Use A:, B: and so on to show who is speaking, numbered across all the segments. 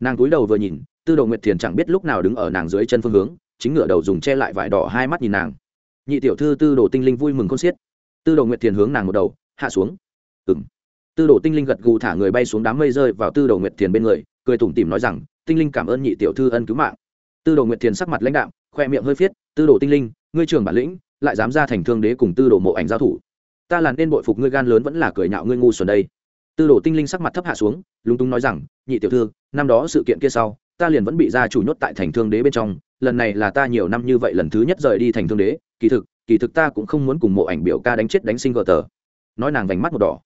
A: nàng cúi đầu vừa nhìn, tư đồ nguyệt thiền chẳng biết lúc nào đứng ở nàng dưới chân phương hướng, chính ngựa đầu dùng che lại vải đỏ hai mắt nhìn nàng. Nhị tiểu thư tư đồ tinh linh vui mừng con xiết. Tư đồ nguyệt thiền hướng nàng một đầu, hạ xuống. Ừng tư đồ tinh linh gật gù thả người bay xuống đám mây rơi vào tư đồ nguyệt thiền bên người, cười tủm tỉm nói rằng, tinh linh cảm ơn nhị tiểu thư ân cứu mạng. Tư đồ nguyệt thiền sắc mặt lãnh đạm, khoe miệng hơi phiết, tư đồ tinh linh, ngươi trường bản lĩnh, lại dám ra thành thương đế cùng tư đồ mộ ảnh giao thủ. Ta là nên bội phục ngươi gan lớn vẫn là cười nhạo ngươi ngu xuẩn đây tư đồ tinh linh sắc mặt thấp hạ xuống, lúng túng nói rằng, nhị tiểu thư, năm đó sự kiện kia sau, ta liền vẫn bị gia chủ nhốt tại thành thương đế bên trong, lần này là ta nhiều năm như vậy lần thứ nhất rời đi thành thương đế, kỳ thực kỳ thực ta cũng không muốn cùng mộ ảnh biểu ca đánh chết đánh sinh gờ tờ. Nói nàng vành mắt một đỏ.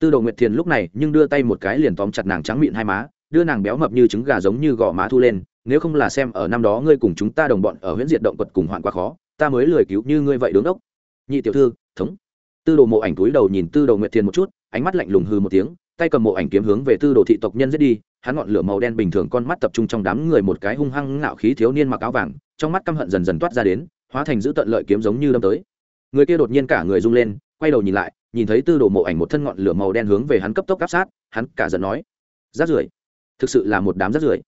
A: Tư đồ nguyệt thiền lúc này nhưng đưa tay một cái liền tóm chặt nàng trắng miệng hai má, đưa nàng béo mập như trứng gà giống như gò má thu lên, nếu không là xem ở năm đó ngươi cùng chúng ta đồng bọn ở huyện diệt động quật cùng hoạn quá khó, ta mới lười cứu như ngươi vậy đứng ốc. Nhị tiểu thư, thống tư đồ mộ ảnh túi đầu nhìn tư đồ nguyệt thiền một chút, ánh mắt lạnh lùng hư một tiếng, tay cầm mộ ảnh kiếm hướng về tư đồ thị tộc nhân giết đi, hắn ngọn lửa màu đen bình thường con mắt tập trung trong đám người một cái hung hăng ngạo khí thiếu niên mặc áo vàng, trong mắt căm hận dần dần toát ra đến, hóa thành giữ tận lợi kiếm giống như đâm tới. Người kia đột nhiên cả người rung lên, quay đầu nhìn lại, nhìn thấy tư đồ mộ ảnh một thân ngọn lửa màu đen hướng về hắn cấp tốc áp sát, hắn cả giận nói, rát rưởi, thực sự là một đám rát rưởi.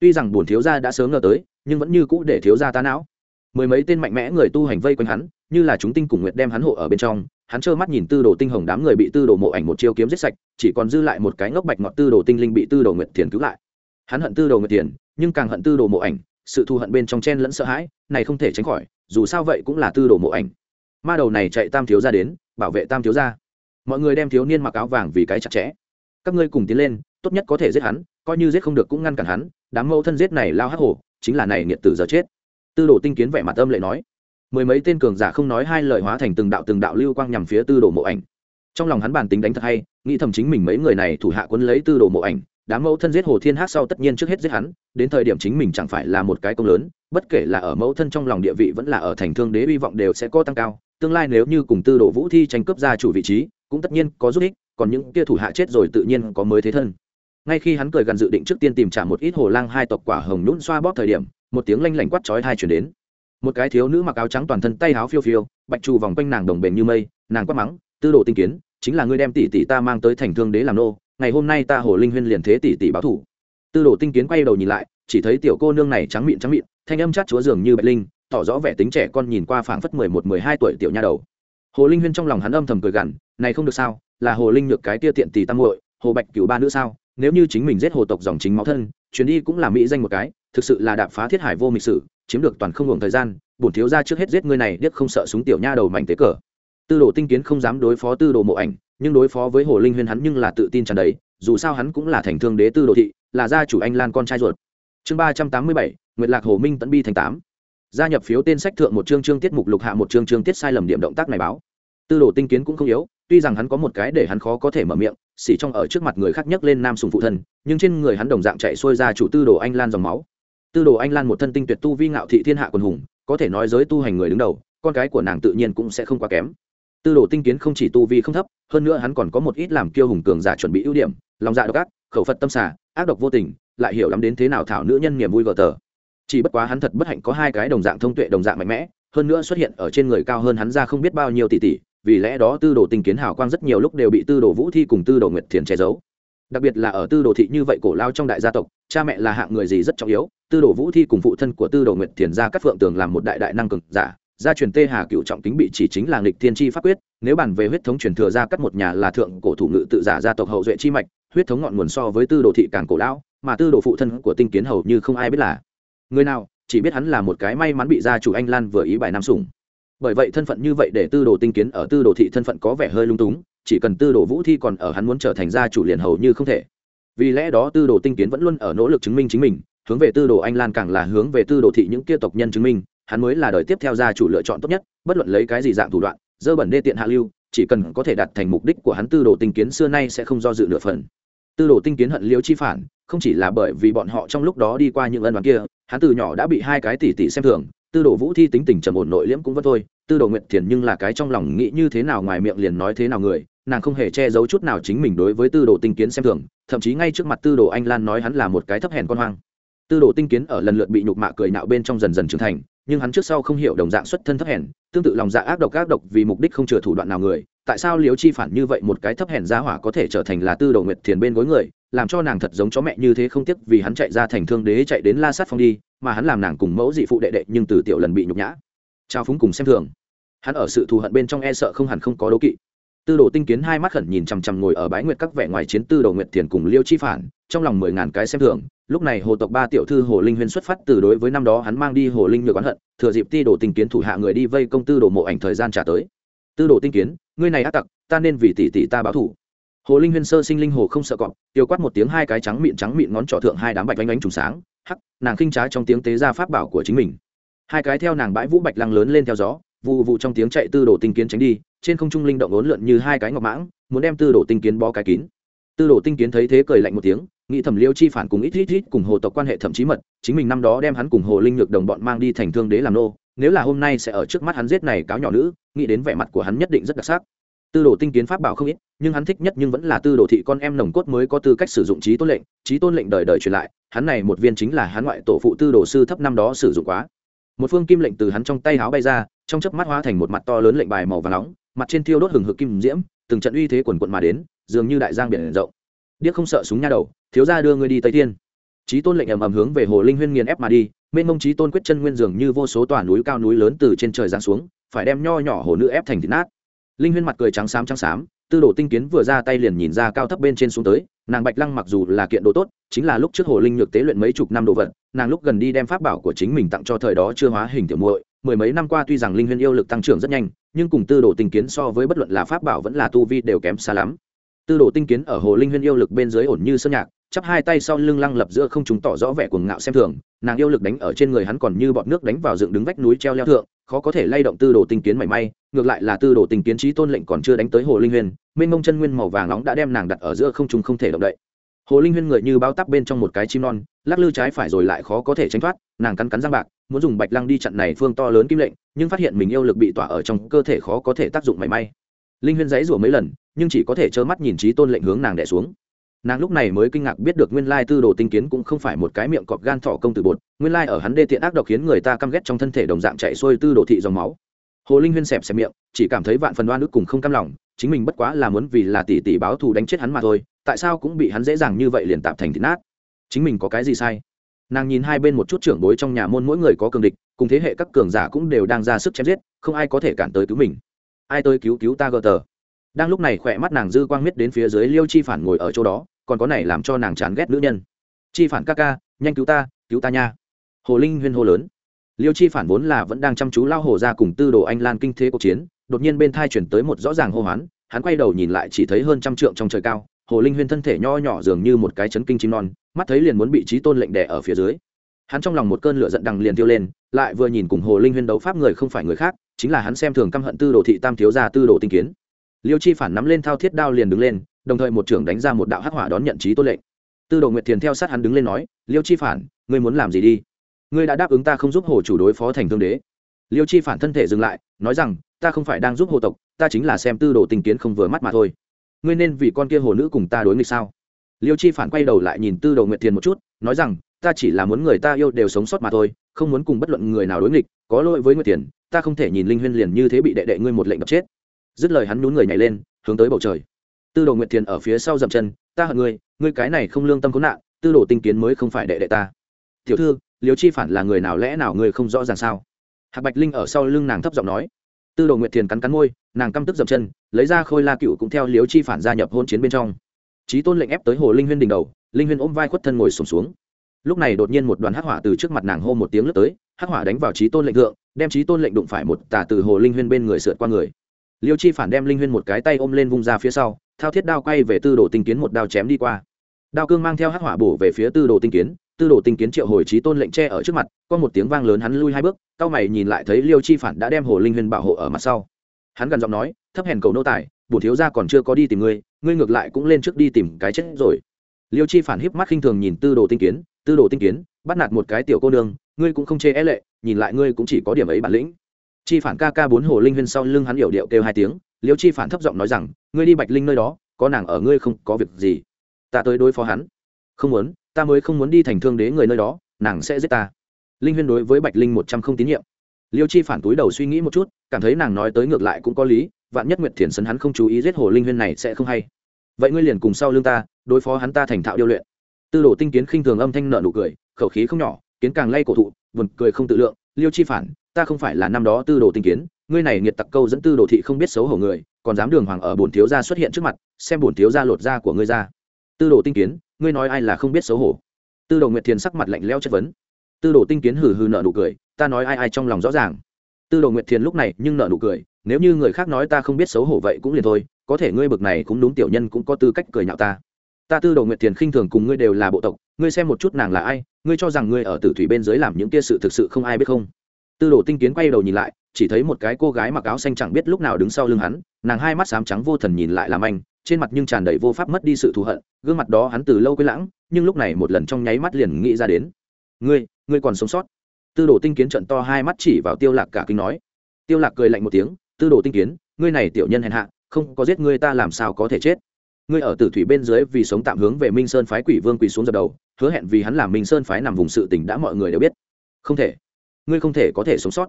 A: Tuy rằng bổn thiếu gia đã sớm ngờ tới, nhưng vẫn như cũ để thiếu gia ta não. Mười mấy tên mạnh mẽ người tu hành vây quanh hắn, như là chúng tinh cùng nguyệt đem hắn hộ ở bên trong hắn trơ mắt nhìn tư đồ tinh hồng đám người bị tư đồ mộ ảnh một chiêu kiếm giết sạch, chỉ còn dư lại một cái ngốc bạch ngọt tư đồ tinh linh bị tư đồ nguyệt thiền cứu lại. Hắn hận tư đồ nguyệt thiền, nhưng càng hận tư đồ mộ ảnh, sự thù hận bên trong chen lẫn sợ hãi, này không thể tránh khỏi, dù sao vậy cũng là tư đồ mộ ảnh. Ma đầu này chạy tam thiếu ra đến, bảo vệ tam thiếu ra mọi người đem thiếu niên mặc áo vàng vì cái chặt chẽ. Các ngươi cùng tiến lên, tốt nhất có thể giết hắn, coi như giết không được cũng ngăn cản hắn, đám mâu thân giết này lao hắc hổ, chính là này nghiệt tử giờ chết. Tư đồ tinh kiến vẻ mặt âm lệ nói mười mấy tên cường giả không nói hai lời hóa thành từng đạo từng đạo lưu quang nhằm phía tư đồ mộ ảnh. Trong lòng hắn bản tính đánh thật hay, nghĩ thầm chính mình mấy người này thủ hạ quân lấy tư đồ mộ ảnh, đám mẫu thân giết hồ thiên hát sau tất nhiên trước hết giết hắn, đến thời điểm chính mình chẳng phải là một cái công lớn, bất kể là ở mẫu thân trong lòng địa vị vẫn là ở thành thương đế hy vọng đều sẽ có tăng cao, tương lai nếu như cùng tư đồ vũ thi tranh cướp ra chủ vị trí, cũng tất nhiên có giúp ích, còn những kia thủ hạ chết rồi tự nhiên có mới thế thân. Ngay khi hắn cười gần dự định trước tiên tìm trả một ít hồ lang hai tộc quả hồng nhún xoa bóp thời điểm, một tiếng lanh lảnh quát chói hai chuyển đến một cái thiếu nữ mặc áo trắng toàn thân tay áo phiêu phiêu, bạch trù vòng quanh nàng đồng bền như mây, nàng quát mắng, tư đồ tinh kiến, chính là ngươi đem tỷ tỷ ta mang tới thành thương đế làm nô, ngày hôm nay ta hồ linh huyên liền thế tỷ tỷ báo thủ. Tư đồ tinh kiến quay đầu nhìn lại, chỉ thấy tiểu cô nương này trắng mịn trắng mịn, thanh âm chát chúa dường như bạch linh, tỏ rõ vẻ tính trẻ con nhìn qua phảng phất mười một, mười hai tuổi tiểu nha đầu. Hồ linh huyên trong lòng hắn âm thầm cười gằn, này không được sao, là hồ linh nhược cái tia tiện tỷ tam muội, hồ bạch cửu ba nữ sao, nếu như chính mình giết hồ tộc dòng chính máu thân, chuyến đi cũng là mỹ danh một cái thực sự là đạp phá thiết hải vô mịch sử, chiếm được toàn không ngừng thời gian, bổn thiếu ra trước hết giết ngươi này, điếc không sợ súng tiểu nha đầu mảnh tế cờ. Tư đồ tinh kiến không dám đối phó tư đồ mộ ảnh, nhưng đối phó với hồ linh huyên hắn nhưng là tự tin tràn đầy, dù sao hắn cũng là thành thương đế tư đồ thị, là gia chủ anh lan con trai ruột. Chương ba trăm tám mươi bảy, nguyệt lạc hồ minh tấn bi thành tám. Gia nhập phiếu tên sách thượng một chương chương tiết mục lục hạ một chương chương tiết sai lầm điểm động tác này báo. Tư đồ tinh kiến cũng không yếu, tuy rằng hắn có một cái để hắn khó có thể mở miệng, xỉ trong ở trước mặt người khác nhấc lên nam sùng phụ thân, nhưng trên người hắn đồng dạng chạy xuôi ra chủ tư đồ anh lan dòng máu tư đồ anh lan một thân tinh tuyệt tu vi ngạo thị thiên hạ quần hùng, có thể nói giới tu hành người đứng đầu, con cái của nàng tự nhiên cũng sẽ không quá kém. Tư đồ tinh kiến không chỉ tu vi không thấp, hơn nữa hắn còn có một ít làm kiêu hùng cường giả chuẩn bị ưu điểm, lòng dạ độc ác, khẩu phật tâm xả ác độc vô tình, lại hiểu lắm đến thế nào thảo nữ nhân niềm vui vợ tờ. Chỉ bất quá hắn thật bất hạnh có hai cái đồng dạng thông tuệ, đồng dạng mạnh mẽ, hơn nữa xuất hiện ở trên người cao hơn hắn ra không biết bao nhiêu tỷ tỷ, vì lẽ đó tư đồ tinh kiến hào quang rất nhiều lúc đều bị tư đồ vũ thi cùng tư đồ nguyệt thiền che giấu đặc biệt là ở tư đồ thị như vậy cổ lao trong đại gia tộc, cha mẹ là hạng người gì rất trọng yếu. Tư đồ vũ thi cùng phụ thân của tư đồ nguyệt thiền ra cắt phượng tường làm một đại đại năng cực giả. Gia truyền tê hà cựu trọng kính bị chỉ chính là nghịch thiên tri pháp quyết. Nếu bàn về huyết thống truyền thừa ra cắt một nhà là thượng cổ thủ ngự tự giả gia tộc hậu duệ chi mạch, huyết thống ngọn nguồn so với tư đồ thị càng cổ lão, mà tư đồ phụ thân của tinh kiến hầu như không ai biết là. Người nào, chỉ biết hắn là một cái may mắn bị gia chủ anh lan vừa ý bài nam sủng. Bởi vậy thân phận như vậy để tư đồ tinh kiến ở tư đồ thị thân phận có vẻ hơi lung túng chỉ cần tư đồ vũ thi còn ở hắn muốn trở thành gia chủ liền hầu như không thể. Vì lẽ đó tư đồ tinh kiến vẫn luôn ở nỗ lực chứng minh chính mình, hướng về tư đồ anh lan càng là hướng về tư đồ thị những kia tộc nhân chứng minh, hắn mới là đời tiếp theo gia chủ lựa chọn tốt nhất, bất luận lấy cái gì dạng thủ đoạn, dơ bẩn đê tiện hạ lưu, chỉ cần có thể đạt thành mục đích của hắn tư đồ tinh kiến xưa nay sẽ không do dự nửa phần. Tư đồ tinh kiến hận liêu chi phản, không chỉ là bởi vì bọn họ trong lúc đó đi qua những ân đoán kia, hắn từ nhỏ đã bị hai cái tỷ tỷ xem thường, tư đồ vũ thi tính tình trầm ổn nội liễm cũng vẫn thôi tư đồ nguyện thiền nhưng là cái trong lòng nghĩ như thế nào ngoài miệng liền nói thế nào người, nàng không hề che giấu chút nào chính mình đối với tư đồ tinh kiến xem thường, thậm chí ngay trước mặt tư đồ anh lan nói hắn là một cái thấp hèn con hoang. Tư đồ tinh kiến ở lần lượt bị nhục mạ cười nạo bên trong dần dần trưởng thành, nhưng hắn trước sau không hiểu đồng dạng xuất thân thấp hèn, tương tự lòng dạ ác độc ác độc vì mục đích không chừa thủ đoạn nào người, tại sao liếu chi phản như vậy một cái thấp hèn giá hỏa có thể trở thành là tư đồ nguyệt thiền bên gối người, làm cho nàng thật giống chó mẹ như thế không tiếc vì hắn chạy ra thành thương đế chạy đến la sát phong đi, mà hắn làm nàng cùng mẫu dị phụ đệ đệ nhưng từ tiểu lần bị nhục nhã trao phúng cùng xem thường. Hắn ở sự thù hận bên trong e sợ không hẳn không có đấu kỵ. Tư đồ tinh kiến hai mắt khẩn nhìn chằm chằm ngồi ở bái nguyệt các vẻ ngoài chiến tư đồ nguyệt thiền cùng liêu chi phản, trong lòng mười ngàn cái xem thường. Lúc này hồ tộc ba tiểu thư hồ linh huyên xuất phát từ đối với năm đó hắn mang đi hồ linh nhược oán hận, thừa dịp ti đồ tinh kiến thủ hạ người đi vây công tư đồ mộ ảnh thời gian trả tới. Tư đồ tinh kiến, ngươi này ác tặc, ta nên vì tỷ tỷ ta báo thủ hồ linh huyên sơ sinh linh hồ không sợ cọp, tiêu quát một tiếng hai cái trắng mịn trắng mịn ngón trỏ thượng hai đám bạch oanh oanh trùng sáng. Hắc, nàng khinh trá trong tiếng tế ra pháp bảo của chính mình hai cái theo nàng bãi vũ bạch lăng lớn lên theo gió vụ vụ trong tiếng chạy tư đồ tinh kiến tránh đi, trên không trung linh động ốn lượn như hai cái ngọc mãng, muốn đem tư đồ tinh kiến bó cái kín. Tư đồ tinh kiến thấy thế cười lạnh một tiếng, nghĩ thẩm liêu chi phản cùng ít ít ít cùng hồ tộc quan hệ thậm chí mật, chính mình năm đó đem hắn cùng hồ linh ngược đồng bọn mang đi thành thương đế làm nô, nếu là hôm nay sẽ ở trước mắt hắn giết này cáo nhỏ nữ, nghĩ đến vẻ mặt của hắn nhất định rất đặc sắc. Tư đồ tinh kiến pháp bảo không ít, nhưng hắn thích nhất nhưng vẫn là tư đồ thị con em nồng cốt mới có tư cách sử dụng trí tôn lệnh, trí tôn lệnh đời đời truyền lại, hắn này một viên chính là hắn ngoại tổ phụ tư đồ sư thấp năm đó sử dụng quá một phương kim lệnh từ hắn trong tay háo bay ra, trong chớp mắt hóa thành một mặt to lớn lệnh bài màu và nóng, mặt trên thiêu đốt hừng hực kim diễm, từng trận uy thế quần quận mà đến, dường như đại giang biển rộng. Điếc không sợ súng nha đầu, thiếu ra đưa ngươi đi tây thiên. Trí tôn lệnh ầm ầm hướng về hồ linh huyên nghiền ép mà đi, mênh mông trí tôn quyết chân nguyên dường như vô số tòa núi cao núi lớn từ trên trời giáng xuống, phải đem nho nhỏ hồ nữ ép thành thịt nát. Linh huyên mặt cười trắng xám trắng xám, tư đồ tinh kiến vừa ra tay liền nhìn ra cao thấp bên trên xuống tới nàng bạch lăng mặc dù là kiện đồ tốt, chính là lúc trước hồ linh nhược tế luyện mấy chục năm đồ vật, nàng lúc gần đi đem pháp bảo của chính mình tặng cho thời đó chưa hóa hình tiểu muội, mười mấy năm qua tuy rằng linh huyên yêu lực tăng trưởng rất nhanh, nhưng cùng tư đồ tinh kiến so với bất luận là pháp bảo vẫn là tu vi đều kém xa lắm. Tư đồ tinh kiến ở hồ linh huyên yêu lực bên dưới ổn như sơn nhạc, chắp hai tay sau lưng lăng lập giữa không chúng tỏ rõ vẻ cuồng ngạo xem thường, nàng yêu lực đánh ở trên người hắn còn như bọt nước đánh vào dựng đứng vách núi treo leo thượng khó có thể lay động tư đồ tinh kiến mảy may, ngược lại là tư đồ tinh kiến trí tôn lệnh còn chưa đánh tới hồ linh huyên, mênh mông chân nguyên màu vàng nóng đã đem nàng đặt ở giữa không trung không thể động đậy. Hồ linh huyên người như bao tắp bên trong một cái chim non, lắc lư trái phải rồi lại khó có thể tránh thoát, nàng cắn cắn răng bạc, muốn dùng bạch lăng đi chặn này phương to lớn kim lệnh, nhưng phát hiện mình yêu lực bị tỏa ở trong cơ thể khó có thể tác dụng mảy may. Linh huyên dãy rủa mấy lần, nhưng chỉ có thể trơ mắt nhìn trí tôn lệnh hướng nàng đẻ xuống nàng lúc này mới kinh ngạc biết được nguyên lai tư đồ tinh kiến cũng không phải một cái miệng cọp gan thỏ công tử bột, nguyên lai ở hắn đê tiện ác độc khiến người ta căm ghét trong thân thể đồng dạng chạy xuôi tư đồ thị dòng máu. Hồ linh huyên xẹp xẹp miệng, chỉ cảm thấy vạn phần đoan ức cùng không căm lòng, chính mình bất quá là muốn vì là tỷ tỷ báo thù đánh chết hắn mà thôi, tại sao cũng bị hắn dễ dàng như vậy liền tạp thành thịt nát. Chính mình có cái gì sai? Nàng nhìn hai bên một chút trưởng bối trong nhà môn mỗi người có cường địch, cùng thế hệ các cường giả cũng đều đang ra sức chém giết, không ai có thể cản tới cứu mình. Ai tới cứu cứu ta gờ tờ? Đang lúc này khỏe mắt nàng dư quang miết đến phía dưới liêu chi phản ngồi ở chỗ đó, còn có này làm cho nàng chán ghét nữ nhân. Chi phản ca ca, nhanh cứu ta cứu ta nha. Hồ linh huyên hô lớn. Liêu chi phản vốn là vẫn đang chăm chú lao hồ ra cùng tư đồ anh lan kinh thế cuộc chiến, đột nhiên bên thai chuyển tới một rõ ràng hô hoán, hắn quay đầu nhìn lại chỉ thấy hơn trăm trượng trong trời cao, hồ linh huyên thân thể nho nhỏ dường như một cái chấn kinh chim non, mắt thấy liền muốn bị trí tôn lệnh đẻ ở phía dưới. Hắn trong lòng một cơn lửa giận đằng liền tiêu lên, lại vừa nhìn cùng hồ linh huyên đấu pháp người không phải người khác, chính là hắn xem thường căm hận tư đồ thị tam thiếu gia tư đồ tinh kiến liêu chi phản nắm lên thao thiết đao liền đứng lên, đồng thời một trưởng đánh ra một đạo hắc hỏa đón nhận trí tôn lệnh. Tư đồ nguyệt thiền theo sát hắn đứng lên nói, liêu chi phản, ngươi muốn làm gì đi? Ngươi đã đáp ứng ta không giúp hồ chủ đối phó thành thương đế. Liêu chi phản thân thể dừng lại, nói rằng, ta không phải đang giúp hồ tộc, ta chính là xem tư đồ tình kiến không vừa mắt mà thôi. Ngươi nên vì con kia hồ nữ cùng ta đối nghịch sao? Liêu chi phản quay đầu lại nhìn tư đồ nguyệt thiền một chút, nói rằng, ta chỉ là muốn người ta yêu đều sống sót mà thôi, không muốn cùng bất luận người nào đối nghịch, có lỗi với nguyệt thiền, ta không thể nhìn linh huyên liền như thế bị đệ đệ ngươi một lệnh đập chết dứt lời hắn nhún người nhảy lên hướng tới bầu trời. Tư đồ nguyệt thiền ở phía sau dậm chân ta hận ngươi ngươi cái này không lương tâm có nạn tư đồ tinh kiến mới không phải đệ đệ ta. Tiểu thư liều chi phản là người nào lẽ nào ngươi không rõ ràng sao? Hạc bạch linh ở sau lưng nàng thấp giọng nói. Tư đồ nguyệt thiền cắn cắn môi nàng căm tức dậm chân lấy ra khôi la cựu cũng theo liều chi phản gia nhập hôn chiến bên trong. Trí tôn lệnh ép tới hồ linh huyên đỉnh đầu linh huyên ôm vai khuất thân ngồi sùng xuống, xuống lúc này đột nhiên một đoàn hắc hỏa từ trước mặt nàng hô một tiếng lướt tới hắc hỏa đánh vào trí tôn lệnh thượng đem trí tôn lệnh đụng phải một tà từ hồ linh huyên bên người sượt qua người liêu chi phản đem linh huyên một cái tay ôm lên vung ra phía sau, thao thiết đao quay về tư đồ tinh kiến một đao chém đi qua. Đao cương mang theo hắc hỏa bổ về phía tư đồ tinh kiến, tư đồ tinh kiến triệu hồi trí tôn lệnh tre ở trước mặt, có một tiếng vang lớn hắn lui hai bước cao mày nhìn lại thấy liêu chi phản đã đem hồ linh huyên bảo hộ ở mặt sau. Hắn gần giọng nói, thấp hèn cầu nô tài, bổ thiếu gia còn chưa có đi tìm ngươi ngươi ngược lại cũng lên trước đi tìm cái chết rồi. Liêu chi phản híp mắt khinh thường nhìn tư đồ tinh kiến, tư đồ tinh kiến, bắt nạt một cái tiểu cô nương, ngươi cũng không chê é lệ, nhìn lại ngươi cũng chỉ có điểm ấy bản lĩnh chi phản ca ca bốn hồ linh huyên sau lưng hắn hiểu điệu kêu hai tiếng, liêu chi phản thấp giọng nói rằng, ngươi đi bạch linh nơi đó, có nàng ở ngươi không có việc gì. Ta tới đối phó hắn. Không muốn, ta mới không muốn đi thành thương đế người nơi đó, nàng sẽ giết ta. Linh huyên đối với bạch linh một trăm không tín nhiệm. Liêu chi phản túi đầu suy nghĩ một chút, cảm thấy nàng nói tới ngược lại cũng có lý, vạn nhất nguyệt thiền sấn hắn không chú ý giết hồ linh huyên này sẽ không hay. Vậy ngươi liền cùng sau lưng ta, đối phó hắn ta thành thạo điêu luyện. Tư đồ tinh kiến khinh thường âm thanh nợ nụ cười, khẩu khí không nhỏ, kiến càng lay cổ thụ, buồn cười không tự lượng, liêu chi phản ta không phải là năm đó tư đồ tinh kiến, ngươi này nghiệt tặc câu dẫn tư đồ thị không biết xấu hổ người, còn dám đường hoàng ở bổn thiếu gia xuất hiện trước mặt, xem bổn thiếu gia lột da của ngươi ra. Tư đồ tinh kiến, ngươi nói ai là không biết xấu hổ? Tư đồ nguyệt thiền sắc mặt lạnh leo chất vấn. Tư đồ tinh kiến hừ hừ nợ nụ cười, ta nói ai ai trong lòng rõ ràng. Tư đồ nguyệt thiền lúc này nhưng nợ nụ cười, nếu như người khác nói ta không biết xấu hổ vậy cũng liền thôi, có thể ngươi bực này cũng đúng tiểu nhân cũng có tư cách cười nhạo ta. Ta tư đồ nguyệt thiền khinh thường cùng ngươi đều là bộ tộc, ngươi xem một chút nàng là ai, ngươi cho rằng ngươi ở tử thủy bên dưới làm những kia sự thực sự không ai biết không? Tư đồ tinh kiến quay đầu nhìn lại, chỉ thấy một cái cô gái mặc áo xanh chẳng biết lúc nào đứng sau lưng hắn, nàng hai mắt xám trắng vô thần nhìn lại làm anh, trên mặt nhưng tràn đầy vô pháp mất đi sự thù hận, gương mặt đó hắn từ lâu quên lãng, nhưng lúc này một lần trong nháy mắt liền nghĩ ra đến. Ngươi ngươi còn sống sót? Tư đồ tinh kiến trận to hai mắt chỉ vào tiêu lạc cả kinh nói. Tiêu lạc cười lạnh một tiếng, tư đồ tinh kiến, ngươi này tiểu nhân hèn hạ, không có giết ngươi ta làm sao có thể chết? Ngươi ở tử thủy bên dưới vì sống tạm hướng về minh sơn phái quỷ vương quỳ xuống dập đầu, hứa hẹn vì hắn làm minh sơn phái nằm vùng sự tình đã mọi người đều biết. Không thể ngươi không thể có thể sống sót.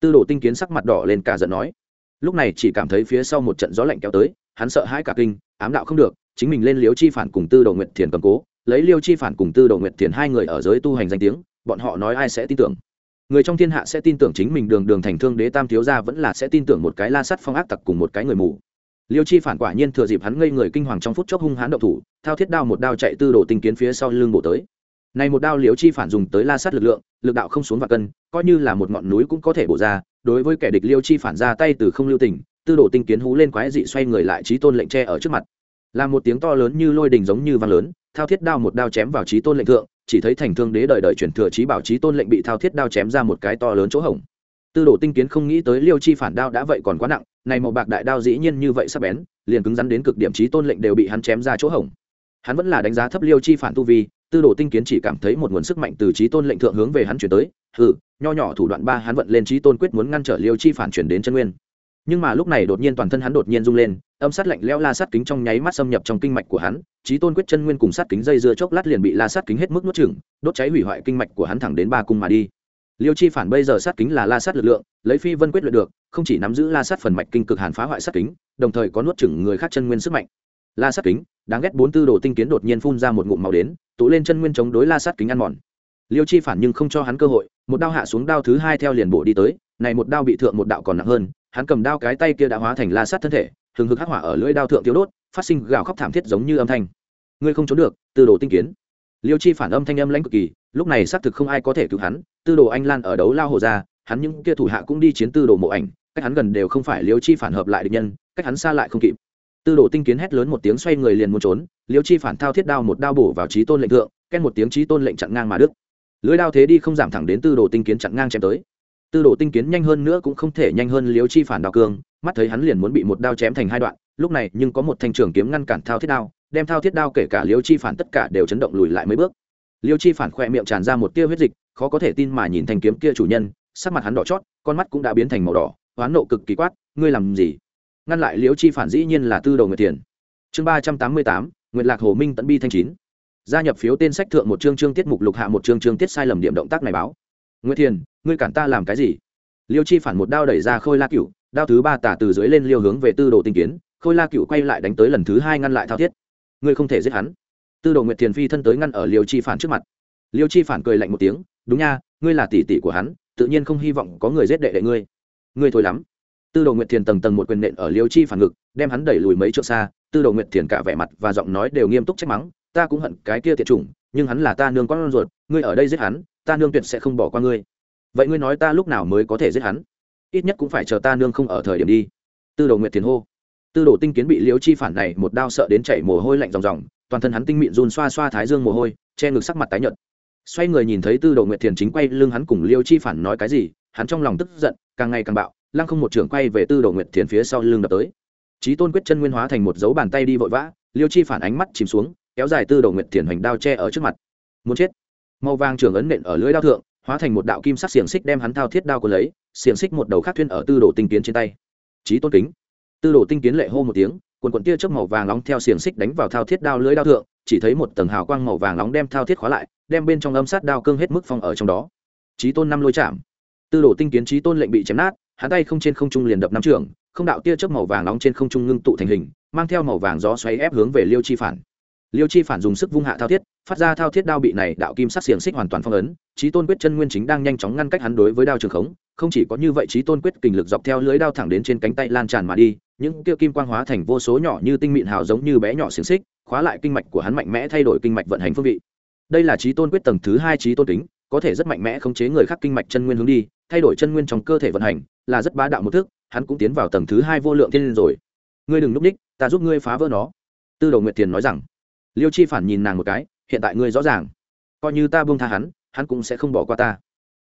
A: Tư đồ tinh kiến sắc mặt đỏ lên cả giận nói. Lúc này chỉ cảm thấy phía sau một trận gió lạnh kéo tới, hắn sợ hãi cả kinh, ám đạo không được, chính mình lên liếu chi phản cùng tư đồ nguyệt thiền cầm cố, lấy liêu chi phản cùng tư đồ nguyệt thiền hai người ở giới tu hành danh tiếng, bọn họ nói ai sẽ tin tưởng. Người trong thiên hạ sẽ tin tưởng chính mình đường đường thành thương đế tam thiếu gia vẫn là sẽ tin tưởng một cái la sắt phong ác tặc cùng một cái người mù. Liêu chi phản quả nhiên thừa dịp hắn ngây người kinh hoàng trong phút chốc hung hãn động thủ, thao thiết đao một đao chạy tư đồ tinh kiến phía sau lưng bổ tới này một đao liêu chi phản dùng tới la sát lực lượng, lực đạo không xuống và cân, coi như là một ngọn núi cũng có thể bổ ra, đối với kẻ địch liêu chi phản ra tay từ không lưu tình, tư đồ tinh kiến hú lên quái dị xoay người lại trí tôn lệnh tre ở trước mặt. Là một tiếng to lớn như lôi đình giống như vang lớn, thao thiết đao một đao chém vào trí tôn lệnh thượng, chỉ thấy thành thương đế đời đời chuyển thừa trí bảo trí tôn lệnh bị thao thiết đao chém ra một cái to lớn chỗ hổng. Tư đồ tinh kiến không nghĩ tới liêu chi phản đao đã vậy còn quá nặng, này màu bạc đại đao dĩ nhiên như vậy sắp bén, liền cứng rắn đến cực điểm trí tôn lệnh đều bị hắn chém ra chỗ hổng. Hắn vẫn là đánh giá thấp liêu chi phản tu vi tư đồ tinh kiến chỉ cảm thấy một nguồn sức mạnh từ trí tôn lệnh thượng hướng về hắn chuyển tới. Hừ, nho nhỏ thủ đoạn ba hắn vận lên trí tôn quyết muốn ngăn trở liêu chi phản chuyển đến chân nguyên. Nhưng mà lúc này đột nhiên toàn thân hắn đột nhiên rung lên, âm sát lạnh leo la sát kính trong nháy mắt xâm nhập trong kinh mạch của hắn, trí tôn quyết chân nguyên cùng sát kính dây dưa chốc lát liền bị la sát kính hết mức nuốt chừng đốt cháy hủy hoại kinh mạch của hắn thẳng đến ba cung mà đi. Liêu chi phản bây giờ sát kính là la sát lực lượng, lấy phi vân quyết luyện được, không chỉ nắm giữ la sát phần mạch kinh cực hàn phá hoại sát kính, đồng thời có nuốt chừng người khác chân nguyên sức mạnh la sát kính, đáng ghét bốn tư đồ tinh kiến đột nhiên phun ra một ngụm màu đến, tụ lên chân nguyên chống đối la sát kính ăn mòn. Liêu chi phản nhưng không cho hắn cơ hội, một đao hạ xuống đao thứ hai theo liền bộ đi tới, này một đao bị thượng một đạo còn nặng hơn, hắn cầm đao cái tay kia đã hóa thành la sát thân thể, hừng hực hắc hỏa ở lưỡi đao thượng tiêu đốt, phát sinh gào khóc thảm thiết giống như âm thanh. Ngươi không trốn được, tư đồ tinh kiến. Liêu chi phản âm thanh âm lãnh cực kỳ, lúc này xác thực không ai có thể cứu hắn, tư đồ anh lan ở đấu lao hồ ra, hắn những kia thủ hạ cũng đi chiến tư đồ mộ ảnh, cách hắn gần đều không phải liêu chi phản hợp lại địch nhân, cách hắn xa lại không kịp tư đồ tinh kiến hét lớn một tiếng xoay người liền muốn trốn, liêu chi phản thao thiết đao một đao bổ vào trí tôn lệnh thượng ken một tiếng trí tôn lệnh chặn ngang mà đức lưới đao thế đi không giảm thẳng đến tư đồ tinh kiến chặn ngang chém tới. Tư đồ tinh kiến nhanh hơn nữa cũng không thể nhanh hơn liêu chi phản đao cương, mắt thấy hắn liền muốn bị một đao chém thành hai đoạn, lúc này nhưng có một thanh trường kiếm ngăn cản thao thiết đao, đem thao thiết đao kể cả liêu chi phản tất cả đều chấn động lùi lại mấy bước. Liêu chi phản khoe miệng tràn ra một tia huyết dịch, khó có thể tin mà nhìn thanh kiếm kia chủ nhân, sắc mặt hắn đỏ chót, con mắt cũng đã biến thành màu đỏ, hoán nộ cực kỳ quát, ngươi làm gì? Ngăn lại liêu chi phản dĩ nhiên là tư đầu người tiền chương ba trăm tám mươi tám, nguyệt lạc hồ minh tận bi thanh chín. Gia nhập phiếu tên sách thượng một chương chương tiết mục lục hạ một chương chương tiết sai lầm điểm động tác này báo. Nguyễn thiền, ngươi cản ta làm cái gì? Liêu chi phản một đao đẩy ra khôi la cựu đao thứ ba tả từ dưới lên liêu hướng về tư đồ tinh kiến, khôi la cựu quay lại đánh tới lần thứ hai ngăn lại thao thiết. Ngươi không thể giết hắn. Tư đồ nguyệt thiền phi thân tới ngăn ở liêu chi phản trước mặt. Liêu chi phản cười lạnh một tiếng, đúng nha, ngươi là tỷ tỷ của hắn, tự nhiên không hy vọng có người giết đệ đệ ngươi. Ngươi thôi lắm tư đồ nguyệt thiền tầng tầng một quyền nện ở liêu chi phản ngực, đem hắn đẩy lùi mấy chỗ xa. Tư đồ nguyệt thiền cả vẻ mặt và giọng nói đều nghiêm túc trách mắng, ta cũng hận cái kia thiệt chủng, nhưng hắn là ta nương con ruột, ngươi ở đây giết hắn, ta nương tuyệt sẽ không bỏ qua ngươi. Vậy ngươi nói ta lúc nào mới có thể giết hắn? Ít nhất cũng phải chờ ta nương không ở thời điểm đi. Tư đồ nguyệt thiền hô. Tư đồ tinh kiến bị Liêu chi phản này một đao sợ đến chảy mồ hôi lạnh ròng ròng, toàn thân hắn tinh mịn run xoa xoa thái dương mồ hôi, che ngực sắc mặt tái nhợt. Xoay người nhìn thấy tư đồ nguyệt thiền chính quay lưng hắn cùng Liêu chi phản nói cái gì, hắn trong lòng tức giận, càng ngày càng bạo lăng không một trưởng quay về tư đồ nguyệt thiền phía sau lưng đập tới. Trí tôn quyết chân nguyên hóa thành một dấu bàn tay đi vội vã, liêu chi phản ánh mắt chìm xuống, kéo dài tư đồ nguyệt thiền hoành đao che ở trước mặt. Muốn chết. Màu vàng trường ấn nện ở lưỡi đao thượng, hóa thành một đạo kim sắc xiềng xích đem hắn thao thiết đao của lấy, xiềng xích một đầu khác thuyên ở tư đồ tinh kiến trên tay. Trí tôn kính. Tư đồ tinh kiến lệ hô một tiếng quần quần tia chớp màu vàng nóng theo xiềng xích đánh vào thao thiết đao lưỡi đao thượng, chỉ thấy một tầng hào quang màu vàng nóng đem thao thiết khóa lại, đem bên trong âm sát đao cương hết mức phong ở trong đó. Trí tôn năm lôi chạm. Tư đồ tinh kiến trí tôn lệnh bị chém nát hắn tay không trên không trung liền đập năm trường không đạo tia chớp màu vàng nóng trên không trung ngưng tụ thành hình mang theo màu vàng gió xoáy ép hướng về liêu chi phản. Liêu chi phản dùng sức vung hạ thao thiết phát ra thao thiết đao bị này đạo kim sắc xiềng xích hoàn toàn phong ấn trí tôn quyết chân nguyên chính đang nhanh chóng ngăn cách hắn đối với đao trường khống không chỉ có như vậy trí tôn quyết kình lực dọc theo lưới đao thẳng đến trên cánh tay lan tràn mà đi những kia kim quang hóa thành vô số nhỏ như tinh mịn hào giống như bé nhỏ xiềng xích khóa lại kinh mạch của hắn mạnh mẽ thay đổi kinh mạch vận hành phương vị. Đây là trí tôn quyết tầng thứ hai trí tôn tính, có thể rất mạnh mẽ khống chế người khác kinh mạch chân nguyên hướng đi thay đổi chân nguyên trong cơ thể vận hành là rất bá đạo một thức, hắn cũng tiến vào tầng thứ hai vô lượng thiên liên rồi. Ngươi đừng núp ních ta giúp ngươi phá vỡ nó. Tư đồ nguyệt tiền nói rằng. Liêu chi phản nhìn nàng một cái, hiện tại ngươi rõ ràng. Coi như ta buông tha hắn hắn cũng sẽ không bỏ qua ta.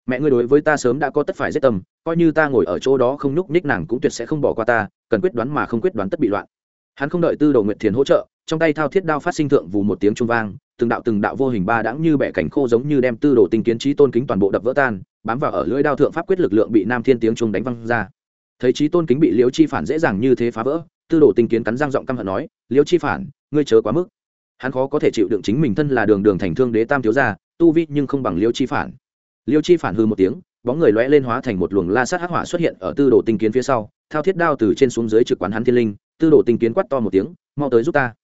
A: Mẹ ngươi đối với ta sớm đã có tất phải giết tâm, coi như ta ngồi ở chỗ đó không nhúc ních nàng cũng tuyệt sẽ không bỏ qua ta, cần quyết đoán mà không quyết đoán tất bị loạn. Hắn không đợi tư đồ nguyệt thiền hỗ trợ, trong tay thao thiết đao phát sinh thượng vù một tiếng trung vang, từng đạo từng đạo vô hình ba đãng như bẻ cảnh khô giống như đem tư đồ tinh kiến trí tôn kính toàn bộ đập vỡ tan bám vào ở lưỡi đao thượng pháp quyết lực lượng bị nam thiên tiếng trung đánh văng ra. Thấy trí tôn kính bị liễu chi phản dễ dàng như thế phá vỡ, tư đồ tinh kiến cắn răng giọng căm hận nói, liễu chi phản, ngươi chớ quá mức. Hắn khó có thể chịu đựng chính mình thân là đường đường thành thương đế tam thiếu gia, tu vi nhưng không bằng liễu chi phản. Liễu chi phản hư một tiếng, bóng người lóe lên hóa thành một luồng la sát hắc hỏa xuất hiện ở tư đồ tinh kiến phía sau, thao thiết đao từ trên xuống dưới trực quán hắn thiên linh, tư đồ tinh kiến quát to một tiếng, mau tới giúp ta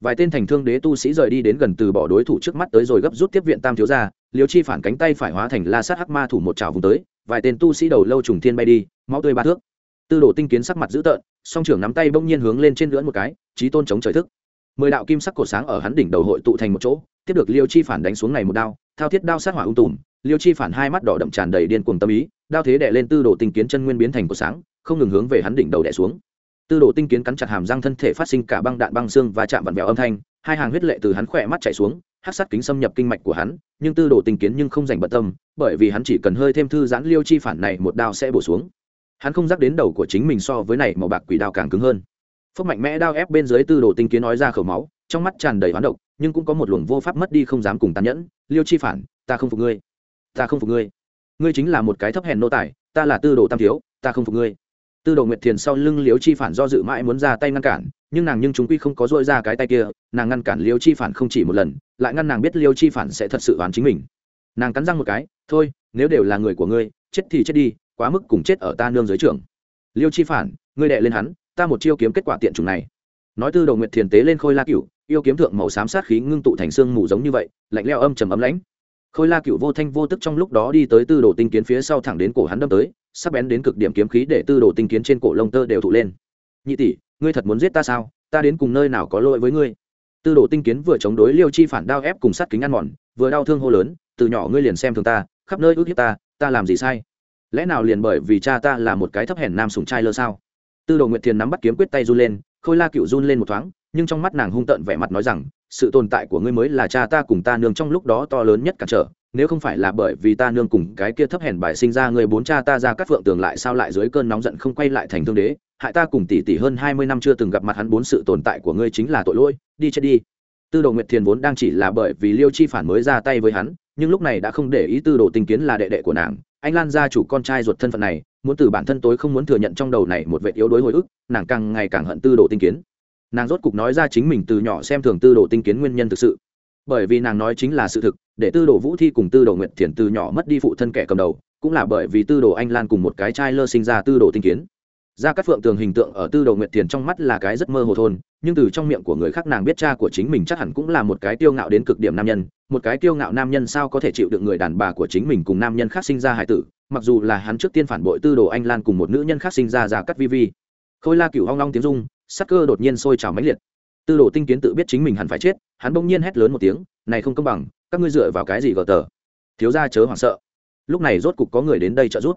A: vài tên thành thương đế tu sĩ rời đi đến gần từ bỏ đối thủ trước mắt tới rồi gấp rút tiếp viện tam thiếu gia liều chi phản cánh tay phải hóa thành la sát hắc ma thủ một trào vùng tới, vài tên tu sĩ đầu lâu trùng thiên bay đi, máu tươi ba thước. Tư đồ tinh kiến sắc mặt dữ tợn, song trưởng nắm tay bỗng nhiên hướng lên trên lưỡn một cái trí tôn chống trời thức. Mười đạo kim sắc cổ sáng ở hắn đỉnh đầu hội tụ thành một chỗ, tiếp được liêu chi phản đánh xuống này một đao, thao thiết đao sát hỏa ung tùm, liêu chi phản hai mắt đỏ đậm tràn đầy điên cuồng tâm ý, đao thế đè lên tư đồ tinh kiến chân nguyên biến thành cổ sáng, không ngừng hướng về hắn đỉnh đầu đè xuống tư đồ tinh kiến cắn chặt hàm răng thân thể phát sinh cả băng đạn băng xương và chạm vặn vẹo âm thanh, hai hàng huyết lệ từ hắn khỏe mắt chảy xuống hát sát kính xâm nhập kinh mạch của hắn, nhưng tư đồ tinh kiến nhưng không dành bận tâm, bởi vì hắn chỉ cần hơi thêm thư giãn liêu chi phản này một đao sẽ bổ xuống. Hắn không dắt đến đầu của chính mình so với này màu bạc quỷ đao càng cứng hơn. Phốc mạnh mẽ đao ép bên dưới tư đồ tinh kiến nói ra khẩu máu, trong mắt tràn đầy hoán độc, nhưng cũng có một luồng vô pháp mất đi không dám cùng tàn nhẫn. Liêu chi phản, ta không phục ngươi. Ta không phục ngươi. Ngươi chính là một cái thấp hèn nô tài, ta là tư đồ tam thiếu, ta không phục ngươi tư đồ nguyệt thiền sau lưng liếu chi phản do dự mãi muốn ra tay ngăn cản, nhưng nàng nhưng chúng quy không có dội ra cái tay kia, nàng ngăn cản liêu chi phản không chỉ một lần, lại ngăn nàng biết liêu chi phản sẽ thật sự oán chính mình. Nàng cắn răng một cái, thôi, nếu đều là người của ngươi, chết thì chết đi, quá mức cùng chết ở ta nương dưới trường liêu chi phản, ngươi đệ lên hắn, ta một chiêu kiếm kết quả tiện chủng này. Nói tư đồ nguyệt thiền tế lên khôi la cựu yêu kiếm thượng màu xám sát khí ngưng tụ thành xương mù giống như vậy, lạnh leo âm trầm ấm lãnh. Khôi la cựu vô thanh vô tức trong lúc đó đi tới tư đồ tinh kiến phía sau thẳng đến cổ hắn đâm tới sắp bén đến cực điểm kiếm khí để tư đồ tinh kiến trên cổ lông tơ đều thụ lên. Nhị tỷ, ngươi thật muốn giết ta sao? Ta đến cùng nơi nào có lỗi với ngươi? Tư đồ tinh kiến vừa chống đối liêu chi phản đao ép cùng sát kính ăn mòn, vừa đau thương hô lớn, từ nhỏ ngươi liền xem thường ta, khắp nơi ước hiếp ta ta làm gì sai? Lẽ nào liền bởi vì cha ta là một cái thấp hèn nam sùng trai lơ sao? Tư đồ nguyệt thiền nắm bắt kiếm quyết tay run lên, khôi la cựu run lên một thoáng, nhưng trong mắt nàng hung tợn vẻ mặt nói rằng, sự tồn tại của ngươi mới là cha ta cùng ta nương trong lúc đó to lớn nhất cản trở nếu không phải là bởi vì ta nương cùng cái kia thấp hèn bài sinh ra người bốn cha ta ra các phượng tường lại sao lại dưới cơn nóng giận không quay lại thành thương đế, hại ta cùng tỷ tỷ hơn hai mươi năm chưa từng gặp mặt hắn bốn sự tồn tại của ngươi chính là tội lỗi, đi chết đi. Tư đồ nguyệt thiền vốn đang chỉ là bởi vì liêu chi phản mới ra tay với hắn, nhưng lúc này đã không để ý tư đồ tinh kiến là đệ đệ của nàng. Anh lan gia chủ con trai ruột thân phận này, muốn từ bản thân tối không muốn thừa nhận trong đầu này một vệ yếu đuối hồi ức, nàng càng ngày càng hận tư đồ tinh kiến. Nàng rốt cục nói ra chính mình từ nhỏ xem thường tư đồ tinh kiến nguyên nhân thực sự bởi vì nàng nói chính là sự thực, để tư đồ vũ thi cùng tư đồ nguyệt thiền từ nhỏ mất đi phụ thân kẻ cầm đầu, cũng là bởi vì tư đồ anh lan cùng một cái trai lơ sinh ra tư đồ tinh kiến. Ra các phượng tường hình tượng ở tư đồ nguyệt thiền trong mắt là cái rất mơ hồ thôn, nhưng từ trong miệng của người khác nàng biết cha của chính mình chắc hẳn cũng là một cái tiêu ngạo đến cực điểm nam nhân, một cái tiêu ngạo nam nhân sao có thể chịu được người đàn bà của chính mình cùng nam nhân khác sinh ra hải tử, mặc dù là hắn trước tiên phản bội tư đồ anh lan cùng một nữ nhân khác sinh ra ra cắt vi vi. Khôi la cửu hoang long tiếng dung sắc cơ đột nhiên sôi trào mãnh liệt tư đồ tinh kiến tự biết chính mình hẳn phải chết, hắn bỗng nhiên hét lớn một tiếng, này không công bằng, các ngươi dựa vào cái gì gờ tờ? Thiếu ra chớ hoảng sợ. Lúc này rốt cục có người đến đây trợ giúp.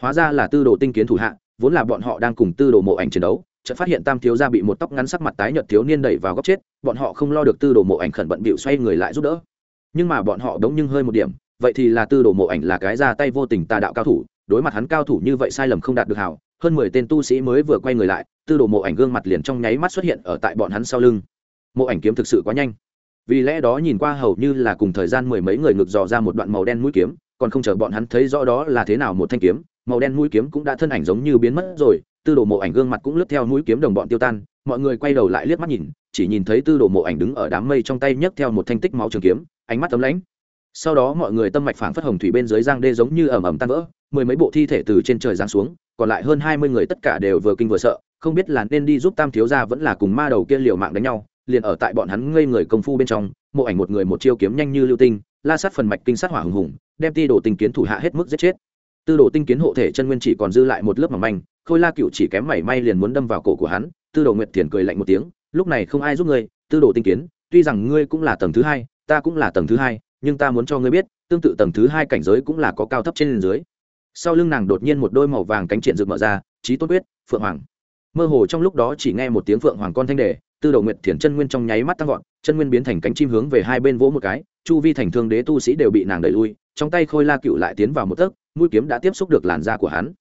A: Hóa ra là tư đồ tinh kiến thủ hạ, vốn là bọn họ đang cùng tư đồ mộ ảnh chiến đấu, chợt phát hiện tam thiếu gia bị một tóc ngắn sắc mặt tái nhợt thiếu niên đẩy vào góc chết, bọn họ không lo được tư đồ mộ ảnh khẩn bận bịu xoay người lại giúp đỡ. Nhưng mà bọn họ đống nhưng hơi một điểm, vậy thì là tư đồ mộ ảnh là cái ra tay vô tình tà đạo cao thủ, đối mặt hắn cao thủ như vậy sai lầm không đạt được hảo hơn mười tên tu sĩ mới vừa quay người lại, tư đồ mộ ảnh gương mặt liền trong nháy mắt xuất hiện ở tại bọn hắn sau lưng. Mộ ảnh kiếm thực sự quá nhanh. Vì lẽ đó nhìn qua hầu như là cùng thời gian mười mấy người ngực dò ra một đoạn màu đen mũi kiếm, còn không chờ bọn hắn thấy rõ đó là thế nào một thanh kiếm, màu đen mũi kiếm cũng đã thân ảnh giống như biến mất rồi, tư đồ mộ ảnh gương mặt cũng lướt theo mũi kiếm đồng bọn tiêu tan, mọi người quay đầu lại liếc mắt nhìn, chỉ nhìn thấy tư đồ mộ ảnh đứng ở đám mây trong tay nhấc theo một thanh tích máu trường kiếm, ánh mắt tấm lãnh sau đó mọi người tâm mạch phảng phất hồng thủy bên dưới giang đê giống như ẩm ẩm tan vỡ, mười mấy bộ thi thể từ trên trời giáng xuống, còn lại hơn hai mươi người tất cả đều vừa kinh vừa sợ, không biết là nên đi giúp tam thiếu gia vẫn là cùng ma đầu kia liều mạng đánh nhau, liền ở tại bọn hắn ngây người công phu bên trong, mộ ảnh một người một chiêu kiếm nhanh như lưu tinh, la sát phần mạch kinh sát hỏa hùng hùng, đem ti đồ tinh kiến thủ hạ hết mức giết chết. Tư đồ tinh kiến hộ thể chân nguyên chỉ còn dư lại một lớp mỏng manh, khôi la cựu chỉ kém mảy may liền muốn đâm vào cổ của hắn, tư đồ nguyệt thiền cười lạnh một tiếng, lúc này không ai giúp ngươi, tư đồ tinh kiến, tuy rằng ngươi cũng là tầng thứ hai, ta cũng là tầng thứ hai nhưng ta muốn cho ngươi biết, tương tự tầng thứ hai cảnh giới cũng là có cao thấp trên dưới. Sau lưng nàng đột nhiên một đôi màu vàng cánh triển rực mở ra trí tôn quyết, phượng hoàng. Mơ hồ trong lúc đó chỉ nghe một tiếng phượng hoàng con thanh đề, tư đầu nguyệt thiền chân nguyên trong nháy mắt tăng vọt, chân nguyên biến thành cánh chim hướng về hai bên vỗ một cái, chu vi thành thương đế tu sĩ đều bị nàng đẩy lui, trong tay khôi la cựu lại tiến vào một tấc, mũi kiếm đã tiếp xúc được làn da của hắn.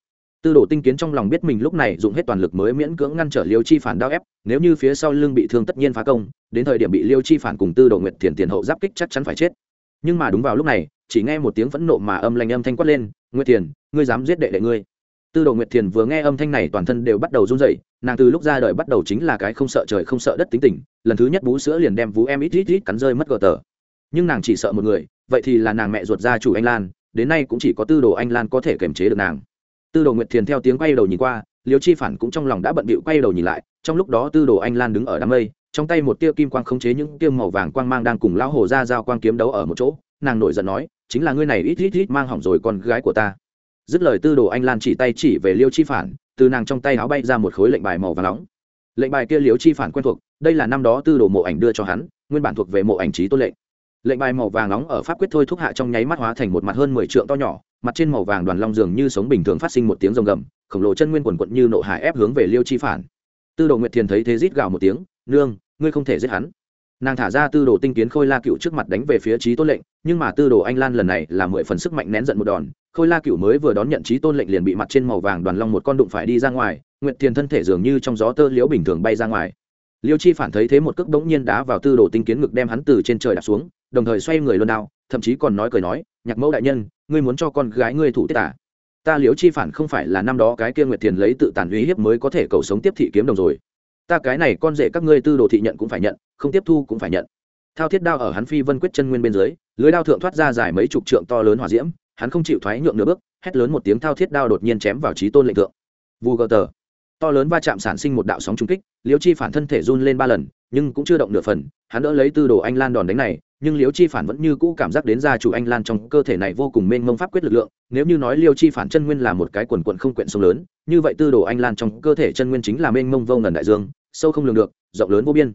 A: Tư đồ tinh kiến trong lòng biết mình lúc này dùng hết toàn lực mới miễn cưỡng ngăn trở liêu chi phản đao ép, nếu như phía sau lưng bị thương tất nhiên phá công, đến thời điểm bị liêu chi phản cùng tư đồ nguyệt thiền tiền hậu giáp kích chắc chắn phải chết nhưng mà đúng vào lúc này, chỉ nghe một tiếng phẫn nộ mà âm lanh âm thanh quát lên, nguyệt thiền, ngươi dám giết đệ đệ ngươi? Tư đồ nguyệt thiền vừa nghe âm thanh này toàn thân đều bắt đầu run rẩy, nàng từ lúc ra đời bắt đầu chính là cái không sợ trời không sợ đất tính tình, lần thứ nhất bú sữa liền đem vú em ít ít ít cắn rơi mất gờ tờ. Nhưng nàng chỉ sợ một người, vậy thì là nàng mẹ ruột gia chủ anh lan, đến nay cũng chỉ có tư đồ anh lan có thể kiềm chế được nàng. Tư đồ nguyệt thiền theo tiếng quay đầu nhìn qua liều chi phản cũng trong lòng đã bận bịu quay đầu nhìn lại, trong lúc đó tư đồ anh lan đứng ở đám mây trong tay một tia kim quang khống chế những tia màu vàng quang mang đang cùng lão hồ ra giao quang kiếm đấu ở một chỗ, nàng nổi giận nói, chính là ngươi này ít ít ít mang hỏng rồi con gái của ta. Dứt lời tư đồ anh lan chỉ tay chỉ về liêu chi phản, từ nàng trong tay áo bay ra một khối lệnh bài màu và nóng. Lệnh bài kia liêu chi phản quen thuộc, đây là năm đó tư đồ mộ ảnh đưa cho hắn, nguyên bản thuộc về mộ ảnh trí tôn lệnh. Lệnh bài màu vàng nóng ở pháp quyết thôi thúc hạ trong nháy mắt hóa thành một mặt hơn mười trượng to nhỏ, mặt trên màu vàng đoàn long dường như sống bình thường phát sinh một tiếng rồng gầm, khổng lồ chân nguyên quần quận như nộ hải ép hướng về liêu chi phản. Tư đồ nguyệt thiền thấy thế rít gào một tiếng, nương ngươi không thể giết hắn. Nàng thả ra tư đồ tinh kiến khôi la cựu trước mặt đánh về phía trí tôn lệnh, nhưng mà tư đồ anh lan lần này là mười phần sức mạnh nén giận một đòn. Khôi la cựu mới vừa đón nhận trí tôn lệnh liền bị mặt trên màu vàng đoàn long một con đụng phải đi ra ngoài, nguyệt thiền thân thể dường như trong gió tơ liễu bình thường bay ra ngoài. Liêu chi phản thấy thế một cước bỗng nhiên đá vào tư đồ tinh kiến ngực đem hắn từ trên trời đạp xuống, đồng thời xoay người luôn đao, thậm chí còn nói cười nói, nhạc mẫu đại nhân, ngươi muốn cho con gái ngươi thủ tiết à? ta liễu chi phản không phải là năm đó cái kia nguyệt thiền lấy tự tàn uy hiếp mới có thể cầu sống tiếp thị kiếm đồng rồi ta cái này con rể các ngươi tư đồ thị nhận cũng phải nhận, không tiếp thu cũng phải nhận. Thao thiết đao ở hắn phi vân quyết chân nguyên bên dưới, lưới đao thượng thoát ra dài mấy chục trượng to lớn hỏa diễm, hắn không chịu thoái nhượng nửa bước, hét lớn một tiếng thao thiết đao đột nhiên chém vào trí tôn lệnh thượng. Vù gờ tờ. To lớn va chạm sản sinh một đạo sóng trung kích liễu chi phản thân thể run lên ba lần nhưng cũng chưa động nửa phần, hắn đỡ lấy tư đồ anh lan đòn đánh này, nhưng liêu chi phản vẫn như cũ cảm giác đến gia chủ anh lan trong cơ thể này vô cùng mênh mông pháp quyết lực lượng, nếu như nói liêu chi phản chân nguyên là một cái quần quận không quyện sông lớn, như vậy tư đồ anh lan trong cơ thể chân nguyên chính là mênh mông vô ngần đại dương, sâu không lường được, rộng lớn vô biên.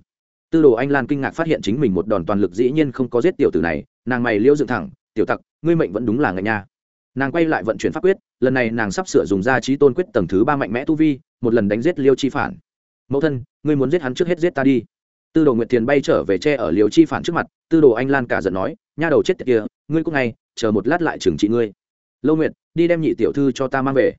A: Tư đồ anh lan kinh ngạc phát hiện chính mình một đòn toàn lực dĩ nhiên không có giết tiểu tử này, nàng mày liêu dựng thẳng, tiểu tặc, ngươi mệnh vẫn đúng là ngạch nha. Nàng quay lại vận chuyển pháp quyết, lần này nàng sắp sửa dùng ra trí tôn quyết tầng thứ ba mạnh mẽ tu vi, một lần đánh giết liêu chi phản. Mẫu thân, ngươi muốn giết hắn trước hết giết ta đi tư đồ nguyệt Thiền bay trở về tre ở liều chi phản trước mặt, tư đồ anh lan cả giận nói, nha đầu chết tiệt kia, ngươi cũng ngay, chờ một lát lại trừng trị ngươi. Lâu nguyệt, đi đem nhị tiểu thư cho ta mang về.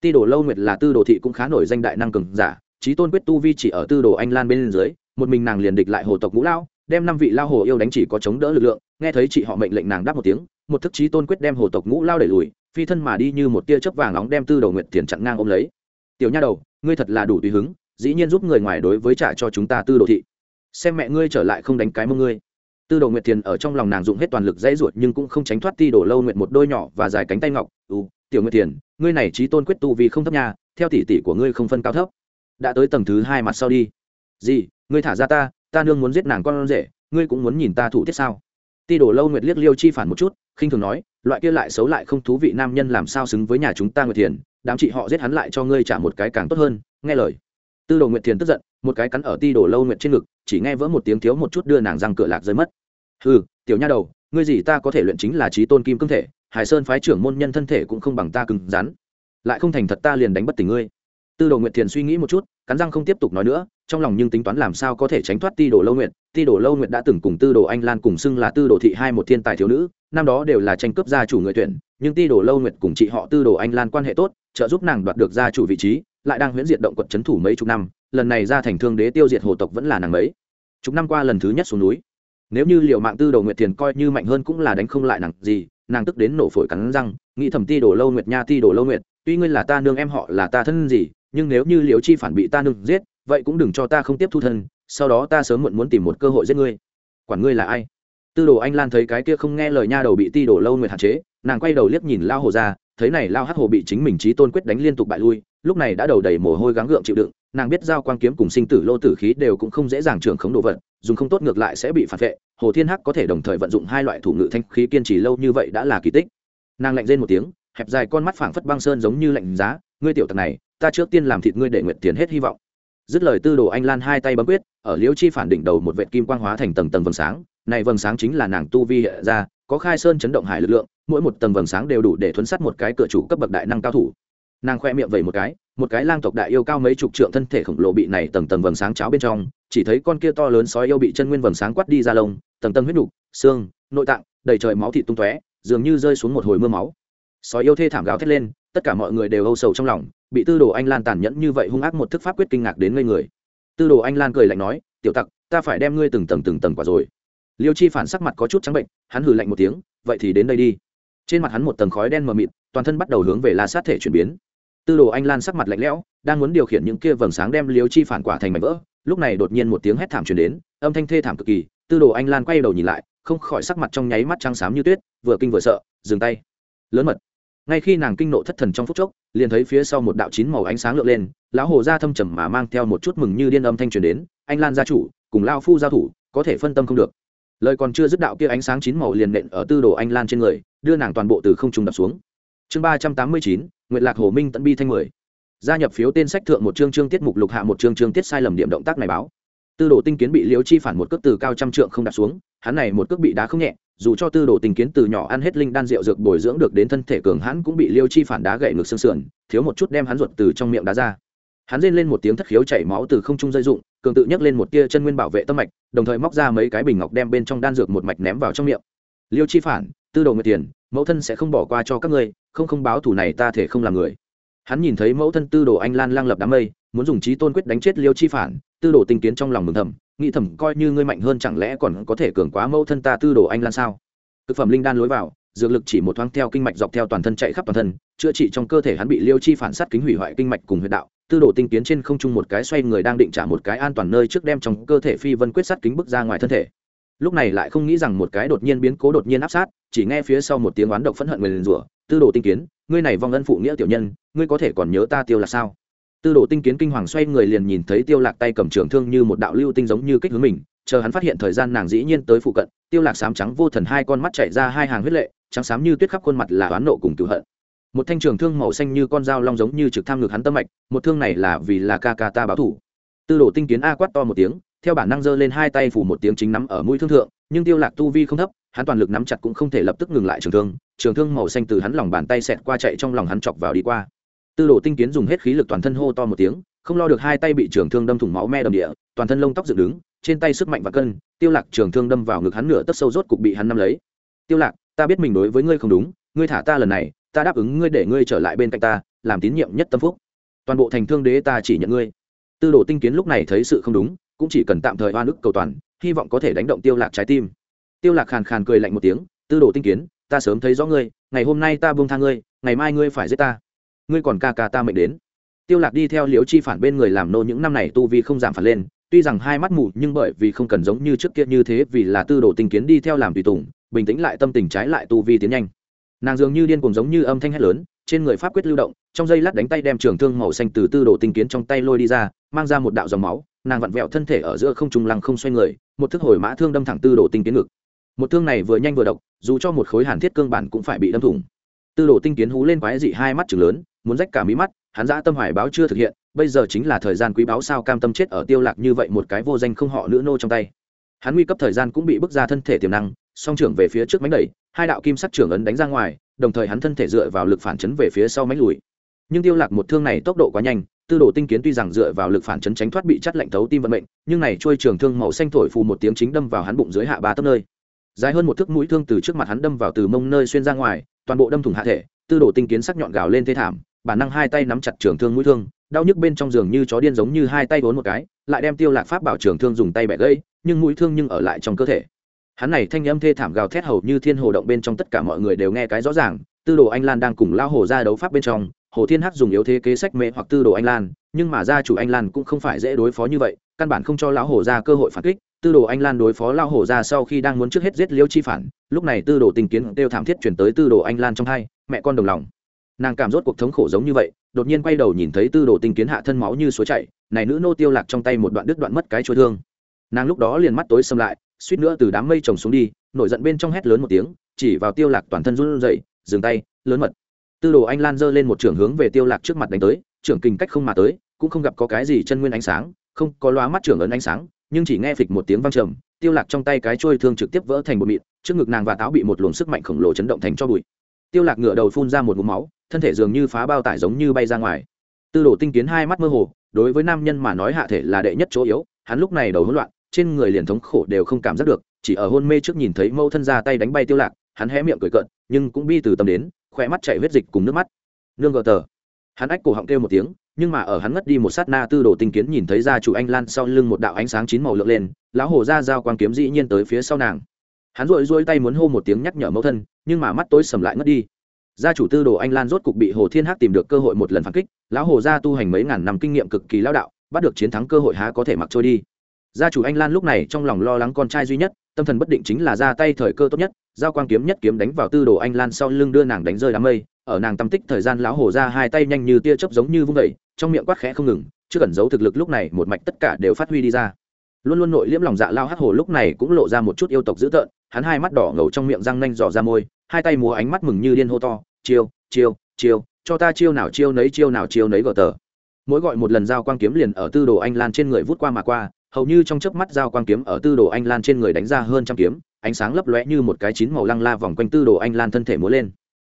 A: Ti đồ lâu nguyệt là tư đồ thị cũng khá nổi danh đại năng cường giả trí tôn quyết tu vi chỉ ở tư đồ anh lan bên dưới, một mình nàng liền địch lại hồ tộc ngũ lao, đem năm vị lao hồ yêu đánh chỉ có chống đỡ lực lượng, nghe thấy chị họ mệnh lệnh nàng đáp một tiếng, một thức trí tôn quyết đem hồ tộc ngũ lao đẩy lùi, phi thân mà đi như một tia chớp vàng nóng đem tư đồ nguyệt tiền chặn ngang ôm lấy. Tiểu nha đầu, ngươi thật là đủ tùy hứng, dĩ nhiên giúp người ngoài đối với trả cho chúng ta tư đồ thị xem mẹ ngươi trở lại không đánh cái mông ngươi. Tư đồ nguyệt tiền ở trong lòng nàng dụng hết toàn lực dãy ruột nhưng cũng không tránh thoát ti đổ lâu nguyệt một đôi nhỏ và dài cánh tay ngọc. Ừ tiểu nguyệt tiền ngươi này trí tôn quyết tu vì không thấp nhà theo tỷ tỷ của ngươi không phân cao thấp. Đã tới tầng thứ hai mặt sau đi. Gì, ngươi thả ra ta ta nương muốn giết nàng con rể, ngươi cũng muốn nhìn ta thủ tiết sao? Ti đổ lâu nguyệt liếc liêu chi phản một chút, khinh thường nói, loại kia lại xấu lại không thú vị nam nhân làm sao xứng với nhà chúng ta nguyệt thiền, đám chị họ giết hắn lại cho ngươi trả một cái càng tốt hơn. Nghe lời tư đồ nguyệt thiền tức giận, một cái cắn ở ti đồ lâu nguyệt trên ngực, chỉ nghe vỡ một tiếng thiếu một chút đưa nàng răng cửa lạc rơi mất. Ừ tiểu nha đầu, ngươi gì ta có thể luyện chính là trí tôn kim cương thể, hải sơn phái trưởng môn nhân thân thể cũng không bằng ta cứng rắn. Lại không thành thật ta liền đánh bất tỉnh ngươi. Tư đồ nguyệt thiền suy nghĩ một chút, cắn răng không tiếp tục nói nữa, trong lòng nhưng tính toán làm sao có thể tránh thoát ti đồ lâu nguyệt. Ti đồ lâu nguyệt đã từng cùng tư đồ anh lan cùng xưng là tư đồ thị hai một thiên tài thiếu nữ, năm đó đều là tranh cướp gia chủ người tuyển, nhưng ti đồ lâu nguyệt cùng chị họ tư đồ anh lan quan hệ tốt, trợ giúp nàng đoạt được gia chủ vị trí lại đang huyễn diệt động quật c thủ mấy chục năm, lần này ra thành thương đế tiêu diệt hồ tộc vẫn là nàng mấy. Chục năm qua lần thứ nhất xuống núi, nếu như liệu mạng tư đồ nguyệt thiền coi như mạnh hơn cũng là đánh không lại nàng gì, nàng tức đến nổ phổi cắn răng, nghĩ thầm ti đổ lâu nguyệt nha, ti đổ lâu nguyệt, tuy ngươi là ta nương em họ là ta thân gì, nhưng nếu như liễu chi phản bị ta nương giết, vậy cũng đừng cho ta không tiếp thu thân, sau đó ta sớm muộn muốn tìm một cơ hội giết ngươi. Quản ngươi là ai? Tư đồ anh lan thấy cái kia không nghe lời nha đầu bị ti đổ lâu nguyệt hạn chế, nàng quay đầu liếc nhìn lao hồ ra thấy này lao hắc hồ bị chính mình trí tôn quyết đánh liên tục bại lui, lúc này đã đầu đầy mồ hôi gắng gượng chịu đựng, nàng biết giao quang kiếm cùng sinh tử lô tử khí đều cũng không dễ dàng trưởng khống đồ vật, dùng không tốt ngược lại sẽ bị phản vệ, hồ thiên hắc có thể đồng thời vận dụng hai loại thủ ngự thanh khí kiên trì lâu như vậy đã là kỳ tích. Nàng lạnh rên một tiếng, hẹp dài con mắt phảng phất băng sơn giống như lạnh giá, ngươi tiểu tặc này, ta trước tiên làm thịt ngươi để nguyện tiền hết hy vọng. Dứt lời tư đồ anh lan hai tay bấm quyết, ở liễu chi phản đỉnh đầu một vệ kim quang hóa thành tầng tầng vầng sáng, này vầng sáng chính là nàng tu vi hệ ra, có khai sơn chấn động hải lực lượng mỗi một tầng vầng sáng đều đủ để thuấn sát một cái cửa chủ cấp bậc đại năng cao thủ. Nàng khoe miệng vẩy một cái một cái lang tộc đại yêu cao mấy chục trượng thân thể khổng lồ bị này tầng tầng vầng sáng cháo bên trong, chỉ thấy con kia to lớn sói yêu bị chân nguyên vầng sáng quát đi ra lông, tầng tầng huyết nhục xương, nội tạng, đầy trời máu thịt tung tóe, dường như rơi xuống một hồi mưa máu. Sói yêu thê thảm gào thét lên, tất cả mọi người đều âu sầu trong lòng, bị tư đồ anh lan tàn nhẫn như vậy hung ác một thức pháp quyết kinh ngạc đến ngây người. Tư đồ anh lan cười lạnh nói, tiểu tặc, ta phải đem ngươi từng tầng từng tầng quả rồi. Liêu chi phản sắc mặt có chút trắng bệnh, hắn hừ lạnh một tiếng, vậy thì đến đây đi trên mặt hắn một tầng khói đen mờ mịt, toàn thân bắt đầu hướng về la sát thể chuyển biến. Tư đồ anh lan sắc mặt lạnh lẽo, đang muốn điều khiển những kia vầng sáng đem liếu chi phản quả thành mảnh vỡ, lúc này đột nhiên một tiếng hét thảm truyền đến, âm thanh thê thảm cực kỳ, tư đồ anh lan quay đầu nhìn lại, không khỏi sắc mặt trong nháy mắt trắng xám như tuyết, vừa kinh vừa sợ, dừng tay. Lớn mật. Ngay khi nàng kinh nộ thất thần trong phút chốc, liền thấy phía sau một đạo chín màu ánh sáng lượn lên, lão hồ ra thâm trầm mà mang theo một chút mừng như điên âm thanh truyền đến, anh lan gia chủ, cùng lao phu giao thủ, có thể phân tâm không được. Lời còn chưa dứt đạo kia ánh sáng chín màu liền nện ở tư đồ anh lan trên người đưa nàng toàn bộ từ không trung đập xuống. Chương ba trăm tám mươi chín nguyện lạc hồ minh tận bi thanh mười. Gia nhập phiếu tên sách thượng một chương chương tiết mục lục hạ một chương chương tiết sai lầm điểm động tác này báo. Tư đồ tinh kiến bị liễu chi phản một cước từ cao trăm trượng không đặt xuống, hắn này một cước bị đá không nhẹ, dù cho tư đồ tinh kiến từ nhỏ ăn hết linh đan rượu dược bồi dưỡng được đến thân thể cường hắn cũng bị liêu chi phản đá gậy ngược xương sườn, thiếu một chút đem hắn ruột từ trong miệng đá ra. Hắn rên lên một tiếng thất khiếu chảy máu từ không trung dây dụng cường tự nhấc lên một tia chân nguyên bảo vệ tâm mạch, đồng thời móc ra mấy cái bình ngọc đem bên trong đan dược một mạch ném vào trong miệng. Liêu chi phản tư đồ nguyệt tiền, mẫu thân sẽ không bỏ qua cho các ngươi, không không báo thủ này ta thể không làm người. Hắn nhìn thấy mẫu thân tư đồ anh lan lang lập đám mây, muốn dùng trí tôn quyết đánh chết liêu chi phản, tư đồ tinh kiến trong lòng mừng thầm, nghĩ thầm coi như ngươi mạnh hơn chẳng lẽ còn có thể cường quá mẫu thân ta tư đồ anh lan sao? Thực phẩm linh đan lối vào, dược lực chỉ một thoáng theo kinh mạch dọc theo toàn thân chạy khắp toàn thân, chữa trị trong cơ thể hắn bị liêu chi phản sát kính hủy hoại kinh mạch cùng huyệt đạo, tư đồ tinh kiến trên không trung một cái xoay người đang định trả một cái an toàn nơi trước đem trong cơ thể phi vân quyết sát kính bước ra ngoài thân thể lúc này lại không nghĩ rằng một cái đột nhiên biến cố đột nhiên áp sát, chỉ nghe phía sau một tiếng oán độc phẫn hận người liền rủa, tư đồ tinh kiến, ngươi này vong ân phụ nghĩa tiểu nhân, ngươi có thể còn nhớ ta tiêu là sao? Tư đồ tinh kiến kinh hoàng xoay người liền nhìn thấy tiêu lạc tay cầm trường thương như một đạo lưu tinh giống như kích hướng mình, chờ hắn phát hiện thời gian nàng dĩ nhiên tới phụ cận, tiêu lạc sám trắng vô thần hai con mắt chảy ra hai hàng huyết lệ, trắng sám như tuyết khắp khuôn mặt là oán nộ cùng cửu hận. Một thanh trường thương màu xanh như con dao long giống như trực tham ngược hắn tâm mạch, một thương này là vì là ca ca ta báo thủ. Tư đồ tinh kiến a quát to một tiếng theo bản năng giơ lên hai tay phủ một tiếng chính nắm ở mũi thương thượng, nhưng tiêu lạc tu vi không thấp, hắn toàn lực nắm chặt cũng không thể lập tức ngừng lại trường thương trường thương màu xanh từ hắn lòng bàn tay xẹt qua chạy trong lòng hắn chọc vào đi qua. Tư đồ tinh kiến dùng hết khí lực toàn thân hô to một tiếng, không lo được hai tay bị trường thương đâm thủng máu me đầm địa, toàn thân lông tóc dựng đứng, trên tay sức mạnh và cân, tiêu lạc trường thương đâm vào ngực hắn nửa tấc sâu rốt cục bị hắn nắm lấy. Tiêu lạc, ta biết mình đối với ngươi không đúng, ngươi thả ta lần này, ta đáp ứng ngươi để ngươi trở lại bên cạnh ta, làm tín nhiệm nhất tâm phúc. Toàn bộ thành thương đế ta chỉ nhận ngươi. Tư đồ tinh kiến lúc này thấy sự không đúng cũng chỉ cần tạm thời oan ức cầu toàn, hy vọng có thể đánh động tiêu lạc trái tim. Tiêu lạc khàn khàn cười lạnh một tiếng, tư đồ tinh kiến, ta sớm thấy rõ ngươi, ngày hôm nay ta buông tha ngươi, ngày mai ngươi phải giết ta. Ngươi còn ca ca ta mệnh đến. Tiêu lạc đi theo liễu chi phản bên người làm nô những năm này tu vi không giảm phản lên, tuy rằng hai mắt mù nhưng bởi vì không cần giống như trước kia như thế vì là tư đồ tinh kiến đi theo làm tùy tùng, bình tĩnh lại tâm tình trái lại tu vi tiến nhanh. Nàng dường như điên cuồng giống như âm thanh hét lớn, trên người pháp quyết lưu động, trong giây lát đánh tay đem trường thương màu xanh từ tư đồ tinh kiến trong tay lôi đi ra, mang ra một đạo dòng máu nàng vặn vẹo thân thể ở giữa không trung lăng không xoay người, một thức hồi mã thương đâm thẳng tư đồ tinh kiến ngực. Một thương này vừa nhanh vừa độc, dù cho một khối hàn thiết cương bản cũng phải bị đâm thủng. Tư đồ tinh kiến hú lên quái dị hai mắt chừng lớn, muốn rách cả mí mắt, hắn giã tâm hoài báo chưa thực hiện, bây giờ chính là thời gian quý báo sao cam tâm chết ở tiêu lạc như vậy một cái vô danh không họ nữ nô trong tay. Hắn nguy cấp thời gian cũng bị bức ra thân thể tiềm năng, song trưởng về phía trước mánh đẩy, hai đạo kim sắc trưởng ấn đánh ra ngoài, đồng thời hắn thân thể dựa vào lực phản chấn về phía sau mánh lùi nhưng tiêu lạc một thương này tốc độ quá nhanh, tư đồ tinh kiến tuy rằng dựa vào lực phản chấn tránh thoát bị chắt lạnh thấu tim vận mệnh, nhưng này trôi trường thương màu xanh thổi phù một tiếng chính đâm vào hắn bụng dưới hạ ba tấc nơi. Dài hơn một thước mũi thương từ trước mặt hắn đâm vào từ mông nơi xuyên ra ngoài, toàn bộ đâm thủng hạ thể, tư đồ tinh kiến sắc nhọn gào lên thê thảm, bản năng hai tay nắm chặt trường thương mũi thương, đau nhức bên trong giường như chó điên giống như hai tay vốn một cái, lại đem tiêu lạc pháp bảo trường thương dùng tay bẻ gãy, nhưng mũi thương nhưng ở lại trong cơ thể. Hắn này thanh âm thê thảm gào thét hầu như thiên hồ động bên trong tất cả mọi người đều nghe cái rõ ràng, tư đồ anh lan đang cùng lao hồ ra đấu pháp bên trong hồ thiên hắc dùng yếu thế kế sách mê hoặc tư đồ anh lan, nhưng mà gia chủ anh lan cũng không phải dễ đối phó như vậy, căn bản không cho lão Hổ ra cơ hội phản kích. Tư đồ anh lan đối phó Lão Hổ ra sau khi đang muốn trước hết giết liêu chi phản, lúc này tư đồ tình kiến đều thảm thiết chuyển tới tư đồ anh lan trong hai, mẹ con đồng lòng. Nàng cảm rốt cuộc thống khổ giống như vậy, đột nhiên quay đầu nhìn thấy tư đồ tinh kiến hạ thân máu như suối chảy, này nữ nô tiêu lạc trong tay một đoạn đứt đoạn mất cái chuôi thương. Nàng lúc đó liền mắt tối sầm lại, suýt nữa từ đám mây trồng xuống đi, nổi giận bên trong hét lớn một tiếng, chỉ vào tiêu lạc toàn thân run rẩy, dừng tay, lớn mật tư đồ anh lan giơ lên một trưởng hướng về tiêu lạc trước mặt đánh tới, trưởng kình cách không mà tới, cũng không gặp có cái gì chân nguyên ánh sáng, không có loa mắt trưởng ấn ánh sáng, nhưng chỉ nghe phịch một tiếng vang trầm, tiêu lạc trong tay cái chuôi thương trực tiếp vỡ thành một mịn, trước ngực nàng và táo bị một luồng sức mạnh khổng lồ chấn động thành cho bụi. Tiêu lạc ngửa đầu phun ra một ngụm máu, thân thể dường như phá bao tải giống như bay ra ngoài. Tư đồ tinh kiến hai mắt mơ hồ, đối với nam nhân mà nói hạ thể là đệ nhất chỗ yếu, hắn lúc này đầu hỗn loạn, trên người liền thống khổ đều không cảm giác được, chỉ ở hôn mê trước nhìn thấy mâu thân ra tay đánh bay tiêu lạc, hắn hé miệng cười cợt, nhưng cũng bi từ tâm đến khỏe mắt chảy huyết dịch cùng nước mắt. Nương gờ tờ. Hắn ách cổ họng kêu một tiếng, nhưng mà ở hắn ngất đi một sát na tư đồ tinh kiến nhìn thấy gia chủ anh lan sau lưng một đạo ánh sáng chín màu lượn lên, lão hồ ra dao quang kiếm dĩ nhiên tới phía sau nàng. Hắn rội rôi tay muốn hô một tiếng nhắc nhở mẫu thân, nhưng mà mắt tối sầm lại ngất đi. Gia chủ tư đồ anh lan rốt cục bị hồ thiên hắc tìm được cơ hội một lần phản kích, lão hồ gia tu hành mấy ngàn năm kinh nghiệm cực kỳ lao đạo, bắt được chiến thắng cơ hội há có thể mặc trôi đi. Gia chủ anh lan lúc này trong lòng lo lắng con trai duy nhất, tâm thần bất định chính là ra tay thời cơ tốt nhất giao quang kiếm nhất kiếm đánh vào tư đồ anh lan sau lưng đưa nàng đánh rơi đám mây, ở nàng tâm tích thời gian lão hồ ra hai tay nhanh như tia chớp giống như vung vẩy trong miệng quát khẽ không ngừng chưa cần giấu thực lực lúc này một mạch tất cả đều phát huy đi ra. Luôn luôn nội liễm lòng dạ lao hắc hồ lúc này cũng lộ ra một chút yêu tộc dữ tợn, hắn hai mắt đỏ ngầu trong miệng răng nanh dò ra môi, hai tay múa ánh mắt mừng như điên hô to, chiêu chiêu chiêu, cho ta chiêu nào chiêu nấy, chiêu nào chiêu nấy gờ tờ. Mỗi gọi một lần giao quang kiếm liền ở tư đồ anh lan trên người vút qua mà qua, hầu như trong chớp mắt giao quang kiếm ở tư đồ anh lan trên người đánh ra hơn trăm kiếm ánh sáng lấp lóe như một cái chín màu lăng la vòng quanh tư đồ anh lan thân thể múa lên.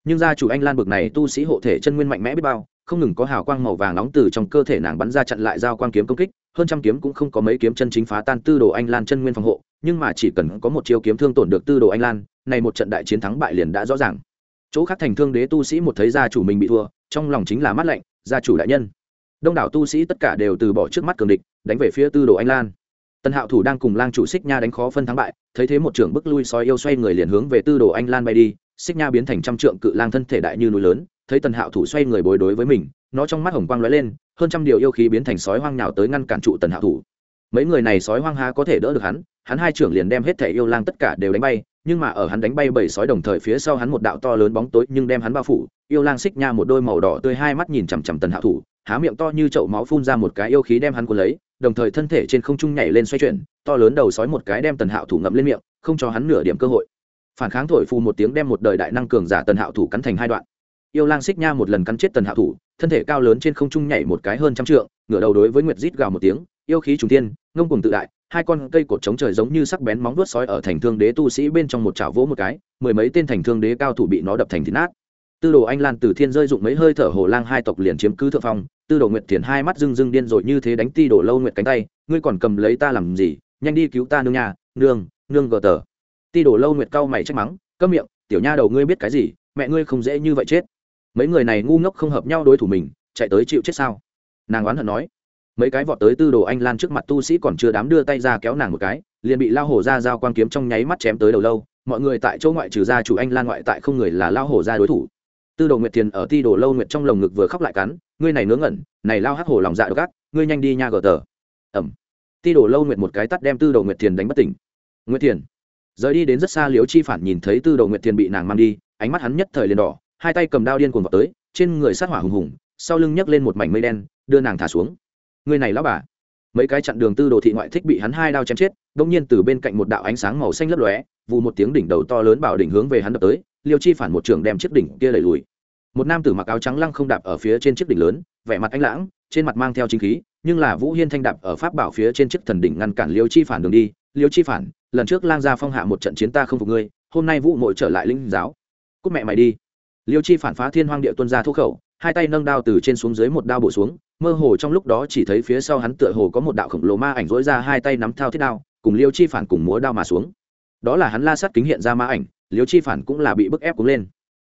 A: Nhưng gia chủ anh lan bực này tu sĩ hộ thể chân nguyên mạnh mẽ biết bao, không ngừng có hào quang màu vàng nóng từ trong cơ thể nàng bắn ra chặn lại giao quang kiếm công kích, hơn trăm kiếm cũng không có mấy kiếm chân chính phá tan tư đồ anh lan chân nguyên phòng hộ, nhưng mà chỉ cần có một chiêu kiếm thương tổn được tư đồ anh lan, này một trận đại chiến thắng bại liền đã rõ ràng. Chỗ khác thành thương đế tu sĩ một thấy gia chủ mình bị thua, trong lòng chính là mắt lạnh, gia chủ đại nhân. Đông đảo tu sĩ tất cả đều từ bỏ trước mắt cường địch, đánh về phía tư đồ anh lan tần hạo thủ đang cùng lang chủ xích nha đánh khó phân thắng bại, thấy thế một trưởng bức lui soi yêu xoay người liền hướng về tư đồ anh lan bay đi, xích nha biến thành trăm trượng cự lang thân thể đại như núi lớn, thấy tần hạo thủ xoay người bối đối với mình, nó trong mắt hồng quang lóe lên, hơn trăm điều yêu khí biến thành sói hoang nào tới ngăn cản trụ tần hạo thủ. Mấy người này sói hoang há có thể đỡ được hắn hắn hai trưởng liền đem hết thể yêu lang tất cả đều đánh bay, nhưng mà ở hắn đánh bay bảy sói đồng thời phía sau hắn một đạo to lớn bóng tối nhưng đem hắn bao phủ, yêu lang xích nha một đôi màu đỏ tươi hai mắt nhìn chằm chằm tần hạo thủ, há miệng to như chậu máu phun ra một cái yêu khí đem hắn cuốn lấy đồng thời thân thể trên không trung nhảy lên xoay chuyển, to lớn đầu sói một cái đem tần hạo thủ ngậm lên miệng, không cho hắn nửa điểm cơ hội. Phản kháng thổi phù một tiếng đem một đời đại năng cường giả tần hạo thủ cắn thành hai đoạn. Yêu lang xích nha một lần cắn chết tần hạo thủ, thân thể cao lớn trên không trung nhảy một cái hơn trăm trượng, ngửa đầu đối với nguyệt rít gào một tiếng, yêu khí trùng tiên ngông cùng tự đại, hai con cây cột trống trời giống như sắc bén móng vuốt sói ở thành thương đế tu sĩ bên trong một chảo vỗ một cái, mười mấy tên thành thương đế cao thủ bị nó đập thành thịt nát tư đồ anh lan từ thiên rơi dụng mấy hơi thở hồ lang hai tộc liền chiếm cứ thượng phong, tư đồ nguyệt thiền hai mắt rưng rưng điên rồi như thế đánh ti đổ lâu nguyệt cánh tay, ngươi còn cầm lấy ta làm gì? Nhanh đi cứu ta nương nhà nương nương gờ tờ. Ti đổ lâu nguyệt cau mày trách mắng Cấm miệng, tiểu nha đầu ngươi biết cái gì? Mẹ ngươi không dễ như vậy chết. Mấy người này ngu ngốc không hợp nhau đối thủ mình, chạy tới chịu chết sao? Nàng oán hận nói. Mấy cái vọt tới tư đồ anh lan trước mặt tu sĩ còn chưa đám đưa tay ra kéo nàng một cái, liền bị lao hổ ra dao quang kiếm trong nháy mắt chém tới đầu lâu. Mọi người tại chỗ ngoại trừ ra chủ anh lan ngoại tại không người là lao hổ ra đối thủ tư đồ nguyệt Thiền ở ti đồ lâu nguyệt trong lồng ngực vừa khóc lại cắn, ngươi này ngớ ngẩn, này lao hắc hổ lòng dạ đố gác. ngươi nhanh đi nha gờ tờ ẩm ti đồ lâu nguyệt một cái tắt đem tư đồ nguyệt Thiền đánh bất tỉnh nguyệt Thiền. rời đi đến rất xa liếu chi phản nhìn thấy tư đồ nguyệt Thiền bị nàng mang đi, ánh mắt hắn nhất thời liền đỏ, hai tay cầm đao điên cuồng vào tới, trên người sát hỏa hùng hùng, sau lưng nhấc lên một mảnh mây đen, đưa nàng thả xuống người này lão bà mấy cái chặn đường tư đồ thị ngoại thích bị hắn hai đao chém chết đông nhiên từ bên cạnh một đạo ánh sáng màu xanh lấp lóe vụ một tiếng đỉnh đầu to lớn bảo đỉnh hướng về hắn đập tới liêu chi phản một trường đem chiếc đỉnh kia lẩy lùi. Một nam tử mặc áo trắng lăng không đạp ở phía trên chiếc đỉnh lớn, vẻ mặt ánh lãng, trên mặt mang theo chính khí, nhưng là vũ hiên thanh đạp ở pháp bảo phía trên chiếc thần đỉnh ngăn cản liêu chi phản đường đi. Liêu chi phản, lần trước lang gia phong hạ một trận chiến ta không phục ngươi, hôm nay vũ mội trở lại linh giáo. Cúc mẹ mày đi. Liêu chi phản phá thiên hoang địa tuân ra thuốc khẩu, hai tay nâng đao từ trên xuống dưới một đao bổ xuống, mơ hồ trong lúc đó chỉ thấy phía sau hắn tựa hồ có một đạo khổng lồ ma ảnh dối ra hai tay nắm thao thiết đao, cùng liêu chi phản cùng múa đao mà xuống. Đó là hắn la sắt kính hiện ra ma ảnh liêu chi phản cũng là bị bức ép cũng lên.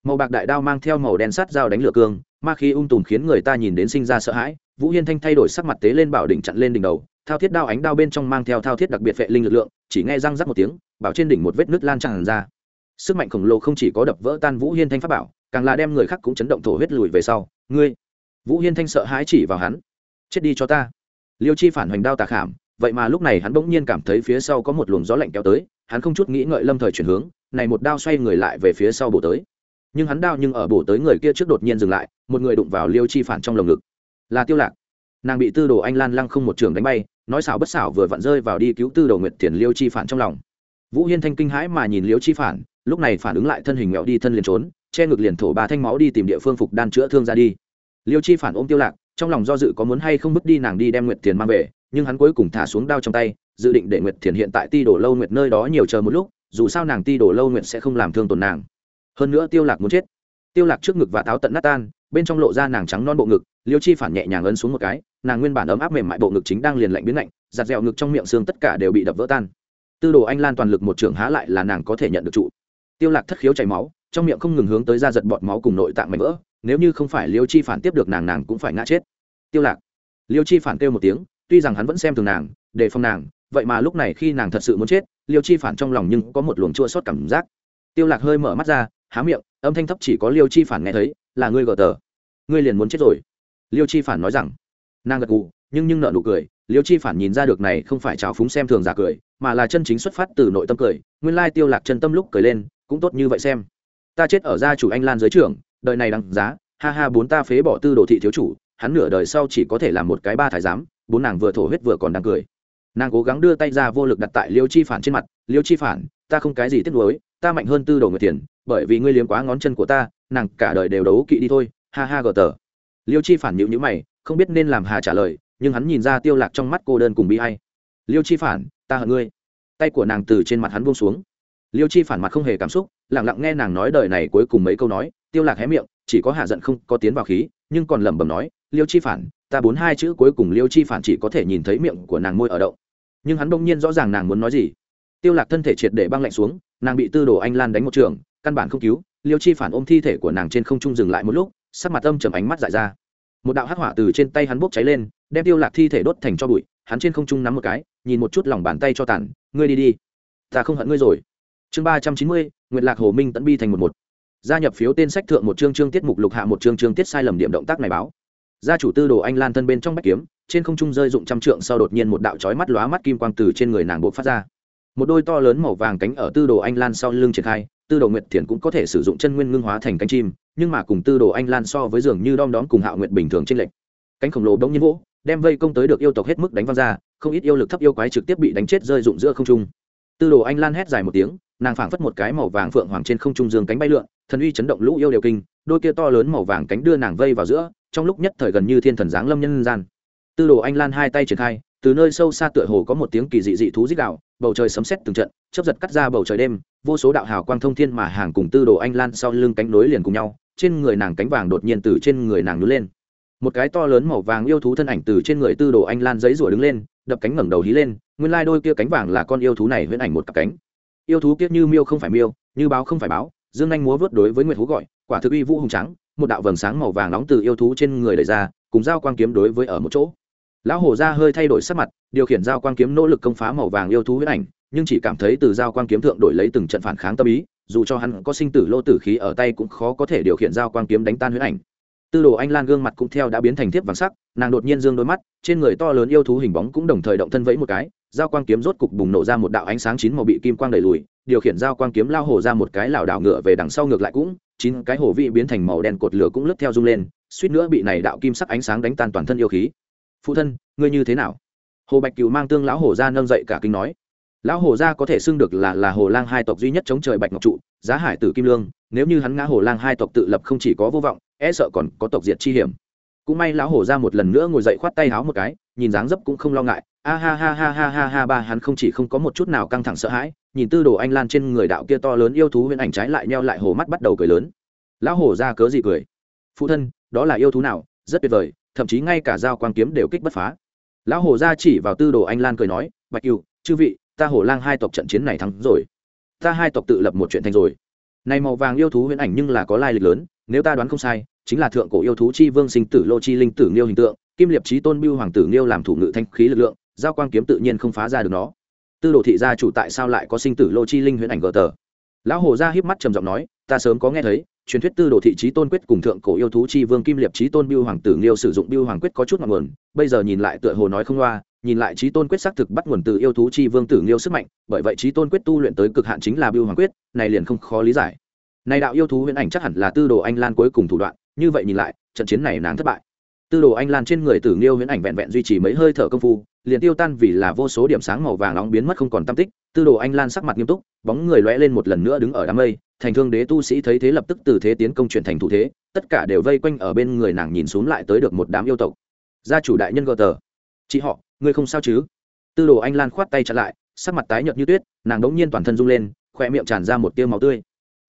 A: Màu bạc đại đao mang theo màu đen sắt dao đánh lửa cương, ma khí ung tùm khiến người ta nhìn đến sinh ra sợ hãi. Vũ hiên thanh thay đổi sắc mặt tế lên bảo đỉnh chặn lên đỉnh đầu, thao thiết đao ánh đao bên trong mang theo thao thiết đặc biệt vệ linh lực lượng, chỉ nghe răng rắc một tiếng, bảo trên đỉnh một vết nứt lan tràn ra. Sức mạnh khổng lồ không chỉ có đập vỡ tan vũ hiên thanh pháp bảo, càng là đem người khác cũng chấn động thổ huyết lùi về sau. Ngươi! Vũ hiên thanh sợ hãi chỉ vào hắn. Chết đi cho ta. Liêu chi phản hoành đao tà khảm, vậy mà lúc này hắn bỗng nhiên cảm thấy phía sau có một luồng gió lạnh kéo tới hắn không chút nghĩ ngợi lâm thời chuyển hướng, này một đao xoay người lại về phía sau bổ tới. Nhưng hắn đao nhưng ở bổ tới người kia trước đột nhiên dừng lại, một người đụng vào liêu chi phản trong lồng ngực. Là tiêu lạc. Nàng bị tư đồ anh lan lăng không một trường đánh bay, nói xảo bất xảo vừa vặn rơi vào đi cứu tư đồ nguyệt thiền liêu chi phản trong lòng. Vũ hiên thanh kinh hãi mà nhìn liêu chi phản, lúc này phản ứng lại thân hình mẹo đi thân liền trốn, che ngực liền thổ ba thanh máu đi tìm địa phương phục đan chữa thương ra đi. Liêu chi phản ôm tiêu lạc, trong lòng do dự có muốn hay không bước đi nàng đi đem nguyệt thiền mang về, nhưng hắn cuối cùng thả xuống đao trong tay dự định để nguyệt thiền hiện tại ti đổ lâu nguyệt nơi đó nhiều chờ một lúc, dù sao nàng ti đổ lâu nguyệt sẽ không làm thương tổn nàng. Hơn nữa tiêu lạc muốn chết. Tiêu lạc trước ngực và táo tận nát tan, bên trong lộ ra nàng trắng non bộ ngực, liêu chi phản nhẹ nhàng ấn xuống một cái, nàng nguyên bản ấm áp mềm mại bộ ngực chính đang liền lạnh biến lạnh, giặt dẻo ngực trong miệng xương tất cả đều bị đập vỡ tan. Tư đồ anh lan toàn lực một trường há lại là nàng có thể nhận được trụ. Tiêu lạc thất khiếu chảy máu, trong miệng không ngừng hướng tới ra giật bọt máu cùng nội tạng mảnh vỡ, nếu như không phải liêu chi phản tiếp được nàng nàng cũng phải ngã chết. Tiêu lạc. Liêu chi phản kêu một tiếng, tuy rằng hắn vẫn xem thường nàng để phòng nàng, vậy mà lúc này khi nàng thật sự muốn chết, liêu chi phản trong lòng nhưng có một luồng chua xót cảm giác. Tiêu lạc hơi mở mắt ra, há miệng, âm thanh thấp chỉ có liêu chi phản nghe thấy, là ngươi gờ tờ, ngươi liền muốn chết rồi. Liêu chi phản nói rằng. Nàng gật gù, nhưng nhưng nợ nụ cười, liêu chi phản nhìn ra được này không phải trào phúng xem thường giả cười, mà là chân chính xuất phát từ nội tâm cười. Nguyên lai tiêu lạc chân tâm lúc cười lên, cũng tốt như vậy xem. Ta chết ở gia chủ anh lan giới trưởng, đời này đằng giá, ha ha bốn ta phế bỏ tư đồ thị thiếu chủ, hắn nửa đời sau chỉ có thể làm một cái ba thái giám, bốn nàng vừa thổ huyết vừa còn đang cười nàng cố gắng đưa tay ra vô lực đặt tại liêu chi phản trên mặt, liêu chi phản, ta không cái gì tiếc nuối, ta mạnh hơn tư đồ người tiền bởi vì ngươi liếm quá ngón chân của ta, nàng cả đời đều đấu kỵ đi thôi. Ha ha gờ tờ. Liêu chi phản nhịu nhữ mày, không biết nên làm hà trả lời, nhưng hắn nhìn ra tiêu lạc trong mắt cô đơn cùng bi hay liêu chi phản, ta hận ngươi. Tay của nàng từ trên mặt hắn buông xuống. Liêu chi phản mặt không hề cảm xúc, lặng lặng nghe nàng nói đời này cuối cùng mấy câu nói, tiêu lạc hé miệng, chỉ có hạ giận không có tiến vào khí, nhưng còn lẩm bẩm nói, liêu chi phản ta bốn hai chữ cuối cùng liêu chi phản chỉ có thể nhìn thấy miệng của nàng môi ở động nhưng hắn đông nhiên rõ ràng nàng muốn nói gì. Tiêu lạc thân thể triệt để băng lạnh xuống, nàng bị tư đồ anh lan đánh một trường, căn bản không cứu. Liêu chi phản ôm thi thể của nàng trên không trung dừng lại một lúc, sắc mặt âm trầm ánh mắt dại ra. Một đạo hắc hỏa từ trên tay hắn bốc cháy lên, đem tiêu lạc thi thể đốt thành cho bụi, hắn trên không trung nắm một cái, nhìn một chút lòng bàn tay cho tàn, ngươi đi đi, ta không hận ngươi rồi. Chương ba trăm chín mươi, nguyệt lạc hồ minh tận bi thành một một. Gia nhập phiếu tên sách thượng một chương chương tiết mục lục hạ một chương chương tiết sai lầm điểm động tác này báo gia chủ tư đồ anh lan thân bên trong bách kiếm, trên không trung rơi dụng trăm trượng sau đột nhiên một đạo chói mắt lóa mắt kim quang từ trên người nàng bộ phát ra. Một đôi to lớn màu vàng cánh ở tư đồ anh lan sau lưng triển khai, tư đồ nguyệt thiền cũng có thể sử dụng chân nguyên ngưng hóa thành cánh chim, nhưng mà cùng tư đồ anh lan so với dường như đom đóm cùng hạo nguyệt bình thường trên lệnh cánh khổng lồ đông nhiên vỗ, đem vây công tới được yêu tộc hết mức đánh văng ra, không ít yêu lực thấp yêu quái trực tiếp bị đánh chết rơi rụng giữa không trung. Tư đồ anh lan hét dài một tiếng, nàng phảng phất một cái màu vàng phượng hoàng trên không trung dương cánh bay lượn, thần uy chấn động lũ yêu đều kinh, đôi kia to lớn màu vàng cánh đưa nàng vây vào giữa trong lúc nhất thời gần như thiên thần giáng lâm nhân gian. Tư đồ anh lan hai tay triển khai, từ nơi sâu xa tựa hồ có một tiếng kỳ dị dị thú dích đạo bầu trời sấm sét từng trận, chớp giật cắt ra bầu trời đêm, vô số đạo hào quang thông thiên mà hàng cùng tư đồ anh lan sau lưng cánh nối liền cùng nhau, trên người nàng cánh vàng đột nhiên từ trên người nàng nứt lên. Một cái to lớn màu vàng yêu thú thân ảnh từ trên người tư đồ anh lan giấy rủa đứng lên, đập cánh ngẩng đầu hí lên, nguyên lai đôi kia cánh vàng là con yêu thú này huyễn ảnh một cặp cánh. Yêu thú kia như miêu không phải miêu, như báo không phải báo, dương anh múa vớt đối với nguyệt thú gọi, quả thực uy vũ hùng trắng một đạo vầng sáng màu vàng nóng từ yêu thú trên người đẩy ra, cùng dao quang kiếm đối với ở một chỗ. Lão hổ ra hơi thay đổi sắc mặt, điều khiển dao quang kiếm nỗ lực công phá màu vàng yêu thú huyết ảnh, nhưng chỉ cảm thấy từ dao quang kiếm thượng đổi lấy từng trận phản kháng tâm ý, dù cho hắn có sinh tử lô tử khí ở tay cũng khó có thể điều khiển dao quang kiếm đánh tan huyết ảnh. Tư đồ anh lan gương mặt cũng theo đã biến thành thiếp vàng sắc, nàng đột nhiên dương đôi mắt, trên người to lớn yêu thú hình bóng cũng đồng thời động thân vẫy một cái, dao quang kiếm rốt cục bùng nổ ra một đạo ánh sáng chín màu bị kim quang đẩy lùi, điều khiển dao quang kiếm lao hồ ra một cái lảo đảo ngựa về đằng sau ngược lại cũng chín cái hồ vị biến thành màu đen cột lửa cũng lướt theo rung lên, suýt nữa bị này đạo kim sắc ánh sáng đánh tan toàn thân yêu khí. Phụ thân, ngươi như thế nào? Hồ bạch cựu mang tương lão hồ ra nâng dậy cả kinh nói. Lão hồ gia có thể xưng được là là hồ lang hai tộc duy nhất chống trời bạch ngọc trụ, giá hải tử kim lương, nếu như hắn ngã hồ lang hai tộc tự lập không chỉ có vô vọng e sợ còn có tộc diệt chi hiểm. Cũng may lão hồ gia một lần nữa ngồi dậy khoát tay háo một cái, nhìn dáng dấp cũng không lo ngại. A ha ha ha ha ha ha ba, hắn không chỉ không có một chút nào căng thẳng sợ hãi nhìn tư đồ anh lan trên người đạo kia to lớn yêu thú huyền ảnh trái lại nheo lại hồ mắt bắt đầu cười lớn. Lão hồ gia cớ gì cười? Phụ thân, đó là yêu thú nào? Rất tuyệt vời, thậm chí ngay cả dao quang kiếm đều kích bất phá. Lão hồ gia chỉ vào tư đồ anh lan cười nói, bạch cựu chư vị, ta hồ lang hai tộc trận chiến này thắng rồi. Ta hai tộc tự lập một chuyện thành rồi. Này màu vàng yêu thú huyền ảnh nhưng là có lai lịch lớn, nếu ta đoán không sai, chính là thượng cổ yêu thú chi vương sinh tử lô chi linh tử nghiêu hình tượng, kim liệp trí tôn biêu hoàng tử nghiêu làm thủ ngự thanh khí lực lượng giao quang kiếm tự nhiên không phá ra được nó tư đồ thị gia chủ tại sao lại có sinh tử lô chi linh huyễn ảnh gờ tờ? Lão hồ gia híp mắt trầm giọng nói, ta sớm có nghe thấy, truyền thuyết tư đồ thị trí tôn quyết cùng thượng cổ yêu thú chi vương kim liệp trí tôn biêu hoàng tử nghiêu sử dụng biêu hoàng quyết có chút ngọn nguồn, bây giờ nhìn lại tựa hồ nói không loa, nhìn lại trí tôn quyết xác thực bắt nguồn từ yêu thú chi vương tử nghiêu sức mạnh, bởi vậy trí tôn quyết tu luyện tới cực hạn chính là biêu hoàng quyết, này liền không khó lý giải. Này đạo yêu thú huyễn ảnh chắc hẳn là tư đồ anh lan cuối cùng thủ đoạn, như vậy nhìn lại, trận chiến này nàng thất bại. Tư đồ anh lan trên người tử nghiêu huyễn ảnh vẹn vẹn duy trì mấy hơi thở công phu liền tiêu tan vì là vô số điểm sáng màu vàng nóng biến mất không còn tam tích, tư đồ anh lan sắc mặt nghiêm túc, bóng người lóe lên một lần nữa đứng ở đám mây, thành thương đế tu sĩ thấy thế lập tức từ thế tiến công chuyển thành thủ thế, tất cả đều vây quanh ở bên người nàng nhìn xuống lại tới được một đám yêu tộc. Gia chủ đại nhân gờ tờ chị họ, ngươi không sao chứ? Tư đồ anh lan khoát tay chặn lại, sắc mặt tái nhợt như tuyết, nàng đống nhiên toàn thân rung lên khoe miệng tràn ra một tiêu máu tươi.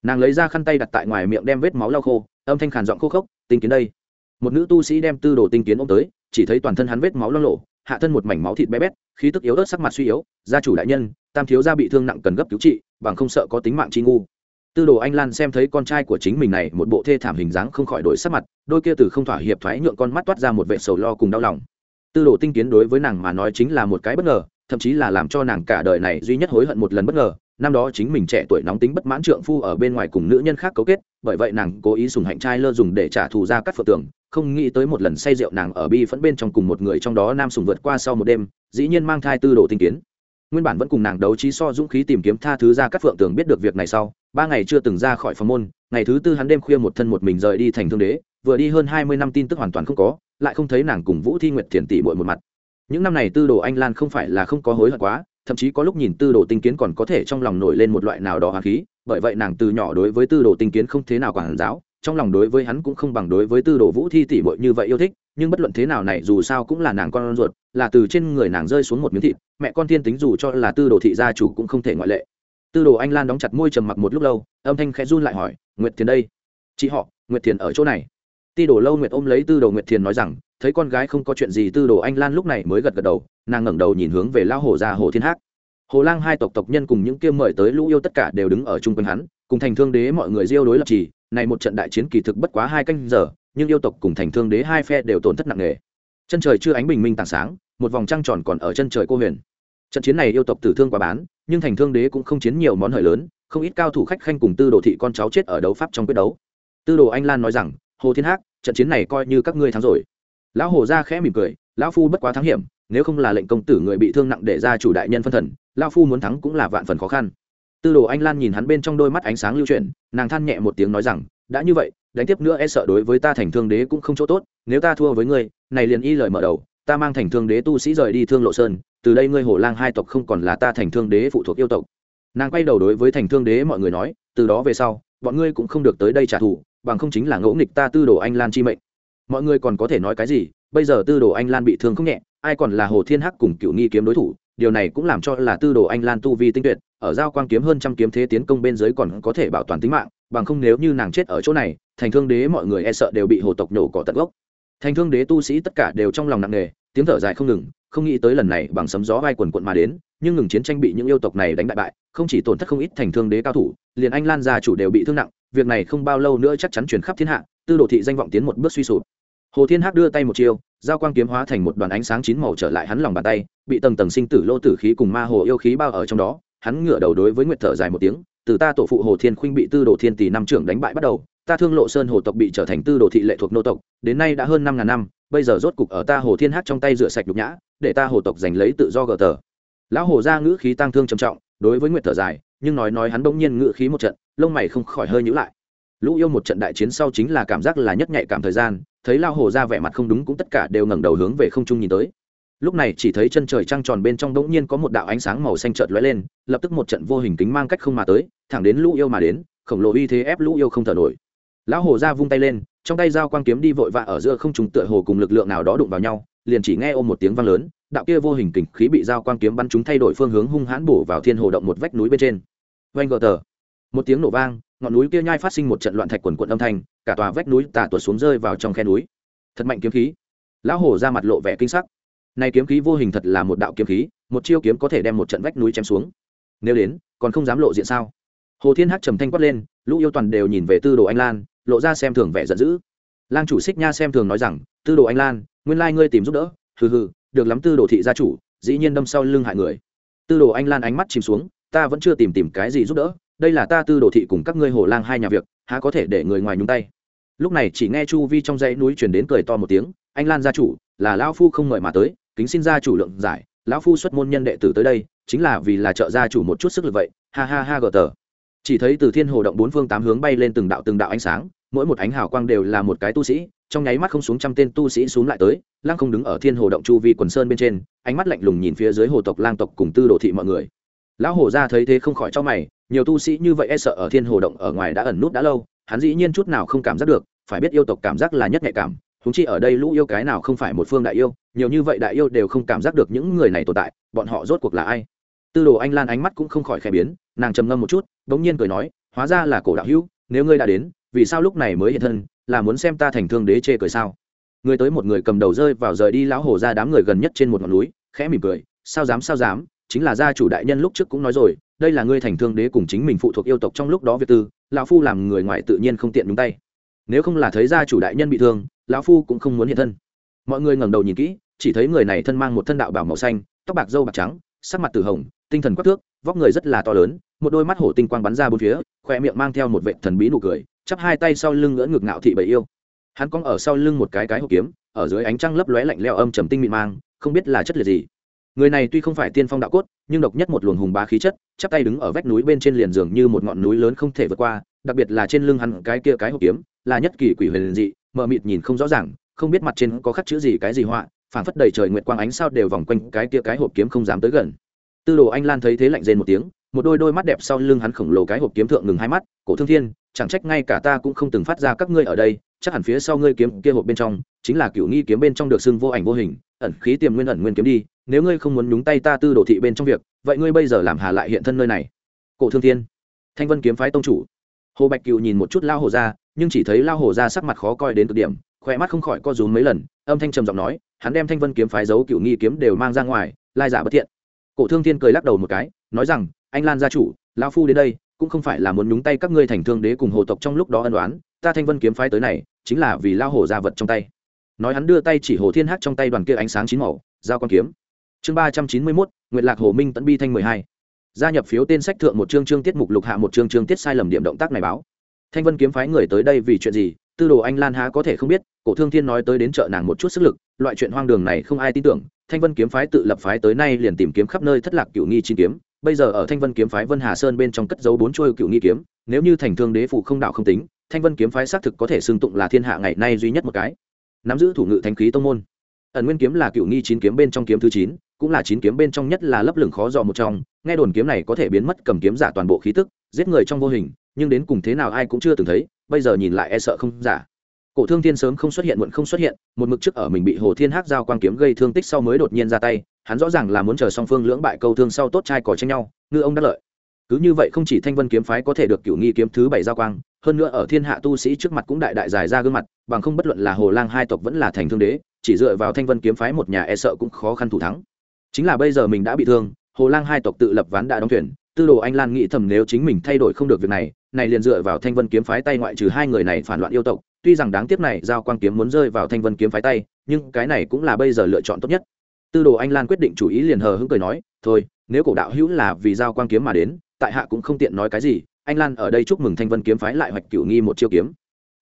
A: Nàng lấy ra khăn tay đặt tại ngoài miệng đem vết máu lau khô, âm thanh khàn giọng khô khốc, tinh kiến đây. Một nữ tu sĩ đem tư đồ tinh kiến ôm tới, chỉ thấy toàn thân hắn vết máu lo lộ hạ thân một mảnh máu thịt bé bét, khí tức yếu ớt sắc mặt suy yếu, gia chủ đại nhân, tam thiếu gia bị thương nặng cần gấp cứu trị, bằng không sợ có tính mạng chi ngu. Tư đồ anh lan xem thấy con trai của chính mình này một bộ thê thảm hình dáng không khỏi đổi sắc mặt, đôi kia từ không thỏa hiệp thoái nhượng con mắt toát ra một vệ sầu lo cùng đau lòng. Tư đồ tinh kiến đối với nàng mà nói chính là một cái bất ngờ, thậm chí là làm cho nàng cả đời này duy nhất hối hận một lần bất ngờ năm đó chính mình trẻ tuổi nóng tính bất mãn trượng phu ở bên ngoài cùng nữ nhân khác cấu kết, bởi vậy nàng cố ý sùng hạnh trai lơ dùng để trả thù ra các phượng tưởng, không nghĩ tới một lần say rượu nàng ở bi phẫn bên trong cùng một người trong đó nam sùng vượt qua sau một đêm, dĩ nhiên mang thai tư đồ tinh kiến. Nguyên bản vẫn cùng nàng đấu trí so dũng khí tìm kiếm tha thứ ra các phượng tường biết được việc này sau, ba ngày chưa từng ra khỏi phòng môn, ngày thứ tư hắn đêm khuya một thân một mình rời đi thành thương đế, vừa đi hơn hai mươi năm tin tức hoàn toàn không có, lại không thấy nàng cùng vũ thi nguyệt thiền tỷ bội một mặt. Những năm này tư đồ anh lan không phải là không có hối hận quá thậm chí có lúc nhìn tư đồ tinh kiến còn có thể trong lòng nổi lên một loại nào đó hoàng khí, bởi vậy nàng từ nhỏ đối với tư đồ tinh kiến không thế nào quản giáo, trong lòng đối với hắn cũng không bằng đối với tư đồ vũ thi tỷ bội như vậy yêu thích, nhưng bất luận thế nào này dù sao cũng là nàng con ruột, là từ trên người nàng rơi xuống một miếng thịt, mẹ con thiên tính dù cho là tư đồ thị gia chủ cũng không thể ngoại lệ. Tư đồ anh lan đóng chặt môi trầm mặc một lúc lâu, âm thanh khẽ run lại hỏi, nguyệt thiền đây? Chị họ, nguyệt thiền ở chỗ này. Ti đồ lâu nguyệt ôm lấy tư đồ nguyệt thiền nói rằng thấy con gái không có chuyện gì tư đồ anh lan lúc này mới gật gật đầu, nàng ngẩng đầu nhìn hướng về lao hồ ra hồ thiên hắc. Hồ lang hai tộc tộc nhân cùng những kia mời tới lũ yêu tất cả đều đứng ở chung quanh hắn, cùng thành thương đế mọi người diêu đối lập trì, này một trận đại chiến kỳ thực bất quá hai canh giờ, nhưng yêu tộc cùng thành thương đế hai phe đều tổn thất nặng nề. Chân trời chưa ánh bình minh tảng sáng, một vòng trăng tròn còn ở chân trời cô huyền. Trận chiến này yêu tộc tử thương quá bán, nhưng thành thương đế cũng không chiến nhiều món hời lớn, không ít cao thủ khách khanh cùng tư đồ thị con cháu chết ở đấu pháp trong quyết đấu. Tư đồ anh lan nói rằng, hồ thiên hắc, trận chiến này coi như các ngươi thắng rồi lão hồ ra khẽ mỉm cười, lão phu bất quá thắng hiểm, nếu không là lệnh công tử người bị thương nặng để ra chủ đại nhân phân thần, lão phu muốn thắng cũng là vạn phần khó khăn. Tư đồ anh lan nhìn hắn bên trong đôi mắt ánh sáng lưu chuyển, nàng than nhẹ một tiếng nói rằng, đã như vậy, đánh tiếp nữa e sợ đối với ta thành thương đế cũng không chỗ tốt, nếu ta thua với ngươi, này liền y lời mở đầu, ta mang thành thương đế tu sĩ rời đi thương lộ sơn, từ đây ngươi hồ lang hai tộc không còn là ta thành thương đế phụ thuộc yêu tộc. Nàng quay đầu đối với thành thương đế mọi người nói, từ đó về sau, bọn ngươi cũng không được tới đây trả thù, bằng không chính là ngẫu nghịch ta tư đồ anh lan chi mệnh mọi người còn có thể nói cái gì? Bây giờ tư đồ anh lan bị thương không nhẹ, ai còn là hồ thiên hắc cùng cựu nghi kiếm đối thủ? Điều này cũng làm cho là tư đồ anh lan tu vi tinh tuyệt, ở giao quang kiếm hơn trăm kiếm thế tiến công bên dưới còn có thể bảo toàn tính mạng, bằng không nếu như nàng chết ở chỗ này, thành thương đế mọi người e sợ đều bị hồ tộc nhổ cỏ tận gốc. Thành thương đế tu sĩ tất cả đều trong lòng nặng nề, tiếng thở dài không ngừng, không nghĩ tới lần này bằng sấm gió vai quần quận mà đến, nhưng ngừng chiến tranh bị những yêu tộc này đánh bại bại, không chỉ tổn thất không ít thành thương đế cao thủ, liền anh lan gia chủ đều bị thương nặng, việc này không bao lâu nữa chắc chắn chuyển khắp thiên hạ, tư đồ thị danh vọng tiến một bước suy sụp hồ thiên hắc đưa tay một chiêu, giao quang kiếm hóa thành một đoàn ánh sáng chín màu trở lại hắn lòng bàn tay, bị tầng tầng sinh tử lô tử khí cùng ma hồ yêu khí bao ở trong đó, hắn ngửa đầu đối với nguyệt thở dài một tiếng, từ ta tổ phụ hồ thiên khuynh bị tư đồ thiên tỷ năm trưởng đánh bại bắt đầu, ta thương lộ sơn hồ tộc bị trở thành tư đồ thị lệ thuộc nô tộc, đến nay đã hơn năm ngàn năm, bây giờ rốt cục ở ta hồ thiên hát trong tay rửa sạch nhục nhã, để ta hồ tộc giành lấy tự do gờ tờ. Lão hồ ra ngữ khí tăng thương trầm trọng, đối với nguyệt thở dài, nhưng nói nói hắn bỗng nhiên ngữ khí một trận, lông mày không khỏi hơi nhữ lại lũ yêu một trận đại chiến sau chính là cảm giác là nhất nhạy cảm thời gian, thấy lao hồ ra vẻ mặt không đúng cũng tất cả đều ngẩng đầu hướng về không trung nhìn tới. Lúc này chỉ thấy chân trời trăng tròn bên trong bỗng nhiên có một đạo ánh sáng màu xanh trợt lóe lên, lập tức một trận vô hình kính mang cách không mà tới, thẳng đến lũ yêu mà đến, khổng lồ uy thế ép lũ yêu không thở nổi. Lão hồ ra vung tay lên, trong tay dao quang kiếm đi vội vã ở giữa không trùng tựa hồ cùng lực lượng nào đó đụng vào nhau, liền chỉ nghe ôm một tiếng vang lớn, đạo kia vô hình kình khí bị dao quang kiếm bắn chúng thay đổi phương hướng hung hãn bổ vào thiên hồ động một vách núi bên trên. Vanh gờ tờ. Một tiếng nổ vang ngọn núi kia nhai phát sinh một trận loạn thạch quần quận âm thanh, cả tòa vách núi tà tuột xuống rơi vào trong khe núi. Thật mạnh kiếm khí. Lão hổ ra mặt lộ vẻ kinh sắc. Này kiếm khí vô hình thật là một đạo kiếm khí, một chiêu kiếm có thể đem một trận vách núi chém xuống. Nếu đến, còn không dám lộ diện sao? Hồ thiên hắc trầm thanh quát lên, lũ yêu toàn đều nhìn về tư đồ anh lan, lộ ra xem thường vẻ giận dữ. Lang chủ xích nha xem thường nói rằng, tư đồ anh lan, nguyên lai ngươi tìm giúp đỡ. Hừ hừ, được lắm tư đồ thị gia chủ, dĩ nhiên đâm sau lưng hại người. Tư đồ anh lan ánh mắt chìm xuống, ta vẫn chưa tìm tìm cái gì giúp đỡ đây là ta tư đồ thị cùng các ngươi hồ lang hai nhà việc, há có thể để người ngoài nhúng tay? Lúc này chỉ nghe chu vi trong dãy núi truyền đến cười to một tiếng, anh lan gia chủ, là lão phu không mời mà tới, kính xin gia chủ lượng giải, lão phu xuất môn nhân đệ tử tới đây, chính là vì là trợ gia chủ một chút sức lực vậy. Ha ha ha gờ tờ. Chỉ thấy từ thiên hồ động bốn phương tám hướng bay lên từng đạo từng đạo ánh sáng, mỗi một ánh hào quang đều là một cái tu sĩ, trong nháy mắt không xuống trăm tên tu sĩ xuống lại tới lang không đứng ở thiên hồ động chu vi quần sơn bên trên, ánh mắt lạnh lùng nhìn phía dưới hồ tộc, lang tộc cùng tư đồ thị mọi người lão hồ ra thấy thế không khỏi cho mày, nhiều tu sĩ như vậy e sợ ở thiên hồ động ở ngoài đã ẩn nút đã lâu, hắn dĩ nhiên chút nào không cảm giác được, phải biết yêu tộc cảm giác là nhất nhạy cảm húng chi ở đây lũ yêu cái nào không phải một phương đại yêu, nhiều như vậy đại yêu đều không cảm giác được những người này tồn tại, bọn họ rốt cuộc là ai? Tư đồ anh lan ánh mắt cũng không khỏi khẽ biến, nàng trầm ngâm một chút đ ỗ n g nhiên cười nói, hóa ra là cổ đạo hữu, nếu ngươi đã đến, vì sao lúc này mới hiện thân, là muốn xem ta thành thương đế chê cười sao? Người tới một người cầm đầu rơi vào rời đi lão hồ ra đám người gần nhất trên một ngọn núi, khẽ mỉm cười, sao dám sao dám? Chính là gia chủ đại nhân lúc trước cũng nói rồi, đây là ngươi thành thương đế cùng chính mình phụ thuộc yêu tộc trong lúc đó việc tư, lão phu làm người ngoài tự nhiên không tiện đúng tay. Nếu không là thấy gia chủ đại nhân bị thương, lão phu cũng không muốn hiện thân. Mọi người ngẩng đầu nhìn kỹ, chỉ thấy người này thân mang một thân đạo bảo màu xanh, tóc bạc dâu bạc trắng, sắc mặt tử hồng, tinh thần quắc thước, vóc người rất là to lớn, một đôi mắt hổ tinh quang bắn ra bốn phía, khoe miệng mang theo một vệ thần bí nụ cười, chắp hai tay sau lưng ngỡ ngực ngạo thị bầy yêu. Hắn cong ở sau lưng một cái cái hộp kiếm, ở dưới ánh trăng lấp lóe lạnh leo âm trầm tinh mịn mang, không biết là chất liệt gì người này tuy không phải tiên phong đạo cốt, nhưng độc nhất một luồng hùng bá khí chất, chắp tay đứng ở vách núi bên trên liền giường như một ngọn núi lớn không thể vượt qua, đặc biệt là trên lưng hắn cái kia cái hộp kiếm, là nhất kỳ quỷ huyền dị, mờ mịt nhìn không rõ ràng, không biết mặt trên có khắc chữ gì cái gì họa, phảng phất đầy trời nguyệt quang ánh sao đều vòng quanh cái kia cái hộp kiếm không dám tới gần. Tư đồ anh lan thấy thế lạnh rên một tiếng, một đôi đôi mắt đẹp sau lưng hắn khổng lồ cái hộp kiếm thượng ngừng hai mắt, cổ thương thiên, chẳng trách ngay cả ta cũng không từng phát ra các ngươi ở đây, chắc hẳn phía sau ngươi kiếm kia hộp bên trong chính là cựu nghi kiếm bên trong được xưng vô ảnh vô hình, ẩn khí tiềm nguyên ẩn nguyên kiếm đi, nếu ngươi không muốn nhúng tay ta tư đồ thị bên trong việc, vậy ngươi bây giờ làm hà lại hiện thân nơi này. Cổ thương thiên, thanh vân kiếm phái tông chủ. Hồ bạch cựu nhìn một chút lao hồ ra, nhưng chỉ thấy lao hồ ra sắc mặt khó coi đến cực điểm khỏe mắt không khỏi co rúm mấy lần, âm thanh trầm giọng nói, hắn đem thanh vân kiếm phái giấu cựu nghi kiếm đều mang ra ngoài, lai giả bất thiện. Cổ thương thiên cười lắc đầu một cái, nói rằng, anh lan gia chủ lao phu đến đây, cũng không phải là muốn nhúng tay các ngươi thành thương đế cùng hồ tộc trong lúc đó ân đoán ta thanh vân kiếm phái tới này, chính là vì lao hồ ra vật trong tay nói hắn đưa tay chỉ hồ thiên hát trong tay đoàn kia ánh sáng chín màu, giao con kiếm. Chương ba trăm chín mươi mốt nguyện lạc hồ minh tẫn bi thanh mười hai. Gia nhập phiếu tên sách thượng một chương chương tiết mục lục hạ một chương chương tiết sai lầm điểm động tác này báo. Thanh vân kiếm phái người tới đây vì chuyện gì, tư đồ anh lan há có thể không biết, cổ thương thiên nói tới đến chợ nàng một chút sức lực, loại chuyện hoang đường này không ai tin tưởng, thanh vân kiếm phái tự lập phái tới nay liền tìm kiếm khắp nơi thất lạc cựu nghi chín kiếm, bây giờ ở thanh vân kiếm phái vân hà sơn bên trong cất dấu bốn trôi cựu nghi kiếm, nếu như thành thương đế phụ không đạo không tính, thanh vân kiếm phái xác thực có thể xưng tụng là thiên hạ ngày nay duy nhất một cái nắm giữ thủ ngự thanh khí tông môn. Ẩn nguyên kiếm là cựu nghi chín kiếm bên trong kiếm thứ chín, cũng là chín kiếm bên trong nhất là lấp lửng khó dò một trong. Nghe đồn kiếm này có thể biến mất cầm kiếm giả toàn bộ khí tức, giết người trong vô hình, nhưng đến cùng thế nào ai cũng chưa từng thấy, bây giờ nhìn lại e sợ không giả. Cổ thương thiên sớm không xuất hiện muộn không xuất hiện, một mực trước ở mình bị hồ thiên hắc giao quang kiếm gây thương tích sau mới đột nhiên ra tay, hắn rõ ràng là muốn chờ song phương lưỡng bại câu thương sau tốt trai cò tranh nhau, ngư ông đắc lợi. Cứ như vậy không chỉ thanh vân kiếm phái có thể được cửu nghi kiếm thứ bảy giao quang hơn nữa ở thiên hạ tu sĩ trước mặt cũng đại đại dài ra gương mặt, bằng không bất luận là hồ lang hai tộc vẫn là thành thương đế, chỉ dựa vào thanh vân kiếm phái một nhà e sợ cũng khó khăn thủ thắng. Chính là bây giờ mình đã bị thương, hồ lang hai tộc tự lập ván đã đóng thuyền, tư đồ anh lan nghĩ thầm nếu chính mình thay đổi không được việc này này liền dựa vào thanh vân kiếm phái tay ngoại trừ hai người này phản loạn yêu tộc, tuy rằng đáng tiếc này giao quang kiếm muốn rơi vào thanh vân kiếm phái tay, nhưng cái này cũng là bây giờ lựa chọn tốt nhất. Tư đồ anh lan quyết định chủ ý liền hờ hững cười nói, thôi, nếu cổ đạo hữu là vì giao quang kiếm mà đến, tại hạ cũng không tiện nói cái gì anh lan ở đây chúc mừng thanh vân kiếm phái lại hoạch cửu nghi một chiêu kiếm.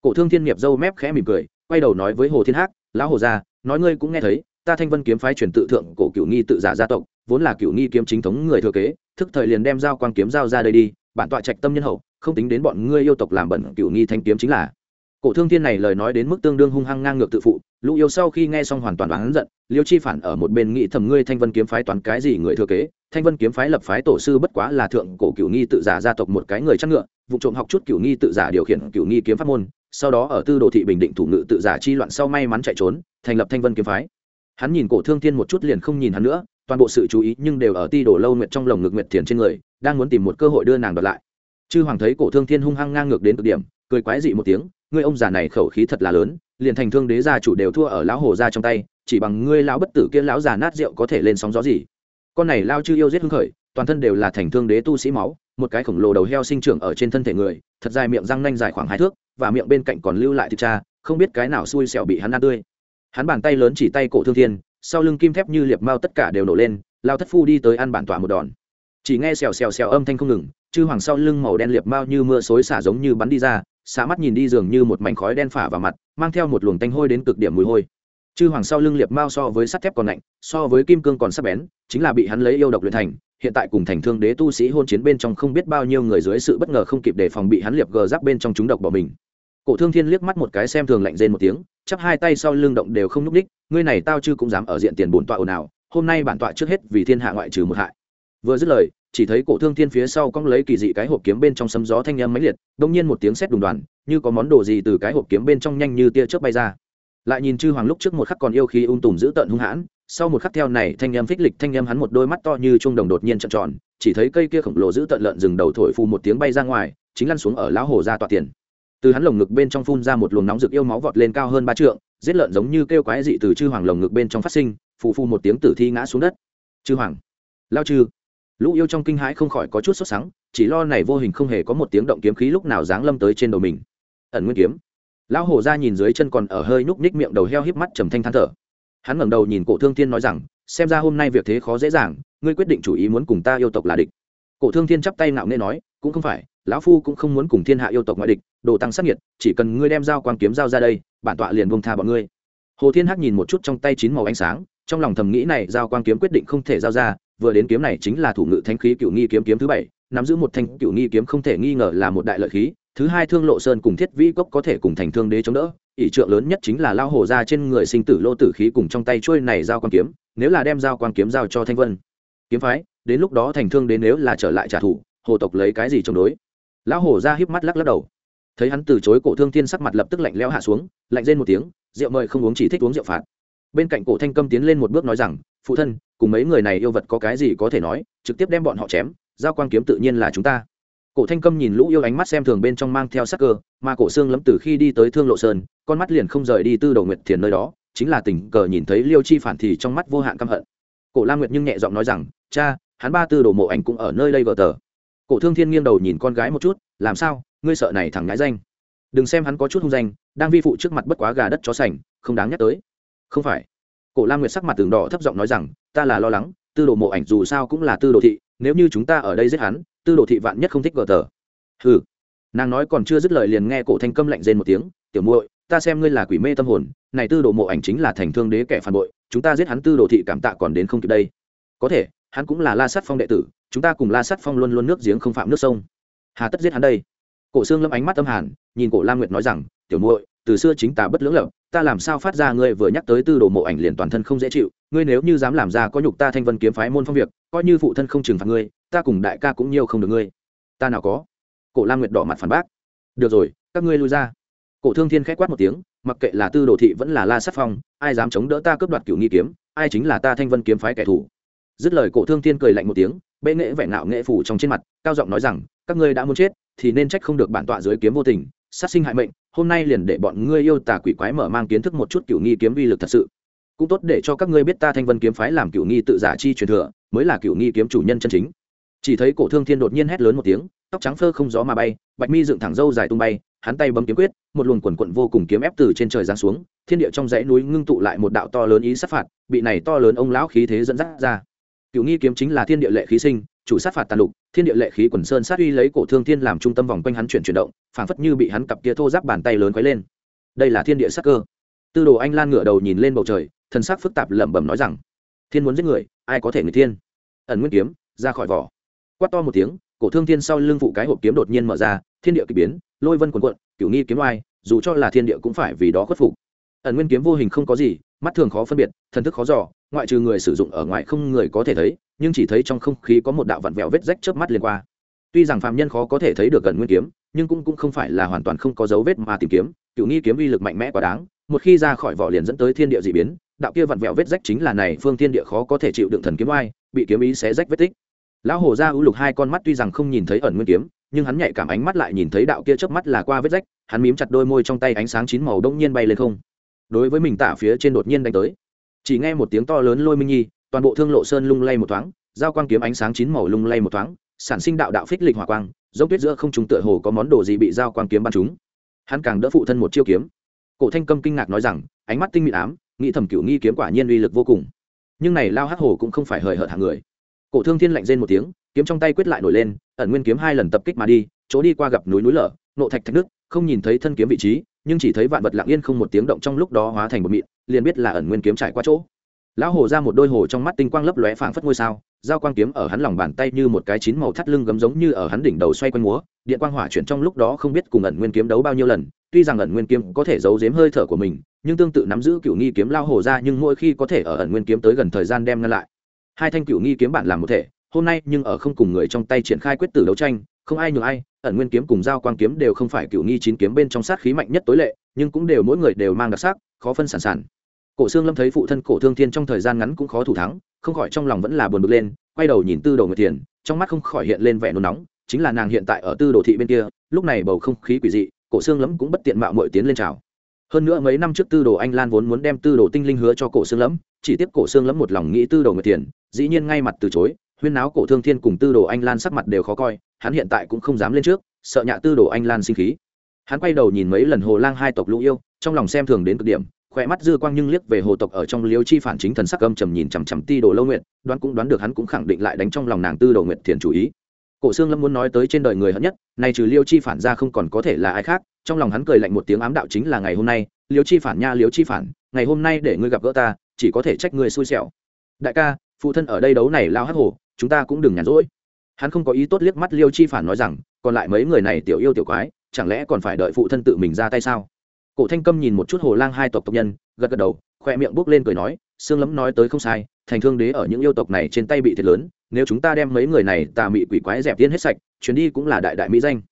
A: Cổ thương thiên nghiệp dâu mép khẽ mỉm cười, quay đầu nói với hồ thiên hắc, lão hồ gia, nói ngươi cũng nghe thấy, ta thanh vân kiếm phái truyền tự thượng cổ cửu nghi tự giả gia tộc, vốn là cửu nghi kiếm chính thống người thừa kế, thức thời liền đem giao quang kiếm giao ra đây đi, bản tọa trạch tâm nhân hậu, không tính đến bọn ngươi yêu tộc làm bẩn cửu nghi thanh kiếm chính là. Cổ thương thiên này lời nói đến mức tương đương hung hăng ngang ngược tự phụ, lũ yêu sau khi nghe xong hoàn toàn đoán giận, liêu chi phản ở một bên nghĩ thầm ngươi thanh vân kiếm phái toán cái gì người thừa kế thanh vân kiếm phái lập phái tổ sư bất quá là thượng cổ cửu nghi tự giả gia tộc một cái người chăn ngựa, vụ trộm học chút cửu nghi tự giả điều khiển cửu nghi kiếm pháp môn, sau đó ở tư đồ thị bình định thủ ngự tự giả chi loạn sau may mắn chạy trốn, thành lập thanh vân kiếm phái. Hắn nhìn cổ thương thiên một chút liền không nhìn hắn nữa, toàn bộ sự chú ý nhưng đều ở ti đổ lâu nguyệt trong lồng ngực nguyệt thiền trên người, đang muốn tìm một cơ hội đưa nàng đoạt lại. Chư hoàng thấy cổ thương thiên hung hăng ngang ngược đến cực điểm, cười quái dị một tiếng, ngươi ông già này khẩu khí thật là lớn, liền thành thương đế gia chủ đều thua ở lão hồ gia trong tay, chỉ bằng ngươi lão bất tử kia lão già nát rượu có thể lên sóng gió gì? Con này lao chư yêu giết hưng khởi, toàn thân đều là thành thương đế tu sĩ máu, một cái khổng lồ đầu heo sinh trưởng ở trên thân thể người, thật dài miệng răng nanh dài khoảng hai thước, và miệng bên cạnh còn lưu lại thịt cha, không biết cái nào xui xẻo bị hắn ăn tươi. Hắn bàn tay lớn chỉ tay cổ thương thiên, sau lưng kim thép như liệp mao tất cả đều nổ lên, lao thất phu đi tới ăn bản tỏa một đòn. Chỉ nghe xèo xèo xèo âm thanh không ngừng, chư hoàng sau lưng màu đen liệp mao như mưa xối xả giống như bắn đi ra, xả mắt nhìn đi dường như một mảnh khói đen phả vào mặt, mang theo một luồng tanh hôi đến cực điểm mùi hôi chư hoàng sau lưng liệp mao so với sắt thép còn lạnh, so với kim cương còn sắc bén, chính là bị hắn lấy yêu độc luyện thành. Hiện tại cùng thành thương đế tu sĩ hôn chiến bên trong không biết bao nhiêu người dưới sự bất ngờ không kịp đề phòng bị hắn liệp gờ giáp bên trong chúng độc bỏ mình. Cổ thương thiên liếc mắt một cái xem thường lạnh rên một tiếng, chắp hai tay sau lưng động đều không nhúc ních ngươi này tao chư cũng dám ở diện tiền bổn tọa ồn ào, hôm nay bản tọa trước hết vì thiên hạ ngoại trừ một hại. Vừa dứt lời, chỉ thấy cổ thương thiên phía sau cong lấy kỳ dị cái hộp kiếm bên trong sấm gió thanh âm mãnh liệt đông nhiên một tiếng sét đùng đoàn, như có món đồ gì từ cái hộp kiếm bên trong nhanh như tia chớp bay ra lại nhìn chư hoàng lúc trước một khắc còn yêu khí ung tùm giữ tợn hung hãn, sau một khắc theo này thanh em phích lịch thanh em hắn một đôi mắt to như trung đồng đột nhiên trợn tròn, chỉ thấy cây kia khổng lồ giữ tợn lợn rừng đầu thổi phù một tiếng bay ra ngoài, chính lăn xuống ở lão hồ ra tọa tiền. Từ hắn lồng ngực bên trong phun ra một luồng nóng rực yêu máu vọt lên cao hơn ba trượng, giết lợn giống như kêu quái dị từ chư hoàng lồng ngực bên trong phát sinh, phù phù một tiếng tử thi ngã xuống đất. Chư hoàng, lao chư. Lũ yêu trong kinh hãi không khỏi có chút sốt sắng, chỉ lo này vô hình không hề có một tiếng động kiếm khí lúc nào giáng lâm tới trên đầu mình. Ẩn nguyên kiếm lão hổ ra nhìn dưới chân còn ở hơi núp ních miệng đầu heo híp mắt trầm thanh than thở. Hắn ngẩng đầu nhìn cổ thương thiên nói rằng, xem ra hôm nay việc thế khó dễ dàng, ngươi quyết định chủ ý muốn cùng ta yêu tộc là địch. Cổ thương thiên chắp tay nạo nê nói, cũng không phải, lão phu cũng không muốn cùng thiên hạ yêu tộc ngoại địch, đồ tăng sát nhiệt chỉ cần ngươi đem dao quan kiếm dao ra đây, bản tọa liền buông tha bọn ngươi. Hồ thiên hắc nhìn một chút trong tay chín màu ánh sáng, trong lòng thầm nghĩ này dao quan kiếm quyết định không thể giao ra, vừa đến kiếm này chính là thủ ngự thánh khí cựu nghi kiếm kiếm thứ bảy, nắm giữ một thanh cựu nghi kiếm không thể nghi ngờ là một đại lợi khí thứ hai thương lộ sơn cùng thiết vĩ cốc có thể cùng thành thương đế chống đỡ, ỷ trượng lớn nhất chính là lao hổ ra trên người sinh tử lô tử khí cùng trong tay trôi này giao quan kiếm, nếu là đem giao quan kiếm giao cho thanh vân. Kiếm phái, đến lúc đó thành thương đế nếu là trở lại trả thù, hồ tộc lấy cái gì chống đối? Lão hổ ra híp mắt lắc lắc đầu. Thấy hắn từ chối cổ thương thiên sắc mặt lập tức lạnh lẽo hạ xuống, lạnh rên một tiếng, rượu mời không uống chỉ thích uống rượu phạt. Bên cạnh cổ thanh câm tiến lên một bước nói rằng, phụ thân, cùng mấy người này yêu vật có cái gì có thể nói, trực tiếp đem bọn họ chém, giao quan kiếm tự nhiên là chúng ta cổ thanh câm nhìn lũ yêu ánh mắt xem thường bên trong mang theo sắc cơ, mà cổ xương lẫm từ khi đi tới thương lộ sơn, con mắt liền không rời đi tư đầu nguyệt thiền nơi đó, chính là tình cờ nhìn thấy liêu chi phản thì trong mắt vô hạn căm hận. Cổ la nguyệt nhưng nhẹ giọng nói rằng, cha, hắn ba tư đồ mộ ảnh cũng ở nơi đây vợ tờ. Cổ thương thiên nghiêng đầu nhìn con gái một chút, làm sao? Ngươi sợ này thằng nhãi danh. Đừng xem hắn có chút hung danh, đang vi phụ trước mặt bất quá gà đất chó sành, không đáng nhắc tới. Không phải. Cổ lam nguyệt sắc mặt tường đỏ thấp giọng nói rằng, ta là lo lắng, tư đồ mộ ảnh dù sao cũng là tư đồ thị nếu như chúng ta ở đây giết hắn, tư đồ thị vạn nhất không thích gờ tờ. Hừ. Nàng nói còn chưa dứt lời liền nghe cổ thanh câm lạnh rên một tiếng, tiểu muội, ta xem ngươi là quỷ mê tâm hồn, này tư đồ mộ ảnh chính là thành thương đế kẻ phản bội, chúng ta giết hắn tư đồ thị cảm tạ còn đến không kịp đây. Có thể, hắn cũng là la sắt phong đệ tử, chúng ta cùng la sắt phong luôn luôn nước giếng không phạm nước sông. Hà tất giết hắn đây. Cổ xương lâm ánh mắt tâm hàn, nhìn cổ lam nguyệt nói rằng, tiểu muội từ xưa chính ta bất lưỡng lập ta làm sao phát ra ngươi vừa nhắc tới tư đồ mộ ảnh liền toàn thân không dễ chịu, ngươi nếu như dám làm ra có nhục ta thanh vân kiếm phái môn phong việc, coi như phụ thân không trừng phạt ngươi, ta cùng đại ca cũng nhiều không được ngươi. Ta nào có? Cổ lam nguyệt đỏ mặt phản bác. Được rồi, các ngươi lui ra. Cổ thương thiên k h á quát một tiếng, mặc kệ là tư đồ thị vẫn là la sát phong, ai dám chống đỡ ta cướp đoạt cửu nghi kiếm, ai chính là ta thanh vân kiếm phái kẻ thù. Dứt lời cổ thương thiên cười lạnh một tiếng, bệ nghệ vẻ ngạo nghệ phủ trong trên mặt, cao giọng nói rằng, các ngươi đã muốn chết, thì nên trách không được bản tọa dưới kiếm vô tình, sát sinh hại mệnh hôm nay liền để bọn ngươi yêu tà quỷ quái mở mang kiến thức một chút cửu nghi kiếm vi lực thật sự. Cũng tốt để cho các ngươi biết ta thanh vân kiếm phái làm cửu nghi tự giả chi truyền thừa, mới là cửu nghi kiếm chủ nhân chân chính. Chỉ thấy cổ thương thiên đột nhiên hét lớn một tiếng, tóc trắng phơ không gió mà bay, bạch mi dựng thẳng râu dài tung bay, hắn tay bấm kiếm quyết, một luồng quần quận vô cùng kiếm ép từ trên trời giáng xuống, thiên địa trong dãy núi ngưng tụ lại một đạo to lớn ý sát phạt, bị này to lớn ông lão khí thế dẫn dắt ra. Cựu nghi kiếm chính là thiên địa lệ khí sinh chủ sát phạt tàn lục, thiên địa lệ khí quần sơn sát uy lấy cổ thương thiên làm trung tâm vòng quanh hắn chuyển chuyển động, phảng phất như bị hắn cặp kia thô giáp bàn tay lớn quấy lên. Đây là thiên địa sát cơ. Tư đồ anh lan ngửa đầu nhìn lên bầu trời, thần sắc phức tạp lẩm bẩm nói rằng, thiên muốn giết người, ai có thể người thiên? Ẩn nguyên kiếm, ra khỏi vỏ. Quát to một tiếng, cổ thương thiên sau lưng phụ cái hộp kiếm đột nhiên mở ra, thiên địa k ỳ biến, lôi vân quần quận cửu nghi kiếm oai, dù cho là thiên địa cũng phải vì đó khuất phục. Ẩn nguyên kiếm vô hình không có gì, mắt thường khó phân biệt, thần thức khó giỏ ngoại trừ người sử dụng ở ngoài không người có thể thấy nhưng chỉ thấy trong không khí có một đạo vặn vẹo vết rách chớp mắt liền qua. Tuy rằng phạm nhân khó có thể thấy được gần nguyên kiếm nhưng cũng, cũng không phải là hoàn toàn không có dấu vết mà tìm kiếm cựu nghi kiếm uy lực mạnh mẽ quá đáng một khi ra khỏi vỏ liền dẫn tới thiên địa d ị biến đạo kia vặn vẹo vết rách chính là này phương thiên địa khó có thể chịu đựng thần kiếm oai bị kiếm ý xé rách vết tích. Lão hổ ra ưu lục hai con mắt tuy rằng không nhìn thấy ẩn nguyên kiếm nhưng hắn nhạy cảm ánh mắt lại nhìn thấy đạo kia chớp mắt là qua vết rách hắn mím chặt đôi môi trong tay ánh sáng chín màu đông nhiên bay lên không. Đối với mình tả phía trên đột nhiên đánh tới. Chỉ nghe một tiếng to lớn lôi minh nhi toàn bộ thương lộ sơn lung lay một thoáng, giao quang kiếm ánh sáng chín màu lung lay một thoáng, sản sinh đạo đạo phích lịch hỏa quang, giống tuyết giữa không trùng tựa hồ có món đồ gì bị giao quang kiếm bắn chúng hắn càng đỡ phụ thân một chiêu kiếm. Cổ thanh câm kinh ngạc nói rằng, ánh mắt tinh mịn ám, nghĩ thầm cửu nghi kiếm quả nhiên uy lực vô cùng. Nhưng này lao hắc hồ cũng không phải hời hợt hàng người. Cổ thương thiên lạnh rên một tiếng, kiếm trong tay quyết lại nổi lên, ẩn nguyên kiếm hai lần tập kích mà đi, chỗ đi qua gặp núi núi lở, nộ thạch thạch nước không nhìn thấy thân kiếm vị trí, nhưng chỉ thấy vạn vật lặng yên không một tiếng động trong lúc đó hóa thành một mịn, liền biết là ẩn nguyên kiếm trải qua chỗ lão hồ ra một đôi hồ trong mắt tinh quang lấp lóe phảng phất ngôi sao dao quang kiếm ở hắn lòng bàn tay như một cái chín màu thắt lưng gấm giống như ở hắn đỉnh đầu xoay quanh múa, điện quang hỏa chuyển trong lúc đó không biết cùng ẩn nguyên kiếm đấu bao nhiêu lần, tuy rằng ẩn nguyên kiếm có thể giấu giếm hơi thở của mình, nhưng tương tự nắm giữ cựu nghi kiếm lao hồ ra nhưng mỗi khi có thể ở ẩn nguyên kiếm tới gần thời gian đem ngăn lại. Hai thanh cựu nghi kiếm bản làm một thể, hôm nay nhưng ở không cùng người trong tay triển khai quyết tử đấu tranh, không ai nhường ai, ẩn nguyên kiếm cùng giao quang kiếm đều không phải cựu nghi chín kiếm bên trong sát khí mạnh nhất tối lệ, nhưng cũng đều mỗi người đều mang đặc sắc, khó phân sản sản cổ xương lâm thấy phụ thân cổ thương thiên trong thời gian ngắn cũng khó thủ thắng, không khỏi trong lòng vẫn là buồn bực lên, quay đầu nhìn tư đồ người tiền trong mắt không khỏi hiện lên vẻ nôn nóng, chính là nàng hiện tại ở tư đồ thị bên kia, lúc này bầu không khí quỷ dị, cổ xương lẫm cũng bất tiện mạo mọi tiến lên chào. Hơn nữa mấy năm trước tư đồ anh lan vốn muốn đem tư đồ tinh linh hứa cho cổ xương lẫm chỉ tiếp cổ xương lẫm một lòng nghĩ tư đồ người tiền dĩ nhiên ngay mặt từ chối, huyên náo cổ thương thiên cùng tư đồ anh lan sắc mặt đều khó coi, hắn hiện tại cũng không dám lên trước, sợ nhạ tư đồ anh lan sinh khí. Hắn quay đầu nhìn mấy lần hồ lang hai tộc lũ yêu, trong lòng xem thường đến cực điểm khỏe mắt dư quang nhưng liếc về hồ tộc ở trong liêu chi phản chính thần sắc âm trầm nhìn chằm chằm ti đồ lâu nguyện đoán cũng đoán được hắn cũng khẳng định lại đánh trong lòng nàng tư đồ nguyện thiền chủ ý. Cổ xương lâm muốn nói tới trên đời người hận nhất này trừ liêu chi phản ra không còn có thể là ai khác, trong lòng hắn cười lạnh một tiếng ám đạo chính là ngày hôm nay, liêu chi phản nha liêu chi phản, ngày hôm nay để ngươi gặp gỡ ta, chỉ có thể trách ngươi xui xẻo. Đại ca, phụ thân ở đây đấu này lao hắc hồ chúng ta cũng đừng nhàn rỗi. Hắn không có ý tốt liếc mắt liêu chi phản nói rằng, còn lại mấy người này tiểu yêu tiểu quái, chẳng lẽ còn phải đợi phụ thân tự mình ra tay sao? Cổ thanh câm nhìn một chút hồ lang hai tộc tộc nhân, gật gật đầu khoe miệng bước lên cười nói, sương lấm nói tới không sai, thành thương đế ở những yêu tộc này trên tay bị thiệt lớn, nếu chúng ta đem mấy người này tà mị quỷ quái dẹp tiên hết sạch, chuyến đi cũng là đại đại mỹ danh.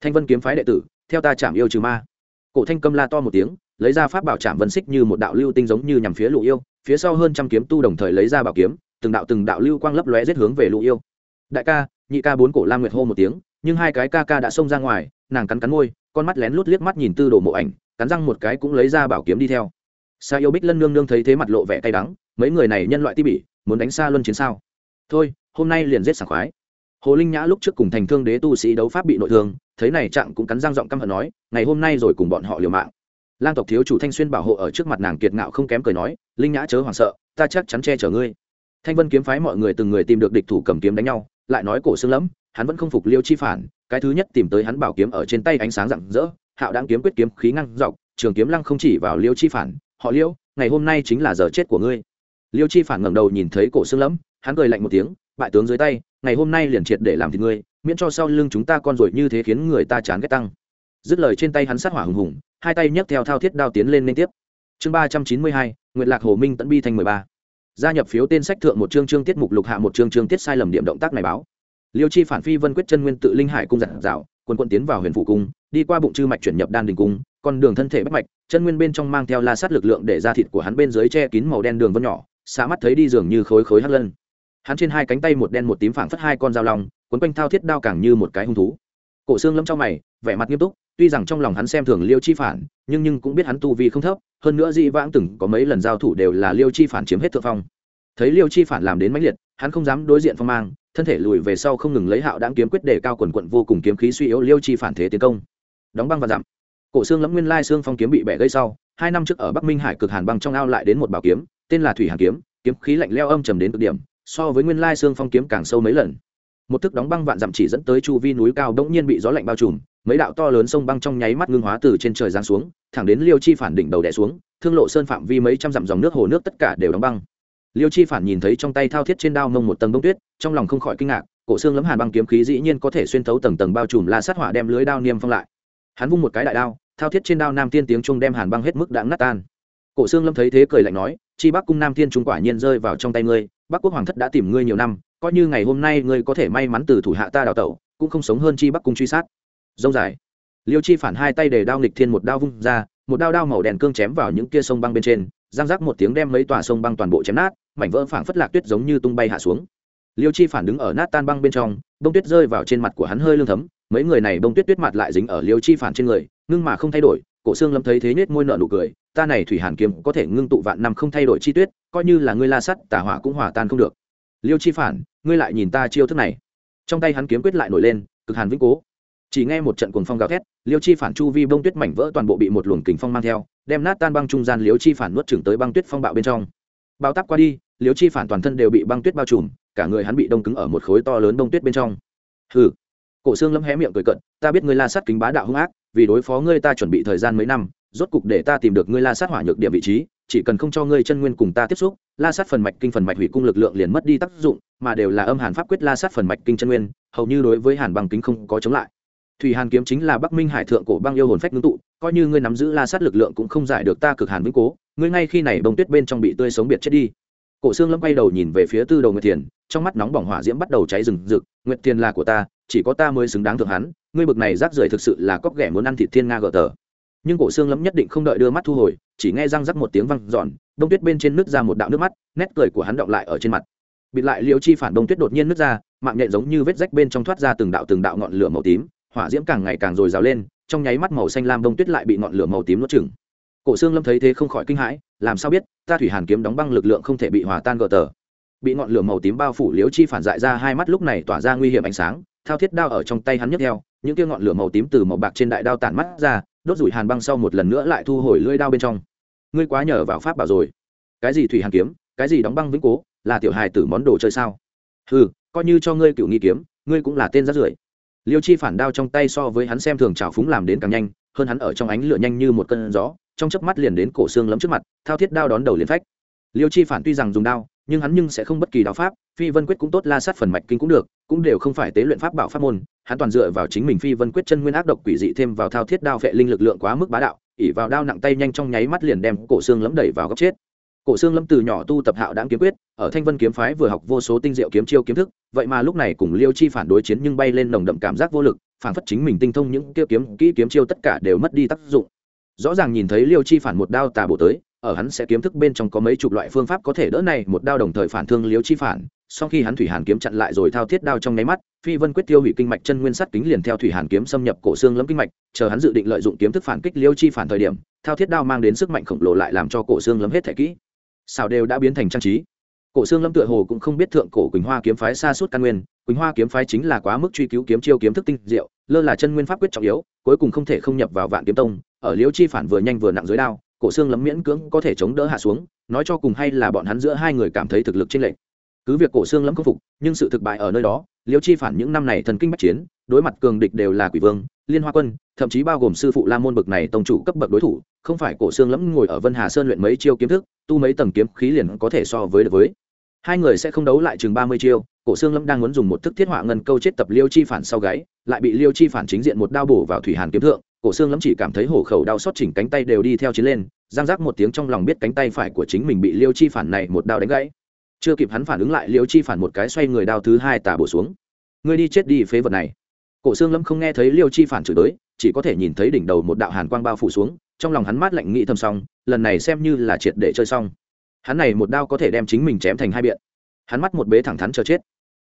A: Thanh vân kiếm phái đệ tử, theo ta chạm yêu trừ ma. Cổ thanh câm la to một tiếng, lấy ra pháp bảo chạm vân xích như một đạo lưu tinh giống như nhằm phía lũ yêu, phía sau hơn trăm kiếm tu đồng thời lấy ra bảo kiếm, từng đạo từng đạo lưu quang lấp lóe giết hướng về lũ yêu. Đại ca, nhị ca bốn cổ lam nguyệt hô một tiếng, nhưng hai cái ca ca đã xông ra ngoài, nàng cắn cắn môi, con mắt lén lút liếc mắt nhìn tư đồ mộ ảnh cắn răng một cái cũng lấy ra bảo kiếm đi theo. Sa yêu bích lân nương nương thấy thế mặt lộ vẻ cay đắng, mấy người này nhân loại ti bỉ, muốn đánh xa luân chiến sao? Thôi, hôm nay liền giết sảng khoái. Hồ linh nhã lúc trước cùng thành thương đế tu sĩ đấu pháp bị nội thương, thấy này trạng cũng cắn răng giọng căm hận nói, ngày hôm nay rồi cùng bọn họ liều mạng. Lang tộc thiếu chủ thanh xuyên bảo hộ ở trước mặt nàng kiệt ngạo không kém cười nói, linh nhã chớ hoảng sợ, ta chắc chắn che chở ngươi. Thanh vân kiếm phái mọi người từng người tìm được địch thủ cầm kiếm đánh nhau, lại nói cổ xương lẫm, hắn vẫn không phục liêu chi phản, cái thứ nhất tìm tới hắn bảo kiếm ở trên tay ánh sáng rạng rỡ hạo đáng kiếm quyết kiếm khí ngăn dọc, trường kiếm lăng không chỉ vào liêu chi phản, họ liêu, ngày hôm nay chính là giờ chết của ngươi. Liêu chi phản ngẩng đầu nhìn thấy cổ xương lẫm, hắn cười lạnh một tiếng, bại tướng dưới tay, ngày hôm nay liền triệt để làm thịt ngươi, miễn cho sau lưng chúng ta con rồi như thế khiến người ta chán ghét tăng. Dứt lời trên tay hắn sát hỏa hùng hùng, hai tay nhấc theo thao thiết đao tiến lên liên tiếp. Chương ba trăm chín mươi hai nguyện lạc hồ minh tẫn bi thành mười ba. Gia nhập phiếu tên sách thượng một chương chương tiết mục lục hạ một chương chương tiết sai lầm điểm động tác này báo. Liêu chi phản phi vân quyết chân nguyên tự linh hải cung giản dạo quân quân tiến vào huyền phủ cung, đi qua bụng chư mạch chuyển nhập đan đình cung, con đường thân thể bách mạch, chân nguyên bên trong mang theo la sát lực lượng để ra thịt của hắn bên dưới che kín màu đen đường vân nhỏ xa mắt thấy đi dường như khối khối hắt lân. Hắn trên hai cánh tay một đen một tím phảng phất hai con dao lòng quấn quanh thao thiết đao càng như một cái hung thú. Cổ xương lâm trong mày, vẻ mặt nghiêm túc, tuy rằng trong lòng hắn xem thường liêu chi phản, nhưng nhưng cũng biết hắn tu vi không thấp, hơn nữa dị vãng từng có mấy lần giao thủ đều là liêu chi phản chiếm hết thượng phong. Thấy liêu chi phản làm đến mãnh liệt, hắn không dám đối diện phong mang thân thể lùi về sau không ngừng lấy hạo đáng kiếm quyết để cao quần quận vô cùng kiếm khí suy yếu liêu chi phản thế tiến công. Đóng băng và dặm cổ xương lẫm nguyên lai xương phong kiếm bị bẻ gây sau, hai năm trước ở bắc minh hải cực hàn băng trong ao lại đến một bảo kiếm, tên là thủy hàn kiếm kiếm khí lạnh leo âm trầm đến cực điểm, so với nguyên lai xương phong kiếm càng sâu mấy lần. Một thức đóng băng vạn dặm chỉ dẫn tới chu vi núi cao bỗng nhiên bị gió lạnh bao trùm, mấy đạo to lớn sông băng trong nháy mắt ngưng hóa từ trên trời giáng xuống, thẳng đến liêu chi phản đỉnh đầu đẻ xuống, thương lộ sơn phạm vi mấy trăm dặm dòng nước hồ nước tất cả đều đóng băng liêu chi phản nhìn thấy trong tay thao thiết trên đao mông một tầng bông tuyết, trong lòng không khỏi kinh ngạc, cổ xương lấm hàn băng kiếm khí dĩ nhiên có thể xuyên thấu tầng tầng bao trùm la sát hỏa đem lưới đao niêm phong lại. Hắn vung một cái đại đao, thao thiết trên đao nam tiên tiếng trung đem hàn băng hết mức đã nát tan. Cổ xương lâm thấy thế cười lạnh nói, chi bắc cung nam tiên trung quả nhiên rơi vào trong tay ngươi, bắc quốc hoàng thất đã tìm ngươi nhiều năm, coi như ngày hôm nay ngươi có thể may mắn từ thủ hạ ta đào tẩu, cũng không sống hơn chi bắc cung truy sát. Dông dài. Liêu chi phản hai tay để đao nghịch thiên một đao vung ra, một đao đao màu đèn cương chém vào những kia sông băng bên trên giang rác một tiếng đem mấy tòa sông băng toàn bộ chém nát mảnh vỡ phảng phất lạc tuyết giống như tung bay hạ xuống. Liêu chi phản đứng ở nát tan băng bên trong, bông tuyết rơi vào trên mặt của hắn hơi lương thấm, mấy người này bông tuyết tuyết mặt lại dính ở liêu chi phản trên người, ngưng mà không thay đổi, cổ xương lâm thấy thế nết môi nợ nụ cười, ta này thủy hàn kiếm có thể ngưng tụ vạn năm không thay đổi chi tuyết, coi như là ngươi la sắt tả hỏa cũng hỏa tan không được. Liêu chi phản, ngươi lại nhìn ta chiêu thức này. Trong tay hắn kiếm quyết lại nổi lên, cực hàn vĩnh cố. Chỉ nghe một trận cuồng phong gào thét, liêu chi phản chu vi bông tuyết mảnh vỡ toàn bộ bị một luồng kình phong mang theo, đem nát tan băng trung gian liêu chi phản nuốt chừng tới băng tuyết phong bạo bên trong bao tắp qua đi liêu chi phản toàn thân đều bị băng tuyết bao trùm, cả người hắn bị đông cứng ở một khối to lớn đông tuyết bên trong. Hừ. Cổ xương lâm hé miệng cười cận ta biết ngươi la sát kính bá đạo hung ác, vì đối phó ngươi ta chuẩn bị thời gian mấy năm, rốt cục để ta tìm được ngươi la sát hỏa nhược điểm vị trí, chỉ cần không cho ngươi chân nguyên cùng ta tiếp xúc, la sát phần mạch kinh phần mạch hủy cung lực lượng liền mất đi tác dụng, mà đều là âm hàn pháp quyết la sát phần mạch kinh chân nguyên, hầu như đối với hàn bằng kính không có chống lại. Thủy hàn kiếm chính là bắc minh hải thượng cổ băng yêu hồn phách ngưng tụ, coi như ngươi nắm giữ la sát lực lượng cũng không giải được ta cực hàn vĩnh cố ngươi ngay khi này bông tuyết bên trong bị tươi sống biệt chết đi. Cổ xương lâm quay đầu nhìn về phía tư đầu nguyệt thiền, trong mắt nóng bỏng hỏa diễm bắt đầu cháy rừng rực. Nguyệt thiền là của ta, chỉ có ta mới xứng đáng thượng hắn, ngươi bực này rác rưởi thực sự là cóc ghẻ muốn ăn thịt thiên nga gờ tờ. Nhưng cổ xương lâm nhất định không đợi đưa mắt thu hồi, chỉ nghe răng rắc một tiếng văng giòn đông tuyết bên trên nước ra một đạo nước mắt, nét cười của hắn động lại ở trên mặt. Bịt lại Liễu chi phản đông tuyết đột nhiên nước ra, mạng nhện giống như vết rách bên trong thoát ra từng đạo từng đạo ngọn lửa màu tím, hỏa diễm càng ngày càng dồi dào lên, trong nháy mắt màu xanh lam đông tuyết lại bị ngọn lửa màu tím nuốt chừng cổ xương lâm thấy thế không khỏi kinh hãi, làm sao biết, ta thủy hàn kiếm đóng băng lực lượng không thể bị hòa tan gờ tờ. Bị ngọn lửa màu tím bao phủ liếu chi phản dại ra hai mắt lúc này tỏa ra nguy hiểm ánh sáng, thao thiết đao ở trong tay hắn nhấc theo, những kia ngọn lửa màu tím từ màu bạc trên đại đao tản mắt ra, đốt rủi hàn băng sau một lần nữa lại thu hồi lưỡi đao bên trong. Ngươi quá nhờ vào pháp bảo rồi. Cái gì thủy hàn kiếm, cái gì đóng băng vĩnh cố, là tiểu hài tử món đồ chơi sao? Ừ coi như cho ngươi cựu nghi kiếm, ngươi cũng là tên rát rưởi. Liêu chi phản đao trong tay so với hắn xem thường trào phúng làm đến càng nhanh, hơn hắn ở trong ánh lửa nhanh như một cơn gió trong chớp mắt liền đến cổ xương lấm trước mặt, thao thiết đao đón đầu liền phách. Liêu chi phản tuy rằng dùng đao, nhưng hắn nhưng sẽ không bất kỳ đao pháp, phi vân quyết cũng tốt la sát phần mạch kinh cũng được, cũng đều không phải tế luyện pháp bảo pháp môn, hắn toàn dựa vào chính mình phi vân quyết chân nguyên ác độc quỷ dị thêm vào thao thiết đao vệ linh lực lượng quá mức bá đạo ỉ vào đao nặng tay nhanh trong nháy mắt liền đem cổ xương lấm đẩy vào góc chết. Cổ xương lâm từ nhỏ tu tập hạo đáng kiếm quyết, ở thanh vân kiếm phái vừa học vô số tinh diệu kiếm chiêu kiếm thức, vậy mà lúc này cùng liêu chi phản đối chiến nhưng bay lên nồng đậm cảm giác vô lực phản phất chính mình tinh thông những kia kiếm kỹ kiếm chiêu tất cả đều mất đi tác dụng rõ ràng nhìn thấy liêu chi phản một đao tà bổ tới, ở hắn sẽ kiếm thức bên trong có mấy chục loại phương pháp có thể đỡ này một đao đồng thời phản thương liêu chi phản. Sau khi hắn thủy hàn kiếm chặn lại rồi thao thiết đao trong nháy mắt, phi vân quyết tiêu hủy kinh mạch chân nguyên sắt kính liền theo thủy hàn kiếm xâm nhập cổ xương lâm kinh mạch, chờ hắn dự định lợi dụng kiếm thức phản kích liêu chi phản thời điểm, thao thiết đao mang đến sức mạnh khổng lồ lại làm cho cổ xương lâm hết thể kỹ. Xào đều đã biến thành trang trí. Cổ xương lâm tựa hồ cũng không biết thượng cổ quỳnh hoa kiếm phái xa suốt căn nguyên, quỳnh hoa kiếm phái chính là quá mức truy cứu kiếm chiêu kiếm thức tinh diệu, lơ là chân nguyên pháp quyết trọng yếu, cuối cùng không thể không nhập vào vạn kiếm tông ở liễu chi phản vừa nhanh vừa nặng dưới đao, cổ xương lấm miễn cưỡng có thể chống đỡ hạ xuống, nói cho cùng hay là bọn hắn giữa hai người cảm thấy thực lực trên lệnh cứ việc cổ xương lấm khâm phục, nhưng sự thực bại ở nơi đó, liễu chi phản những năm này thần kinh bắc chiến, đối mặt cường địch đều là quỷ vương, liên hoa quân, thậm chí bao gồm sư phụ la môn bực này tông chủ cấp bậc đối thủ, không phải cổ xương lẫm ngồi ở vân hà sơn luyện mấy chiêu kiếm thức, tu mấy tầng kiếm khí liền có thể so với được với. Hai người sẽ không đấu lại chừng ba mươi chiêu, cổ xương lẫm đang muốn dùng một thức thiết họa ngân câu chết tập liêu chi phản sau gáy, lại bị liêu chi phản chính diện một đao bổ vào thủy hàn kiếm thượng cổ xương lắm chỉ cảm thấy hổ khẩu đau xót chỉnh cánh tay đều đi theo chiến lên, giang giác một tiếng trong lòng biết cánh tay phải của chính mình bị liêu chi phản này một đao đánh gãy. Chưa kịp hắn phản ứng lại, liêu chi phản một cái xoay người đao thứ hai tà bổ xuống. Ngươi đi chết đi phế vật này. Cổ xương lắm không nghe thấy liêu chi phản chửi tới, chỉ có thể nhìn thấy đỉnh đầu một đạo hàn quang bao phủ xuống, trong lòng hắn mát lạnh nghĩ thầm xong, lần này xem như là triệt để chơi xong. Hắn này một đao có thể đem chính mình chém thành hai biện. Hắn mắt một bế thẳng thắn chờ chết.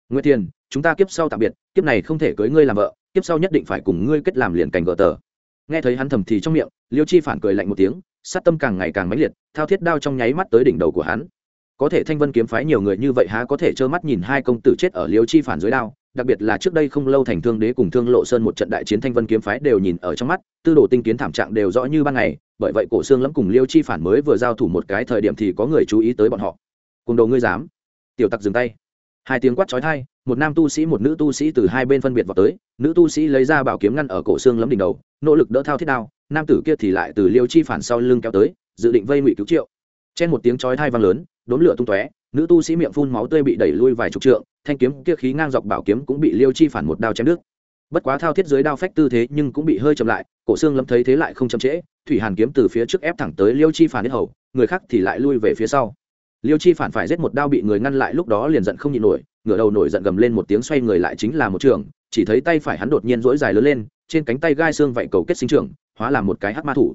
A: Nguyễn Thiên chúng ta kiếp sau tạm biệt, kiếp này không thể cưới ngươi làm vợ, kiếp sau nhất định phải cùng ngươi kết làm liền cành gờ tờ nghe thấy hắn thầm thì trong miệng, liêu chi phản cười lạnh một tiếng, sát tâm càng ngày càng mãnh liệt, thao thiết đao trong nháy mắt tới đỉnh đầu của hắn. Có thể thanh vân kiếm phái nhiều người như vậy há có thể trơ mắt nhìn hai công tử chết ở liêu chi phản dưới đao, đặc biệt là trước đây không lâu thành thương đế cùng thương lộ sơn một trận đại chiến thanh vân kiếm phái đều nhìn ở trong mắt, tư đồ tinh kiến thảm trạng đều rõ như ban ngày, bởi vậy cổ xương lẫm cùng liêu chi phản mới vừa giao thủ một cái thời điểm thì có người chú ý tới bọn họ. Cùng đồ ngươi dám. Tiểu tặc dừng tay. Hai tiếng quát trói thai một nam tu sĩ, một nữ tu sĩ từ hai bên phân biệt vào tới. Nữ tu sĩ lấy ra bảo kiếm ngăn ở cổ xương lấm đỉnh đầu, nỗ lực đỡ thao thiết đao. Nam tử kia thì lại từ liêu chi phản sau lưng kéo tới, dự định vây ngụy cứu triệu. Trên một tiếng chói thai vang lớn đốn lửa tung tóe, nữ tu sĩ miệng phun máu tươi bị đẩy lui vài chục trượng, thanh kiếm kia khí ngang dọc bảo kiếm cũng bị liêu chi phản một đao chém đứt. Bất quá thao thiết dưới đao phách tư thế nhưng cũng bị hơi chậm lại, cổ xương lâm thấy thế lại không chậm trễ, thủy hàn kiếm từ phía trước ép thẳng tới liêu chi phản hết hầu, người khác thì lại lui về phía sau. Liêu chi phản phải giết một đao bị người ngăn lại, lúc đó liền giận không nhịn nổi ngửa đầu nổi giận gầm lên một tiếng xoay người lại chính là một trường, chỉ thấy tay phải hắn đột nhiên rỗi dài lớn lên, trên cánh tay gai xương vạy cầu kết sinh trưởng hóa làm một cái hắc ma thủ.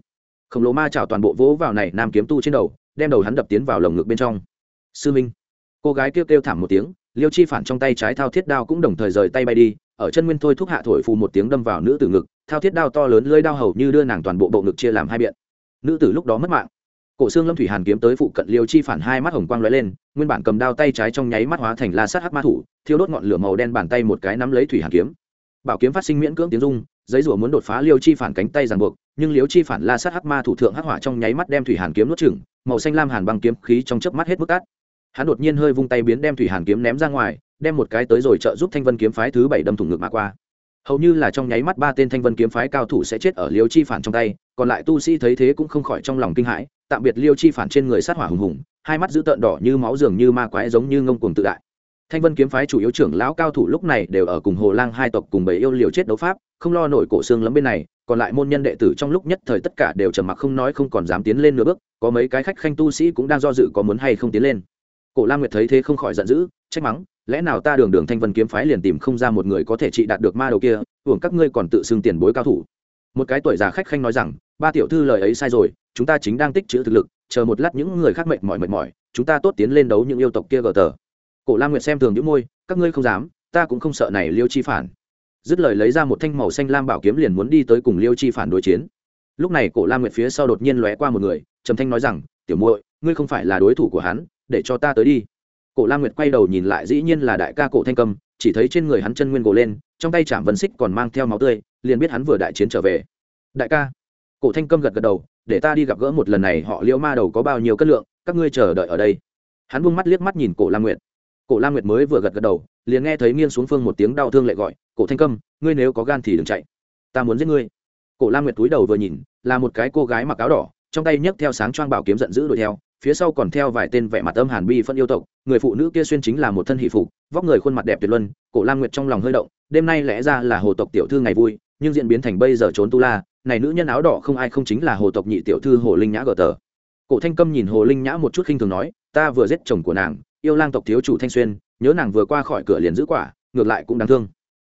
A: Khổng lồ ma chảo toàn bộ vỗ vào này nam kiếm tu trên đầu, đem đầu hắn đập tiến vào lồng ngực bên trong. Sư minh. Cô gái kêu kêu thảm một tiếng, liêu chi phản trong tay trái thao thiết đao cũng đồng thời rời tay bay đi, ở chân nguyên thôi thúc hạ thổi phù một tiếng đâm vào nữ tử ngực, thao thiết đao to lớn lơi đao hầu như đưa nàng toàn bộ bộ ngực chia làm hai biện. Nữ tử lúc đó mất mạng cổ xương lâm thủy hàn kiếm tới phụ cận liêu chi phản hai mắt hồng quang lóe lên, nguyên bản cầm đao tay trái trong nháy mắt hóa thành la sát hắc ma thủ, thiêu đốt ngọn lửa màu đen bàn tay một cái nắm lấy thủy hàn kiếm. Bảo kiếm phát sinh miễn cưỡng tiếng dung giấy rủa muốn đột phá liêu chi phản cánh tay ràng buộc, nhưng liêu chi phản la sát hắc ma thủ thượng hắc hỏa trong nháy mắt đem thủy hàn kiếm nuốt chửng, màu xanh lam hàn băng kiếm khí trong chớp mắt hết mức cát. Hắn đột nhiên hơi vung tay biến đem thủy hàn kiếm ném ra ngoài, đem một cái tới rồi trợ giúp thanh vân kiếm phái thứ bảy đâm thủng ngực mà qua. Hầu như là trong nháy mắt ba tên thanh vân kiếm phái cao thủ sẽ chết ở liêu chi phản trong tay, còn lại tu sĩ thấy thế cũng không khỏi trong lòng kinh hãi tạm biệt liêu chi phản trên người sát hỏa hùng hùng, hai mắt giữ tợn đỏ như máu dường như ma quái giống như ngông cuồng tự đại. Thanh vân kiếm phái chủ yếu trưởng lão cao thủ lúc này đều ở cùng hồ lang hai tộc cùng bầy yêu liều chết đấu pháp, không lo nổi cổ xương lắm bên này, còn lại môn nhân đệ tử trong lúc nhất thời tất cả đều trầm mặc không nói không còn dám tiến lên nửa bước, có mấy cái khách khanh tu sĩ cũng đang do dự có muốn hay không tiến lên. Cổ lam nguyệt thấy thế không khỏi giận dữ, trách mắng, lẽ nào ta đường đường thanh vân kiếm phái liền tìm không ra một người có thể trị đạt được ma đầu kia, hưởng các ngươi còn tự xưng tiền bối cao thủ? Một cái tuổi già khách khanh nói rằng, ba tiểu thư lời ấy sai rồi chúng ta chính đang tích chữ thực lực, chờ một lát những người khác mệt mỏi mệt mỏi, chúng ta tốt tiến lên đấu những yêu tộc kia gờ tờ. Cổ lam nguyệt xem thường những môi, các ngươi không dám, ta cũng không sợ này liêu chi phản. Dứt lời lấy ra một thanh màu xanh lam bảo kiếm liền muốn đi tới cùng liêu chi phản đối chiến. Lúc này cổ lam nguyệt phía sau đột nhiên lóe qua một người, trầm thanh nói rằng, tiểu muội, ngươi không phải là đối thủ của hắn, để cho ta tới đi. Cổ lam nguyệt quay đầu nhìn lại dĩ nhiên là đại ca cổ thanh cầm, chỉ thấy trên người hắn chân nguyên gồ lên, trong tay chạm vân xích còn mang theo máu tươi, liền biết hắn vừa đại chiến trở về. Đại ca. Cổ thanh cầm gật gật đầu để ta đi gặp gỡ một lần này, họ liễu ma đầu có bao nhiêu cân lượng, các ngươi chờ đợi ở đây. Hắn buông mắt liếc mắt nhìn cổ lam nguyệt. Cổ lam nguyệt mới vừa gật gật đầu, liền nghe thấy nghiêng xuống phương một tiếng đau thương lệ gọi, cổ thanh cầm ngươi nếu có gan thì đừng chạy. Ta muốn giết ngươi. Cổ lam nguyệt túi đầu vừa nhìn, là một cái cô gái mặc áo đỏ, trong tay nhấc theo sáng choang bảo kiếm giận dữ đuổi theo, phía sau còn theo vài tên vẻ mặt âm hàn bi phân yêu tộc, người phụ nữ kia xuyên chính là một thân hỷ phục, vóc người khuôn mặt đẹp tuyệt luân, cổ lam nguyệt trong lòng hơi động, đêm nay lẽ ra là hồ tộc tiểu thư ngày vui nhưng diễn biến thành bây giờ trốn tu la, này nữ nhân áo đỏ không ai không chính là hồ tộc nhị tiểu thư hồ linh nhã gờ tờ. Cổ thanh câm nhìn hồ linh nhã một chút khinh thường nói, ta vừa giết chồng của nàng, yêu lang tộc thiếu chủ thanh xuyên, nhớ nàng vừa qua khỏi cửa liền giữ quả, ngược lại cũng đáng thương.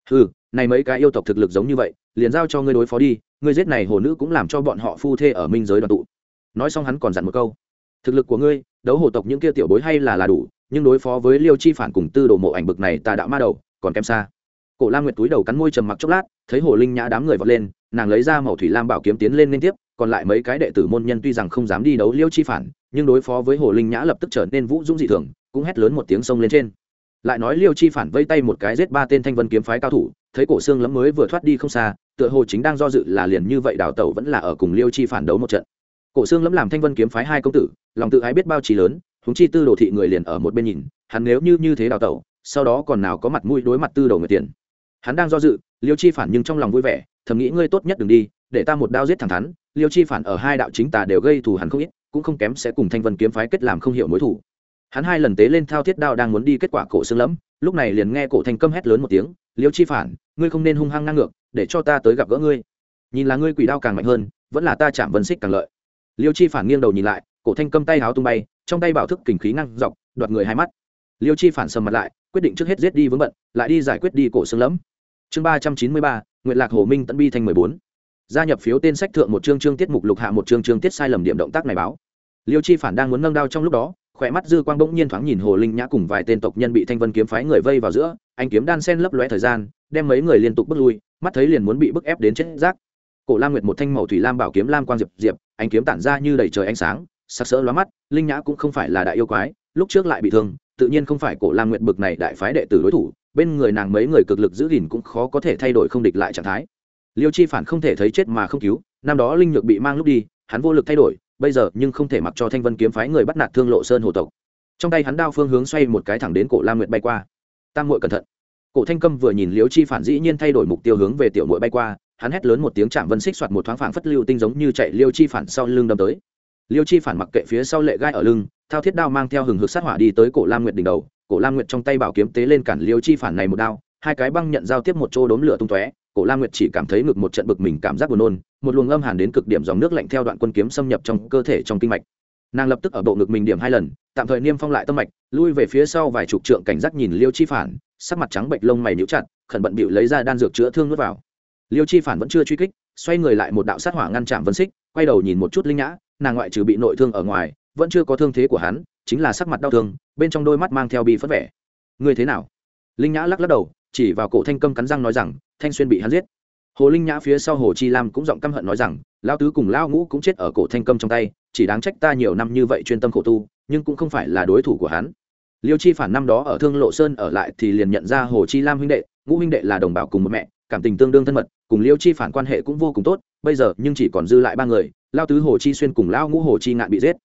A: Ừ này mấy cái yêu tộc thực lực giống như vậy, liền giao cho ngươi đối phó đi, ngươi giết này hồ nữ cũng làm cho bọn họ phu thê ở minh giới đoàn tụ. Nói xong hắn còn dặn một câu, thực lực của ngươi, đấu hồ tộc những kia tiểu bối hay là là đủ, nhưng đối phó với liêu chi phản cùng tư đồ mộ ảnh bực này tà đạo ma đầu, còn kém xa cổ lam nguyệt túi đầu cắn môi trầm mặc chốc lát, thấy hồ linh nhã đám người vọt lên, nàng lấy ra màu thủy lam bảo kiếm tiến lên liên tiếp, còn lại mấy cái đệ tử môn nhân tuy rằng không dám đi đấu liêu chi phản, nhưng đối phó với hồ linh nhã lập tức trở nên vũ dũng dị thường, cũng hét lớn một tiếng sông lên trên. Lại nói liêu chi phản vây tay một cái giết ba tên thanh vân kiếm phái cao thủ, thấy cổ xương Lẫm mới vừa thoát đi không xa, tựa hồ chính đang do dự là liền như vậy đào tẩu vẫn là ở cùng liêu chi phản đấu một trận. Cổ xương Lẫm làm thanh vân kiếm phái hai công tử, lòng tự ái biết bao trí lớn húng chi tư đồ thị người liền ở một bên nhìn, hắn nếu như như thế đào tẩu, sau đó còn nào có mặt mũi đối mặt tư đầu người tiền hắn đang do dự, liêu chi phản nhưng trong lòng vui vẻ, thầm nghĩ ngươi tốt nhất đừng đi, để ta một đao giết thẳng thắn. Liêu chi phản ở hai đạo chính tà đều gây thù hắn không ít, cũng không kém sẽ cùng thanh vân kiếm phái kết làm không hiểu mối thủ hắn hai lần tế lên thao thiết đao đang muốn đi kết quả cổ xương lẫm, lúc này liền nghe cổ thanh câm hét lớn một tiếng, liêu chi phản, ngươi không nên hung hăng ngang ngược, để cho ta tới gặp gỡ ngươi. Nhìn là ngươi quỷ đao càng mạnh hơn, vẫn là ta chạm vân xích càng lợi. Liêu chi phản nghiêng đầu nhìn lại, cổ thanh câm tay háo tung bay, trong tay bảo thức kình khí ngăn dọc, đoạt người hai mắt. Liêu chi phản sầm mặt lại, quyết định trước hết giết đi vướng bận, lại đi giải quyết đi cổ xương lẫm chương ba trăm chín mươi ba nguyện lạc hồ minh tận bi thanh mười bốn. Gia nhập phiếu tên sách thượng một chương chương tiết mục lục hạ một chương chương tiết sai lầm điểm động tác này báo. Liêu chi phản đang muốn nâng đao trong lúc đó, khỏe mắt dư quang bỗng nhiên thoáng nhìn hồ linh nhã cùng vài tên tộc nhân bị thanh vân kiếm phái người vây vào giữa, anh kiếm đan sen lấp lóe thời gian, đem mấy người liên tục bước lui, mắt thấy liền muốn bị bức ép đến chết rác. Cổ lam nguyệt một thanh màu thủy lam bảo kiếm lam quang diệp diệp, anh kiếm tản ra như đầy trời ánh sáng sắc sỡ lóa mắt, linh nhã cũng không phải là đại yêu quái, lúc trước lại bị thương, tự nhiên không phải cổ lam nguyệt bực này đại phái đệ tử đối thủ bên người nàng mấy người cực lực giữ gìn cũng khó có thể thay đổi không địch lại trạng thái. Liêu chi phản không thể thấy chết mà không cứu, năm đó linh nhược bị mang lúc đi, hắn vô lực thay đổi, bây giờ nhưng không thể mặc cho thanh vân kiếm phái người bắt nạt thương lộ sơn hồ tộc. Trong tay hắn đao phương hướng xoay một cái thẳng đến cổ lam nguyệt bay qua. Tam muội cẩn thận. Cổ thanh câm vừa nhìn liêu chi phản dĩ nhiên thay đổi mục tiêu hướng về tiểu muội bay qua, hắn hét lớn một tiếng chạm vân xích soạt một thoáng phảng phất lưu tinh giống như chạy liêu chi phản sau lưng đâm tới. Liêu chi phản mặc kệ phía sau lệ gai ở lưng, thao thiết đao mang theo hừng hực sát hỏa đi tới cổ lam nguyệt đỉnh đầu cổ lam nguyệt trong tay bảo kiếm tế lên cản liêu chi phản này một đao, hai cái băng nhận giao tiếp một chỗ đốm lửa tung tóe, cổ lam nguyệt chỉ cảm thấy ngực một trận bực mình cảm giác buồn nôn, một luồng âm hàn đến cực điểm dòng nước lạnh theo đoạn quân kiếm xâm nhập trong cơ thể trong kinh mạch. Nàng lập tức ở bộ ngực mình điểm hai lần, tạm thời niêm phong lại tâm mạch, lui về phía sau vài chục trượng cảnh giác nhìn liêu chi phản, sắc mặt trắng bệnh lông mày níu chặt, khẩn bận bịu lấy ra đan dược chữa thương nuốt vào. Liêu chi phản vẫn chưa truy kích, xoay người lại một đạo sát hỏa ngăn chạm vân xích, quay đầu nhìn một chút linh nhã, nàng ngoại trừ bị nội thương ở ngoài, vẫn chưa có thương thế của hắn chính là sắc mặt đau thương, bên trong đôi mắt mang theo bi phất vẻ. Ngươi thế nào? Linh nhã lắc lắc đầu, chỉ vào cổ thanh câm cắn răng nói rằng, thanh xuyên bị hắn giết. Hồ linh nhã phía sau hồ chi lam cũng giọng căm hận nói rằng lao tứ cùng lao ngũ cũng chết ở cổ thanh câm trong tay, chỉ đáng trách ta nhiều năm như vậy chuyên tâm khổ tu, nhưng cũng không phải là đối thủ của hắn. Liêu chi phản năm đó ở thương lộ sơn ở lại thì liền nhận ra hồ chi lam huynh đệ, ngũ huynh đệ là đồng bào cùng một mẹ, cảm tình tương đương thân mật, cùng liêu chi phản quan hệ cũng vô cùng tốt, bây giờ nhưng chỉ còn dư lại ba người lao tứ hồ chi xuyên cùng lao ngũ hồ chi ngạn bị giết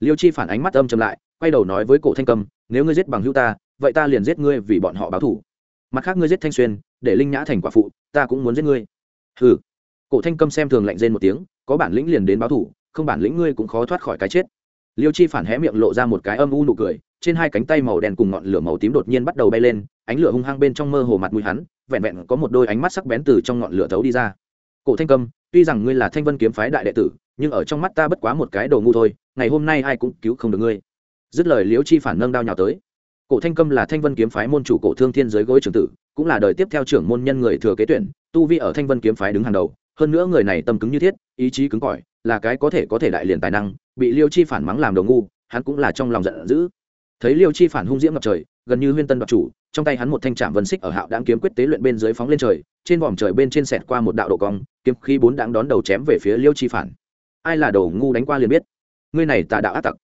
A: liêu chi phản ánh mắt âm chầm lại, quay đầu nói với cổ thanh cầm, nếu ngươi giết bằng hữu ta, vậy ta liền giết ngươi vì bọn họ báo thủ mặt khác ngươi giết thanh xuyên, để linh nhã thành quả phụ, ta cũng muốn giết ngươi. Hừ. Cổ thanh cầm xem thường lạnh rên một tiếng, có bản lĩnh liền đến báo thủ không bản lĩnh ngươi cũng khó thoát khỏi cái chết. Liêu chi phản hé miệng lộ ra một cái âm u nụ cười, trên hai cánh tay màu đen cùng ngọn lửa màu tím đột nhiên bắt đầu bay lên, ánh lửa hung hăng bên trong mơ hồ mặt mũi hắn, vẹn vẹn có một đôi ánh mắt sắc bén từ trong ngọn lửa thấu đi ra cổ thanh cầm, tuy rằng ngươi là thanh vân kiếm phái đại đệ tử, nhưng ở trong mắt ta bất quá một cái đồ ngu thôi, ngày hôm nay ai cũng cứu không được ngươi. Dứt lời liễu chi phản nâng đao nhào tới. Cổ thanh cầm là thanh vân kiếm phái môn chủ cổ thương thiên giới gối trưởng tử, cũng là đời tiếp theo trưởng môn nhân người thừa kế tuyển, tu vi ở thanh vân kiếm phái đứng hàng đầu. Hơn nữa người này tâm cứng như thiết, ý chí cứng cỏi, là cái có thể có thể đại liền tài năng, bị liêu chi phản mắng làm đồ ngu, hắn cũng là trong lòng giận dữ thấy liêu chi phản hung diễm ngập trời, gần như huyên tân đoạt chủ, trong tay hắn một thanh trạm vân xích ở hạo đáng kiếm quyết tế luyện bên dưới phóng lên trời, trên vòm trời bên trên sẹt qua một đạo độ cong, kiếm khí bốn đáng đón đầu chém về phía liêu chi phản. Ai là đầu ngu đánh qua liền biết. Ngươi này tà đạo ác tặc.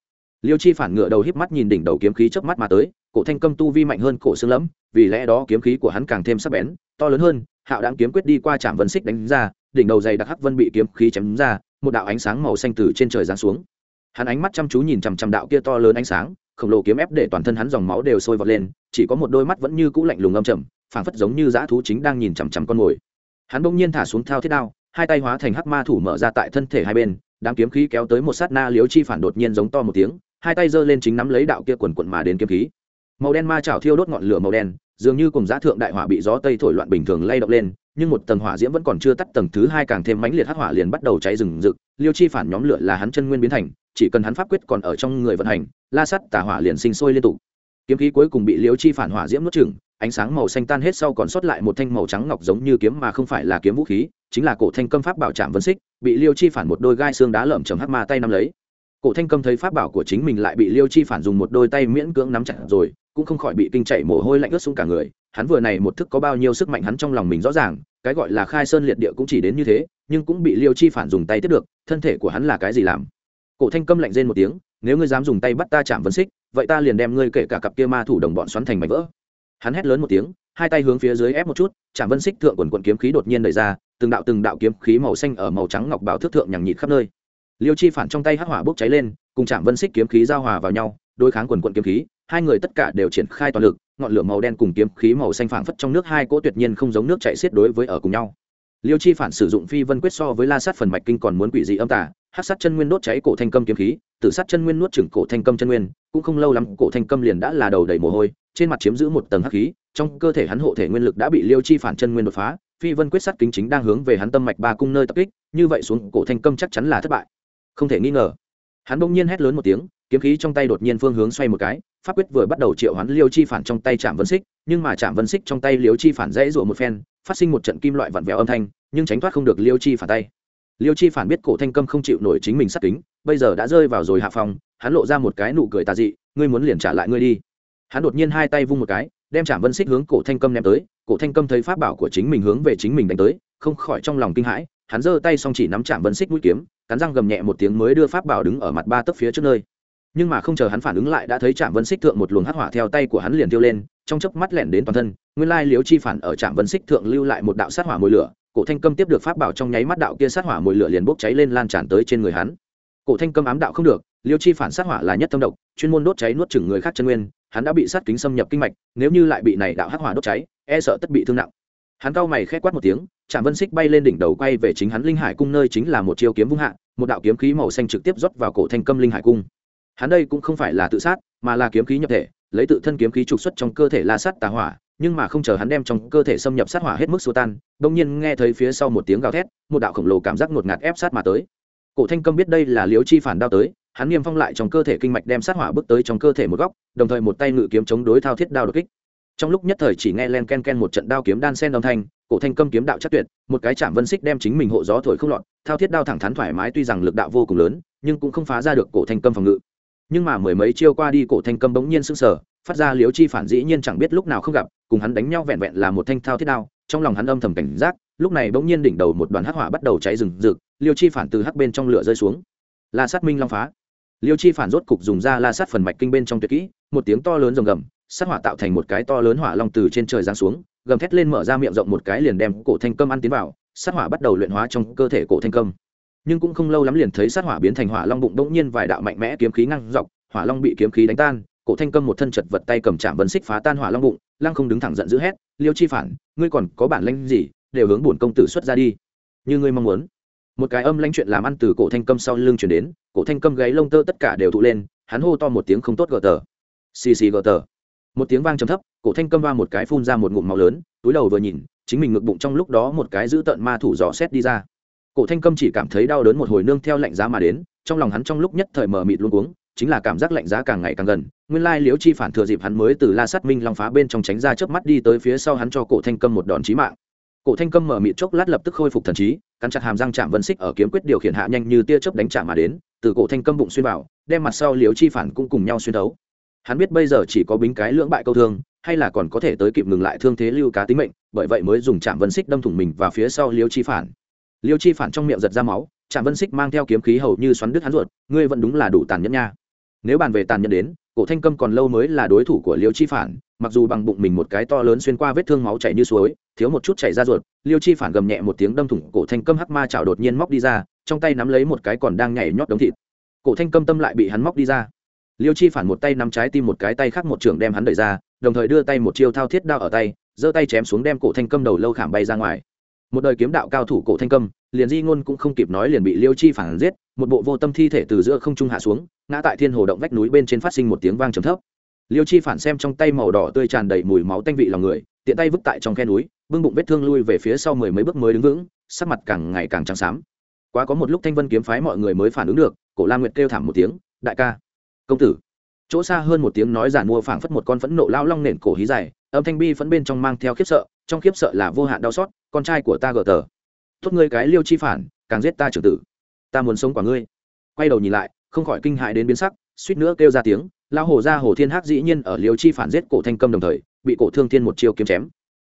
A: Liêu chi phản ngựa đầu híp mắt nhìn đỉnh đầu kiếm khí chớp mắt mà tới, cổ thanh câm tu vi mạnh hơn cổ xương lẫm, vì lẽ đó kiếm khí của hắn càng thêm sắc bén, to lớn hơn, hạo đáng kiếm quyết đi qua trạm vân xích đánh ra, đỉnh đầu dày đặc hắc vân bị kiếm khí chém ra, một đạo ánh sáng màu xanh từ trên trời giáng xuống. Hắn ánh mắt chăm chú nhìn chằm chằm đạo kia to lớn ánh sáng khổng lồ kiếm ép để toàn thân hắn dòng máu đều sôi vọt lên, chỉ có một đôi mắt vẫn như cũ lạnh lùng âm trầm, phảng phất giống như dã thú chính đang nhìn chằm chằm con mồi. Hắn bỗng nhiên thả xuống thao thiết đao, hai tay hóa thành hắc ma thủ mở ra tại thân thể hai bên, đám kiếm khí kéo tới một sát na liếu chi phản đột nhiên giống to một tiếng, hai tay giơ lên chính nắm lấy đạo kia quần quận mà đến kiếm khí. Màu đen ma chảo thiêu đốt ngọn lửa màu đen, dường như cùng giá thượng đại hỏa bị gió tây thổi loạn bình thường lay động lên, nhưng một tầng hỏa diễm vẫn còn chưa tắt, tầng thứ hai càng thêm mãnh liệt hắc hỏa liền bắt đầu cháy rừng rực, liêu chi phản nhóm lửa là hắn chân nguyên biến thành chỉ cần hắn pháp quyết còn ở trong người vận hành, la sắt tà hỏa liền sinh sôi liên tục. Kiếm khí cuối cùng bị liêu chi phản hỏa diễm nuốt chừng ánh sáng màu xanh tan hết sau còn sót lại một thanh màu trắng ngọc giống như kiếm mà không phải là kiếm vũ khí, chính là cổ thanh câm pháp bảo trạm vân xích, bị liêu chi phản một đôi gai xương đá lởm chầm hắc ma tay nắm lấy. Cổ thanh câm thấy pháp bảo của chính mình lại bị liêu chi phản dùng một đôi tay miễn cưỡng nắm chặt rồi, cũng không khỏi bị kinh chạy mồ hôi lạnh ướt xuống cả người. Hắn vừa này một thức có bao nhiêu sức mạnh hắn trong lòng mình rõ ràng, cái gọi là khai sơn liệt địa cũng chỉ đến như thế, nhưng cũng bị liêu chi phản dùng tay tiếp được, thân thể của hắn là cái gì làm? Cổ thanh câm lạnh rên một tiếng, nếu ngươi dám dùng tay bắt ta chạm vân xích, vậy ta liền đem ngươi kể cả cặp kia ma thủ đồng bọn xoắn thành mảnh vỡ. Hắn hét lớn một tiếng, hai tay hướng phía dưới ép một chút chạm vân xích thượng quần quận kiếm khí đột nhiên đẩy ra, từng đạo từng đạo kiếm khí màu xanh ở màu trắng ngọc bảo thước thượng nhằng nhịt khắp nơi. Liêu chi phản trong tay hắc hỏa bốc cháy lên, cùng chạm vân xích kiếm khí giao hòa vào nhau, đối kháng quần quận kiếm khí, hai người tất cả đều triển khai toàn lực, ngọn lửa màu đen cùng kiếm khí màu xanh phảng phất trong nước hai cỗ tuyệt nhiên không giống nước chảy xiết đối với ở cùng nhau. Liêu chi phản sử dụng phi vân quyết so với la sát phần mạch kinh còn muốn quỷ dị âm tả hát sát chân nguyên đốt cháy cổ thanh cầm kiếm khí, tử sát chân nguyên nuốt chửng cổ thanh cầm chân nguyên, cũng không lâu lắm cổ thanh cầm liền đã là đầu đầy mồ hôi, trên mặt chiếm giữ một tầng hắc khí, trong cơ thể hắn hộ thể nguyên lực đã bị liêu chi phản chân nguyên đột phá, phi vân quyết sát kính chính đang hướng về hắn tâm mạch ba cung nơi tập kích, như vậy xuống cổ thanh cầm chắc chắn là thất bại. Không thể nghi ngờ, hắn bỗng nhiên hét lớn một tiếng, kiếm khí trong tay đột nhiên phương hướng xoay một cái, pháp quyết vừa bắt đầu triệu hắn liêu chi phản trong tay chạm vân xích, nhưng mà chạm vân xích trong tay liêu chi phản dễ rủa một phen, phát sinh một trận kim loại vặn vẹo âm thanh, nhưng tránh thoát không được liêu chi phản tay liêu chi phản biết cổ thanh câm không chịu nổi chính mình sát kính, bây giờ đã rơi vào rồi hạ phòng, hắn lộ ra một cái nụ cười tà dị, ngươi muốn liền trả lại ngươi đi. Hắn đột nhiên hai tay vung một cái, đem trảm vân xích hướng cổ thanh câm ném tới, cổ thanh câm thấy pháp bảo của chính mình hướng về chính mình đánh tới, không khỏi trong lòng kinh hãi, hắn giơ tay xong chỉ nắm trảm vân xích mũi kiếm, cắn răng gầm nhẹ một tiếng mới đưa pháp bảo đứng ở mặt ba tấc phía trước nơi. Nhưng mà không chờ hắn phản ứng lại đã thấy trạm vân xích thượng một luồng hắc hỏa theo tay của hắn liền tiêu lên, trong chớp mắt lẻn đến toàn thân, nguyên lai liếu chi phản ở trạm vân xích thượng lưu lại một đạo sát hỏa mồi lửa cổ thanh câm tiếp được pháp bảo trong nháy mắt đạo kia sát hỏa mùi lửa liền bốc cháy lên lan tràn tới trên người hắn. Cổ thanh câm ám đạo không được, liêu chi phản sát hỏa là nhất tâm độc, chuyên môn đốt cháy nuốt chửng người khác chân nguyên, hắn đã bị sát kính xâm nhập kinh mạch, nếu như lại bị này đạo hắc hỏa đốt cháy e sợ tất bị thương nặng. Hắn cau mày khẽ quát một tiếng, trạm vân xích bay lên đỉnh đầu quay về chính hắn linh hải cung nơi chính là một chiêu kiếm vung hạ, một đạo kiếm khí màu xanh trực tiếp rót vào cổ thanh câm linh hải cung. Hắn đây cũng không phải là tự sát, mà là kiếm khí nhập thể, lấy tự thân kiếm khí trục xuất trong cơ thể la sát tà hỏa nhưng mà không chờ hắn đem trong cơ thể xâm nhập sát hỏa hết mức xua tan bỗng nhiên nghe thấy phía sau một tiếng gào thét, một đạo khổng lồ cảm giác ngột ngạt ép sát mà tới. Cổ thanh câm biết đây là liếu chi phản đao tới, hắn niêm phong lại trong cơ thể kinh mạch đem sát hỏa bước tới trong cơ thể một góc, đồng thời một tay ngự kiếm chống đối thao thiết đao đột kích. Trong lúc nhất thời chỉ nghe len ken ken một trận đao kiếm đan sen âm thanh, cổ thanh câm kiếm đạo chắc tuyệt, một cái chạm vân xích đem chính mình hộ gió thổi không lọt, thao thiết đao thẳng thắn thoải mái tuy rằng lực đạo vô cùng lớn, nhưng cũng không phá ra được cổ thanh câm phòng ngự. Nhưng mà mười mấy chiêu qua đi, cổ thanh câm bỗng nhiên sưng sờ, phát ra liếu chi phản dĩ nhiên chẳng biết lúc nào không gặp cùng hắn đánh nhau vẹn vẹn là một thanh thao thiết đao, trong lòng hắn âm thầm cảnh giác, lúc này bỗng nhiên đỉnh đầu một đoàn hắc hỏa bắt đầu cháy rừng rực, liêu chi phản từ hắc bên trong lửa rơi xuống. La sát minh long phá. Liêu chi phản rốt cục dùng ra la sát phần mạch kinh bên trong tuyệt kỹ, một tiếng to lớn rồng gầm, sát hỏa tạo thành một cái to lớn hỏa long từ trên trời giáng xuống, gầm thét lên mở ra miệng rộng một cái liền đem cổ thanh cơm ăn tiến vào, sát hỏa bắt đầu luyện hóa trong cơ thể cổ thanh cơm nhưng cũng không lâu lắm liền thấy sát hỏa biến thành hỏa long bụng đống nhiên vài đạo mạnh mẽ kiếm khí ngăn dọc, hỏa long bị kiếm khí đánh tan cổ thanh câm một thân chật vật tay cầm chạm vấn xích phá tan hỏa long bụng, lăng không đứng thẳng giận dữ hét, liêu chi phản, ngươi còn có bản lanh gì, đều hướng bổn công tử xuất ra đi. Như ngươi mong muốn. Một cái âm lãnh chuyện làm ăn từ cổ thanh câm sau lưng chuyển đến, cổ thanh câm gáy lông tơ tất cả đều thụ lên, hắn hô to một tiếng không tốt gờ tờ. Xì xì gờ tờ. Một tiếng vang trầm thấp, cổ thanh câm va một cái phun ra một ngụm máu lớn, túi đầu vừa nhìn, chính mình ngực bụng trong lúc đó một cái dữ tợn ma thủ dò xét đi ra. Cổ thanh câm chỉ cảm thấy đau đớn một hồi nương theo lạnh giá mà đến, trong lòng hắn trong lúc nhất thời mờ mịt luôn uống chính là cảm giác lạnh giá càng ngày càng gần. Nguyên lai liễu chi phản thừa dịp hắn mới từ la sát minh long phá bên trong tránh ra chớp mắt đi tới phía sau hắn cho cổ thanh câm một đòn chí mạng. Cổ thanh câm mở mịt chốc lát lập tức khôi phục thần trí, cắn chặt hàm răng chạm vân xích ở kiếm quyết điều khiển hạ nhanh như tia chớp đánh chạm mà đến, từ cổ thanh câm bụng xuyên vào, đem mặt sau liễu chi phản cũng cùng nhau xuyên thấu. Hắn biết bây giờ chỉ có bính cái lưỡng bại câu thương, hay là còn có thể tới kịp ngừng lại thương thế lưu cá tính mệnh, bởi vậy mới dùng chạm vân xích đâm thủng mình và phía sau liễu chi phản. Liêu chi phản trong miệng giật ra máu, trạm vân xích mang theo kiếm khí hầu như xoắn đứt hắn ruột, ngươi vẫn đúng là đủ tàn nhẫn nha. Nếu bàn về tàn nhẫn đến, cổ thanh câm còn lâu mới là đối thủ của liêu chi phản, mặc dù bằng bụng mình một cái to lớn xuyên qua vết thương máu chảy như suối, thiếu một chút chảy ra ruột, liêu chi phản gầm nhẹ một tiếng đâm thủng cổ thanh câm hắc ma chảo đột nhiên móc đi ra, trong tay nắm lấy một cái còn đang nhảy nhót đống thịt. Cổ thanh câm tâm lại bị hắn móc đi ra. Liêu chi phản một tay nắm trái tim một cái tay khác một trường đem hắn đẩy ra, đồng thời đưa tay một chiêu thao thiết đao ở tay, giơ tay chém xuống đem cổ thanh câm đầu lâu khảm bay ra ngoài một đời kiếm đạo cao thủ cổ thanh câm, liền di ngôn cũng không kịp nói liền bị liêu chi phản giết, một bộ vô tâm thi thể từ giữa không trung hạ xuống, ngã tại thiên hồ động vách núi bên trên phát sinh một tiếng vang trầm thấp. Liêu chi phản xem trong tay màu đỏ tươi tràn đầy mùi máu tanh vị lòng người, tiện tay vứt tại trong khe núi, bưng bụng vết thương lui về phía sau mười mấy bước mới đứng vững, sắc mặt càng ngày càng trắng xám. Quá có một lúc thanh vân kiếm phái mọi người mới phản ứng được, cổ la nguyệt kêu thảm một tiếng, đại ca, công tử. Chỗ xa hơn một tiếng nói giản mua phảng phất một con phẫn nộ lao long nền cổ hí dài, âm thanh bi phẫn bên trong mang theo khiếp sợ trong khiếp sợ là vô hạn đau xót, con trai của ta gờ tờ. Tốt ngươi cái liêu chi phản, càng giết ta trưởng tử. Ta muốn sống quả ngươi. Quay đầu nhìn lại, không khỏi kinh hại đến biến sắc, suýt nữa kêu ra tiếng lao hồ ra hồ thiên hắc dĩ nhiên ở liêu chi phản giết cổ thanh cầm đồng thời, bị cổ thương thiên một chiêu kiếm chém.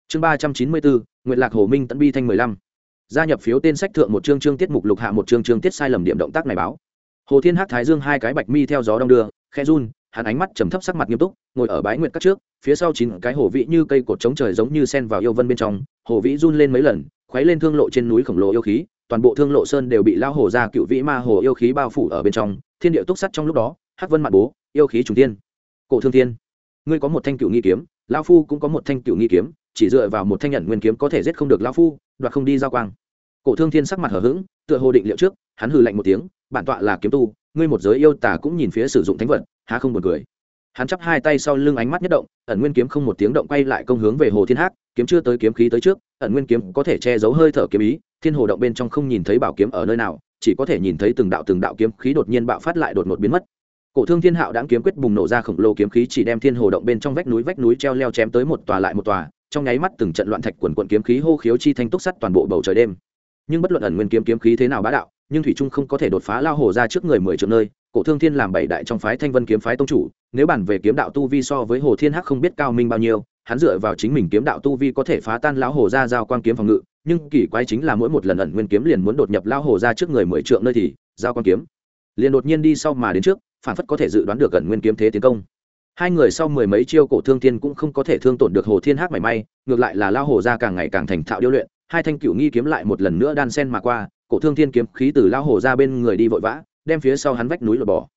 A: Chương ba trăm chín mươi bốn nguyện lạc hồ minh tận bi thanh mười lăm. Gia nhập phiếu tên sách thượng một chương chương tiết mục lục hạ một chương chương tiết sai lầm điểm động tác này báo. Hồ thiên hắc thái dương hai cái bạch mi theo gió đong đưa khe run, hắn ánh mắt trầm thấp sắc mặt nghiêm túc, ngồi ở bái nguyện các trước phía sau chín cái hồ vĩ như cây cột trống trời giống như sen vào yêu vân bên trong, hồ vĩ run lên mấy lần, khuấy lên thương lộ trên núi khổng lồ yêu khí, toàn bộ thương lộ sơn đều bị lao hồ ra cựu vĩ ma hồ yêu khí bao phủ ở bên trong, thiên địa túc sắt trong lúc đó, hắc vân mặt bố, yêu khí trùng tiên cổ thương thiên, ngươi có một thanh cựu nghi kiếm lao phu cũng có một thanh cựu nghi kiếm, chỉ dựa vào một thanh nhận nguyên kiếm có thể giết không được lao phu, đoạt không đi giao quang. Cổ thương thiên sắc mặt hở h ữ g tựa hồ định liệu trước, hắn hừ lạnh một tiếng, bản tọa là kiếm tu, ngươi một giới yêu tả cũng nhìn phía sử dụng thánh vật, há không buồn cười hắn chắp hai tay sau lưng ánh mắt nhất động, ẩn nguyên kiếm không một tiếng động quay lại công hướng về hồ thiên hát kiếm chưa tới kiếm khí tới trước, ẩn nguyên kiếm có thể che giấu hơi thở kiếm ý, thiên hồ động bên trong không nhìn thấy bảo kiếm ở nơi nào, chỉ có thể nhìn thấy từng đạo từng đạo kiếm khí đột nhiên bạo phát lại đột ngột biến mất. Cổ thương thiên hạo đáng kiếm quyết bùng nổ ra khổng lồ kiếm khí chỉ đem thiên hồ động bên trong vách núi vách núi treo leo chém tới một tòa lại một tòa, trong nháy mắt từng trận loạn thạch quần quận kiếm khí hô khiếu chi thanh túc sắt toàn bộ bầu trời đêm. Nhưng bất luận ẩn nguyên kiếm kiếm khí thế nào bá đạo nhưng thủy trung không có thể đột phá lao hồ ra trước người mười triệu nơi, cổ thương thiên làm bảy đại trong phái thanh vân kiếm phái tông chủ, nếu bản về kiếm đạo tu vi so với hồ thiên hắc không biết cao minh bao nhiêu, hắn dựa vào chính mình kiếm đạo tu vi có thể phá tan lão hồ ra giao quan kiếm phòng ngự, nhưng kỳ quái chính là mỗi một lần ẩn nguyên kiếm liền muốn đột nhập lão hồ ra trước người mười trượng nơi thì, giao quan kiếm liền đột nhiên đi sau mà đến trước, phản phất có thể dự đoán được ẩn nguyên kiếm thế tiến công. Hai người sau mười mấy chiêu cổ thương thiên cũng không có thể thương tổn được hồ thiên hắc mảy may, ngược lại là lão hồ ra càng ngày càng thành thạo điêu luyện, hai thanh cửu nghi kiếm lại một lần nữa đan sen mà qua cổ thương thiên kiếm khí từ lão hồ ra bên người đi vội vã, đem phía sau hắn vách núi lột bỏ.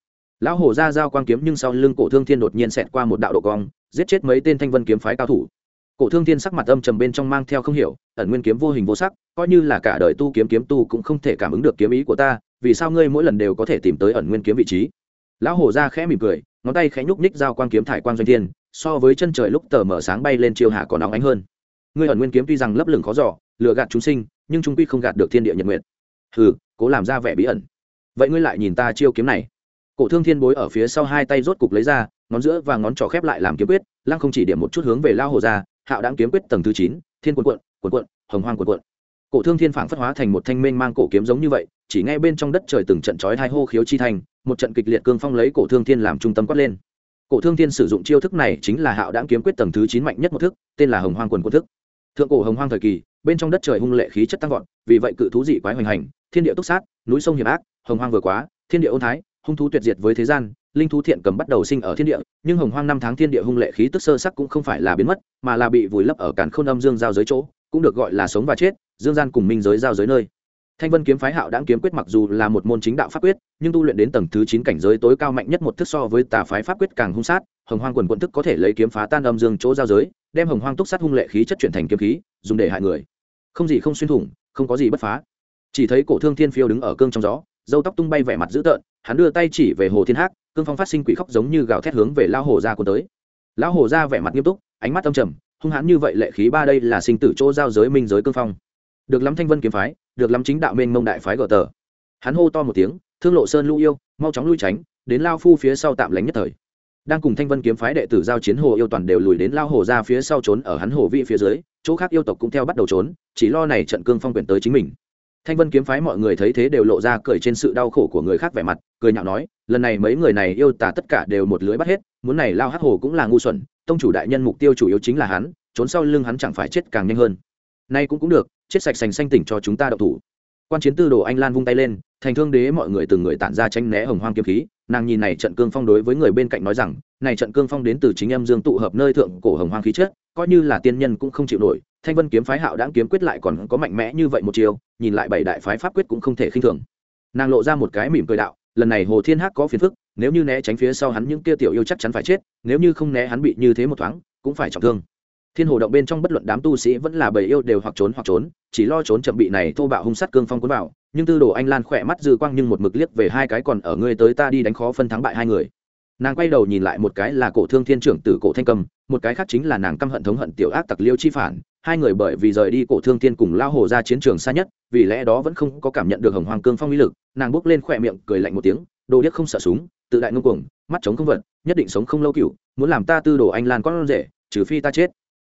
A: Lão hồ ra giao quang kiếm nhưng sau lưng cổ thương thiên đột nhiên xẹt qua một đạo độ cong, giết chết mấy tên thanh vân kiếm phái cao thủ. Cổ thương thiên sắc mặt âm trầm bên trong mang theo không hiểu, ẩn nguyên kiếm vô hình vô sắc, coi như là cả đời tu kiếm kiếm tu cũng không thể cảm ứng được kiếm ý của ta, vì sao ngươi mỗi lần đều có thể tìm tới ẩn nguyên kiếm vị trí? Lão hồ ra khẽ mỉm cười, ngón tay khẽ nhúc ních giao quang kiếm thải quang doanh thiên, so với chân trời lúc tờ mở sáng bay lên chiêu hạ còn nóng ánh hơn. Ngươi ẩn nguyên kiếm tuy rằng lấp lửng khó giỏ lừa gạt chúng sinh, nhưng chúng quy không gạt được thiên địa nhật nguyệt hừ, cố làm ra vẻ bí ẩn. Vậy ngươi lại nhìn ta chiêu kiếm này. Cổ thương thiên bối ở phía sau hai tay rốt cục lấy ra, ngón giữa và ngón trỏ khép lại làm kiếm quyết, lăng không chỉ điểm một chút hướng về lao hồ ra, hạo đáng kiếm quyết tầng thứ chín, thiên quần quận quần quận, hồng hoang quần quận. Cổ thương thiên phảng phất hóa thành một thanh mênh mang cổ kiếm giống như vậy, chỉ ngay bên trong đất trời từng trận chói hai hô khiếu chi thành, một trận kịch liệt cương phong lấy cổ thương thiên làm trung tâm quát lên. Cổ thương thiên sử dụng chiêu thức này chính là hạo đáng kiếm quyết tầng thứ chín mạnh nhất một thức, tên là hồng hoang quần quân thức. Thượng cổ hồng hoang thời kỳ bên trong đất trời hung lệ khí chất tăng vọt, vì vậy cự thú dị quái hoành hành, thiên địa túc sát, núi sông hiểm ác, hồng hoang vừa quá, thiên địa ôn thái, hung thú tuyệt diệt với thế gian, linh thú thiện cầm bắt đầu sinh ở thiên địa, nhưng hồng hoang năm tháng thiên địa hung lệ khí tức sơ sắc cũng không phải là biến mất, mà là bị vùi lấp ở càn khôn âm dương giao giới chỗ, cũng được gọi là sống và chết, dương gian cùng minh giới giao giới nơi. Thanh vân kiếm phái hạo đáng kiếm quyết mặc dù là một môn chính đạo pháp quyết, nhưng tu luyện đến tầng thứ chín cảnh giới tối cao mạnh nhất một thức so với tà phái pháp quyết càng hung sát, hồng hoang quần quận thức có thể lấy kiếm phá tan âm dương chỗ giao giới đem hồng hoang túc sát hung lệ khí chất chuyển thành kiếm khí, dùng để hại người. Không gì không xuyên thủng, không có gì bất phá. Chỉ thấy cổ thương thiên phiêu đứng ở cương trong gió dâu tóc tung bay vẻ mặt dữ tợn, hắn đưa tay chỉ về hồ thiên hắc cương phong phát sinh quỷ khóc giống như gào thét hướng về lao hồ gia cuốn tới. Lão hồ gia vẻ mặt nghiêm túc, ánh mắt âm trầm, hung hãn như vậy lệ khí ba đây là sinh tử chỗ giao giới minh giới cương phong. Được lắm thanh vân kiếm phái, được lắm chính đạo mênh mông đại phái gờ tờ. Hắn hô to một tiếng, thương lộ sơn lưu yêu, mau chóng lui tránh, đến lao phu phía sau tạm lánh nhất thời đang cùng thanh vân kiếm phái đệ tử giao chiến hồ yêu toàn đều lùi đến lao hồ ra phía sau trốn ở hắn hồ vị phía dưới, chỗ khác yêu tộc cũng theo bắt đầu trốn, chỉ lo này trận cương phong quyển tới chính mình. Thanh vân kiếm phái mọi người thấy thế đều lộ ra cười trên sự đau khổ của người khác vẻ mặt, cười nhạo nói, lần này mấy người này yêu tả tất cả đều một lưới bắt hết, muốn này lao hắc hồ cũng là ngu xuẩn, tông chủ đại nhân mục tiêu chủ yếu chính là hắn, trốn sau lưng hắn chẳng phải chết càng nhanh hơn. Nay cũng cũng được, chết sạch sành xanh tỉnh cho chúng ta đậu thủ. Quan chiến tư đồ anh lan vung tay lên thành thương đế mọi người từng người tản ra tranh né hồng hoang kiếm khí, nàng nhìn này trận cương phong đối với người bên cạnh nói rằng, này trận cương phong đến từ chính em dương tụ hợp nơi thượng cổ hồng hoang khí chết. coi như là tiên nhân cũng không chịu nổi, thanh vân kiếm phái hạo đáng kiếm quyết lại còn có mạnh mẽ như vậy một chiều nhìn lại bảy đại phái pháp quyết cũng không thể khinh thường nàng lộ ra một cái mỉm cười đạo, lần này hồ thiên hắc có phiền phức, nếu như né tránh phía sau hắn những kia tiểu yêu chắc chắn phải chết, nếu như không né hắn bị như thế một thoáng, cũng phải trọng thương thiên hồ động bên trong bất luận đám tu sĩ vẫn là bầy yêu đều hoặc trốn hoặc trốn, chỉ lo trốn chậm bị này thô bạo hung sát cương phong cuốn vào nhưng tư đồ anh lan khỏe mắt dư quang nhưng một mực liếc về hai cái còn ở ngươi tới ta đi đánh khó phân thắng bại hai người. Nàng quay đầu nhìn lại một cái là cổ thương thiên trưởng tử cổ thanh cầm, một cái khác chính là nàng căm hận thống hận tiểu ác tặc liêu chi phản. Hai người bởi vì rời đi cổ thương thiên cùng lao hồ ra chiến trường xa nhất, vì lẽ đó vẫn không có cảm nhận được hồng hoàng cương phong uy lực, nàng bước lên khỏe miệng cười lạnh một tiếng, đồ điếc không sợ súng, tự đại ngông cuồng, mắt chống không vật, nhất định sống không lâu cựu muốn làm ta tư đồ anh lan con rể, trừ phi ta chết.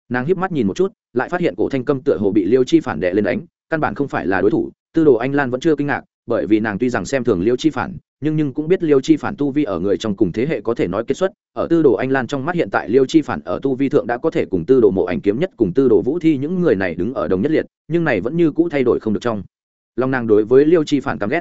A: Nàng híp mắt nhìn một chút, lại phát hiện cổ thanh cầm tựa hồ bị liêu chi phản đệ lên đánh, căn bản không phải là đối thủ tư đồ anh lan vẫn chưa kinh ngạc, bởi vì nàng tuy rằng xem thường liêu chi phản, nhưng nhưng cũng biết liêu chi phản tu vi ở người trong cùng thế hệ có thể nói kết xuất. Ở tư đồ anh lan trong mắt hiện tại liêu chi phản ở tu vi thượng đã có thể cùng tư đồ mộ ảnh kiếm nhất, cùng tư đồ vũ thi những người này đứng ở đồng nhất liệt, nhưng này vẫn như cũ thay đổi không được trong. Lòng nàng đối với liêu chi phản căm ghét.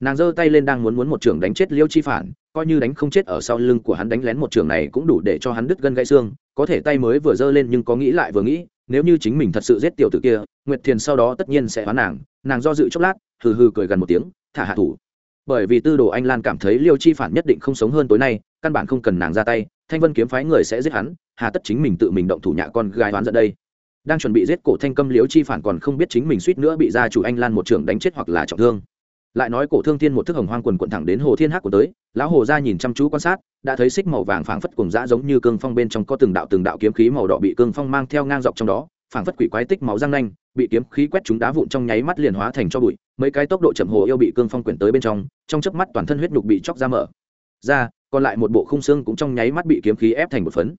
A: Nàng giơ tay lên đang muốn muốn một trường đánh chết liêu chi phản, coi như đánh không chết ở sau lưng của hắn đánh lén một trường này cũng đủ để cho hắn đứt gân gãy xương, có thể tay mới vừa giơ lên nhưng có nghĩ lại vừa nghĩ nếu như chính mình thật sự giết tiểu tử kia, nguyệt thiền sau đó tất nhiên sẽ hóa nàng nàng do dự chốc lát, hừ hừ cười gần một tiếng, thả hạ thủ. Bởi vì tư đồ anh lan cảm thấy liêu chi phản nhất định không sống hơn tối nay, căn bản không cần nàng ra tay, thanh vân kiếm phái người sẽ giết hắn, hà tất chính mình tự mình động thủ nhạ con gái đoán giận đây. Đang chuẩn bị giết cổ thanh câm, liêu chi phản còn không biết chính mình suýt nữa bị gia chủ anh lan một trường đánh chết hoặc là trọng thương lại nói cổ thương thiên một thức hồng hoang quần quận thẳng đến hồ thiên hắc của tới, lão hồ ra nhìn chăm chú quan sát, đã thấy xích màu vàng phảng phất cùng dã giống như cương phong bên trong có từng đạo từng đạo kiếm khí màu đỏ bị cương phong mang theo ngang dọc trong đó, phảng phất quỷ quái tích máu răng nanh, bị kiếm khí quét chúng đá vụn trong nháy mắt liền hóa thành cho bụi, mấy cái tốc độ chậm hồ yêu bị cương phong quyển tới bên trong trong chớp mắt toàn thân huyết nhục bị chóc ra mở. Ra, còn lại một bộ khung xương cũng trong nháy mắt bị kiếm khí ép thành một phấn.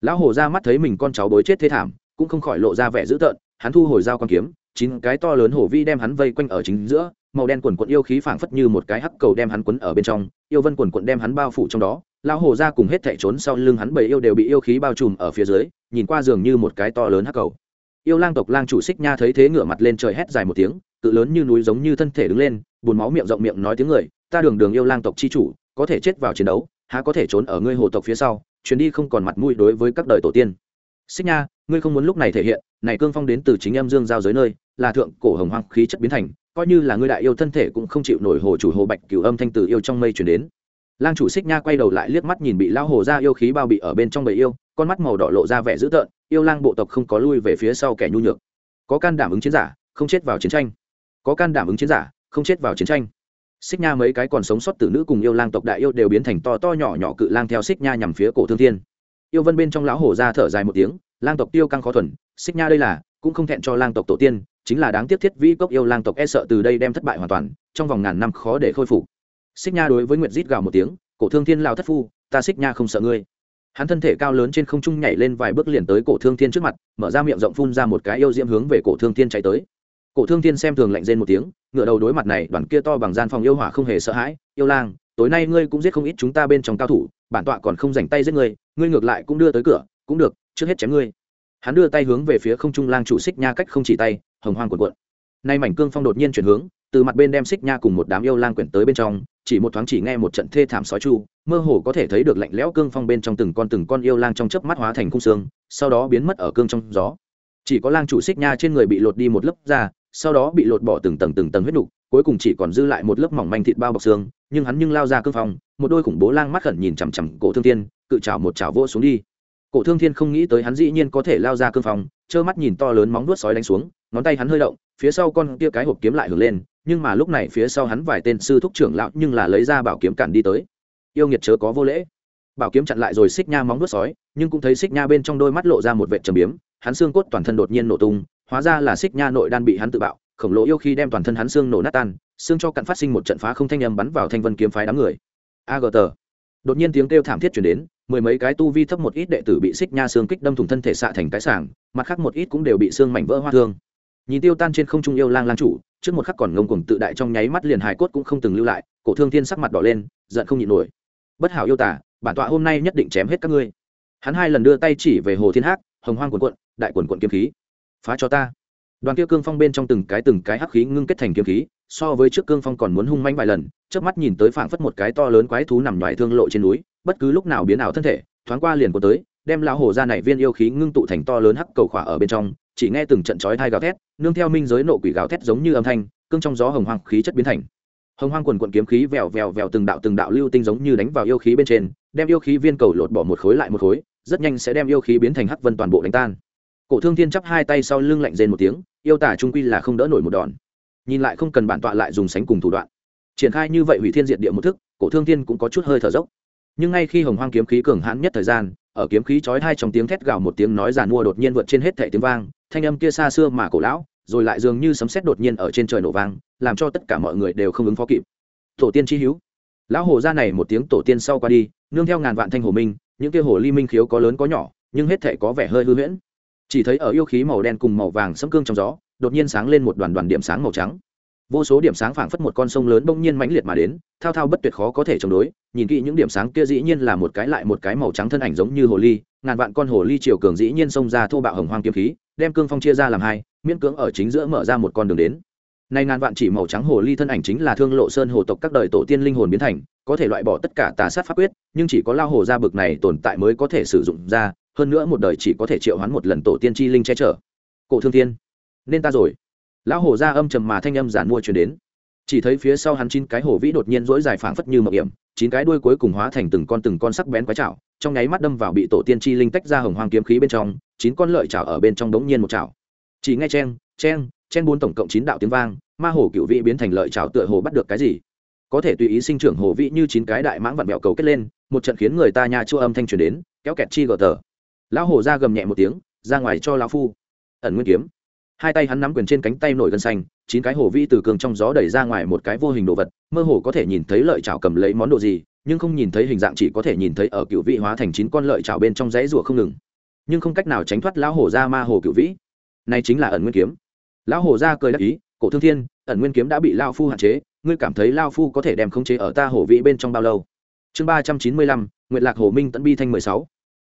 A: Lão hồ ra mắt thấy mình con cháu bối chết thế thảm, cũng không khỏi lộ ra vẻ dữ tợn, hắn thu hồi dao con kiếm, chín cái to lớn hổ vi đem hắn vây quanh ở chính giữa màu đen quần quận yêu khí phảng phất như một cái hắc cầu đem hắn quấn ở bên trong, yêu vân quần quận đem hắn bao phủ trong đó, lão hồ ra cùng hết thảy trốn sau lưng hắn bảy yêu đều bị yêu khí bao trùm ở phía dưới, nhìn qua dường như một cái to lớn hắc cầu. Yêu lang tộc lang chủ xích nha thấy thế ngửa mặt lên trời hét dài một tiếng, cự lớn như núi giống như thân thể đứng lên, buồn máu miệng rộng miệng nói tiếng người, ta đường đường yêu lang tộc chi chủ, có thể chết vào chiến đấu, há có thể trốn ở ngươi hồ tộc phía sau, chuyến đi không còn mặt mũi đối với các đời tổ tiên. Xích nha, ngươi không muốn lúc này thể hiện, này cương phong đến từ chính âm dương giao giới nơi, là thượng cổ hồng hoang khí chất biến thành coi như là ngươi đại yêu thân thể cũng không chịu nổi hồ chủ hồ bạch cửu âm thanh từ yêu trong mây chuyển đến. Lang chủ xích nha quay đầu lại liếc mắt nhìn bị lao hồ ra yêu khí bao bị ở bên trong bầy yêu, con mắt màu đỏ lộ ra vẻ dữ tợn, yêu lang bộ tộc không có lui về phía sau kẻ nhu nhược. Có can đảm ứng chiến giả, không chết vào chiến tranh. Có can đảm ứng chiến giả, không chết vào chiến tranh. Xích nha mấy cái còn sống sót từ nữ cùng yêu lang tộc đại yêu đều biến thành to to nhỏ nhỏ cự lang theo xích nha nhằm phía cổ thương thiên. Yêu vân bên trong lão hổ ra thở dài một tiếng, lang tộc tiêu căng khó thuần xích nha đây là, cũng không thẹn cho lang tộc tổ tiên chính là đáng tiếc thiết vĩ cốc yêu lang tộc e sợ từ đây đem thất bại hoàn toàn, trong vòng ngàn năm khó để khôi phục. Xích nha đối với nguyệt rít gào một tiếng, cổ thương thiên lao thất phu, ta xích nha không sợ ngươi. Hắn thân thể cao lớn trên không trung nhảy lên vài bước liền tới cổ thương thiên trước mặt, mở ra miệng rộng phun ra một cái yêu diễm hướng về cổ thương thiên chạy tới. Cổ thương thiên xem thường lạnh rên một tiếng, ngựa đầu đối mặt này, đoàn kia to bằng gian phòng yêu hỏa không hề sợ hãi, yêu lang, tối nay ngươi cũng giết không ít chúng ta bên trong cao thủ, bản tọa còn không dành tay giết ngươi ngươi ngược lại cũng đưa tới cửa, cũng được, trước hết chém ngươi. Hắn đưa tay hướng về phía không trung lang chủ xích nha cách không chỉ tay hồng hoang cuộn cuộn. Nay mảnh cương phong đột nhiên chuyển hướng, từ mặt bên đem xích nha cùng một đám yêu lang quyển tới bên trong, chỉ một thoáng chỉ nghe một trận thê thảm sói chu, mơ hồ có thể thấy được lạnh lẽo cương phong bên trong từng con từng con yêu lang trong chớp mắt hóa thành khung xương, sau đó biến mất ở cương trong gió. Chỉ có lang chủ xích nha trên người bị lột đi một lớp da, sau đó bị lột bỏ từng tầng từng tầng huyết nục, cuối cùng chỉ còn dư lại một lớp mỏng manh thịt bao bọc xương, nhưng hắn nhưng lao ra cương phong, một đôi khủng bố lang mắt khẩn nhìn chằm chằm cổ thương thiên, cự chảo một chảo vô xuống đi cổ thương thiên không nghĩ tới hắn dĩ nhiên có thể lao ra cương phòng, trơ mắt nhìn to lớn móng vuốt sói đánh xuống ngón tay hắn hơi động phía sau con kia cái hộp kiếm lại hưởng lên nhưng mà lúc này phía sau hắn vài tên sư thúc trưởng lão nhưng là lấy ra bảo kiếm cản đi tới. Yêu nghiệt chớ có vô lễ. Bảo kiếm chặn lại rồi xích nha móng nuốt sói nhưng cũng thấy xích nha bên trong đôi mắt lộ ra một vệ trầm biếm hắn xương cốt toàn thân đột nhiên nổ tung hóa ra là xích nha nội đan bị hắn tự bạo khổng lồ yêu khi đem toàn thân hắn xương nổ nát tan xương cho cặn phát sinh một trận phá không thanh âm bắn vào thanh vân kiếm phái đám người. A đột nhiên tiếng kêu thảm thiết chuyển đến mười mấy cái tu vi thấp một ít đệ tử bị xích nha xương kích đâm thủng thân thể xạ thành cái sảng, mặt khác một ít cũng đều bị xương mảnh vỡ hoa thương. Nhìn tiêu tan trên không trung yêu lang lang chủ, trước một khắc còn ngông cuồng tự đại trong nháy mắt liền hài cốt cũng không từng lưu lại, cổ thương thiên sắc mặt đỏ lên, giận không nhịn nổi. Bất hảo yêu tả bản tọa hôm nay nhất định chém hết các ngươi. Hắn hai lần đưa tay chỉ về hồ thiên hắc, hồng hoang quần quận đại quần quận kiếm khí. Phá cho ta. Đoàn kia cương phong bên trong từng cái từng cái hắc khí ngưng kết thành kiếm khí, so với trước cương phong còn muốn hung manh vài lần trước mắt nhìn tới phảng phất một cái to lớn quái thú nằm ngoài thương lộ trên núi bất cứ lúc nào biến ảo thân thể, thoáng qua liền có tới, đem lão hồ ra này viên yêu khí ngưng tụ thành to lớn hắc cầu khỏa ở bên trong, chỉ nghe từng trận chói thai gào thét, nương theo minh giới nộ quỷ gào thét giống như âm thanh, cương trong gió hồng hoang khí chất biến thành. Hồng hoang quần quận kiếm khí vèo vèo vèo từng đạo từng đạo lưu tinh giống như đánh vào yêu khí bên trên, đem yêu khí viên cầu lột bỏ một khối lại một khối, rất nhanh sẽ đem yêu khí biến thành hắc vân toàn bộ đánh tan. Cổ thương thiên chắp hai tay sau lưng lạnh rên một tiếng, yêu tả trung quy là không đỡ nổi một đòn. Nhìn lại không cần bản tọa lại dùng sánh cùng thủ đoạn. Triển khai như vậy hủy thiên diệt địa một thức, cổ thương thiên cũng có chút hơi thở dốc nhưng ngay khi hồng hoang kiếm khí cường hãn nhất thời gian, ở kiếm khí chói hai trong tiếng thét gào một tiếng nói giàn mua đột nhiên vượt trên hết thẻ tiếng vang, thanh âm kia xa xưa mà cổ lão, rồi lại dường như sấm sét đột nhiên ở trên trời nổ vang, làm cho tất cả mọi người đều không ứng phó kịp. Tổ tiên chi hiếu lão hồ ra này một tiếng tổ tiên sau qua đi, nương theo ngàn vạn thanh hồ minh, những kia hồ ly minh khiếu có lớn có nhỏ, nhưng hết thể có vẻ hơi hư huyễn. Chỉ thấy ở yêu khí màu đen cùng màu vàng sẫm cương trong gió, đột nhiên sáng lên một đoàn đoàn điểm sáng màu trắng vô số điểm sáng phảng phất một con sông lớn bỗng nhiên mãnh liệt mà đến, thao thao bất tuyệt khó có thể chống đối, nhìn kỹ những điểm sáng kia dĩ nhiên là một cái lại một cái màu trắng thân ảnh giống như hồ ly, ngàn vạn con hồ ly triều cường dĩ nhiên xông ra thô bạo hồng hoang kiếm khí, đem cương phong chia ra làm hai, miễn cưỡng ở chính giữa mở ra một con đường đến. Nay ngàn vạn chỉ màu trắng hồ ly thân ảnh chính là thương lộ sơn hồ tộc các đời tổ tiên linh hồn biến thành, có thể loại bỏ tất cả tà sát pháp quyết, nhưng chỉ có lao hồ ra bực này tồn tại mới có thể sử dụng ra, hơn nữa một đời chỉ có thể triệu hoán một lần tổ tiên chi linh che chở. Cổ thương thiên, nên ta rồi lão hổ ra âm trầm mà thanh âm giản mua chuyển đến. Chỉ thấy phía sau hắn chín cái hổ vĩ đột nhiên rỗi dài phảng phất như mậu hiểm, chín cái đuôi cuối cùng hóa thành từng con từng con sắc bén quái chảo trong nháy mắt đâm vào bị tổ tiên chi linh tách ra hồng hoang kiếm khí bên trong, chín con lợi chảo ở bên trong đống nhiên một chảo chỉ nghe chen chen chen bốn tổng cộng chín đạo tiếng vang, ma hổ cựu vị biến thành lợi chảo tựa hồ bắt được cái gì? Có thể tùy ý sinh trưởng hổ vị như chín cái đại mãng vặn bẹo cầu kết lên, một trận khiến người ta nhà chua âm thanh truyền đến, kéo kẹt chi gờ tờ. Lão hổ ra gầm nhẹ một tiếng, ra ngoài cho lão phu. Ẩn nguyên kiếm hai tay hắn nắm quyền trên cánh tay nổi gân xanh, chín cái hồ vĩ từ cường trong gió đẩy ra ngoài một cái vô hình đồ vật, mơ hồ có thể nhìn thấy lợi chảo cầm lấy món đồ gì, nhưng không nhìn thấy hình dạng chỉ có thể nhìn thấy ở cựu vị hóa thành chín con lợi chảo bên trong dãy rùa không ngừng. Nhưng không cách nào tránh thoát lão hổ ra ma hồ cựu vĩ. Này chính là ẩn nguyên kiếm. Lão hổ ra cười đắc ý, cổ thương thiên, ẩn nguyên kiếm đã bị lao phu hạn chế, ngươi cảm thấy lao phu có thể đem khống chế ở ta hổ vĩ bên trong bao lâu? Chương ba trăm chín mươi lăm nguyện lạc hồ minh tận bi thanh mười sáu.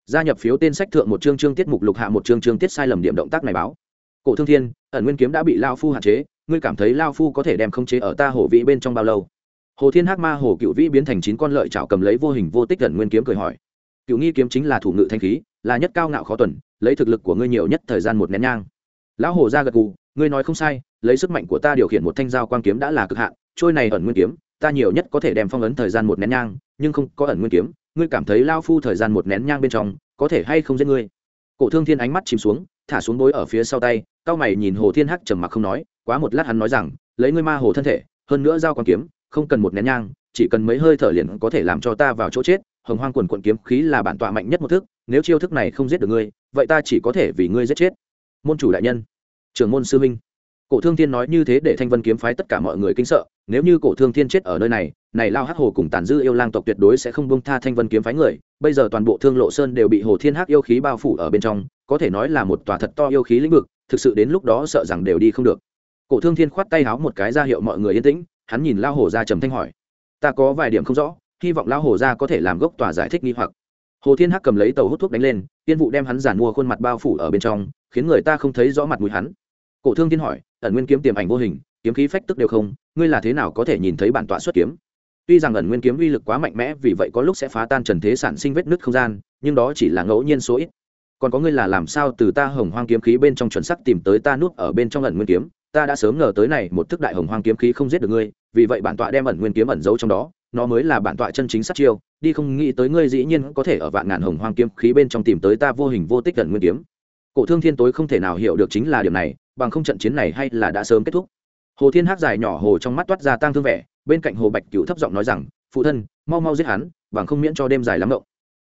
A: Gia nhập phiếu tên sách thượng một chương chương tiết mục lục hạ một chương chương tiết sai lầm điểm động tác này báo cổ thương thiên, ẩn nguyên kiếm đã bị lao phu hạn chế, ngươi cảm thấy lao phu có thể đem khống chế ở ta hổ vĩ bên trong bao lâu? Hồ thiên hắc ma, hồ cựu vĩ biến thành chín con lợi chảo cầm lấy vô hình vô tích ẩn nguyên kiếm cười hỏi. Cựu nghi kiếm chính là thủ ngự thanh khí, là nhất cao ngạo khó tuần, lấy thực lực của ngươi nhiều nhất thời gian một nén nhang. Lão hồ ra gật gù, ngươi nói không sai, lấy sức mạnh của ta điều khiển một thanh dao quang kiếm đã là cực hạn, trôi này ẩn nguyên kiếm, ta nhiều nhất có thể đem phong ấn thời gian một nén nhang, nhưng không có ẩn nguyên kiếm, ngươi cảm thấy lao phu thời gian một nén nhang bên trong có thể hay không giết ngươi? Cổ thương thiên ánh mắt chìm xuống thả xuống bối ở phía sau tay, cao mày nhìn hồ thiên hắc trầm mặc không nói, quá một lát hắn nói rằng, lấy ngươi ma hồ thân thể, hơn nữa dao quan kiếm, không cần một nén nhang, chỉ cần mấy hơi thở liền có thể làm cho ta vào chỗ chết, hồng hoang quần quận kiếm khí là bản tọa mạnh nhất một thức, nếu chiêu thức này không giết được ngươi, vậy ta chỉ có thể vì ngươi giết chết. Môn chủ đại nhân. Trưởng môn sư minh cổ thương thiên nói như thế để thanh vân kiếm phái tất cả mọi người kinh sợ, nếu như cổ thương thiên chết ở nơi này này lao hắc hồ cùng tàn dư yêu lang tộc tuyệt đối sẽ không bông tha thanh vân kiếm phái người, bây giờ toàn bộ thương lộ sơn đều bị hồ thiên hắc yêu khí bao phủ ở bên trong có thể nói là một tòa thật to yêu khí lĩnh vực, thực sự đến lúc đó sợ rằng đều đi không được. Cổ thương thiên khoát tay háo một cái ra hiệu mọi người yên tĩnh, hắn nhìn lao hồ ra trầm thanh hỏi, ta có vài điểm không rõ, hy vọng lao hồ ra có thể làm gốc tòa giải thích nghi hoặc. Hồ thiên hắc cầm lấy tàu hút thuốc đánh lên, tiên vụ đem hắn giản mua khuôn mặt bao phủ ở bên trong, khiến người ta không thấy rõ mặt mũi hắn. Cổ thương thiên hỏi, ẩn nguyên kiếm tiềm ảnh vô hình, kiếm khí phách tức đều không, ngươi là thế nào có thể nhìn thấy bản tọa xuất kiếm? Tuy rằng ẩn nguyên kiếm uy lực quá mạnh mẽ, vì vậy có lúc sẽ phá tan trần thế sản sinh vết nứt không gian, nhưng đó chỉ là ngẫu nhiên số ít còn có ngươi là làm sao từ ta hồng hoang kiếm khí bên trong chuẩn sắc tìm tới ta nuốt ở bên trong ẩn nguyên kiếm? Ta đã sớm ngờ tới này, một thức đại hồng hoang kiếm khí không giết được ngươi, vì vậy bản tọa đem ẩn nguyên kiếm ẩn giấu trong đó, nó mới là bản tọa chân chính sát chiêu, đi không nghĩ tới ngươi dĩ nhiên có thể ở vạn ngàn hồng hoang kiếm khí bên trong tìm tới ta vô hình vô tích ẩn nguyên kiếm. Cổ thương thiên tối không thể nào hiểu được chính là điều này, bằng không trận chiến này hay là đã sớm kết thúc. Hồ thiên hắc dài nhỏ hồ trong mắt toát ra tang thương vẻ, bên cạnh hồ bạch cựu thấp giọng nói rằng, phụ thân, mau mau giết hắn, bằng không miễn cho đêm dài lắm động.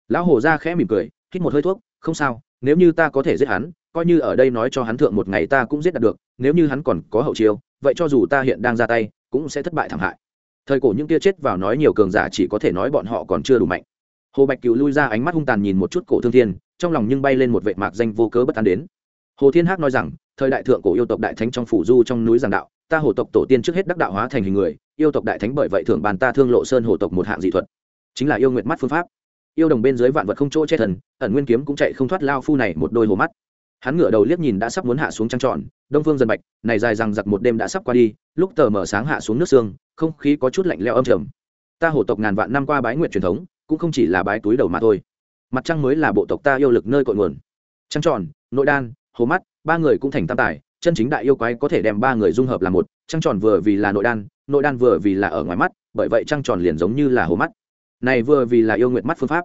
A: Lão hồ ra khẽ mỉm cười, hít một hơi thuốc, không sao nếu như ta có thể giết hắn, coi như ở đây nói cho hắn thượng một ngày ta cũng giết đạt được, nếu như hắn còn có hậu chiêu, vậy cho dù ta hiện đang ra tay, cũng sẽ thất bại thảm hại. Thời cổ những kia chết vào nói nhiều cường giả chỉ có thể nói bọn họ còn chưa đủ mạnh. Hồ bạch cựu lui ra ánh mắt hung tàn nhìn một chút cổ thương thiên, trong lòng nhưng bay lên một vệ mạc danh vô cớ bất tán đến. Hồ thiên hắc nói rằng, thời đại thượng cổ yêu tộc đại thánh trong phủ du trong núi giảng đạo, ta hồ tộc tổ tiên trước hết đắc đạo hóa thành hình người, yêu tộc đại thánh bởi vậy thường bàn ta thương lộ sơn hồ tộc một hạng dị thuật. Chính là yêu nguyện mắt phương pháp yêu đồng bên dưới vạn vật không chỗ che thần, ẩn nguyên kiếm cũng chạy không thoát lao phu này một đôi hồ mắt. Hắn ngửa đầu liếc nhìn đã sắp muốn hạ xuống trăng tròn đông phương dần bạch, này dài rằng giặc một đêm đã sắp qua đi, lúc tờ mở sáng hạ xuống nước sương, không khí có chút lạnh leo âm trầm. Ta hổ tộc ngàn vạn năm qua bái nguyện truyền thống, cũng không chỉ là bái túi đầu mà thôi. Mặt trăng mới là bộ tộc ta yêu lực nơi cội nguồn. Trăng tròn, nội đan, hồ mắt, ba người cũng thành tam tài, chân chính đại yêu quái có thể đem ba người dung hợp là một, trăng tròn vừa vì là nội đan nội đan vừa vì là ở ngoài mắt, bởi vậy trăng tròn liền giống như là hồ mắt này vừa vì là yêu nguyện mắt phương pháp.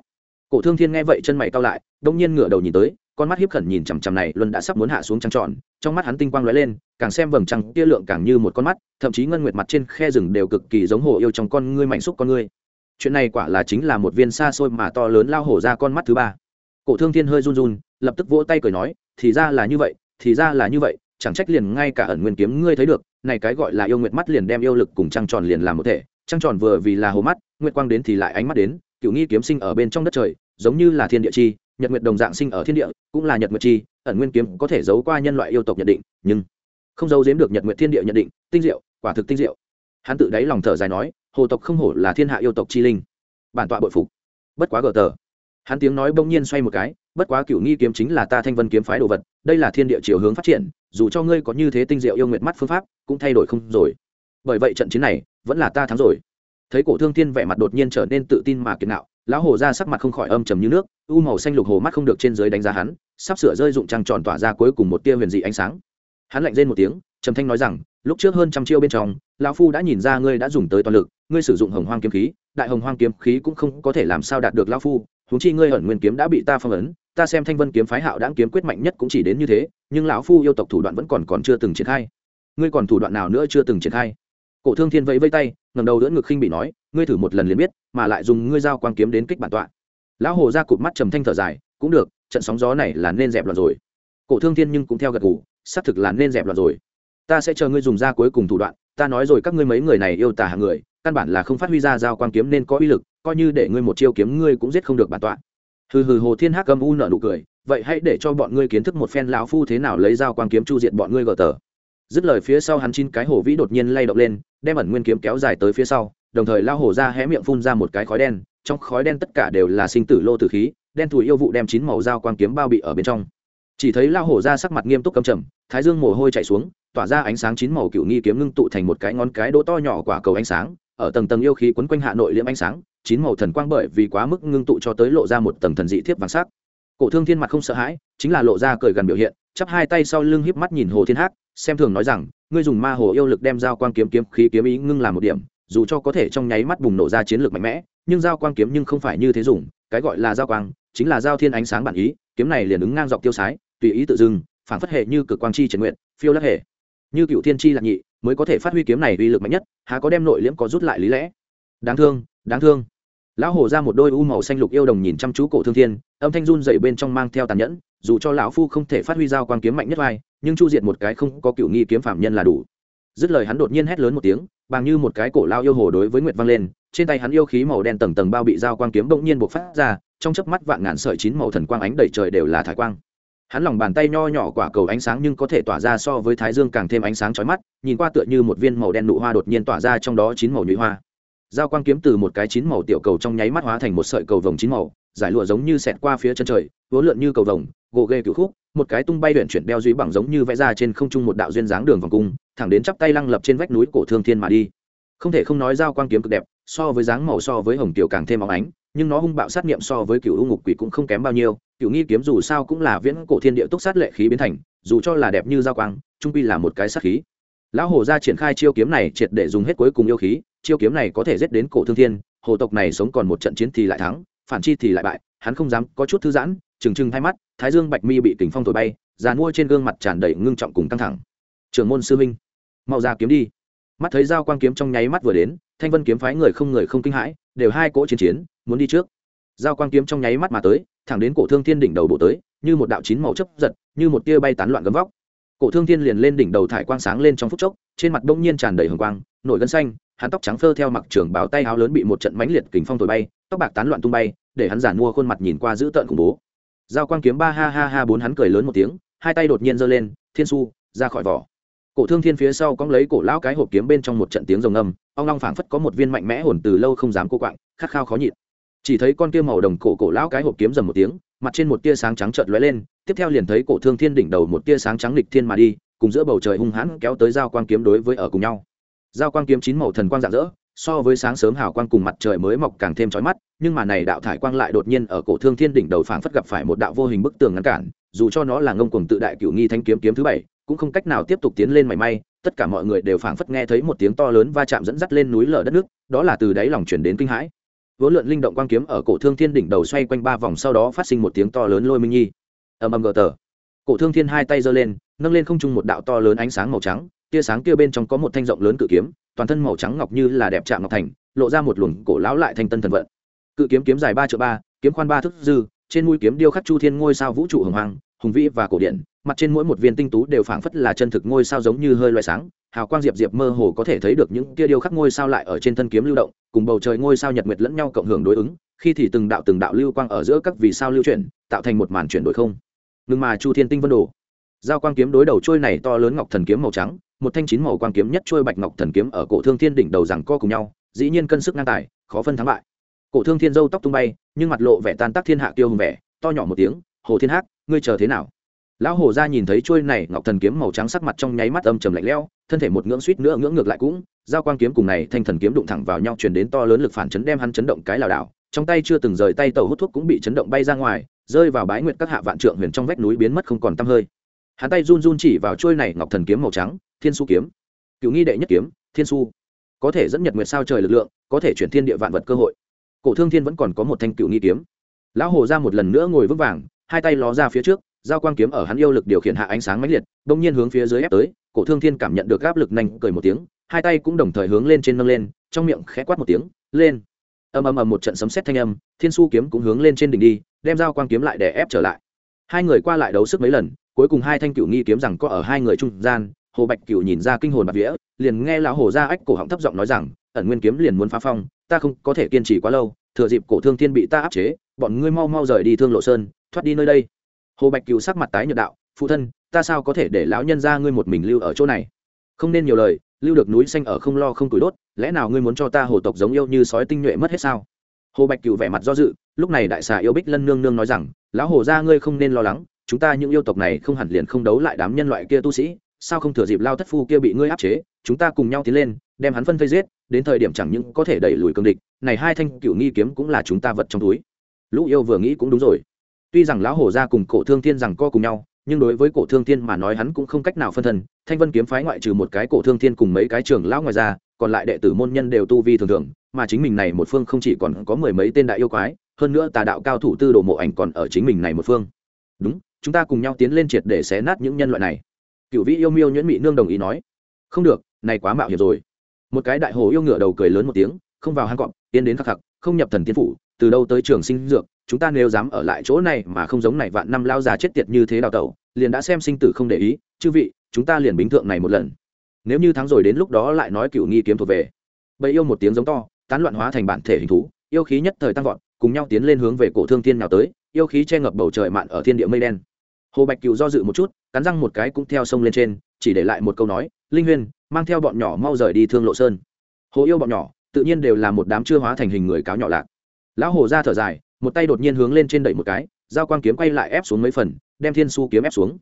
A: Cổ thương thiên nghe vậy chân mày cao lại, đông nhiên ngửa đầu nhìn tới, con mắt hiếp khẩn nhìn chằm chằm này, luân đã sắp muốn hạ xuống trăng tròn, trong mắt hắn tinh quang lóe lên, càng xem vầng trăng tia lượng càng như một con mắt, thậm chí ngân nguyệt mặt trên khe rừng đều cực kỳ giống hồ yêu trong con ngươi mạnh xúc con ngươi. Chuyện này quả là chính là một viên xa xôi mà to lớn lao hổ ra con mắt thứ ba. Cổ thương thiên hơi run run, lập tức vỗ tay cười nói, thì ra là như vậy, thì ra là như vậy, chẳng trách liền ngay cả ẩn nguyên kiếm ngươi thấy được, này cái gọi là yêu nguyệt mắt liền đem yêu lực cùng trăng tròn liền làm một thể, trăng tròn vừa vì là hồ mắt nguyệt quang đến thì lại ánh mắt đến cựu nghi kiếm sinh ở bên trong đất trời, giống như là thiên địa chi, nhật nguyệt đồng dạng sinh ở thiên địa, cũng là nhật nguyệt chi, ẩn nguyên kiếm có thể giấu qua nhân loại yêu tộc nhận định, nhưng không giấu giếm được nhật nguyệt thiên địa nhận định, tinh diệu, quả thực tinh diệu. Hắn tự đáy lòng thở dài nói, hồ tộc không hổ là thiên hạ yêu tộc chi linh. Bản tọa bội phục. Bất quá gờ tờ. Hắn tiếng nói bỗng nhiên xoay một cái, bất quá cựu nghi kiếm chính là ta thanh vân kiếm phái đồ vật, đây là thiên địa chiều hướng phát triển, dù cho ngươi có như thế tinh diệu yêu nguyệt mắt phương pháp, cũng thay đổi không rồi. Bởi vậy trận chiến này vẫn là ta thắng rồi thấy cổ thương thiên vẻ mặt đột nhiên trở nên tự tin mà kiệt nạo lão hồ ra sắc mặt không khỏi âm trầm như nước, u màu xanh lục hồ mắt không được trên dưới đánh giá hắn, sắp sửa rơi dụng trăng tròn tỏa ra cuối cùng một tia huyền dị ánh sáng. Hắn lạnh rên một tiếng, trầm thanh nói rằng, lúc trước hơn trăm chiêu bên trong, lão phu đã nhìn ra ngươi đã dùng tới toàn lực, ngươi sử dụng hồng hoang kiếm khí, đại hồng hoang kiếm khí cũng không có thể làm sao đạt được lão phu, huống chi ngươi ẩn nguyên kiếm đã bị ta phong ấn, ta xem thanh vân kiếm phái hạo đáng kiếm quyết mạnh nhất cũng chỉ đến như thế, nhưng lão phu yêu tộc thủ đoạn vẫn còn còn chưa từng triển khai. Ngươi còn thủ đoạn nào nữa chưa từng triển khai? Cổ thương thiên vẫy vây tay ngầm đầu đỡ ngực khinh bị nói, ngươi thử một lần liền biết, mà lại dùng ngươi giao quang kiếm đến kích bản tọa. Lão hồ ra cụp mắt trầm thanh thở dài, cũng được, trận sóng gió này là nên dẹp loạn rồi. Cổ thương thiên nhưng cũng theo gật ngủ xác thực là nên dẹp loạn rồi. Ta sẽ chờ ngươi dùng ra cuối cùng thủ đoạn, ta nói rồi các ngươi mấy người này yêu tả hàng người, căn bản là không phát huy ra giao quang kiếm nên có uy lực, coi như để ngươi một chiêu kiếm ngươi cũng giết không được bản tọa. Hừ hừ, hồ thiên hắc âm u nở nụ cười, vậy hãy để cho bọn ngươi kiến thức một phen lão phu thế nào lấy dao quang kiếm chu diệt bọn ngươi gờ tờ dứt lời phía sau hắn chín cái hổ vĩ đột nhiên lay động lên, đem ẩn nguyên kiếm kéo dài tới phía sau, đồng thời lao hổ ra hé miệng phun ra một cái khói đen, trong khói đen tất cả đều là sinh tử lô tử khí, đen thùi yêu vụ đem chín màu dao quang kiếm bao bị ở bên trong. Chỉ thấy lao hổ ra sắc mặt nghiêm túc cầm trầm, thái dương mồ hôi chạy xuống, tỏa ra ánh sáng chín màu cựu nghi kiếm ngưng tụ thành một cái ngón cái đỗ to nhỏ quả cầu ánh sáng, ở tầng tầng yêu khí quấn quanh hạ nội liễm ánh sáng, chín màu thần quang bởi vì quá mức ngưng tụ cho tới lộ ra một tầng thần dị thiếp vàng sắc. Cổ thương thiên mặt không sợ hãi, chính là lộ ra cởi gần biểu hiện, chắp hai tay sau lưng híp mắt nhìn hồ thiên hắc xem thường nói rằng, ngươi dùng ma hồ yêu lực đem giao quang kiếm kiếm khí kiếm ý ngưng làm một điểm, dù cho có thể trong nháy mắt bùng nổ ra chiến lược mạnh mẽ, nhưng giao quang kiếm nhưng không phải như thế dùng, cái gọi là giao quang, chính là giao thiên ánh sáng bản ý, kiếm này liền ứng ngang dọc tiêu sái, tùy ý tự dưng, phản phất hệ như cực quang chi trần nguyện, phiêu lắc hệ. Như cựu thiên chi lạc nhị, mới có thể phát huy kiếm này uy lực mạnh nhất, há có đem nội liễm có rút lại lý lẽ? Đáng thương đáng thương. Lão hổ ra một đôi u màu xanh lục yêu đồng nhìn chăm chú cổ thương thiên, âm thanh run dậy bên trong mang theo tàn nhẫn, dù cho lão phu không thể phát huy giao quang kiếm mạnh nhất vai nhưng chu diệt một cái không có cựu nghi kiếm phạm nhân là đủ. Dứt lời hắn đột nhiên hét lớn một tiếng, bằng như một cái cổ lao yêu hồ đối với nguyệt vang lên, trên tay hắn yêu khí màu đen tầng tầng bao bị dao quang kiếm bỗng nhiên bộc phát ra, trong chớp mắt vạn ngàn sợi chín màu thần quang ánh đầy trời đều là thải quang. Hắn lòng bàn tay nho nhỏ quả cầu ánh sáng nhưng có thể tỏa ra so với thái dương càng thêm ánh sáng chói mắt, nhìn qua tựa như một viên màu đen nụ hoa đột nhiên tỏa ra trong đó chín màu nhụy hoa. Dao quang kiếm từ một cái chín màu tiểu cầu trong nháy mắt hóa thành một sợi cầu vồng chín màu, giải lụa giống như xẹt qua phía chân trời, vốn lượn như cầu vồng gỗ ghê cựu khúc một cái tung bay luyện chuyển đeo duy bằng giống như vẽ ra trên không trung một đạo duyên dáng đường vòng cung, thẳng đến chắp tay lăng lập trên vách núi cổ thương thiên mà đi. Không thể không nói giao quang kiếm cực đẹp, so với dáng màu so với hồng tiểu càng thêm óng ánh, nhưng nó hung bạo sát nghiệm so với cựu u ngục quỷ cũng không kém bao nhiêu cựu nghi kiếm dù sao cũng là viễn cổ thiên địa túc sát lệ khí biến thành, dù cho là đẹp như giao quang, trung quy là một cái sát khí. Lão hồ ra triển khai chiêu kiếm này triệt để dùng hết cuối cùng yêu khí, chiêu kiếm này có thể giết đến cổ thương thiên, hồ tộc này sống còn một trận chiến thì lại thắng, phản chi thì lại bại, hắn không dám có chút thư giãn trừng trừng hai mắt, thái dương bạch mi bị kính phong thổi bay, già mua trên gương mặt tràn đầy ngưng trọng cùng căng thẳng. Trưởng môn sư minh mau ra kiếm đi. Mắt thấy dao quang kiếm trong nháy mắt vừa đến, thanh vân kiếm phái người không người không kinh hãi, đều hai cỗ chiến chiến, muốn đi trước. Dao quang kiếm trong nháy mắt mà tới, thẳng đến cổ thương thiên đỉnh đầu bộ tới, như một đạo chín màu chấp giật, như một tia bay tán loạn gấm vóc. Cổ thương thiên liền lên đỉnh đầu thải quang sáng lên trong phút chốc, trên mặt bỗng nhiên tràn đầy hồng quang, nổi gân xanh, hắn tóc trắng phơ theo mặc trưởng báo tay áo lớn bị một trận mãnh liệt kình phong thổi bay, tóc bạc tán loạn tung bay, để hắn giản mua khuôn mặt nhìn qua dữ tợn khủng bố giao quang kiếm ba ha ha ha bốn hắn cười lớn một tiếng, hai tay đột nhiên giơ lên, thiên su, ra khỏi vỏ. Cổ thương thiên phía sau cóng lấy cổ lão cái hộp kiếm bên trong một trận tiếng rồng âm ông long phảng phất có một viên mạnh mẽ hồn từ lâu không dám cô quạng, khát khao khó nhịn. Chỉ thấy con kia màu đồng cổ cổ lão cái hộp kiếm dầm một tiếng, mặt trên một tia sáng trắng chợt lóe lên, tiếp theo liền thấy cổ thương thiên đỉnh đầu một tia sáng trắng lịch thiên mà đi, cùng giữa bầu trời hung hãn kéo tới giao quang kiếm đối với ở cùng nhau. Giao quang kiếm chín màu thần quang rạng rỡ so với sáng sớm hào quang cùng mặt trời mới mọc càng thêm chói mắt, nhưng mà này đạo thải quang lại đột nhiên ở cổ thương thiên đỉnh đầu phảng phất gặp phải một đạo vô hình bức tường ngăn cản, dù cho nó là ngông cuồng tự đại cửu nghi thanh kiếm kiếm thứ bảy, cũng không cách nào tiếp tục tiến lên mảy may, tất cả mọi người đều phảng phất nghe thấy một tiếng to lớn va chạm dẫn dắt lên núi lở đất nước, đó là từ đáy lòng chuyển đến kinh hãi. Vốn lượn linh động quang kiếm ở cổ thương thiên đỉnh đầu xoay quanh ba vòng sau đó phát sinh một tiếng to lớn lôi minh nhi. Ầm ầm gờ tờ. Cổ thương thiên hai tay giơ lên, nâng lên không trung một đạo to lớn ánh sáng màu trắng, tia sáng kia bên trong có một thanh rộng lớn cự kiếm toàn thân màu trắng ngọc như là đẹp chạm ngọc thành, lộ ra một luồng cổ lão lại thanh tân thần vận. Cự kiếm kiếm dài ba triệu ba, kiếm khoan ba thước dư, trên mũi kiếm điêu khắc chu thiên ngôi sao vũ trụ hồng hoàng hùng vĩ và cổ điển, mặt trên mỗi một viên tinh tú đều phảng phất là chân thực ngôi sao giống như hơi loài sáng, hào quang diệp diệp mơ hồ có thể thấy được những kia điêu khắc ngôi sao lại ở trên thân kiếm lưu động, cùng bầu trời ngôi sao nhật nguyệt lẫn nhau cộng hưởng đối ứng, khi thì từng đạo từng đạo lưu quang ở giữa các vì sao lưu chuyển, tạo thành một màn chuyển đổi không. Ngừng mà chu thiên tinh vân đồ. Giao quang kiếm đối đầu trôi này to lớn ngọc thần kiếm màu trắng một thanh chín màu quang kiếm nhất trôi bạch ngọc thần kiếm ở cổ thương thiên đỉnh đầu rằng co cùng nhau, dĩ nhiên cân sức ngang tài, khó phân thắng bại. Cổ thương thiên dâu tóc tung bay, nhưng mặt lộ vẻ tan tác thiên hạ tiêu hùng vẻ, to nhỏ một tiếng, hồ thiên hát ngươi chờ thế nào? Lão hồ ra nhìn thấy trôi này ngọc thần kiếm màu trắng sắc mặt trong nháy mắt âm trầm lạnh lẽo, thân thể một ngưỡng suýt nữa ngưỡng ngược lại cũng, giao quang kiếm cùng này thanh thần kiếm đụng thẳng vào nhau truyền đến to lớn lực phản chấn đem hắn chấn động cái lảo đảo, trong tay chưa từng rời tay tàu hút thuốc cũng bị chấn động bay ra ngoài, rơi vào bái nguyệt các hạ vạn trượng huyền trong vách núi biến mất không còn tăm hơi. Hắn tay run run chỉ vào trôi này ngọc thần kiếm màu trắng thiên su kiếm. Cựu nghi đệ nhất kiếm, thiên su. Có thể dẫn nhật nguyệt sao trời lực lượng, có thể chuyển thiên địa vạn vật cơ hội. Cổ thương thiên vẫn còn có một thanh cựu nghi kiếm. Lão hồ ra một lần nữa ngồi vững vàng, hai tay ló ra phía trước, giao quang kiếm ở hắn yêu lực điều khiển hạ ánh sáng mãnh liệt bỗng nhiên hướng phía dưới ép tới, cổ thương thiên cảm nhận được áp lực nhanh cười một tiếng, hai tay cũng đồng thời hướng lên trên nâng lên, trong miệng khẽ quát một tiếng, lên! Ầm ầm ầm một trận sấm sét thanh âm, thiên su kiếm cũng hướng lên trên đỉnh đi, đem giao quang kiếm lại để ép trở lại. Hai người qua lại đấu sức mấy lần, cuối cùng hai thanh cựu nghi kiếm rằng có ở hai người trung gian hồ bạch cựu nhìn ra kinh hồn bạc vía, liền nghe lão hồ ra ách cổ họng thấp giọng nói rằng, ẩn nguyên kiếm liền muốn phá phong, ta không có thể kiên trì quá lâu, thừa dịp cổ thương thiên bị ta áp chế, bọn ngươi mau mau rời đi thương lộ sơn, thoát đi nơi đây. Hồ bạch cựu sắc mặt tái nhợt đạo, phụ thân, ta sao có thể để lão nhân ra ngươi một mình lưu ở chỗ này? Không nên nhiều lời, lưu được núi xanh ở không lo không tuổi đốt, lẽ nào ngươi muốn cho ta hồ tộc giống yêu như sói tinh nhuệ mất hết sao? Hồ bạch cựu vẻ mặt do dự, lúc này đại xà yêu bích lân nương nương nói rằng, lão hồ ra ngươi không nên lo lắng, chúng ta những yêu tộc này không hẳn liền không đấu lại đám nhân loại kia tu sĩ sao không thừa dịp lao thất phu kia bị ngươi áp chế, chúng ta cùng nhau tiến lên, đem hắn phân phây giết, đến thời điểm chẳng những có thể đẩy lùi cương địch, này hai thanh cựu nghi kiếm cũng là chúng ta vật trong túi. Lũ yêu vừa nghĩ cũng đúng rồi. Tuy rằng lão hổ ra cùng cổ thương thiên rằng co cùng nhau, nhưng đối với cổ thương thiên mà nói hắn cũng không cách nào phân thân. Thanh vân kiếm phái ngoại trừ một cái cổ thương thiên cùng mấy cái trưởng lão ngoài ra, còn lại đệ tử môn nhân đều tu vi thường thường, mà chính mình này một phương không chỉ còn có mười mấy tên đại yêu quái, hơn nữa tà đạo cao thủ tư đồ mộ ảnh còn ở chính mình này một phương. Đúng, chúng ta cùng nhau tiến lên triệt để xé nát những nhân loại này cựu vĩ yêu miêu nhuyễn mị nương đồng ý nói. Không được, này quá mạo hiểm rồi. Một cái đại hồ yêu ngựa đầu cười lớn một tiếng, không vào hang cọp, tiến đến khắc khắc, không nhập thần tiên phủ, từ đâu tới trường sinh dược, chúng ta nếu dám ở lại chỗ này mà không giống này vạn năm lao già chết tiệt như thế đào tẩu, liền đã xem sinh tử không để ý, chư vị, chúng ta liền bính thượng này một lần. Nếu như thắng rồi đến lúc đó lại nói cựu nghi kiếm thuộc về. Bầy yêu một tiếng giống to, tán loạn hóa thành bản thể hình thú, yêu khí nhất thời tăng vọt, cùng nhau tiến lên hướng về cổ thương thiên nào tới, yêu khí che ngập bầu trời mạn ở thiên địa mây đen. Hồ bạch cựu do dự một chút cắn răng một cái cũng theo sông lên trên, chỉ để lại một câu nói, linh huyên, mang theo bọn nhỏ mau rời đi thương lộ sơn. Hồ yêu bọn nhỏ, tự nhiên đều là một đám chưa hóa thành hình người cáo nhỏ lạc. Lão hồ ra thở dài, một tay đột nhiên hướng lên trên đẩy một cái, giao quang kiếm quay lại ép xuống mấy phần, đem thiên su kiếm ép xuống.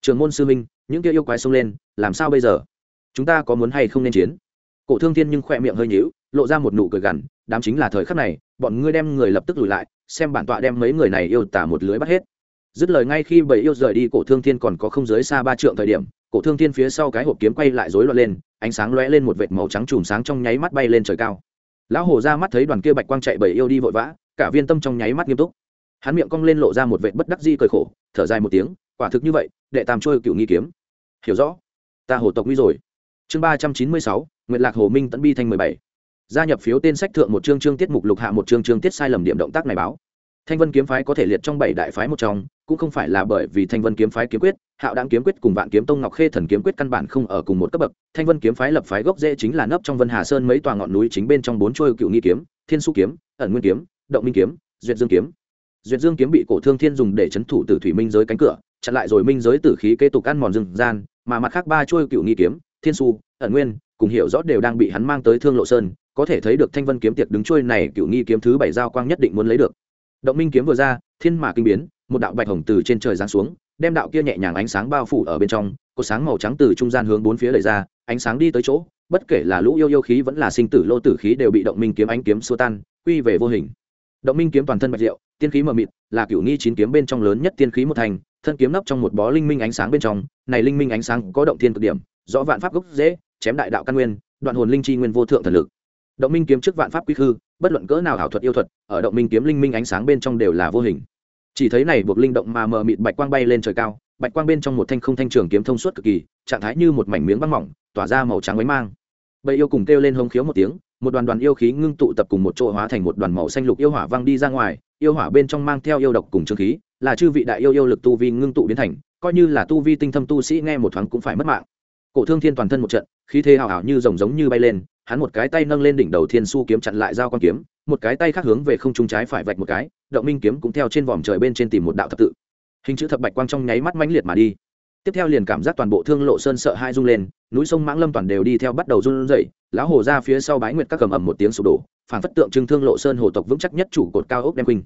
A: Trường môn sư minh những kia yêu quái xông lên, làm sao bây giờ? Chúng ta có muốn hay không nên chiến? Cổ thương thiên nhưng khỏe miệng hơi nhíu, lộ ra một nụ cười gằn, đám chính là thời khắc này, bọn ngươi đem người lập tức lùi lại, xem bản tọa đem mấy người này yêu tả một lưới bắt hết dứt lời ngay khi bầy yêu rời đi, cổ thương thiên còn có không dưới xa ba trượng thời điểm, cổ thương thiên phía sau cái hộp kiếm quay lại rối loạn lên, ánh sáng lóe lên một vệt màu trắng chùm sáng trong nháy mắt bay lên trời cao. Lão hồ ra mắt thấy đoàn kia bạch quang chạy bầy yêu đi vội vã, cả viên tâm trong nháy mắt nghiêm túc. Hắn miệng cong lên lộ ra một vệt bất đắc di cười khổ, thở dài một tiếng, quả thực như vậy, đệ tam trôi cựu nghi kiếm. Hiểu rõ. Ta hồ tộc nguy rồi. Chương ba trăm chín mươi sáu nguyện lạc hồ minh tẫn bi thanh mười bảy. Gia nhập phiếu tên sách thượng một chương chương tiết mục lục hạ một chương chương tiết sai lầm điểm động tác này báo thanh vân kiếm phái có thể liệt trong bảy đại phái một trong, cũng không phải là bởi vì thanh vân kiếm phái kiếm quyết, hạo đáng kiếm quyết cùng vạn kiếm tông ngọc khê thần kiếm quyết căn bản không ở cùng một cấp bậc. Thanh vân kiếm phái lập phái gốc rễ chính là nấp trong vân hà sơn mấy tòa ngọn núi chính bên trong bốn trôi cựu nghi kiếm, thiên su kiếm, ẩn nguyên kiếm, động minh kiếm, duyệt dương kiếm. Duyệt dương kiếm bị cổ thương thiên dùng để chấn thủ tử thủy minh giới cánh cửa, chặn lại rồi minh giới tử khí kế tục ăn mòn rừng gian, mà mặt khác ba trôi cựu nghi kiếm, thiên su ẩn nguyên, cùng hiểu rõ đều đang bị hắn mang tới thương lộ sơn, có thể thấy được thanh vân kiếm tiệc đứng trôi này cựu nghi kiếm thứ bảy giao quang nhất định muốn lấy được động minh kiếm vừa ra, thiên mã kinh biến, một đạo bạch hồng từ trên trời giáng xuống, đem đạo kia nhẹ nhàng ánh sáng bao phủ ở bên trong, có sáng màu trắng từ trung gian hướng bốn phía đẩy ra, ánh sáng đi tới chỗ, bất kể là lũ yêu yêu khí vẫn là sinh tử lô tử khí đều bị động minh kiếm ánh kiếm xua tan, quy về vô hình. Động minh kiếm toàn thân bạch diệu, tiên khí mờ mịt, là cựu nghi chín kiếm bên trong lớn nhất tiên khí một thành, thân kiếm nấp trong một bó linh minh ánh sáng bên trong, này linh minh ánh sáng có động thiên cực điểm, rõ vạn pháp gốc dễ, chém đại đạo căn nguyên, đoạn hồn linh chi nguyên vô thượng thần lực động minh kiếm trước vạn pháp quý khư, bất luận cỡ nào ảo thuật yêu thuật, ở động minh kiếm linh minh ánh sáng bên trong đều là vô hình. Chỉ thấy này buộc linh động mà mờ mịt bạch quang bay lên trời cao, bạch quang bên trong một thanh không thanh trường kiếm thông suốt cực kỳ, trạng thái như một mảnh miếng băng mỏng, tỏa ra màu trắng ánh mang. Bầy yêu cùng kêu lên hông khiếu một tiếng, một đoàn đoàn yêu khí ngưng tụ tập cùng một chỗ hóa thành một đoàn màu xanh lục yêu hỏa văng đi ra ngoài, yêu hỏa bên trong mang theo yêu độc cùng trương khí, là chư vị đại yêu yêu lực tu vi ngưng tụ biến thành, coi như là tu vi tinh thâm tu sĩ nghe một thoáng cũng phải mất mạng. Cổ thương thiên toàn thân một trận, khí thế hào hào như rồng giống như bay lên hắn một cái tay nâng lên đỉnh đầu thiên su kiếm chặn lại dao con kiếm, một cái tay khác hướng về không trung trái phải vạch một cái, động minh kiếm cũng theo trên vòm trời bên trên tìm một đạo thập tự. Hình chữ thập bạch quang trong nháy mắt mãnh liệt mà đi. Tiếp theo liền cảm giác toàn bộ thương lộ sơn sợ hai rung lên, núi sông mãng lâm toàn đều đi theo bắt đầu run rẩy, lão hồ ra phía sau bái nguyệt các cầm ẩm một tiếng sụp đổ, phản phất tượng trưng thương lộ sơn hồ tộc vững chắc nhất chủ cột cao ốc đem quỳnh.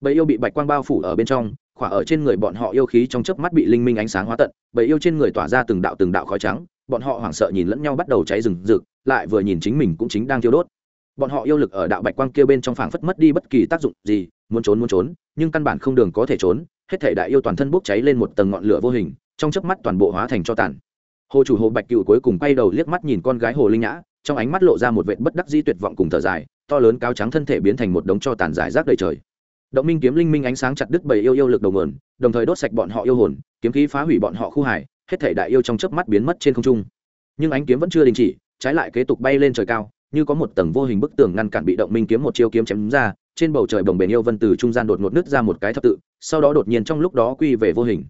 A: Bầy yêu bị bạch quang bao phủ ở bên trong, khỏa ở trên người bọn họ yêu khí trong chớp mắt bị linh minh ánh sáng hóa tận, bầy yêu trên người tỏa ra từng đạo từng đạo khói trắng bọn họ hoảng sợ nhìn lẫn nhau bắt đầu cháy rừng rực, lại vừa nhìn chính mình cũng chính đang thiêu đốt. Bọn họ yêu lực ở đạo bạch quang kia bên trong phảng phất mất đi bất kỳ tác dụng gì, muốn trốn muốn trốn, nhưng căn bản không đường có thể trốn, hết thể đại yêu toàn thân bốc cháy lên một tầng ngọn lửa vô hình, trong chớp mắt toàn bộ hóa thành cho tàn. Hồ chủ hồ bạch cựu cuối cùng quay đầu liếc mắt nhìn con gái hồ linh nhã, trong ánh mắt lộ ra một vệt bất đắc dĩ tuyệt vọng cùng thở dài, to lớn cáo trắng thân thể biến thành một đống cho tàn giải rác đầy trời. Động minh kiếm linh minh ánh sáng chặt đứt bầy yêu yêu lực đầu nguồn, đồng thời đốt sạch bọn họ yêu hồn, kiếm khí phá hủy bọn họ khu hải hết thể đại yêu trong chớp mắt biến mất trên không trung. Nhưng ánh kiếm vẫn chưa đình chỉ, trái lại kế tục bay lên trời cao, như có một tầng vô hình bức tường ngăn cản bị động minh kiếm một chiêu kiếm chém ra, trên bầu trời bồng bềnh yêu vân từ trung gian đột ngột nứt ra một cái thập tự, sau đó đột nhiên trong lúc đó quy về vô hình.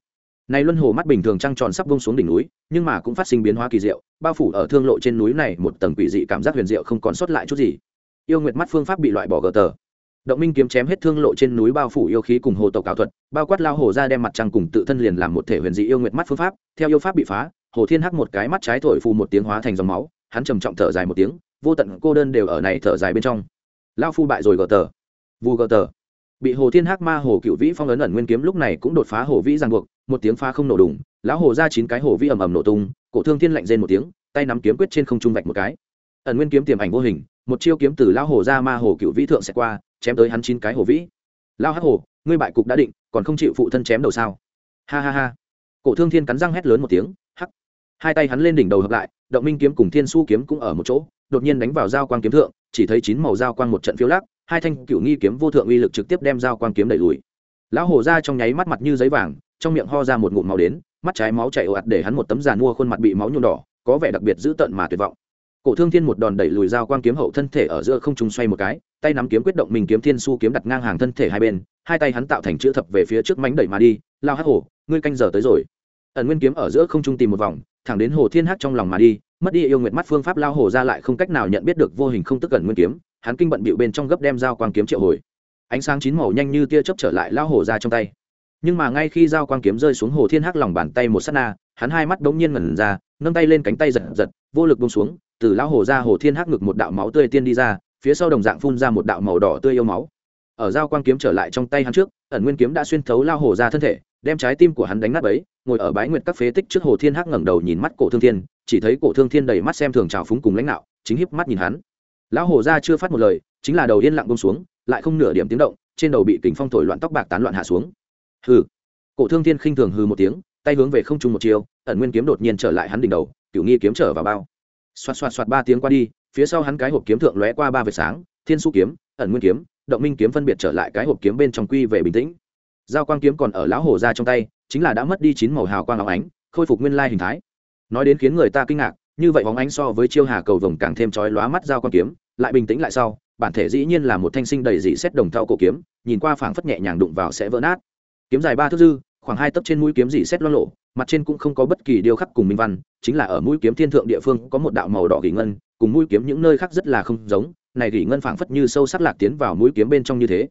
A: Này luân hồ mắt bình thường trăng tròn sắp vung xuống đỉnh núi, nhưng mà cũng phát sinh biến hóa kỳ diệu, bao phủ ở thương lộ trên núi này một tầng quỷ dị cảm giác huyền diệu không còn sót lại chút gì. Yêu nguyệt mắt phương pháp bị loại bỏ gờ tờ động minh kiếm chém hết thương lộ trên núi bao phủ yêu khí cùng hồ tộc ảo thuật, bao quát lao hồ ra đem mặt trăng cùng tự thân liền làm một thể huyền dị yêu nguyệt mắt phương pháp, theo yêu pháp bị phá, hồ thiên hắc một cái mắt trái thổi phù một tiếng hóa thành dòng máu, hắn trầm trọng thở dài một tiếng, vô tận cô đơn đều ở này thở dài bên trong. Lao phu bại rồi gờ tờ. Vu gờ tờ. Bị hồ thiên hắc ma hồ cựu vĩ phong ấn ẩn nguyên kiếm lúc này cũng đột phá hồ vĩ ràng buộc, một tiếng pha không nổ đùng, lão hồ ra chín cái hồ vĩ ầm ầm nổ tung, cổ thương thiên lạnh rên một tiếng, tay nắm kiếm quyết trên không trung vạch một cái. Ẩn nguyên kiếm tiềm ảnh vô hình, một chiêu kiếm từ lão hồ ra ma hồ cựu vĩ thượng sẽ qua chém tới hắn chín cái hồ vĩ. Lao hắc hồ, ngươi bại cục đã định, còn không chịu phụ thân chém đầu sao? Ha ha ha. Cổ thương thiên cắn răng hét lớn một tiếng, hắc. Hai tay hắn lên đỉnh đầu hợp lại, động minh kiếm cùng thiên su kiếm cũng ở một chỗ, đột nhiên đánh vào giao quang kiếm thượng, chỉ thấy chín màu giao quang một trận phiêu lắc, hai thanh cựu nghi kiếm vô thượng uy lực trực tiếp đem giao quang kiếm đẩy lùi. Lão hổ ra trong nháy mắt mặt như giấy vàng, trong miệng ho ra một ngụm máu đến, mắt trái máu chảy ồ ạt để hắn một tấm giàn mua khuôn mặt bị máu nhuộm đỏ, có vẻ đặc biệt dữ tợn mà tuyệt vọng cổ thương thiên một đòn đẩy lùi dao quang kiếm hậu thân thể ở giữa không trung xoay một cái, tay nắm kiếm quyết động mình kiếm thiên su kiếm đặt ngang hàng thân thể hai bên, hai tay hắn tạo thành chữ thập về phía trước mánh đẩy mà đi, lao hắc hổ, ngươi canh giờ tới rồi. Ẩn nguyên kiếm ở giữa không trung tìm một vòng, thẳng đến hồ thiên hắc trong lòng mà đi, mất đi yêu nguyện mắt phương pháp lao hồ ra lại không cách nào nhận biết được vô hình không tức ẩn nguyên kiếm, hắn kinh bận bịu bên trong gấp đem dao quang kiếm triệu hồi. Ánh sáng chín màu nhanh như tia chớp trở lại lao hồ ra trong tay. Nhưng mà ngay khi dao quang kiếm rơi xuống hồ thiên hắc lòng bàn tay một sát na, hắn hai mắt đống nhiên ngẩn ra, nâng tay lên cánh tay giật giật, vô lực buông xuống từ lão hồ ra hồ thiên hắc ngực một đạo máu tươi tiên đi ra, phía sau đồng dạng phun ra một đạo màu đỏ tươi yêu máu. Ở dao quang kiếm trở lại trong tay hắn trước, ẩn nguyên kiếm đã xuyên thấu lao hồ ra thân thể, đem trái tim của hắn đánh nát ấy ngồi ở bái nguyệt các phế tích trước hồ thiên hắc ngẩng đầu nhìn mắt cổ thương thiên, chỉ thấy cổ thương thiên đầy mắt xem thường trào phúng cùng lãnh đạo, chính hiếp mắt nhìn hắn. Lão hồ ra chưa phát một lời, chính là đầu yên lặng bông xuống, lại không nửa điểm tiếng động, trên đầu bị kính phong thổi loạn tóc bạc tán loạn hạ xuống. Hừ. Cổ thương thiên khinh thường hừ một tiếng, tay hướng về không trung một chiều, ẩn nguyên kiếm đột nhiên trở lại hắn đỉnh đầu, cửu nghi kiếm trở vào bao xoạt xoạt xoạt ba tiếng qua đi, phía sau hắn cái hộp kiếm thượng lóe qua ba vệt sáng, thiên su kiếm, ẩn nguyên kiếm, động minh kiếm phân biệt trở lại cái hộp kiếm bên trong quy về bình tĩnh. Giao quang kiếm còn ở lão hồ ra trong tay, chính là đã mất đi chín màu hào quang áo ánh, khôi phục nguyên lai hình thái. Nói đến khiến người ta kinh ngạc, như vậy bóng ánh so với chiêu hà cầu vồng càng thêm chói lóa mắt giao quang kiếm, lại bình tĩnh lại sau, bản thể dĩ nhiên là một thanh sinh đầy dị xét đồng thau cổ kiếm, nhìn qua phảng phất nhẹ nhàng đụng vào sẽ vỡ nát. Kiếm dài ba thước dư, khoảng hai tấc trên mũi kiếm dị xét lo lộ mặt trên cũng không có bất kỳ điều khắc cùng minh văn, chính là ở mũi kiếm thiên thượng địa phương có một đạo màu đỏ gỉ ngân, cùng mũi kiếm những nơi khác rất là không giống, này gỉ ngân phảng phất như sâu sắc lạc tiến vào mũi kiếm bên trong như thế.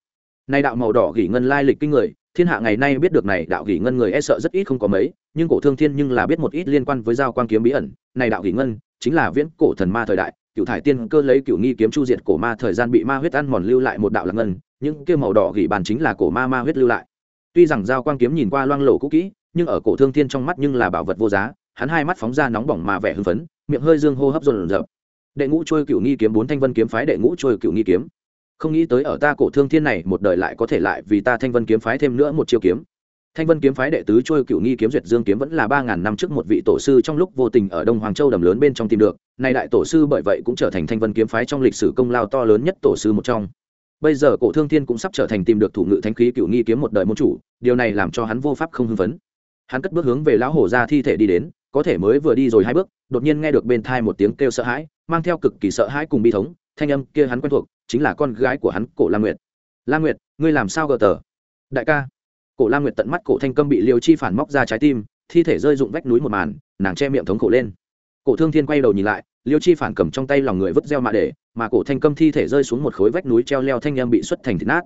A: Này đạo màu đỏ gỉ ngân lai lịch kinh người, thiên hạ ngày nay biết được này đạo gỉ ngân người e sợ rất ít không có mấy, nhưng cổ thương thiên nhưng là biết một ít liên quan với giao quan kiếm bí ẩn. Này đạo gỉ ngân chính là viễn cổ thần ma thời đại, cựu thải tiên cơ lấy cựu nghi kiếm chu diệt cổ ma thời gian bị ma huyết ăn mòn lưu lại một đạo lạc ngân, những kia màu đỏ gỉ bàn chính là cổ ma ma huyết lưu lại. Tuy rằng giao quang kiếm nhìn qua loang lổ cũ kỹ nhưng ở cổ thương thiên trong mắt nhưng là bảo vật vô giá, hắn hai mắt phóng ra nóng bỏng mà vẻ hưng phấn, miệng hơi dương hô hấp dồn dập đệ ngũ trôi cựu nghi kiếm, bốn thanh vân kiếm phái đệ ngũ trôi cựu nghi kiếm. Không nghĩ tới ở ta cổ thương thiên này, một đời lại có thể lại vì ta thanh vân kiếm phái thêm nữa một chiêu kiếm. Thanh vân kiếm phái đệ tứ trôi cựu nghi kiếm, duyệt dương kiếm vẫn là ba ngàn năm trước một vị tổ sư trong lúc vô tình ở đông hoàng châu đầm lớn bên trong tìm được. Nay đại tổ sư bởi vậy cũng trở thành thanh vân kiếm phái trong lịch sử công lao to lớn nhất tổ sư một trong. Bây giờ cổ thương thiên cũng sắp trở thành tìm được thủ ngự thánh khí cựu nghi kiếm một đời môn chủ, điều này làm cho hắn vô pháp không hưng phấn hắn cất bước hướng về lão hổ ra thi thể đi đến, có thể mới vừa đi rồi hai bước, đột nhiên nghe được bên thai một tiếng kêu sợ hãi, mang theo cực kỳ sợ hãi cùng bi thống, thanh âm kia hắn quen thuộc, chính là con gái của hắn, cổ la nguyệt. La nguyệt, ngươi làm sao gờ tờ? Đại ca. Cổ la nguyệt tận mắt cổ thanh câm bị liều chi phản móc ra trái tim, thi thể rơi rụng vách núi một màn, nàng che miệng thống cổ lên. Cổ thương thiên quay đầu nhìn lại, liêu chi phản cầm trong tay lòng người vứt gieo mạ để, mà cổ thanh câm thi thể rơi xuống một khối vách núi treo leo thanh em bị xuất thành thịt nát.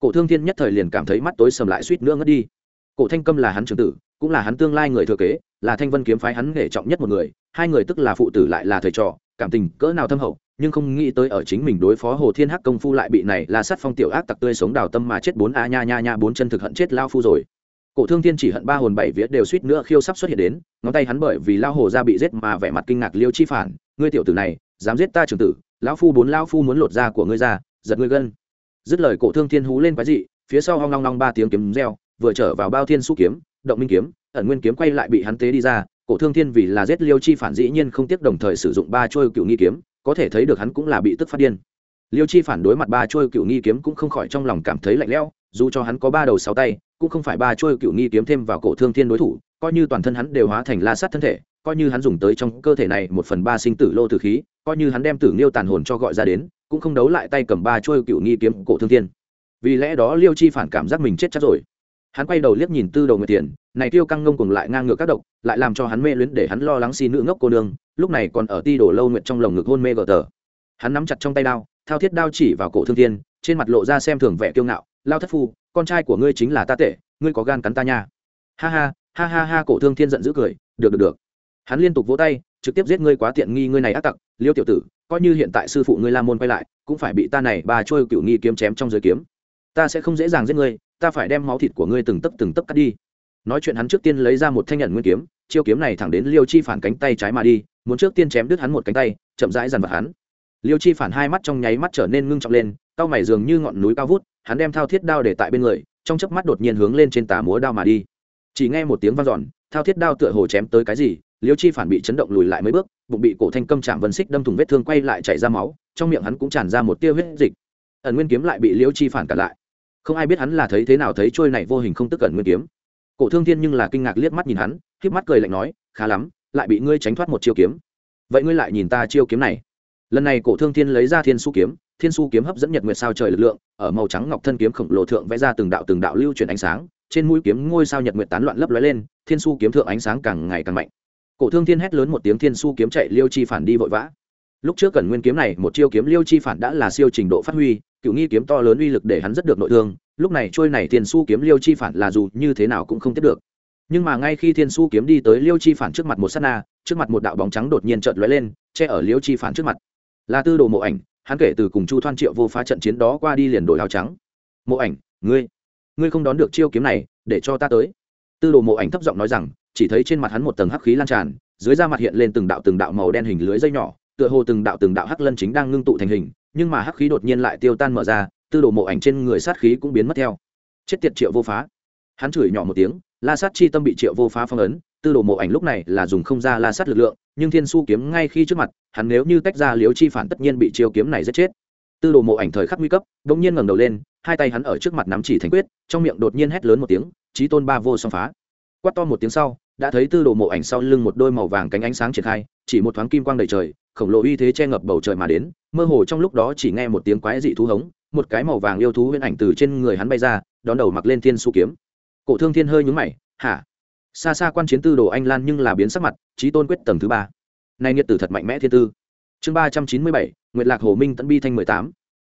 A: Cổ thương thiên nhất thời liền cảm thấy mắt tối sầm lại suýt nữa ngất đi. Cổ thanh câm là hắn trưởng tử cũng là hắn tương lai người thừa kế, là thanh vân kiếm phái hắn nể trọng nhất một người, hai người tức là phụ tử lại là thầy trò, cảm tình cỡ nào thâm hậu, nhưng không nghĩ tới ở chính mình đối phó hồ thiên hắc công phu lại bị này là sát phong tiểu ác tặc tươi sống đào tâm mà chết bốn a nha nha nha bốn chân thực hận chết lao phu rồi. Cổ thương thiên chỉ hận ba hồn bảy vía đều suýt nữa khiêu sắp xuất hiện đến, ngón tay hắn bởi vì lao hồ ra bị giết mà vẻ mặt kinh ngạc liêu chi phản, ngươi tiểu tử này, dám giết ta trường tử, lão phu bốn lao phu muốn lột da của ngươi ra, giật ngươi gân. Dứt lời, cổ thương thiên hú lên quái dị, phía sau hoang long long ba tiếng kiếm reo, vừa trở vào bao thiên xúc kiếm động minh kiếm, ẩn nguyên kiếm quay lại bị hắn tế đi ra, cổ thương thiên vì là giết liêu chi phản dĩ nhiên không tiếc đồng thời sử dụng ba trôi cựu nghi kiếm, có thể thấy được hắn cũng là bị tức phát điên. Liêu chi phản đối mặt ba trôi cựu nghi kiếm cũng không khỏi trong lòng cảm thấy lạnh lẽo, dù cho hắn có ba đầu sáu tay, cũng không phải ba trôi cựu nghi kiếm thêm vào cổ thương thiên đối thủ, coi như toàn thân hắn đều hóa thành la sát thân thể, coi như hắn dùng tới trong cơ thể này một phần ba sinh tử lô tử khí, coi như hắn đem tử nghiêu tàn hồn cho gọi ra đến, cũng không đấu lại tay cầm ba trôi cựu nghi kiếm cổ thương thiên. Vì lẽ đó liêu chi phản cảm giác mình chết chắc rồi hắn quay đầu liếc nhìn tư đầu người tiền này tiêu căng ngông cùng lại ngang ngược các độc, lại làm cho hắn mê luyến để hắn lo lắng xi nữ ngốc cô nương, lúc này còn ở ti đổ lâu nguyện trong lồng ngực hôn mê gờ tờ. Hắn nắm chặt trong tay đao, thao thiết đao chỉ vào cổ thương thiên, trên mặt lộ ra xem thường vẻ kiêu ngạo, lao thất phu, con trai của ngươi chính là ta tệ ngươi có gan cắn ta nha. Ha ha ha ha ha, cổ thương thiên giận dữ cười, được được được. Hắn liên tục vỗ tay, trực tiếp giết ngươi quá tiện nghi ngươi này ác tặc, liêu tiểu tử, coi như hiện tại sư phụ ngươi la môn quay lại, cũng phải bị ta này bà trôi cựu nghi kiếm chém trong giới kiếm. Ta sẽ không dễ dàng giết ngươi ta phải đem máu thịt của ngươi từng tấc từng tấc cắt đi. Nói chuyện hắn trước tiên lấy ra một thanh nhận nguyên kiếm, chiêu kiếm này thẳng đến liêu chi phản cánh tay trái mà đi, muốn trước tiên chém đứt hắn một cánh tay, chậm rãi dằn vặt hắn. Liêu chi phản hai mắt trong nháy mắt trở nên ngưng trọng lên cao mày dường như ngọn núi cao vút, hắn đem thao thiết đao để tại bên người, trong chớp mắt đột nhiên hướng lên trên tà múa đao mà đi. Chỉ nghe một tiếng vang dọn, thao thiết đao tựa hồ chém tới cái gì, liêu chi phản bị chấn động lùi lại mấy bước, bụng bị cổ thanh câm chạm vân xích đâm thủng vết thương quay lại chảy ra máu, trong miệng hắn cũng tràn ra một tia huyết dịch. Ẩn nguyên kiếm lại bị liêu chi phản cản lại không ai biết hắn là thấy thế nào thấy trôi này vô hình không tức cẩn nguyên kiếm. Cổ thương thiên nhưng là kinh ngạc liếc mắt nhìn hắn k mắt cười lạnh nói, khá lắm, lại bị ngươi tránh thoát một chiêu kiếm. Vậy ngươi lại nhìn ta chiêu kiếm này. Lần này cổ thương thiên lấy ra thiên su kiếm, thiên su kiếm hấp dẫn nhật nguyệt sao trời lực lượng, ở màu trắng ngọc thân kiếm khổng lồ thượng vẽ ra từng đạo từng đạo lưu chuyển ánh sáng, trên mũi kiếm ngôi sao nhật nguyệt tán loạn lấp lóe lên, thiên su kiếm thượng ánh sáng càng ngày càng mạnh. Cổ thương thiên hét lớn một tiếng thiên su kiếm chạy liêu chi phản đi vội vã. Lúc trước cần nguyên kiếm này, một chiêu kiếm liêu chi phản đã là siêu trình độ phát huy cựu nghi kiếm to lớn uy lực để hắn rất được nội thương, lúc này trôi này thiên su kiếm liêu chi phản là dù như thế nào cũng không tiếp được. Nhưng mà ngay khi thiên su kiếm đi tới liêu chi phản trước mặt một s á t na, trước mặt một đạo bóng trắng đột nhiên trợn lóe lên, che ở liêu chi phản trước mặt. Là tư đồ mộ ảnh, hắn kể từ cùng chu thoan triệu vô phá trận chiến đó qua đi liền đổi áo trắng. Mộ ảnh, ngươi ngươi không đón được chiêu kiếm này, để cho ta tới. Tư đồ mộ ảnh thấp giọng nói rằng, chỉ thấy trên mặt hắn một tầng hắc khí lan tràn, dưới da mặt hiện lên từng đạo từng đạo màu đen hình lưới dây nhỏ, tựa hồ từng đạo từng đạo hắc lân chính đang ngưng tụ thành hình nhưng mà hắc khí đột nhiên lại tiêu tan mở ra, tư đồ mộ ảnh trên người sát khí cũng biến mất theo. Chết tiệt triệu vô phá. Hắn chửi nhỏ một tiếng, la sát chi tâm bị triệu vô phá phong ấn, tư đồ mộ ảnh lúc này là dùng không ra la sát lực lượng, nhưng thiên su kiếm ngay khi trước mặt, hắn nếu như tách ra liếu chi phản tất nhiên bị chiêu kiếm này giết chết. Tư đồ mộ ảnh thời khắc nguy cấp đ ỗ n g nhiên ngẩng đầu lên, hai tay hắn ở trước mặt nắm chỉ thành quyết, trong miệng đột nhiên hét lớn một tiếng trí tôn ba vô song phá. Quát to một tiếng sau, đã thấy tư đồ mộ ảnh sau lưng một đôi màu vàng cánh ánh sáng triển khai, chỉ một thoáng kim quang đầy trời khổng lồ uy thế che ngập bầu trời mà đến, mơ hồ trong lúc đó chỉ nghe một tiếng quái dị thú hống, một cái màu vàng yêu thú huyễn ảnh từ trên người hắn bay ra, đón đầu mặc lên thiên su kiếm. Cổ thương thiên hơi nhúng mày, hả? Xa xa quan chiến tư đồ anh lan nhưng là biến sắc mặt trí tôn quyết tầng thứ ba. Nay nghiệt tử thật mạnh mẽ thiên tư. Chương ba trăm chín mươi bảy, nguyệt lạc hồ minh tận bi thanh mười tám.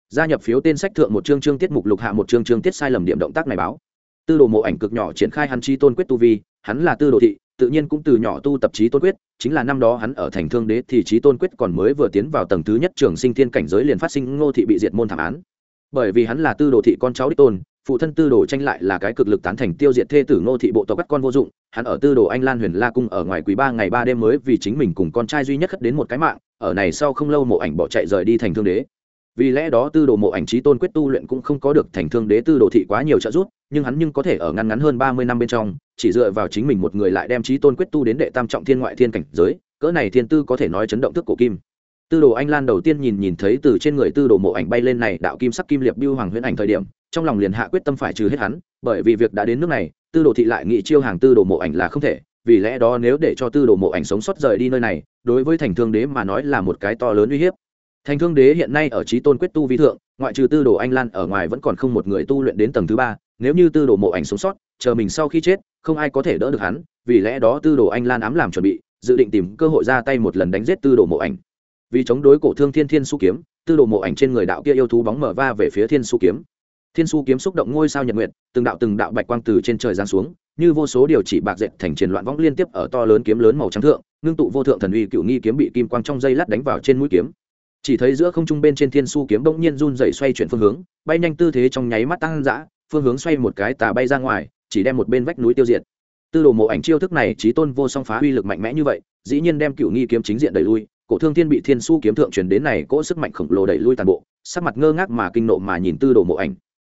A: Gia nhập phiếu tên sách thượng một chương chương tiết mục lục hạ một chương chương tiết sai lầm điểm động tác này báo. Tư đồ mộ ảnh cực nhỏ triển khai hắn trí tôn quyết tu vi, hắn là tư đồ thị tự nhiên cũng từ nhỏ tu tập trí tôn quyết, chính là năm đó hắn ở thành thương đế thì trí tôn quyết còn mới vừa tiến vào tầng thứ nhất trường sinh thiên cảnh giới liền phát sinh ngô thị bị diệt môn thảm án. Bởi vì hắn là tư đồ thị con cháu đích tôn, phụ thân tư đồ tranh lại là cái cực lực tán thành tiêu diệt thê tử ngô thị bộ tộc các con vô dụng, hắn ở tư đồ anh lan huyền la cung ở ngoài quý ba ngày ba đêm mới vì chính mình cùng con trai duy nhất khất đến một cái mạng, ở này sau không lâu mộ ảnh bỏ chạy rời đi thành thương đế vì lẽ đó tư đồ mộ ảnh trí tôn quyết tu luyện cũng không có được thành thương đế tư đồ thị quá nhiều trợ giúp, nhưng hắn nhưng có thể ở ngăn ngắn hơn ba mươi năm bên trong, chỉ dựa vào chính mình một người lại đem trí tôn quyết tu đến đệ tam trọng thiên ngoại thiên cảnh giới, cỡ này thiên tư có thể nói chấn động thức cổ kim. Tư đồ anh lan đầu tiên nhìn nhìn thấy từ trên người tư đồ mộ ảnh bay lên này đạo kim sắc kim liệp biêu hoàng huyễn ảnh thời điểm, trong lòng liền hạ quyết tâm phải trừ hết hắn, bởi vì việc đã đến nước này, tư đồ thị lại nghị chiêu hàng tư đồ mộ ảnh là không thể, vì lẽ đó nếu để cho tư đồ mộ ảnh sống sót rời đi nơi này, đối với thành thương đế mà nói là một cái to lớn uy hiếp thành thương đế hiện nay ở trí tôn quyết tu vi thượng, ngoại trừ tư đồ anh lan ở ngoài vẫn còn không một người tu luyện đến tầng thứ ba, nếu như tư đồ mộ ảnh sống sót, chờ mình sau khi chết, không ai có thể đỡ được hắn, vì lẽ đó tư đồ anh lan ám làm chuẩn bị, dự định tìm cơ hội ra tay một lần đánh giết tư đồ mộ ảnh. Vì chống đối cổ thương thiên thiên su kiếm, tư đồ mộ ảnh trên người đạo kia yêu thú bóng mở va về phía thiên su kiếm. Thiên su kiếm xúc động ngôi sao nhật nguyện từng đạo từng đạo bạch quang từ trên trời giáng xuống, như vô số điều chỉ bạc dệt thành triển loạn võng liên tiếp ở to lớn kiếm lớn màu trắng thượng, ngưng tụ vô thượng thần uy cựu nghi kiếm bị kim quang trong dây lát đánh vào trên mũi kiếm chỉ thấy giữa không trung bên trên thiên su kiếm bỗng nhiên run dậy xoay chuyển phương hướng, bay nhanh tư thế trong nháy mắt tăng dã, phương hướng xoay một cái tà bay ra ngoài, chỉ đem một bên vách núi tiêu diệt. Tư đồ mộ ảnh chiêu thức này trí tôn vô song phá uy lực mạnh mẽ như vậy, dĩ nhiên đem cựu nghi kiếm chính diện đẩy lui, cổ thương thiên bị thiên su kiếm thượng truyền đến này cỗ sức mạnh khổng lồ đẩy lui toàn bộ, sắc mặt ngơ ngác mà kinh nộ mà nhìn tư đồ mộ ảnh.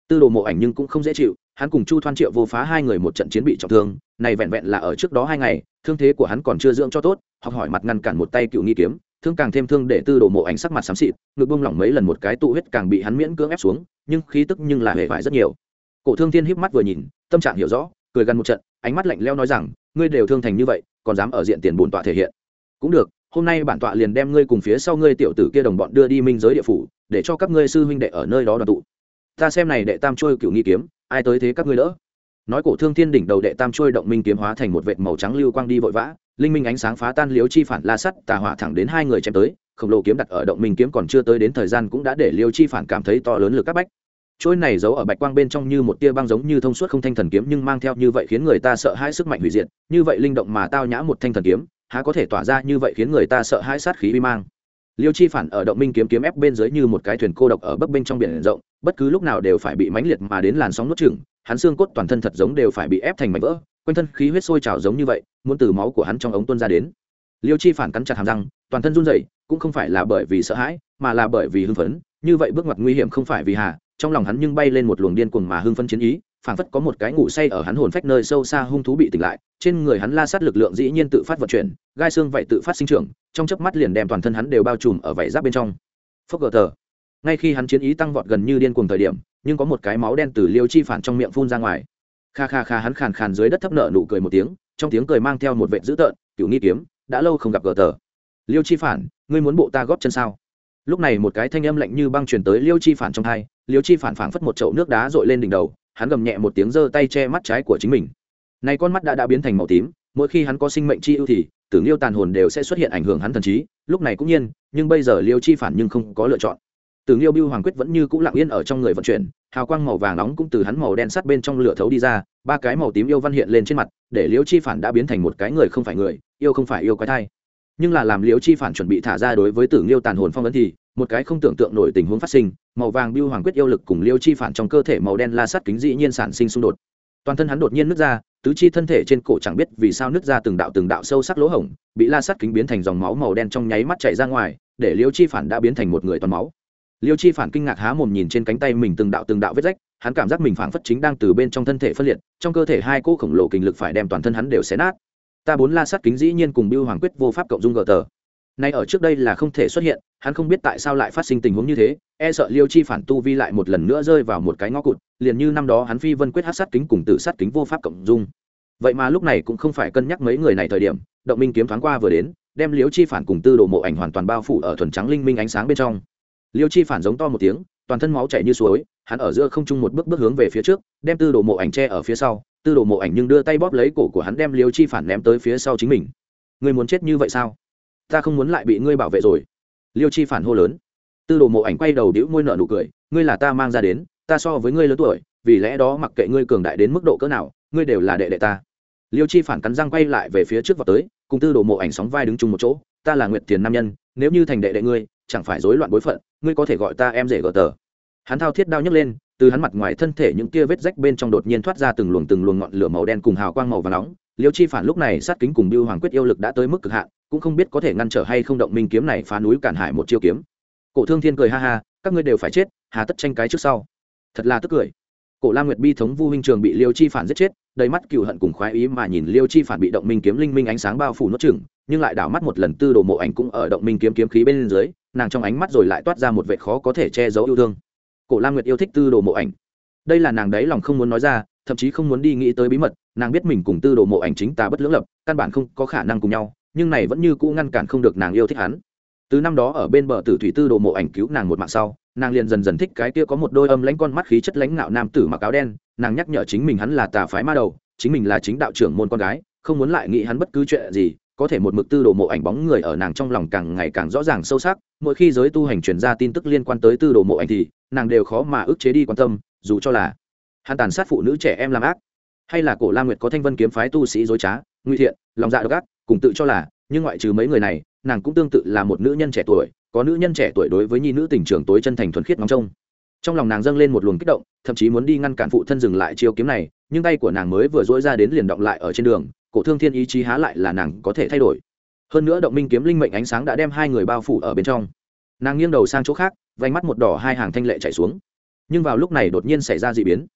A: Tư đồ mộ ảnh nhưng cũng không dễ chịu, hắn cùng chu thoan triệu vô phá hai người một trận chiến bị trọng thương, này vẹn vẹn là ở trước đó hai ngày, thương thế của hắn còn chưa dưỡng cho tốt, học hỏi mặt ngăn cản một tay cựu nghi kiếm thương càng thêm thương để tư đồ mộ ảnh sắc mặt xám xịt, ngực bông lỏng mấy lần một cái tụ huyết càng bị hắn miễn cưỡng ép xuống, nhưng khí tức nhưng là hề vải rất nhiều. Cổ thương thiên híp mắt vừa nhìn, tâm trạng hiểu rõ, cười gần một trận, ánh mắt lạnh leo nói rằng, ngươi đều thương thành như vậy, còn dám ở diện tiền bổn tọa thể hiện? Cũng được, hôm nay bản tọa liền đem ngươi cùng phía sau ngươi tiểu tử kia đồng bọn đưa đi minh giới địa phủ, để cho các ngươi sư huynh đệ ở nơi đó đoàn tụ. Ta xem này đệ tam trôi cựu nghi kiếm, ai tới thế các ngươi đỡ? Nói cổ thương thiên đỉnh đầu đệ tam trôi động minh kiếm hóa thành một vệt màu trắng lưu quang đi vội vã linh minh ánh sáng phá tan Liêu chi phản la sắt, tà hỏa thẳng đến hai người chém tới, khổng lồ kiếm đặt ở động minh kiếm còn chưa tới đến thời gian cũng đã để liêu chi phản cảm thấy to lớn lực các bách. Trôi này giấu ở bạch quang bên trong như một tia băng giống như thông suốt không thanh thần kiếm nhưng mang theo như vậy khiến người ta sợ hãi sức mạnh hủy diệt, như vậy linh động mà tao nhã một thanh thần kiếm, há có thể tỏa ra như vậy khiến người ta sợ hãi sát khí vi mang. Liêu chi phản ở động minh kiếm kiếm ép bên dưới như một cái thuyền cô độc ở bấp bên trong biển rộng, bất cứ lúc nào đều phải bị mãnh liệt mà đến làn sóng nuốt chửng, hắn xương cốt toàn thân thật giống đều phải bị ép thành mảnh vỡ quanh thân khí huyết sôi trào giống như vậy, muốn từ máu của hắn trong ống tuôn ra đến. Liêu chi phản cắn chặt hàm răng, toàn thân run rẩy, cũng không phải là bởi vì sợ hãi, mà là bởi vì hưng phấn. Như vậy bước ngoặt nguy hiểm không phải vì hà, trong lòng hắn nhưng bay lên một luồng điên cuồng mà hưng phấn chiến ý, phảng phất có một cái ngủ say ở hắn hồn phách nơi sâu xa hung thú bị tỉnh lại, trên người hắn la sát lực lượng dĩ nhiên tự phát vận chuyển, gai xương vậy tự phát sinh trưởng, trong chớp mắt liền đem toàn thân hắn đều bao trùm ở vảy giáp bên trong. Phốc gờ tờ. Ngay khi hắn chiến ý tăng vọt gần như điên cuồng thời điểm, nhưng có một cái máu đen từ liêu chi phản trong miệng phun ra ngoài kha kha kha hắn khàn khàn dưới đất thấp nợ nụ cười một tiếng, trong tiếng cười mang theo một vệ dữ tợn cựu nghi kiếm, đã lâu không gặp gờ tờ. Liêu chi phản, ngươi muốn bộ ta góp chân sao? Lúc này một cái thanh âm lạnh như băng truyền tới liêu chi phản trong hai, liêu chi phản phảng phất một chậu nước đá dội lên đỉnh đầu, hắn gầm nhẹ một tiếng giơ tay che mắt trái của chính mình. Này con mắt đã đã biến thành màu tím, mỗi khi hắn có sinh mệnh chi ưu thì tưởng liêu tàn hồn đều sẽ xuất hiện ảnh hưởng hắn thần trí, lúc này cũng nhiên, nhưng bây giờ liêu chi phản nhưng không có lựa chọn tưởng liêu Bưu hoàng quyết vẫn như cũ lặng yên ở trong người vận chuyển, hào quang màu vàng nóng cũng từ hắn màu đen sắt bên trong lửa thấu đi ra, ba cái màu tím yêu văn hiện lên trên mặt, để liêu chi phản đã biến thành một cái người không phải người, yêu không phải yêu quái thai. Nhưng là làm liêu chi phản chuẩn bị thả ra đối với tưởng liêu tàn hồn phong ấn thì, một cái không tưởng tượng nổi tình huống phát sinh, màu vàng Bưu hoàng quyết yêu lực cùng liêu chi phản trong cơ thể màu đen la sắt kính dĩ nhiên sản sinh xung đột. Toàn thân hắn đột nhiên nứt ra, tứ chi thân thể trên cổ chẳng biết vì sao nứt ra từng đạo từng đạo sâu sắc lỗ hổng, bị la sắt kính biến thành dòng máu màu đen trong nháy mắt chảy ra ngoài, để liêu chi phản đã biến thành một người toàn máu liêu chi phản kinh ngạc há mồm nhìn trên cánh tay mình từng đạo từng đạo vết rách, hắn cảm giác mình phảng phất chính đang từ bên trong thân thể phân liệt, trong cơ thể hai cô khổng lồ kinh lực phải đem toàn thân hắn đều xé nát. Ta bốn la sắt kính dĩ nhiên cùng biêu hoàng quyết vô pháp cộng dung gờ tờ. Nay ở trước đây là không thể xuất hiện, hắn không biết tại sao lại phát sinh tình huống như thế e sợ liêu chi phản tu vi lại một lần nữa rơi vào một cái ngõ cụt, liền như năm đó hắn phi vân quyết hát sát kính cùng tử sát kính vô pháp cộng dung. Vậy mà lúc này cũng không phải cân nhắc mấy người này thời điểm, động minh kiếm thoáng qua vừa đến, đem liêu chi phản cùng tư đồ mộ ảnh hoàn toàn bao phủ ở thuần trắng linh minh ánh sáng bên trong liêu chi phản giống to một tiếng, toàn thân máu chảy như suối, hắn ở giữa không trung một bước bước hướng về phía trước, đem tư đồ mộ ảnh che ở phía sau, tư đồ mộ ảnh nhưng đưa tay bóp lấy cổ của hắn đem liêu chi phản ném tới phía sau chính mình. Ngươi muốn chết như vậy sao? Ta không muốn lại bị ngươi bảo vệ rồi. Liêu chi phản hô lớn. Tư đồ mộ ảnh quay đầu đĩu môi nợ nụ cười, ngươi là ta mang ra đến, ta so với ngươi lớn tuổi, vì lẽ đó mặc kệ ngươi cường đại đến mức độ cỡ nào, ngươi đều là đệ đệ ta. Liêu chi phản cắn răng quay lại về phía trước vào tới, cùng tư đồ mộ ảnh sóng vai đứng chung một chỗ, ta là nguyệt tiền nam nhân, nếu như thành đệ đệ ngươi chẳng phải rối loạn bối phận, ngươi có thể gọi ta em rể gờ tờ. Hắn thao thiết đao nhấc lên, từ hắn mặt ngoài thân thể những kia vết rách bên trong đột nhiên thoát ra từng luồng từng luồng ngọn lửa màu đen cùng hào quang màu và nóng. Liêu chi phản lúc này sát kính cùng biêu hoàng quyết yêu lực đã tới mức cực hạn, cũng không biết có thể ngăn trở hay không động minh kiếm này phá núi cản hải một chiêu kiếm. Cổ thương thiên cười ha ha, các ngươi đều phải chết, hà tất tranh cái trước sau. Thật là tức cười cổ la nguyệt bi thống vu huynh trường bị liêu chi phản giết chết, đầy mắt cựu hận cùng khoái ý mà nhìn liêu chi phản bị động minh kiếm linh minh ánh sáng bao phủ nuốt chừng nhưng lại đảo mắt một lần tư đồ mộ ảnh cũng ở động minh kiếm kiếm khí bên dưới, nàng trong ánh mắt rồi lại toát ra một vệ khó có thể che giấu yêu thương. Cổ la nguyệt yêu thích tư đồ mộ ảnh. Đây là nàng đấy lòng không muốn nói ra, thậm chí không muốn đi nghĩ tới bí mật, nàng biết mình cùng tư đồ mộ ảnh chính ta bất lưỡng lập, căn bản không có khả năng cùng nhau, nhưng này vẫn như cũ ngăn cản không được nàng yêu thích hắn từ năm đó ở bên bờ tử thủy tư đồ mộ ảnh cứu nàng một mạng sau, nàng liền dần dần thích cái kia có một đôi âm lãnh con mắt khí chất lãnh ngạo nam tử mặc áo đen, nàng nhắc nhở chính mình hắn là tà phái ma đầu, chính mình là chính đạo trưởng môn con gái, không muốn lại nghĩ hắn bất cứ chuyện gì, có thể một mực tư đồ mộ ảnh bóng người ở nàng trong lòng càng ngày càng rõ ràng sâu sắc, mỗi khi giới tu hành truyền ra tin tức liên quan tới tư đồ mộ ảnh thì, nàng đều khó mà ức chế đi quan tâm, dù cho là hắn tàn sát phụ nữ trẻ em làm ác, hay là cổ la nguyệt có thanh vân kiếm phái tu sĩ dối trá nguy thiện, lòng dạ độc ác, cùng tự cho là, nhưng ngoại trừ mấy người này nàng cũng tương tự là một nữ nhân trẻ tuổi, có nữ nhân trẻ tuổi đối với nhi nữ tình trường tối chân thành thuần khiết ngóng trông. Trong lòng nàng dâng lên một luồng kích động, thậm chí muốn đi ngăn cản phụ thân dừng lại chiêu kiếm này, nhưng tay của nàng mới vừa dỗi ra đến liền động lại ở trên đường, cổ thương thiên ý chí há lại là nàng có thể thay đổi. Hơn nữa động minh kiếm linh mệnh ánh sáng đã đem hai người bao phủ ở bên trong. Nàng nghiêng đầu sang chỗ khác vánh mắt một đỏ hai hàng thanh lệ chạy xuống. Nhưng vào lúc này đột nhiên xảy ra d ị biến.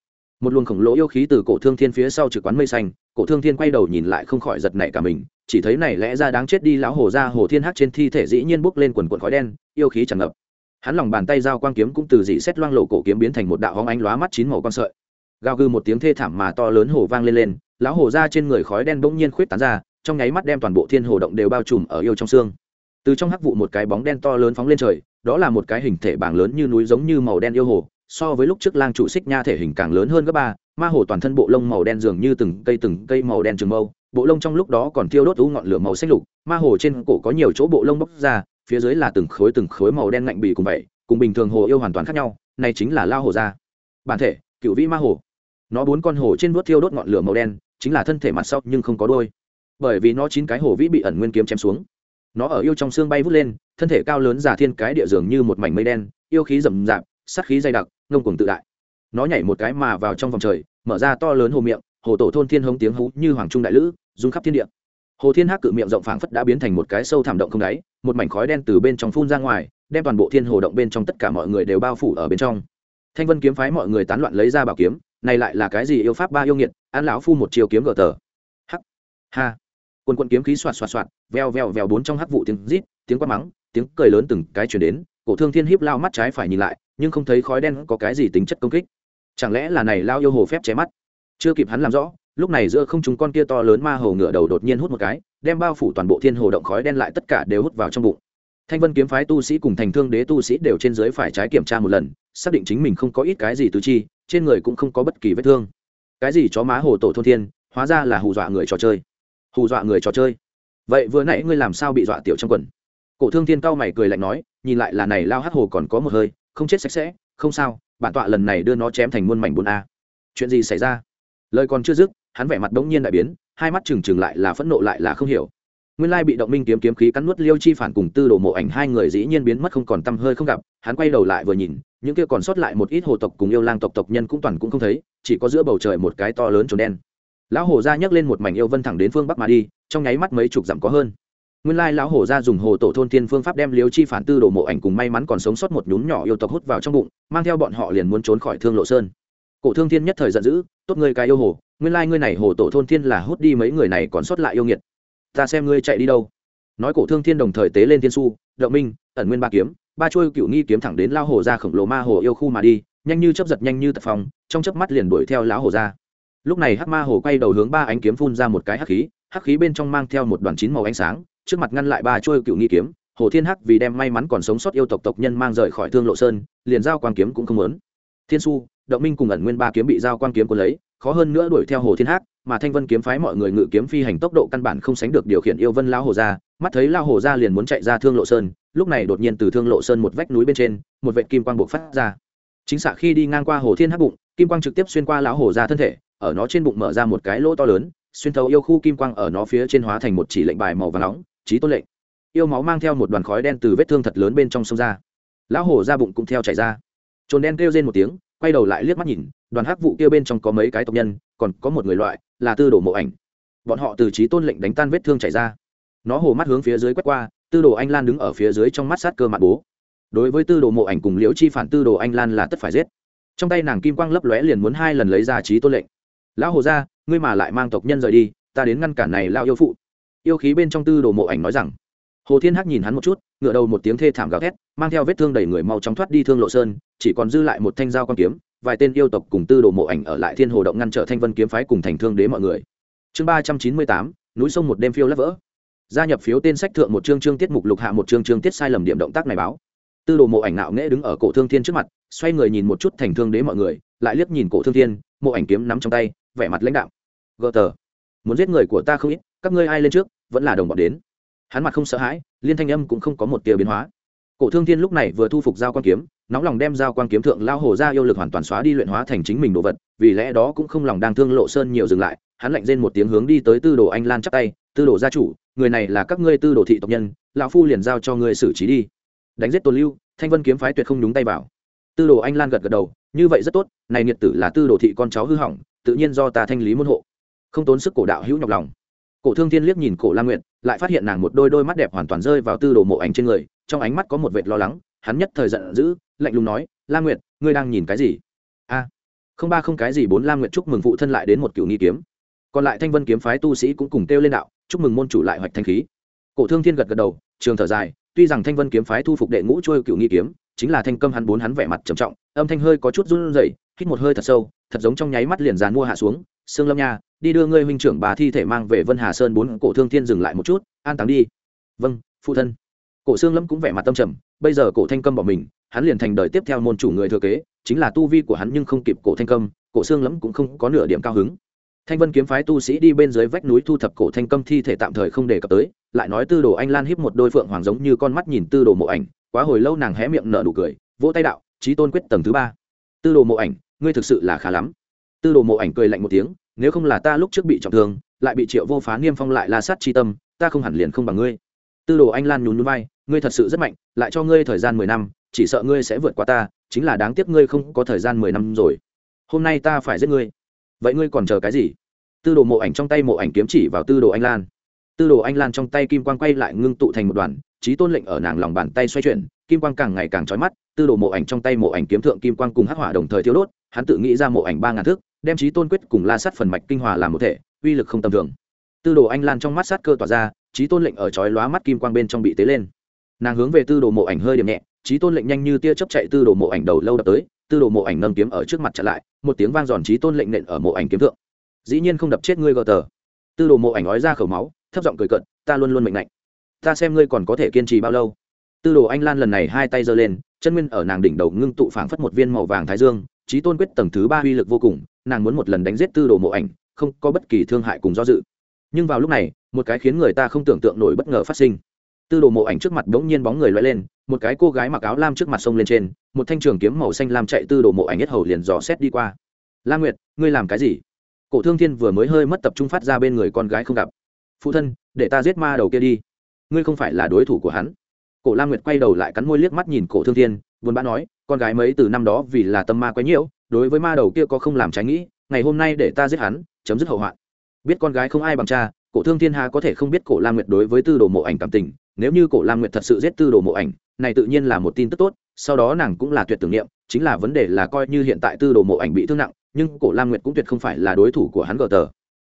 A: Một luồng khổng lồ yêu khí từ cổ thương thiên phía sau trực quán mây xanh, cổ thương thiên quay đầu nhìn lại không khỏi giật nảy cả mình chỉ thấy này lẽ ra đáng chết đi lão hồ ra hồ thiên hắc trên thi thể dĩ nhiên bốc lên quần quần khói đen, yêu khí tràn ngập. Hắn lòng bàn tay dao quang kiếm cũng từ dị xét loang lộ cổ kiếm biến thành một đạo hóng ánh lóa mắt chín màu con sợi. Gào gư một tiếng thê thảm mà to lớn hồ vang lên lên, lão hồ ra trên người khói đen bỗng nhiên khuyết tán ra, trong nháy mắt đem toàn bộ thiên hồ động đều bao trùm ở yêu trong xương. Từ trong hắc vụ một cái bóng đen to lớn phóng lên trời, đó là một cái hình thể bảng lớn như núi giống như màu đen yêu hồ, so với lúc trước lang trụ xích nha thể hình càng lớn hơn gấp ba, ma hồ toàn thân bộ lông màu đen dường như từng cây từng cây màu đen trường mâu bộ lông trong lúc đó còn thiêu đốt u ngọn lửa màu xanh lục, ma hồ trên cổ có nhiều chỗ bộ lông bóc ra, phía dưới là từng khối từng khối màu đen lạnh bì cùng vậy, cùng bình thường hồ yêu hoàn toàn khác nhau, này chính là lao hồ ra bản thể, cựu vĩ ma hồ. Nó bốn con hồ trên vuốt thiêu đốt ngọn lửa màu đen, chính là thân thể mặt sau nhưng không có đôi bởi vì nó chín cái hồ vĩ bị ẩn nguyên kiếm chém xuống. Nó ở yêu trong xương bay vút lên, thân thể cao lớn giả thiên cái địa dường như một mảnh mây đen, yêu khí rầm rạp, sát khí dày đặc, ngông cuồng tự đại. Nó nhảy một cái mà vào trong vòng trời, mở ra to lớn hồ miệng hồ tổ thôn thiên hống tiếng hú như hoàng trung đại lữ, rung khắp thiên địa. Hồ thiên hắc cự miệng rộng phảng phất đã biến thành một cái sâu thảm động không đáy, một mảnh khói đen từ bên trong phun ra ngoài, đem toàn bộ thiên hồ động bên trong tất cả mọi người đều bao phủ ở bên trong. Thanh vân kiếm phái mọi người tán loạn lấy ra bảo kiếm, này lại là cái gì yêu pháp ba yêu nghiệt, an lão phu một chiều kiếm gờ tờ. Hắc, ha. Quân quân kiếm khí xoạt xoạt xoạt veo veo veo bốn trong hắc vụ tiếng rít, tiếng quát mắng, tiếng cười lớn từng cái chuyển đến, cổ thương thiên hiếp lao mắt trái phải nhìn lại, nhưng không thấy khói đen có cái gì tính chất công kích. Chẳng lẽ là này lao yêu hồ phép che mắt? Chưa kịp hắn làm rõ, lúc này giữa không chúng con kia to lớn ma hồ ngựa đầu đột nhiên hút một cái, đem bao phủ toàn bộ thiên hồ động khói đen lại tất cả đều hút vào trong bụng. Thanh vân kiếm phái tu sĩ cùng thành thương đế tu sĩ đều trên dưới phải trái kiểm tra một lần, xác định chính mình không có ít cái gì tứ chi, trên người cũng không có bất kỳ vết thương. Cái gì chó má hồ tổ thôn thiên, hóa ra là hù dọa người trò chơi. Hù dọa người trò chơi. Vậy vừa nãy ngươi làm sao bị dọa tiểu trong quần? Cổ thương thiên cao mày cười lạnh nói, nhìn lại là này lao hát hồ còn có một hơi, không chết sạch sẽ, không sao, bản tọa lần này đưa nó chém thành muôn mảnh bốn a. Chuyện gì xảy ra? Lời còn chưa dứt, hắn vẻ mặt đống nhiên đại biến, hai mắt trừng trừng lại là phẫn nộ lại là không hiểu. Nguyên lai bị động minh kiếm kiếm khí cắn nuốt liêu chi phản cùng tư đồ mộ ảnh hai người dĩ nhiên biến mất không còn tăm hơi không gặp, hắn quay đầu lại vừa nhìn, những kia còn sót lại một ít hồ tộc cùng yêu lang tộc tộc nhân cũng toàn cũng không thấy, chỉ có giữa bầu trời một cái to lớn trồn đen. Lão hồ gia nhấc lên một mảnh yêu vân thẳng đến phương bắc mà đi, trong nháy mắt mấy chục dặm có hơn. Nguyên lai lão hổ ra dùng hồ tổ thôn thiên phương pháp đem liêu chi phản tư đồ mộ ảnh cùng may mắn còn sống sót một nhún nhỏ yêu tộc hút vào trong bụng, mang theo bọn họ liền muốn trốn khỏi thương lộ sơn cổ thương thiên nhất thời giận dữ, tốt ngươi cái yêu hồ, nguyên lai ngươi này hồ tổ thôn thiên là hút đi mấy người này còn sót lại yêu nghiệt. Ta xem ngươi chạy đi đâu. Nói cổ thương thiên đồng thời tế lên thiên su, động minh, ẩn nguyên ba kiếm, ba chuôi cựu nghi kiếm thẳng đến lao hồ ra khổng lồ ma hồ yêu khu mà đi, nhanh như chấp giật nhanh như tật phòng trong chớp mắt liền đuổi theo lão hồ ra lúc này hắc ma hồ quay đầu hướng ba ánh kiếm phun ra một cái hắc khí hắc khí bên trong mang theo một đoàn chín màu ánh sáng, trước mặt ngăn lại ba chuôi cựu nghi kiếm, hồ thiên hắc vì đem may mắn còn sống sót yêu tộc tộc nhân mang rời khỏi thương lộ sơn, liền giao quang kiếm cũng không muốn thiên su động minh cùng ẩn nguyên ba kiếm bị giao quang kiếm cuốn lấy, khó hơn nữa đuổi theo hồ thiên hắc, mà thanh vân kiếm phái mọi người ngự kiếm phi hành tốc độ căn bản không sánh được điều khiển yêu vân lao hồ ra mắt thấy lao hồ ra liền muốn chạy ra thương lộ sơn, lúc này đột nhiên từ thương lộ sơn một vách núi bên trên, một vệt kim quang buộc phát ra. Chính xạ khi đi ngang qua hồ thiên hắc bụng, kim quang trực tiếp xuyên qua lão hồ ra thân thể, ở nó trên bụng mở ra một cái lỗ to lớn, xuyên thấu yêu khu kim quang ở nó phía trên hóa thành một chỉ lệnh bài màu và nóng trí tôn lệnh. Yêu máu mang theo một đoàn khói đen từ vết thương thật lớn bên trong sông ra. Lão Hồ ra bụng cũng theo chảy ra trồn đen kêu lên một tiếng, quay đầu lại liếc mắt nhìn, đoàn hắc vụ kia bên trong có mấy cái tộc nhân, còn có một người loại, là tư đồ mộ ảnh. Bọn họ từ trí tôn lệnh đánh tan vết thương chảy ra. Nó hồ mắt hướng phía dưới quét qua, tư đồ anh lan đứng ở phía dưới trong mắt sát cơ mạn bố. Đối với tư đồ mộ ảnh cùng liễu chi phản tư đồ anh lan là tất phải giết. Trong tay nàng kim quang lấp lóe liền muốn hai lần lấy ra trí tôn lệnh. Lão hồ ra ngươi mà lại mang tộc nhân rời đi, ta đến ngăn cản này lao yêu phụ. Yêu khí bên trong tư đồ mộ ảnh nói rằng hồ thiên hắc nhìn hắn một chút ngựa đầu một tiếng thê thảm gào thét, mang theo vết thương đầy người mau chóng thoát đi thương lộ sơn, chỉ còn dư lại một thanh dao con kiếm, vài tên yêu tộc cùng tư đồ mộ ảnh ở lại thiên hồ động ngăn trở thanh vân kiếm phái cùng thành thương đế mọi người. Chương ba trăm chín mươi tám, núi sông một đêm phiêu lấp vỡ. Gia nhập phiếu tên sách thượng một chương chương tiết mục lục hạ một chương chương tiết sai lầm điểm động tác này báo. Tư đồ mộ ảnh nạo nghễ đứng ở cổ thương thiên trước mặt, xoay người nhìn một chút thành thương đế mọi người, lại liếc nhìn cổ thương thiên, mộ ảnh kiếm nắm trong tay, vẻ mặt lãnh đạo gờ tờ, muốn giết người của ta không ít, các ngươi ai lên trước, vẫn là đồng bọn đến hắn mặt không sợ hãi, liên thanh âm cũng không có một tia biến hóa. Cổ thương thiên lúc này vừa thu phục giao quan kiếm, nóng lòng đem giao quan kiếm thượng lao hồ ra yêu lực hoàn toàn xóa đi luyện hóa thành chính mình đồ vật, vì lẽ đó cũng không lòng đang thương lộ sơn nhiều dừng lại, hắn lạnh rên một tiếng hướng đi tới tư đồ anh lan chắp tay, tư đồ gia chủ, người này là các ngươi tư đồ thị tộc nhân, lão phu liền giao cho ngươi xử trí đi. Đánh giết tôn lưu, thanh vân kiếm phái tuyệt không đúng tay vào. Tư đồ anh lan gật gật đầu, như vậy rất tốt, này nghiệt tử là tư đồ thị con cháu hư hỏng, tự nhiên do ta thanh lý môn hộ. Không tốn sức cổ đạo hữu nhọc lòng. Cổ thương thiên liếc nhìn cổ la nguyện lại phát hiện nàng một đôi đôi mắt đẹp hoàn toàn rơi vào tư đồ mộ ảnh trên người trong ánh mắt có một vệt lo lắng hắn nhất thời giận dữ lạnh lùng nói la Nguyệt, ngươi đang nhìn cái gì? A không ba không cái gì bốn la Nguyệt chúc mừng phụ thân lại đến một cựu nghi kiếm. Còn lại thanh vân kiếm phái tu sĩ cũng cùng kêu lên đạo chúc mừng môn chủ lại hoạch thanh khí. Cổ thương thiên gật gật đầu trường thở dài tuy rằng thanh vân kiếm phái thu phục đệ ngũ trôi cựu nghi kiếm chính là thanh câm hắn bốn hắn vẻ mặt trầm trọng âm thanh hơi có chút run rẩy hít một hơi thật sâu thật giống trong nháy mắt liền dàn mua hạ xuống, sương lâm nha, đi đưa ngươi huynh trưởng bà thi thể mang về vân hà sơn bốn cổ thương thiên dừng lại một chút, an táng đi. Vâng phụ thân. Cổ xương lâm cũng vẻ mặt tâm trầm, bây giờ cổ thanh câm bỏ mình, hắn liền thành đời tiếp theo môn chủ người thừa kế, chính là tu vi của hắn nhưng không kịp cổ thanh câm, cổ xương lâm cũng không có nửa điểm cao hứng. Thanh vân kiếm phái tu sĩ đi bên dưới vách núi thu thập cổ thanh câm thi thể tạm thời không đề cập tới, lại nói tư đồ anh lan hiếp một đôi phượng hoàng giống như con mắt nhìn tư đồ mộ ảnh, quá hồi lâu nàng hé miệng nở nụ cười, vỗ tay đạo trí tôn quyết tầng thứ ba. Tư đồ mộ ảnh ngươi thực sự là khá lắm. Tư đồ mộ ảnh cười lạnh một tiếng, nếu không là ta lúc trước bị trọng thương, lại bị triệu vô phá niêm phong lại la sát chi tâm, ta không hẳn liền không bằng ngươi. Tư đồ anh lan nhún núi vai, ngươi thật sự rất mạnh, lại cho ngươi thời gian mười năm, chỉ sợ ngươi sẽ vượt qua ta, chính là đáng tiếc ngươi không có thời gian mười năm rồi. Hôm nay ta phải giết ngươi. Vậy ngươi còn chờ cái gì? Tư đồ mộ ảnh trong tay mộ ảnh kiếm chỉ vào tư đồ anh lan. Tư đồ anh lan trong tay kim quang quay lại ngưng tụ thành một đoàn trí tôn lệnh ở nàng lòng bàn tay xoay chuyển, kim quang càng ngày càng trói mắt, tư đồ mộ ảnh trong tay mộ ảnh kiếm thượng kim quang cùng hắc hỏa đồng thời thiếu đốt hắn tự nghĩ ra mộ ảnh ba ngàn thước, đem trí tôn quyết cùng la sát phần mạch kinh hòa làm một thể, uy lực không tầm thường. Tư đồ anh lan trong mắt sát cơ tỏa ra trí tôn lệnh ở chói lóa mắt kim quang bên trong bị tế lên. Nàng hướng về tư đồ mộ ảnh hơi điểm nhẹ trí tôn lệnh nhanh như tia chấp chạy tư đồ mộ ảnh đầu lâu đập tới, tư đồ mộ ảnh nâng kiếm ở trước mặt chặn lại, một tiếng vang giòn trí tôn lệnh nện ở mộ ảnh kiếm thượng. Dĩ nhiên không đập chết ngươi gờ tờ. Tư đồ mộ ảnh nói ra khẩu máu, thấp giọng cười cận ta luôn luôn mệnh lạnh ta xem ngươi còn có thể kiên trì bao lâu. Tư đồ anh lan lần này hai tay giơ lên, chân nguyên ở nàng đỉnh đầu ngưng tụ phảng phất một viên màu vàng thái dương trí tôn quyết tầng thứ ba uy lực vô cùng, nàng muốn một lần đánh giết tư đồ mộ ảnh, không có bất kỳ thương hại cùng do dự. Nhưng vào lúc này, một cái khiến người ta không tưởng tượng nổi bất ngờ phát sinh. Tư đồ mộ ảnh trước mặt bỗng nhiên bóng người loay lên, một cái cô gái mặc áo lam trước mặt sông lên trên, một thanh trường kiếm màu xanh lam chạy tư đồ mộ ảnh nhất hầu liền dò xét đi qua. La nguyệt, ngươi làm cái gì? Cổ thương thiên vừa mới hơi mất tập trung phát ra bên người con gái không gặp. Phụ thân, để ta giết ma đầu kia đi. Ngươi không phải là đối thủ của hắn. Cổ la nguyệt quay đầu lại cắn môi liếc mắt nhìn cổ thương thiên buồn bã nói, con gái mấy từ năm đó vì là tâm ma quấy nhiễu, đối với ma đầu kia có không làm trái nghĩ, ngày hôm nay để ta giết hắn, chấm dứt hậu hoạn. Biết con gái không ai bằng cha, cổ thương thiên hà có thể không biết cổ lam nguyệt đối với tư đồ mộ ảnh cảm tình, nếu như cổ lam nguyệt thật sự giết tư đồ mộ ảnh, này tự nhiên là một tin tức tốt, sau đó nàng cũng là tuyệt tưởng niệm, chính là vấn đề là coi như hiện tại tư đồ mộ ảnh bị thương nặng, nhưng cổ lam nguyệt cũng tuyệt không phải là đối thủ của hắn gờ tờ.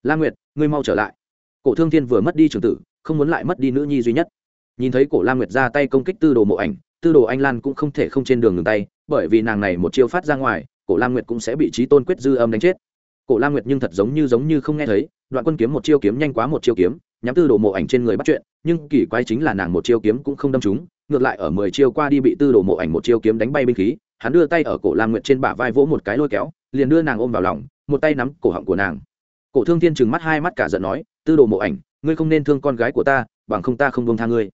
A: Lam nguyệt, ngươi mau trở lại. Cổ thương thiên vừa mất đi trường tử, không muốn lại mất đi nữ nhi duy nhất. Nhìn thấy cổ lam nguyệt ra tay công kích tư đồ mộ ảnh tư đồ anh lan cũng không thể không trên đường ngừng tay, bởi vì nàng này một chiêu phát ra ngoài, cổ lam nguyệt cũng sẽ bị trí tôn quyết dư âm đánh chết. Cổ lam nguyệt nhưng thật giống như giống như không nghe thấy, đoạn quân kiếm một chiêu kiếm nhanh quá một chiêu kiếm, nhắm tư đồ mộ ảnh trên người bắt chuyện, nhưng kỳ quái chính là nàng một chiêu kiếm cũng không đâm trúng, ngược lại ở mười chiêu qua đi bị tư đồ mộ ảnh một chiêu kiếm đánh bay binh khí, hắn đưa tay ở cổ lam nguyệt trên bả vai vỗ một cái lôi kéo, liền đưa nàng ôm vào lòng, một tay nắm cổ họng của nàng. Cổ thương thiên trừng mắt hai mắt cả giận nói, tư đồ mộ ảnh, ngươi không nên thương con gái của ta, bằng không ta không bông tha ngươi.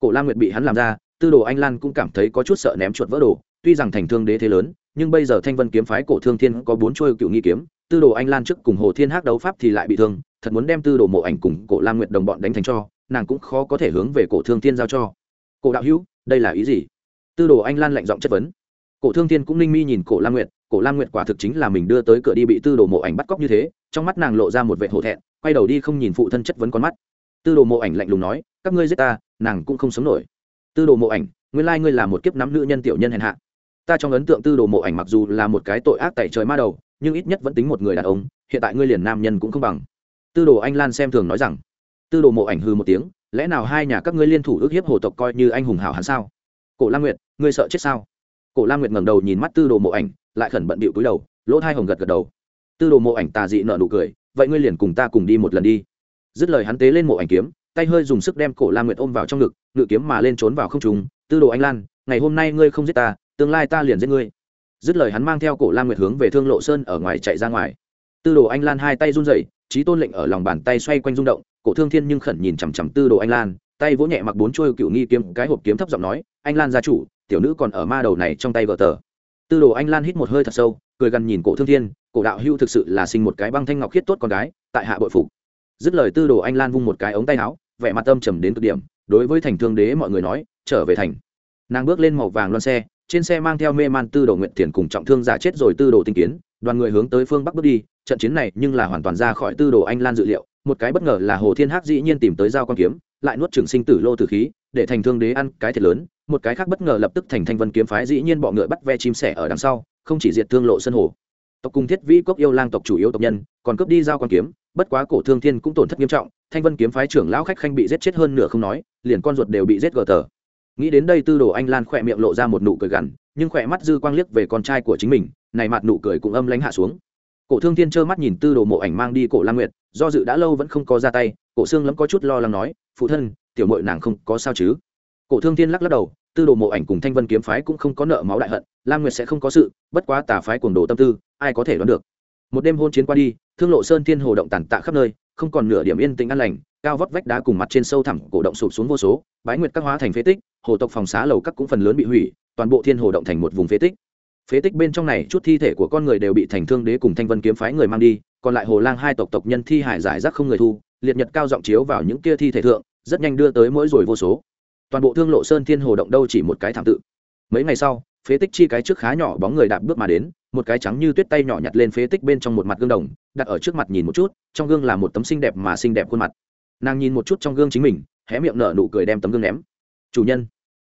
A: Cổ lam nguyệt bị hắn làm ra tư đồ anh lan cũng cảm thấy có chút sợ ném chuột vỡ đồ, tuy rằng thành thương đế thế lớn, nhưng bây giờ thanh vân kiếm phái cổ thương thiên có bốn chuôi cựu nghi kiếm, tư đồ anh lan trước cùng hồ thiên hắc đấu pháp thì lại bị thương, thật muốn đem tư đồ mộ ảnh cùng cổ lam nguyệt đồng bọn đánh thành cho, nàng cũng khó có thể hướng về cổ thương thiên giao cho. Cổ đạo hữu, đây là ý gì? Tư đồ anh lan lạnh giọng chất vấn. Cổ thương thiên cũng linh mi nhìn cổ lam nguyệt, cổ lam nguyệt quả thực chính là mình đưa tới cửa đi bị tư đồ mộ ảnh bắt cóc như thế, trong mắt nàng lộ ra một vệ hổ thẹn, quay đầu đi không nhìn phụ thân chất vấn con mắt. Tư đồ mộ ảnh lạnh lùng nói, các ngươi giết ta, nàng cũng không sống nổi tư đồ mộ ảnh, nguyên lai ngươi là một kiếp nắm nữ nhân tiểu nhân hèn hạ. Ta trong ấn tượng tư đồ mộ ảnh mặc dù là một cái tội ác tại trời ma đầu, nhưng ít nhất vẫn tính một người đàn ông, hiện tại ngươi liền nam nhân cũng không bằng. Tư đồ anh lan xem thường nói rằng. Tư đồ mộ ảnh hư một tiếng, lẽ nào hai nhà các ngươi liên thủ ước hiếp hồ tộc coi như anh hùng hảo hắn sao? Cổ la nguyệt, ngươi sợ chết sao? Cổ la nguyệt ngẩng đầu nhìn mắt tư đồ mộ ảnh, lại khẩn bận bịu cúi đầu, lỗ thai hồng gật gật đầu. Tư đồ mộ ảnh tà dị nợ nụ cười, vậy ngươi liền cùng ta cùng đi một lần đi. Dứt lời hắn tế lên mộ ảnh kiếm tay hơi dùng sức đem cổ lam nguyệt ôm vào trong ngực, ngự kiếm mà lên trốn vào không trùng tư đồ anh lan, ngày hôm nay ngươi không giết ta, tương lai ta liền giết ngươi. Dứt lời hắn mang theo cổ lam nguyệt hướng về thương lộ sơn ở ngoài chạy ra ngoài. Tư đồ anh lan hai tay run rẩy trí tôn lệnh ở lòng bàn tay xoay quanh rung động, cổ thương thiên nhưng khẩn nhìn chằm chằm tư đồ anh lan, tay vỗ nhẹ mặc bốn chuôi cựu nghi kiếm, cái hộp kiếm thấp giọng nói, anh lan gia chủ, tiểu nữ còn ở ma đầu này trong tay vợ tờ. Tư đồ anh lan hít một hơi thật sâu, cười gần nhìn cổ thương thiên, cổ đạo hưu thực sự là sinh một cái băng thanh ngọc khiết tốt con gái, tại hạ bội phục dứt lời tư đồ anh lan vung một cái ống tay áo, vẻ mặt tâm trầm đến cực điểm, đối với thành thương đế mọi người nói, trở về thành. Nàng bước lên màu vàng loan xe, trên xe mang theo mê man tư đồ nguyện tiền cùng trọng thương giả chết rồi tư đồ tinh kiến, đoàn người hướng tới phương bắc bước đi, trận chiến này nhưng là hoàn toàn ra khỏi tư đồ anh lan dự liệu, một cái bất ngờ là hồ thiên hắc dĩ nhiên tìm tới giao quan kiếm, lại nuốt trường sinh tử lô tử khí, để thành thương đế ăn cái thiệt lớn, một cái khác bất ngờ lập tức thành thanh vân kiếm phái dĩ nhiên bọ ngựa bắt ve chim sẻ ở đằng sau, không chỉ diệt thương lộ sân hồ. Tộc cùng thiết vĩ cốc yêu lang tộc chủ yếu tộc nhân, còn cướp đi giao quan kiếm bất quá cổ thương thiên cũng tổn thất nghiêm trọng, thanh vân kiếm phái trưởng lão khách khanh bị giết chết hơn nửa không nói, liền con ruột đều bị giết gờ tờ. Nghĩ đến đây tư đồ anh lan khỏe miệng lộ ra một nụ cười gằn, nhưng khỏe mắt dư quang liếc về con trai của chính mình, này mặt nụ cười cũng âm lánh hạ xuống. Cổ thương thiên trơ mắt nhìn tư đồ mộ ảnh mang đi cổ lam nguyệt, do dự đã lâu vẫn không có ra tay, cổ xương lắm có chút lo lắng nói, phụ thân, tiểu mội nàng không có sao chứ? Cổ thương thiên lắc lắc đầu, tư đồ mộ ảnh cùng thanh vân kiếm phái cũng không có nợ máu đại hận lam nguyệt sẽ không có sự, bất quá tà phái cuồng đồ tâm tư, ai có thể đoán được. Một đêm hôn chiến qua đi thương lộ sơn thiên hồ động tàn tạ khắp nơi, không còn nửa điểm yên tĩnh an lành, cao vóc vách đá cùng mặt trên sâu thẳm cổ động sụp xuống vô số, bái nguyệt các hóa thành phế tích, hồ tộc phòng xá lầu các cũng phần lớn bị hủy, toàn bộ thiên hồ động thành một vùng phế tích. Phế tích bên trong này, chút thi thể của con người đều bị thành thương đế cùng thanh vân kiếm phái người mang đi, còn lại hồ lang hai tộc tộc nhân thi hải giải rác không người thu, liệt nhật cao giọng chiếu vào những kia thi thể thượng, rất nhanh đưa tới mỗi rồi vô số. Toàn bộ thương lộ sơn thiên hồ động đâu chỉ một cái thảm tự. Mấy ngày sau phế tích chi cái trước khá nhỏ bóng người đạp bước mà đến, một cái trắng như tuyết tay nhỏ nhặt lên phế tích bên trong một mặt gương đồng, đặt ở trước mặt nhìn một chút, trong gương là một tấm xinh đẹp mà xinh đẹp khuôn mặt. Nàng nhìn một chút trong gương chính mình, hé miệng nở nụ cười đem tấm gương ném. Chủ nhân.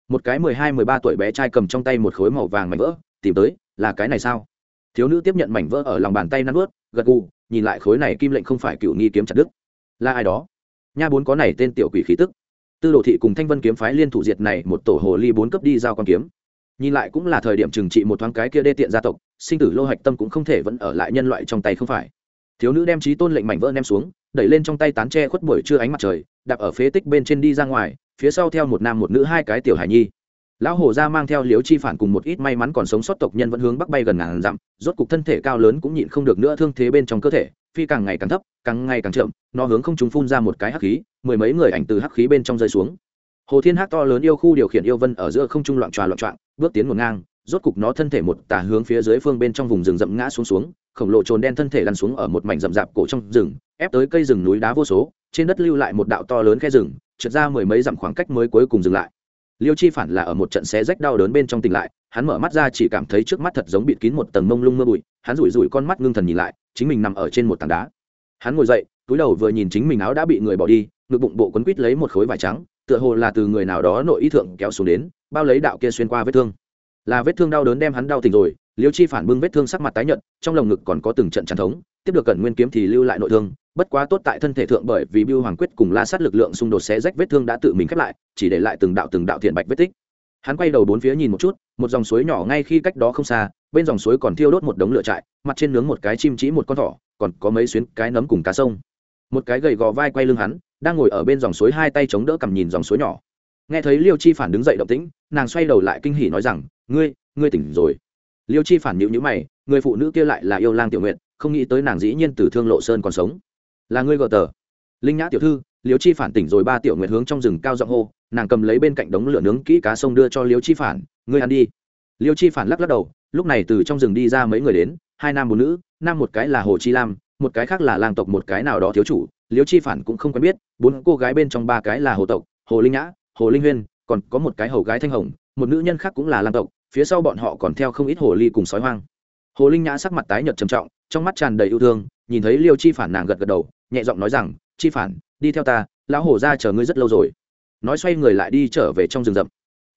A: Một cái mười hai, mười ba tuổi bé trai cầm trong tay một khối màu vàng mảnh vỡ, tìm tới, là cái này sao? Thiếu nữ tiếp nhận mảnh vỡ ở lòng bàn tay nắn ướt gật gù, nhìn lại khối này kim lệnh không phải cựu nghi kiếm chặt đức là ai đó? Nha bốn có này tên tiểu quỷ khí tức. Tư đồ thị cùng thanh vân kiếm phái liên thủ diệt này một tổ hồ ly bốn cấp đi giao con kiếm nhìn lại cũng là thời điểm trừng trị một thoáng cái kia đê tiện gia tộc, sinh tử lô hạch tâm cũng không thể vẫn ở lại nhân loại trong tay không phải. Thiếu nữ đem trí tôn lệnh mảnh vỡ ném xuống, đẩy lên trong tay tán tre khuất buổi trưa ánh mặt trời, đạp ở phế tích bên trên đi ra ngoài, phía sau theo một nam một nữ hai cái tiểu hải nhi. Lão hồ gia mang theo liếu chi phản cùng một ít may mắn còn sống sót tộc nhân vẫn hướng bắc bay gần ngàn dặm, rốt cục thân thể cao lớn cũng nhịn không được nữa thương thế bên trong cơ thể, phi càng ngày càng thấp, càng ngày càng chậm, nó hướng không chúng phun ra một cái hắc khí, mười mấy người ảnh từ hắc khí bên trong rơi xuống. Hồ thiên hắc to lớn yêu khu điều khiển yêu vân ở giữa không trung loạn tròa loạn trọng bước tiến một ngang, rốt cục nó thân thể một tà hướng phía dưới phương bên trong vùng rừng rậm ngã xuống xuống, khổng lồ trồn đen thân thể lăn xuống ở một mảnh rậm rạp cổ trong rừng, ép tới cây rừng núi đá vô số, trên đất lưu lại một đạo to lớn khe rừng, trượt ra mười mấy dặm khoảng cách mới cuối cùng dừng lại. Liêu chi phản là ở một trận xé rách đau đớn bên trong tỉnh lại, hắn mở mắt ra chỉ cảm thấy trước mắt thật giống bịt kín một tầng mông lung mưa bụi, hắn rủi rủi con mắt ngưng thần nhìn lại, chính mình nằm ở trên một tảng đá. Hắn ngồi dậy, túi đầu vừa nhìn chính mình áo đã bị người bỏ đi, ngực bụng bộ quấn quít lấy một khối vải trắng, tựa hồ là từ người nào đó nội ý thượng kéo xuống đến bao lấy đạo kia xuyên qua vết thương. Là vết thương đau đớn đem hắn đau tỉnh rồi, liêu chi phản bưng vết thương sắc mặt tái nhợt, trong lồng ngực còn có từng trận tràn thống, tiếp được cẩn nguyên kiếm thì lưu lại nội thương, bất quá tốt tại thân thể thượng bởi vì Bưu hoàng quyết cùng la sát lực lượng xung đột xé rách vết thương đã tự mình khép lại, chỉ để lại từng đạo từng đạo thiện bạch vết tích. Hắn quay đầu bốn phía nhìn một chút, một dòng suối nhỏ ngay khi cách đó không xa, bên dòng suối còn thiêu đốt một đống lửa trại, mặt trên nướng một cái chim chỉ một con thỏ, còn có mấy xuyến cái nấm cùng cá sông. Một cái gầy gò vai quay lưng hắn, đang ngồi ở bên dòng suối hai tay chống đỡ cầm nhìn dòng suối nhỏ nghe thấy liêu chi phản đứng dậy động tĩnh, nàng xoay đầu lại kinh hỉ nói rằng, ngươi ngươi tỉnh rồi. Liêu chi phản nhịu nhữ mày, người phụ nữ kia lại là yêu lang tiểu nguyện không nghĩ tới nàng dĩ nhiên từ thương lộ sơn còn sống. Là ngươi gờ tờ. Linh nhã tiểu thư, liêu chi phản tỉnh rồi ba tiểu nguyện hướng trong rừng cao giọng hô, nàng cầm lấy bên cạnh đống lửa nướng kỹ cá sông đưa cho liêu chi phản, ngươi ăn đi. Liêu chi phản lắc lắc đầu, lúc này từ trong rừng đi ra mấy người đến, hai nam một nữ, nam một cái là hồ chi lam, một cái khác là lang tộc một cái nào đó thiếu chủ. Liêu chi phản cũng không quen biết, bốn cô gái bên trong ba cái là hồ tộc, hồ linh nhã hồ linh huyên, còn có một cái hầu gái thanh hồng, một nữ nhân khác cũng là lang tộc, phía sau bọn họ còn theo không ít hồ ly cùng sói hoang. Hồ linh nhã sắc mặt tái nhợt trầm trọng, trong mắt tràn đầy yêu thương, nhìn thấy liêu chi phản nàng gật gật đầu, nhẹ giọng nói rằng, chi phản, đi theo ta, lão hổ ra chờ ngươi rất lâu rồi. Nói xoay người lại đi trở về trong rừng rậm.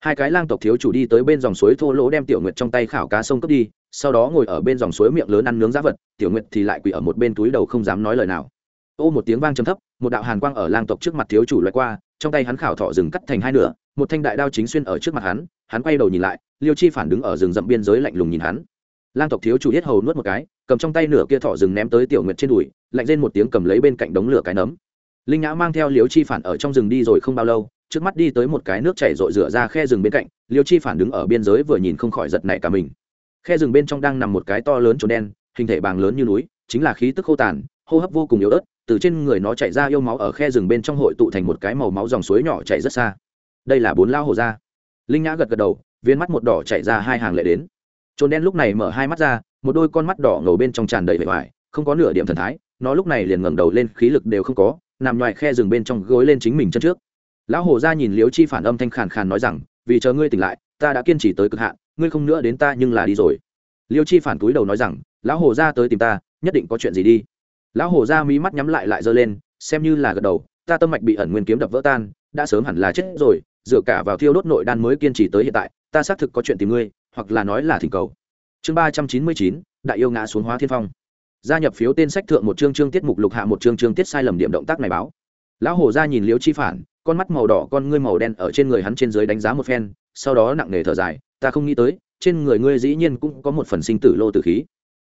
A: Hai cái lang tộc thiếu chủ đi tới bên dòng suối thô lỗ đem tiểu nguyệt trong tay khảo cá sông cướp đi, sau đó ngồi ở bên dòng suối miệng lớn ăn nướng giá vật, tiểu nguyệt thì lại quỳ ở một bên túi đầu không dám nói lời nào. Ô, một tiếng vang trầm thấp, một đạo hàn quang ở lang tộc trước mặt thiếu chủ loại qua trong tay hắn khảo thọ rừng cắt thành hai nửa, một thanh đại đao chính xuyên ở trước mặt hắn hắn quay đầu nhìn lại, liêu chi phản đứng ở rừng rậm biên giới lạnh lùng nhìn hắn. Lang tộc thiếu chủ yết hầu nuốt một cái, cầm trong tay nửa kia thọ rừng ném tới tiểu nguyệt trên đùi, lạnh lên một tiếng cầm lấy bên cạnh đống lửa cái nấm. Linh nhã mang theo liêu chi phản ở trong rừng đi rồi không bao lâu, trước mắt đi tới một cái nước chảy rội rửa ra khe rừng bên cạnh, liêu chi phản đứng ở biên giới vừa nhìn không khỏi giật nảy cả mình. Khe rừng bên trong đang nằm một cái to lớn trốn đen, hình thể bàng lớn như núi, chính là khí tức khô tàn, hô hấp vô cùng yếu ớt từ trên người nó chạy ra yêu máu ở khe rừng bên trong hội tụ thành một cái màu máu dòng suối nhỏ chạy rất xa. Đây là bốn lao hồ ra linh nhã gật gật đầu, viên mắt một đỏ chạy ra hai hàng lệ đến. Trồn đen lúc này mở hai mắt ra, một đôi con mắt đỏ ngầu bên trong tràn đầy vẻ vải, không có nửa điểm thần thái, nó lúc này liền ngẩng đầu lên, khí lực đều không có, nằm ngoài khe rừng bên trong gối lên chính mình chân trước. Lão hồ ra nhìn liếu chi phản âm thanh khàn khàn nói rằng, vì chờ ngươi tỉnh lại, ta đã kiên trì tới cực hạn, ngươi không nữa đến ta nhưng là đi rồi. Liêu chi phản túi đầu nói rằng, lão hồ ra tới tìm ta, nhất định có chuyện gì đi lão hồ ra mí mắt nhắm lại lại giơ lên, xem như là gật đầu, ta tâm mạch bị ẩn nguyên kiếm đập vỡ tan, đã sớm hẳn là chết rồi, dựa cả vào thiêu đốt nội đan mới kiên trì tới hiện tại, ta xác thực có chuyện tìm ngươi, hoặc là nói là thỉnh cầu. Chương ba trăm chín mươi chín, đại yêu ngã xuống hóa thiên phong. Gia nhập phiếu tên sách thượng một chương chương tiết mục lục hạ một chương chương tiết sai lầm điểm động tác này báo. Lão hồ ra nhìn liễu chi phản, con mắt màu đỏ, con ngươi màu đen ở trên người hắn trên dưới đánh giá một phen, sau đó nặng nề thở dài, ta không nghĩ tới, trên người ngươi dĩ nhiên cũng có một phần sinh tử lô tử khí.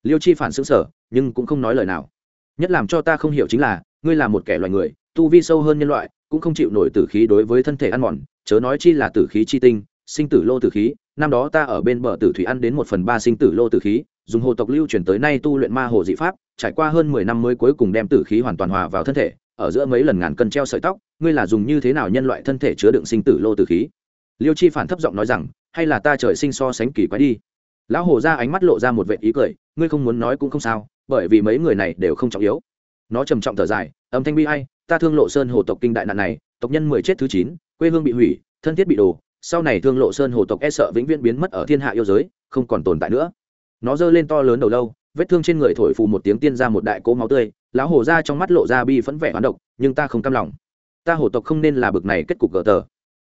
A: Liêu chi phản xứng sở nhưng cũng không nói lời nào nhất làm cho ta không hiểu chính là, ngươi là một kẻ loài người, tu vi sâu hơn nhân loại, cũng không chịu nổi tử khí đối với thân thể ăn mòn, chớ nói chi là tử khí chi tinh, sinh tử lô tử khí. Năm đó ta ở bên bờ tử thủy ăn đến một phần ba sinh tử lô tử khí, dùng hồ tộc lưu truyền tới nay tu luyện ma hồ dị pháp, trải qua hơn mười năm mới cuối cùng đem tử khí hoàn toàn hòa vào thân thể, ở giữa mấy lần ngàn cân treo sợi tóc, ngươi là dùng như thế nào nhân loại thân thể chứa đựng sinh tử lô tử khí? Liêu chi phản thấp giọng nói rằng, hay là ta trời sinh so sánh kỳ quái đi. Lão hồ ra ánh mắt lộ ra một vệ ý cười, ngươi không muốn nói cũng không sao bởi vì mấy người này đều không trọng yếu. Nó trầm trọng thở dài, âm thanh bi hay ta thương lộ sơn hồ tộc kinh đại nạn này, tộc nhân mười chết thứ chín, quê hương bị hủy, thân thiết bị đồ, sau này thương lộ sơn hồ tộc e sợ vĩnh viễn biến mất ở thiên hạ yêu giới, không còn tồn tại nữa. Nó giơ lên to lớn đầu lâu, vết thương trên người thổi phù một tiếng tiên ra một đại cỗ máu tươi, lão hồ ra trong mắt lộ ra bi phẫn vẻ hoán độc, nhưng ta không cam lòng. Ta hồ tộc không nên là bực này kết cục gờ tờ.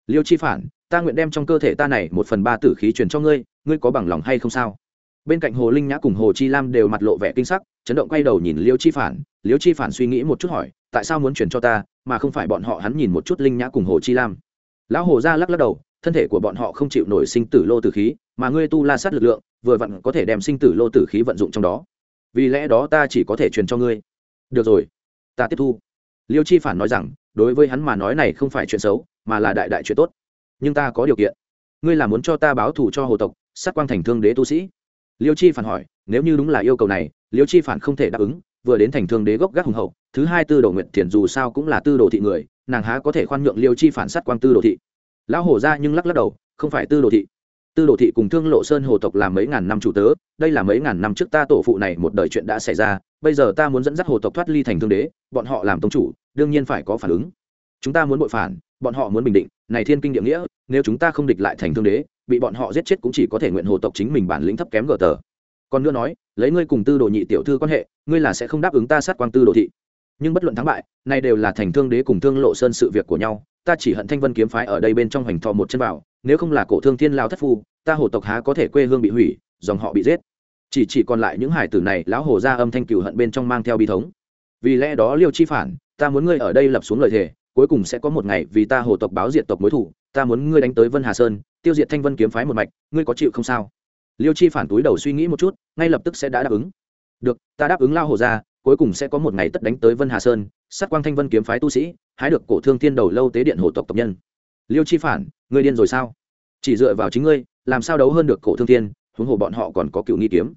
A: Liêu chi phản, ta nguyện đem trong cơ thể ta này một phần ba tử khí truyền cho ngươi ngươi có bằng lòng hay không sao? Bên cạnh hồ linh nhã cùng hồ chi lam đều mặt lộ vẻ kinh sắc, chấn động quay đầu nhìn liêu chi phản. Liêu chi phản suy nghĩ một chút hỏi, tại sao muốn truyền cho ta, mà không phải bọn họ? Hắn nhìn một chút linh nhã cùng hồ chi lam. Lão hồ ra lắc lắc đầu, thân thể của bọn họ không chịu nổi sinh tử lô tử khí, mà ngươi tu la sát lực lượng, vừa vặn có thể đem sinh tử lô tử khí vận dụng trong đó. Vì lẽ đó ta chỉ có thể truyền cho ngươi. Được rồi, ta tiếp thu. Liêu chi phản nói rằng, đối với hắn mà nói này không phải chuyện xấu, mà là đại đại chuyện tốt. Nhưng ta có điều kiện. Ngươi là muốn cho ta báo thù cho hồ tộc, sát quang thành thương đế tu sĩ liêu chi phản hỏi, nếu như đúng là yêu cầu này, liêu chi phản không thể đáp ứng, vừa đến thành thương đế gốc gác hùng hậu, thứ hai tư đồ nguyện thiền dù sao cũng là tư đồ thị người, nàng há có thể khoan nhượng liêu chi phản sát quang tư đồ thị? Lão hổ ra nhưng lắc lắc đầu, không phải tư đồ thị. Tư đồ thị cùng thương lộ sơn hồ tộc làm mấy ngàn năm chủ tớ, đây là mấy ngàn năm trước ta tổ phụ này một đời chuyện đã xảy ra, bây giờ ta muốn dẫn dắt hồ tộc thoát ly thành thương đế, bọn họ làm tông chủ, đương nhiên phải có phản ứng. Chúng ta muốn bội phản bọn họ muốn bình định, này thiên kinh địa nghĩa, nếu chúng ta không địch lại thành thương đế, bị bọn họ giết chết cũng chỉ có thể nguyện hồ tộc chính mình bản lĩnh thấp kém gờ tờ. Còn nữa nói, lấy ngươi cùng tư đồ nhị tiểu thư quan hệ, ngươi là sẽ không đáp ứng ta sát quang tư đồ thị. Nhưng bất luận thắng bại nay đều là thành thương đế cùng thương lộ sơn sự việc của nhau, ta chỉ hận thanh vân kiếm phái ở đây bên trong hoành thọ một chân vào nếu không là cổ thương thiên lao thất phu, ta hồ tộc há có thể quê hương bị hủy, dòng họ bị giết. Chỉ chỉ còn lại những hải tử này, lão hồ ra âm thanh cửu hận bên trong mang theo bi thống. Vì lẽ đó liêu chi phản, ta muốn ngươi ở đây lập xuống lời thề cuối cùng sẽ có một ngày vì ta hồ tộc báo diệt tộc mối thủ, ta muốn ngươi đánh tới vân hà sơn, tiêu diệt thanh vân kiếm phái một mạch, ngươi có chịu không sao? Liêu chi phản túi đầu suy nghĩ một chút, ngay lập tức sẽ đã đáp ứng. Được, ta đáp ứng lao hồ ra, cuối cùng sẽ có một ngày tất đánh tới vân hà sơn, sát quang thanh vân kiếm phái tu sĩ, hái được cổ thương thiên đầu lâu tế điện hồ tộc tộc nhân. Liêu chi phản, ngươi điên rồi sao? Chỉ dựa vào chính ngươi, làm sao đấu hơn được cổ thương thiên, huống hồ bọn họ còn có cựu nghi kiếm.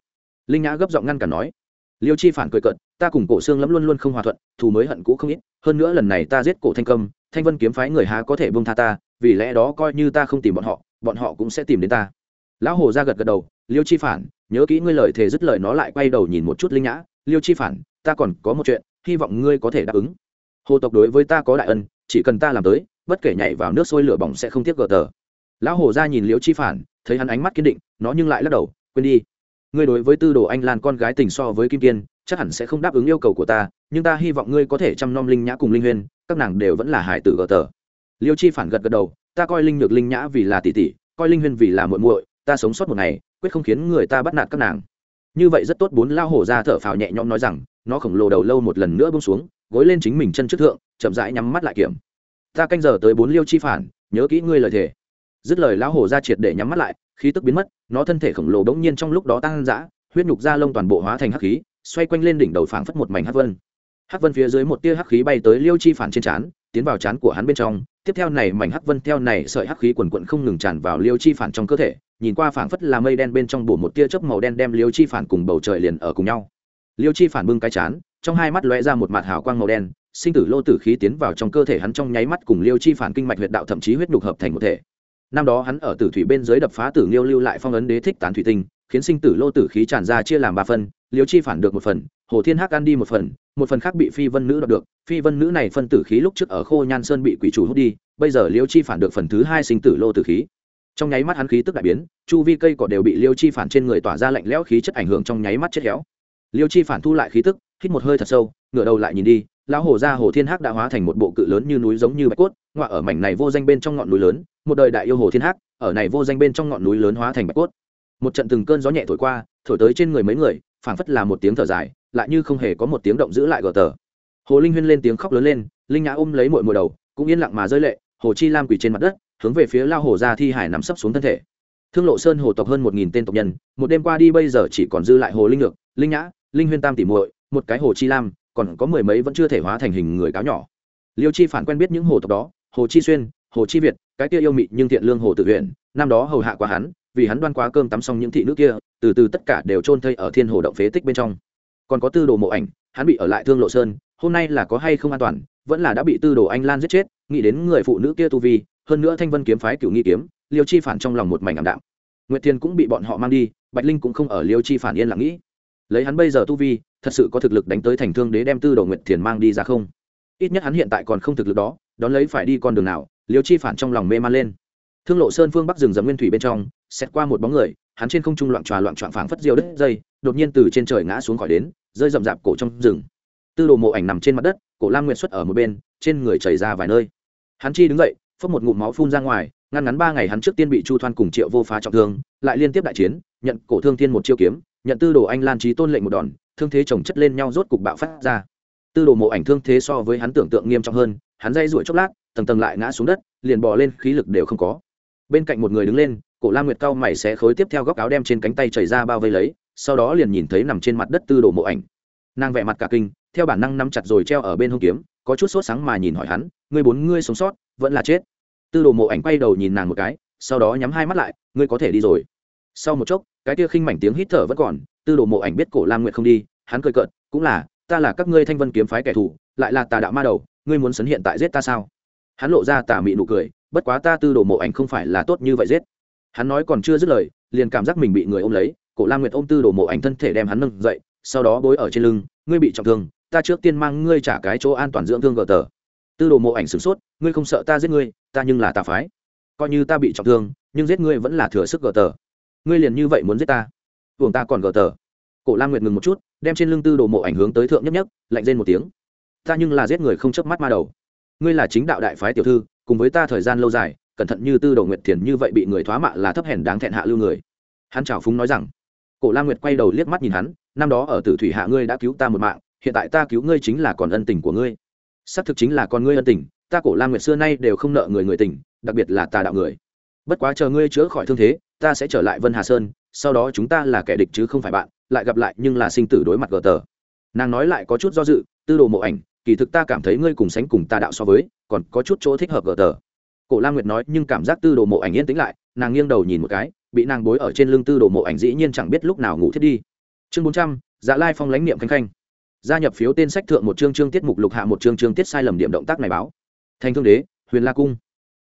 A: Linh nhã gấp giọng ngăn cản nói liêu chi phản cười cận ta cùng cổ xương lắm luôn luôn không hòa thuận, thù mới hận cũ không ít, hơn nữa lần này ta giết cổ thanh công, thanh vân kiếm phái người há có thể bông tha ta, vì lẽ đó coi như ta không tìm bọn họ bọn họ cũng sẽ tìm đến ta. Lão hồ ra gật gật đầu, liêu chi phản, nhớ kỹ ngươi lời thề dứt lời nó lại quay đầu nhìn một chút linh nhã, liêu chi phản, ta còn có một chuyện, hy vọng ngươi có thể đáp ứng. Hồ tộc đối với ta có đại ân, chỉ cần ta làm tới, bất kể nhảy vào nước sôi lửa bỏng sẽ không tiếc gờ tờ. Lão hồ ra nhìn liêu chi phản, thấy hắn ánh mắt kiên định, nó nhưng lại lắc đầu, quên đi ngươi đối với tư đồ anh lan con gái tình so với kim kiên chắc hẳn sẽ không đáp ứng yêu cầu của ta, nhưng ta hy vọng ngươi có thể chăm nom linh nhã cùng linh huyên, các nàng đều vẫn là hải tử gờ tờ. Liêu chi phản gật gật đầu, ta coi linh nhược linh nhã vì là tỷ tỷ, coi linh huyên vì là muội muội, ta sống sót một ngày, quyết không khiến người ta bắt nạt các nàng. Như vậy rất tốt, bốn lao hổ ra thở phào nhẹ nhõm nói rằng, nó khổng lồ đầu lâu một lần nữa bông xuống, gối lên chính mình chân trước thượng, chậm rãi nhắm mắt lại kiểm. Ta canh giờ tới bốn liêu chi phản, nhớ kỹ ngươi lời thề. Dứt lời, lão hổ ra triệt để nhắm mắt lại, khí tức biến mất nó thân thể khổng lồ đống nhiên trong lúc đó tăng dã, huyết nhục da lông toàn bộ hóa thành hắc khí, xoay quanh lên đỉnh đầu phảng phất một mảnh hắc vân. Hắc vân phía dưới một tia hắc khí bay tới liêu chi phản trên trán, tiến vào trán của hắn bên trong. Tiếp theo này mảnh hắc vân theo này sợi hắc khí quần quận không ngừng tràn vào liêu chi phản trong cơ thể, nhìn qua phảng phất là mây đen bên trong bổ một tia chớp màu đen đem liêu chi phản cùng bầu trời liền ở cùng nhau. Liêu chi phản bưng cái chán, trong hai mắt lóe ra một mặt hào quang màu đen, sinh tử lô tử khí tiến vào trong cơ thể hắn trong nháy mắt cùng liêu chi phản kinh mạch huyệt đạo thậm chí huyết nhục hợp thành một thể năm đó hắn ở tử thủy bên dưới đập phá tử nghiêu lưu lại phong ấn đế thích tán thủy tinh, khiến sinh tử lô tử khí tràn ra chia làm ba phần, liêu chi phản được một phần, hồ thiên hắc ăn đi một phần một phần khác bị phi vân nữ đoạt được. Phi vân nữ này phân tử khí lúc trước ở khô nhan sơn bị quỷ chủ hút đi, bây giờ liêu chi phản được phần thứ hai sinh tử lô tử khí. Trong nháy mắt hắn khí tức đại biến, chu vi cây cỏ đều bị liêu chi phản trên người tỏa ra lạnh lẽo khí chất ảnh hưởng trong nháy mắt chết héo. Liêu chi phản thu lại khí tức, hít một hơi thật sâu, ngửa đầu lại nhìn đi, lão hồ ra hồ thiên hắc đã hóa thành một bộ cự lớn như núi giống như bạch cốt ngọa ở mảnh này vô danh bên trong ngọn núi lớn, một đời đại yêu hồ thiên hắc, ở này vô danh bên trong ngọn núi lớn hóa thành bạch cốt. Một trận từng cơn gió nhẹ thổi qua, thổi tới trên người mấy người, phảng phất là một tiếng thở dài, lại như không hề có một tiếng động giữ lại gờ tờ. Hồ linh huyên lên tiếng khóc lớn lên, linh nhã ôm lấy mội muội đầu, cũng yên lặng mà rơi lệ, hồ chi lam quỳ trên mặt đất, hướng về phía lao hồ ra thi hải nằm sấp xuống thân thể. Thương lộ sơn hồ tộc hơn một nghìn tên tộc nhân, một đêm qua đi bây giờ chỉ còn dư lại hồ linh ngược, linh nhã, linh huyên tam tỷ muội, một cái hồ chi lam, còn có mười mấy vẫn chưa thể hóa thành hình người cáo nhỏ. Liêu chi phản quen biết những hồ tộc đó hồ chi xuyên, hồ chi việt, cái kia yêu mị nhưng thiện lương hồ tự huyện năm đó hầu hạ quá hắn, vì hắn đoan quá cơm tắm xong những thị nữ kia, từ từ tất cả đều chôn thây ở thiên hồ động phế tích bên trong. Còn có tư đồ mộ ảnh, hắn bị ở lại thương lộ sơn, hôm nay là có hay không an toàn, vẫn là đã bị tư đồ anh lan giết chết, nghĩ đến người phụ nữ kia tu vi, hơn nữa thanh vân kiếm phái cựu nghi kiếm, liêu chi phản trong lòng một mảnh ảm đạm. Nguyệt thiên cũng bị bọn họ mang đi, bạch linh cũng không ở liêu chi phản yên lặng nghĩ. Lấy hắn bây giờ tu vi, thật sự có thực lực đánh tới thành thương đế đem tư đồ nguyệt thiền mang đi ra không? Ít nhất hắn hiện tại còn không thực lực đó đón lấy phải đi con đường nào, liêu chi phản trong lòng mê man lên. Thương lộ sơn phương bắc rừng rậm nguyên thủy bên trong xét qua một bóng người, hắn trên không trung loạn tròa loạn trọn phảng phất diêu đất dây, đột nhiên từ trên trời ngã xuống khỏi đến, rơi rậm rạp cổ trong rừng. Tư đồ mộ ảnh nằm trên mặt đất, cổ lam nguyện xuất ở một bên, trên người chảy ra vài nơi. Hắn chi đứng dậy, phốc một ngụm máu phun ra ngoài, ngăn ngắn ba ngày hắn trước tiên bị chu thoan cùng triệu vô phá trọng thương, lại liên tiếp đại chiến, nhận cổ thương thiên một chiêu kiếm, nhận tư đồ anh lan trí tôn lệnh một đòn, thương thế chồng chất lên nhau rốt cục bạo phát ra. Tư đồ mộ ảnh thương thế so với hắn tưởng tượng nghiêm trọng hơn hắn dây ruổi chốc lát, tầng tầng lại ngã xuống đất, liền bỏ lên, khí lực đều không có. Bên cạnh một người đứng lên, cổ lam nguyệt cao mày xé khối tiếp theo góc áo đem trên cánh tay chảy ra bao vây lấy, sau đó liền nhìn thấy nằm trên mặt đất tư đồ mộ ảnh. Nàng vẽ mặt cả kinh, theo bản năng nắm chặt rồi treo ở bên hông kiếm, có chút sốt sáng mà nhìn hỏi hắn, ngươi bốn ngươi sống sót, vẫn là chết? Tư đồ mộ ảnh quay đầu nhìn nàng một cái, sau đó nhắm hai mắt lại, ngươi có thể đi rồi. Sau một chốc, cái kia khinh mảnh tiếng hít thở vẫn còn, tư đồ mộ ảnh biết cổ lam nguyệt không đi, hắn cười cợt, cũng là, ta là các ngươi thanh vân kiếm phái kẻ thù, lại là tà đạo ma đầu ngươi muốn sấn hiện tại giết ta sao? Hắn lộ ra tà mị nụ cười, bất quá ta tư đồ mộ ảnh không phải là tốt như vậy giết. Hắn nói còn chưa dứt lời, liền cảm giác mình bị người ôm lấy, cổ la nguyệt ôm tư đồ mộ ảnh thân thể đem hắn nâng dậy, sau đó bối ở trên lưng, ngươi bị trọng thương, ta trước tiên mang ngươi trả cái chỗ an toàn dưỡng thương gờ tờ. Tư đồ mộ ảnh sửng sốt, ngươi không sợ ta giết ngươi, ta nhưng là tà phái. Coi như ta bị trọng thương, nhưng giết ngươi vẫn là thừa sức gờ tờ. Ngươi liền như vậy muốn giết ta? Buồng ta còn gờ tờ. Cổ la nguyệt ngừng một chút, đem trên lưng tư đồ mộ ảnh hướng tới thượng nhất nhất lạnh lên một tiếng ta nhưng là giết người không chớp mắt ma đầu. Ngươi là chính đạo đại phái tiểu thư, cùng với ta thời gian lâu dài, cẩn thận như tư đồ nguyệt thiền như vậy bị người thoá mạ là thấp hèn đáng thẹn hạ lưu người. Hắn chào phúng nói rằng, cổ lam nguyệt quay đầu liếc mắt nhìn hắn, năm đó ở tử thủy hạ ngươi đã cứu ta một mạng, hiện tại ta cứu ngươi chính là còn ân tình của ngươi. Xác thực chính là con ngươi ân tình, ta cổ lam nguyệt xưa nay đều không nợ người người tình, đặc biệt là tà đạo người. Bất quá chờ ngươi chữa khỏi thương thế, ta sẽ trở lại vân hà sơn, sau đó chúng ta là kẻ địch chứ không phải bạn, lại gặp lại nhưng là sinh tử đối mặt gờ tờ. Nàng nói lại có chút do dự, tư đồ mộ ảnh kỳ thực ta cảm thấy ngươi cùng sánh cùng ta đạo so với, còn có chút chỗ thích hợp gờ tờ. Cổ lam nguyệt nói, nhưng cảm giác tư đồ mộ ảnh yên tĩnh lại, nàng nghiêng đầu nhìn một cái, bị nàng bối ở trên lưng tư đồ mộ ảnh dĩ nhiên chẳng biết lúc nào ngủ thiết đi. Chương bốn trăm dạ lai phong lãnh niệm khanh khanh. Gia nhập phiếu tên sách thượng một chương chương tiết mục lục hạ một chương chương tiết sai lầm điểm động tác này báo. Thành thương đế, huyền la cung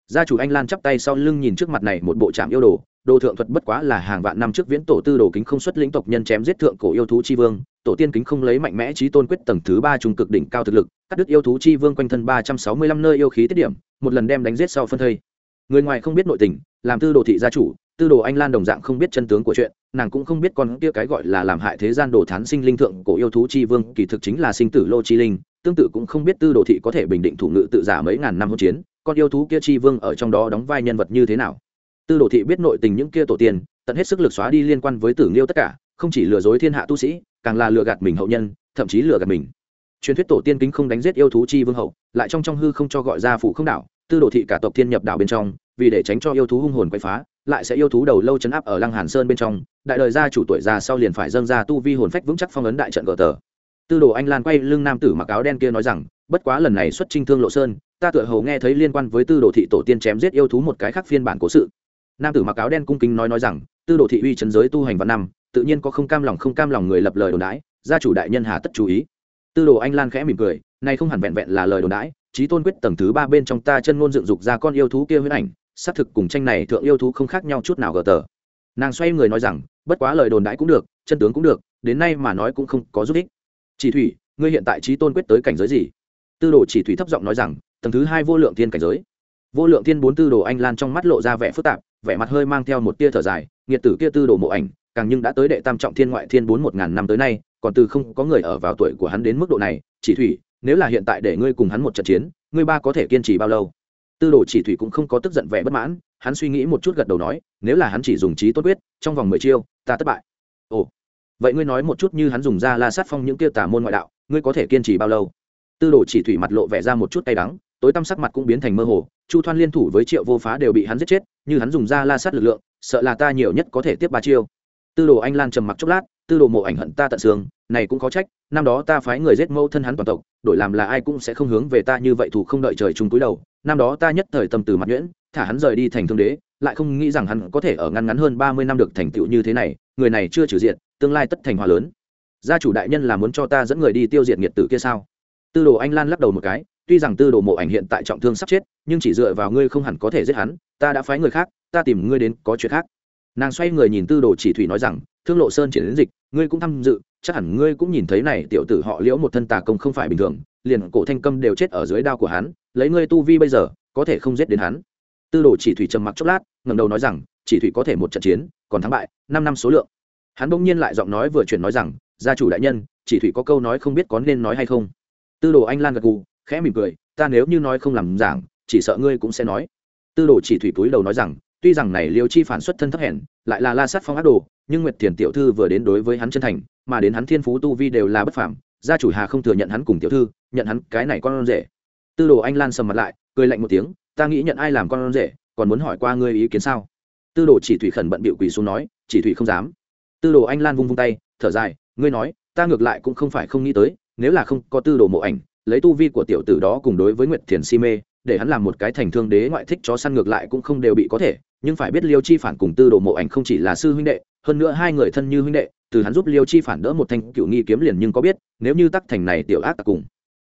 A: gia chủ anh lan chắp tay sau lưng nhìn trước mặt này một bộ trạm yêu đồ đồ thượng thuật bất quá là hàng vạn năm trước viễn tổ tư đồ kính không xuất lĩnh tộc nhân chém giết thượng cổ yêu thú chi vương, tổ tiên kính không lấy mạnh mẽ trí tôn quyết tầng thứ ba trung cực đỉnh cao thực lực, cắt đứt yêu thú chi vương quanh thân ba trăm sáu mươi lăm nơi yêu khí tiết điểm, một lần đem đánh giết sau phân thây. Người ngoài không biết nội tình, làm tư đồ thị gia chủ, tư đồ anh lan đồng dạng không biết chân tướng của chuyện, nàng cũng không biết con kia cái gọi là làm hại thế gian đồ thán sinh linh thượng cổ yêu thú chi vương, kỳ thực chính là sinh tử lô chi linh, tương tự cũng không biết tư đồ thị có thể bình định thủ ngự tự giả mấy ngàn năm hỗn chiến con yêu thú kia chi vương ở trong đó đóng vai nhân vật như thế nào? Tư đồ thị biết nội tình những kia tổ tiên, tận hết sức lực xóa đi liên quan với tử nghiêu tất cả, không chỉ lừa dối thiên hạ tu sĩ, càng là lừa gạt mình hậu nhân, thậm chí lừa gạt mình. Truyền thuyết tổ tiên kính không đánh giết yêu thú chi vương hậu, lại trong trong hư không cho gọi ra phụ không đảo, tư đồ thị cả tộc thiên nhập đảo bên trong, vì để tránh cho yêu thú hung hồn quay phá, lại sẽ yêu thú đầu lâu chấn áp ở lăng hàn sơn bên trong, đại đời gia chủ tuổi già sau liền phải dâng ra tu vi hồn phách vững chắc phong ấn đại trận gờ tờ. Tư đồ anh lan quay lưng nam tử mặc áo đen kia nói rằng, bất quá lần này xuất trinh thương lộ sơn ta tựa hồ nghe thấy liên quan với tư đồ thị tổ tiên chém giết yêu thú một cái khác phiên bản cố sự. Nam tử mặc áo đen cung kính nói nói rằng, tư đồ thị uy chấn giới tu hành văn năm, tự nhiên có không cam lòng không cam lòng người lập lời đồn đãi, gia chủ đại nhân hà tất chú ý. Tư đồ anh lan khẽ mỉm cười, nay không hẳn vẹn vẹn là lời đồn đãi trí tôn quyết tầng thứ ba bên trong ta chân ngôn dựng dục ra con yêu thú kia huyết ảnh, xác thực cùng tranh này thượng yêu thú không khác nhau chút nào gờ tờ. Nàng xoay người nói rằng, bất quá lời đồn đãi cũng được, chân tướng cũng được, đến nay mà nói cũng không có giúp ích. Chỉ thủy, ngươi hiện tại trí tôn quyết tới cảnh giới gì? Tư đồ chỉ thủy thấp giọng nói rằng tầng thứ hai vô lượng thiên cảnh giới. Vô lượng thiên bốn tư đồ anh lan trong mắt lộ ra vẻ phức tạp, vẻ mặt hơi mang theo một tia thở dài, nghiệt tử kia tư đồ mộ ảnh, càng nhưng đã tới đệ tam trọng thiên ngoại thiên bốn một ngàn năm tới nay, còn từ không có người ở vào tuổi của hắn đến mức độ này, chỉ thủy, nếu là hiện tại để ngươi cùng hắn một trận chiến, ngươi ba có thể kiên trì bao lâu? Tư đồ chỉ thủy cũng không có tức giận vẻ bất mãn, hắn suy nghĩ một chút gật đầu nói, nếu là hắn chỉ dùng trí tốt quyết, trong vòng mười chiêu, ta thất bại. Ồ, vậy ngươi nói một chút như hắn dùng ra la sát phong những kia tà môn ngoại đạo, ngươi có thể kiên trì bao lâu? Tư đồ chỉ thủy mặt lộ vẻ ra một chút tay đắng tối tăm sắc mặt cũng biến thành mơ hồ, chu thoan liên thủ với triệu vô phá đều bị hắn giết chết, như hắn dùng ra la sát lực lượng, sợ là ta nhiều nhất có thể tiếp ba chiêu. Tư đồ anh lan trầm mặc chốc lát, tư đồ mộ ảnh hận ta tận xương, này cũng có trách, năm đó ta phái người giết mẫu thân hắn toàn tộc, đổi làm là ai cũng sẽ không hướng về ta như vậy thủ không đợi trời chung túi đầu. Năm đó ta nhất thời tâm từ mặt nhuyễn, thả hắn rời đi thành thương đế, lại không nghĩ rằng hắn có thể ở ngăn ngắn hơn ba mươi năm được thành tựu như thế này, người này chưa trừ diện, tương lai tất thành hòa lớn. Gia chủ đại nhân là muốn cho ta dẫn người đi tiêu diệt nghiệt tử kia sao? Tư đồ anh lan lắc đầu một cái tuy rằng tư đồ mộ ảnh hiện tại trọng thương sắp chết, nhưng chỉ dựa vào ngươi không hẳn có thể giết hắn, ta đã phái người khác, ta tìm ngươi đến có chuyện khác. Nàng xoay người nhìn tư đồ chỉ thủy nói rằng, thương lộ sơn triển đến dịch, ngươi cũng tham dự, chắc hẳn ngươi cũng nhìn thấy này tiểu tử họ liễu một thân tà công không phải bình thường, liền cổ thanh câm đều chết ở dưới đao của hắn, lấy ngươi tu vi bây giờ, có thể không giết đến hắn. Tư đồ chỉ thủy trầm mặc chốc lát, ngẩng đầu nói rằng, chỉ thủy có thể một trận chiến, còn thắng bại, năm năm số lượng. Hắn bỗng nhiên lại giọng nói vừa chuyển nói rằng, gia chủ đại nhân, chỉ thủy có câu nói không biết có nên nói hay không. Tư đồ anh lan gật gù khẽ mỉm cười, ta nếu như nói không làm giảng, chỉ sợ ngươi cũng sẽ nói. Tư đồ chỉ thủy túi đầu nói rằng, tuy rằng này liêu chi phản xuất thân thấp hèn, lại là la sát phong ác đồ, nhưng nguyệt thiền tiểu thư vừa đến đối với hắn chân thành, mà đến hắn thiên phú tu vi đều là bất phạm gia chủ hà không thừa nhận hắn cùng tiểu thư, nhận hắn cái này con rể. Tư đồ anh lan sầm mặt lại, cười lạnh một tiếng, ta nghĩ nhận ai làm con rể, còn muốn hỏi qua ngươi ý kiến sao? Tư đồ chỉ thủy khẩn bận bịu quỳ xuống nói, chỉ thủy không dám. Tư đồ anh lan vung vung tay, thở dài, ngươi nói, ta ngược lại cũng không phải không nghĩ tới, nếu là không có tư đồ mộ ảnh lấy tu vi của tiểu tử đó cùng đối với nguyệt thiền si mê, để hắn làm một cái thành thương đế ngoại thích chó săn ngược lại cũng không đều bị có thể, nhưng phải biết liêu chi phản cùng tư đồ mộ ảnh không chỉ là sư huynh đệ, hơn nữa hai người thân như huynh đệ, từ hắn giúp liêu chi phản đỡ một thanh cựu nghi kiếm liền nhưng có biết, nếu như tắc thành này tiểu ác tặc cùng.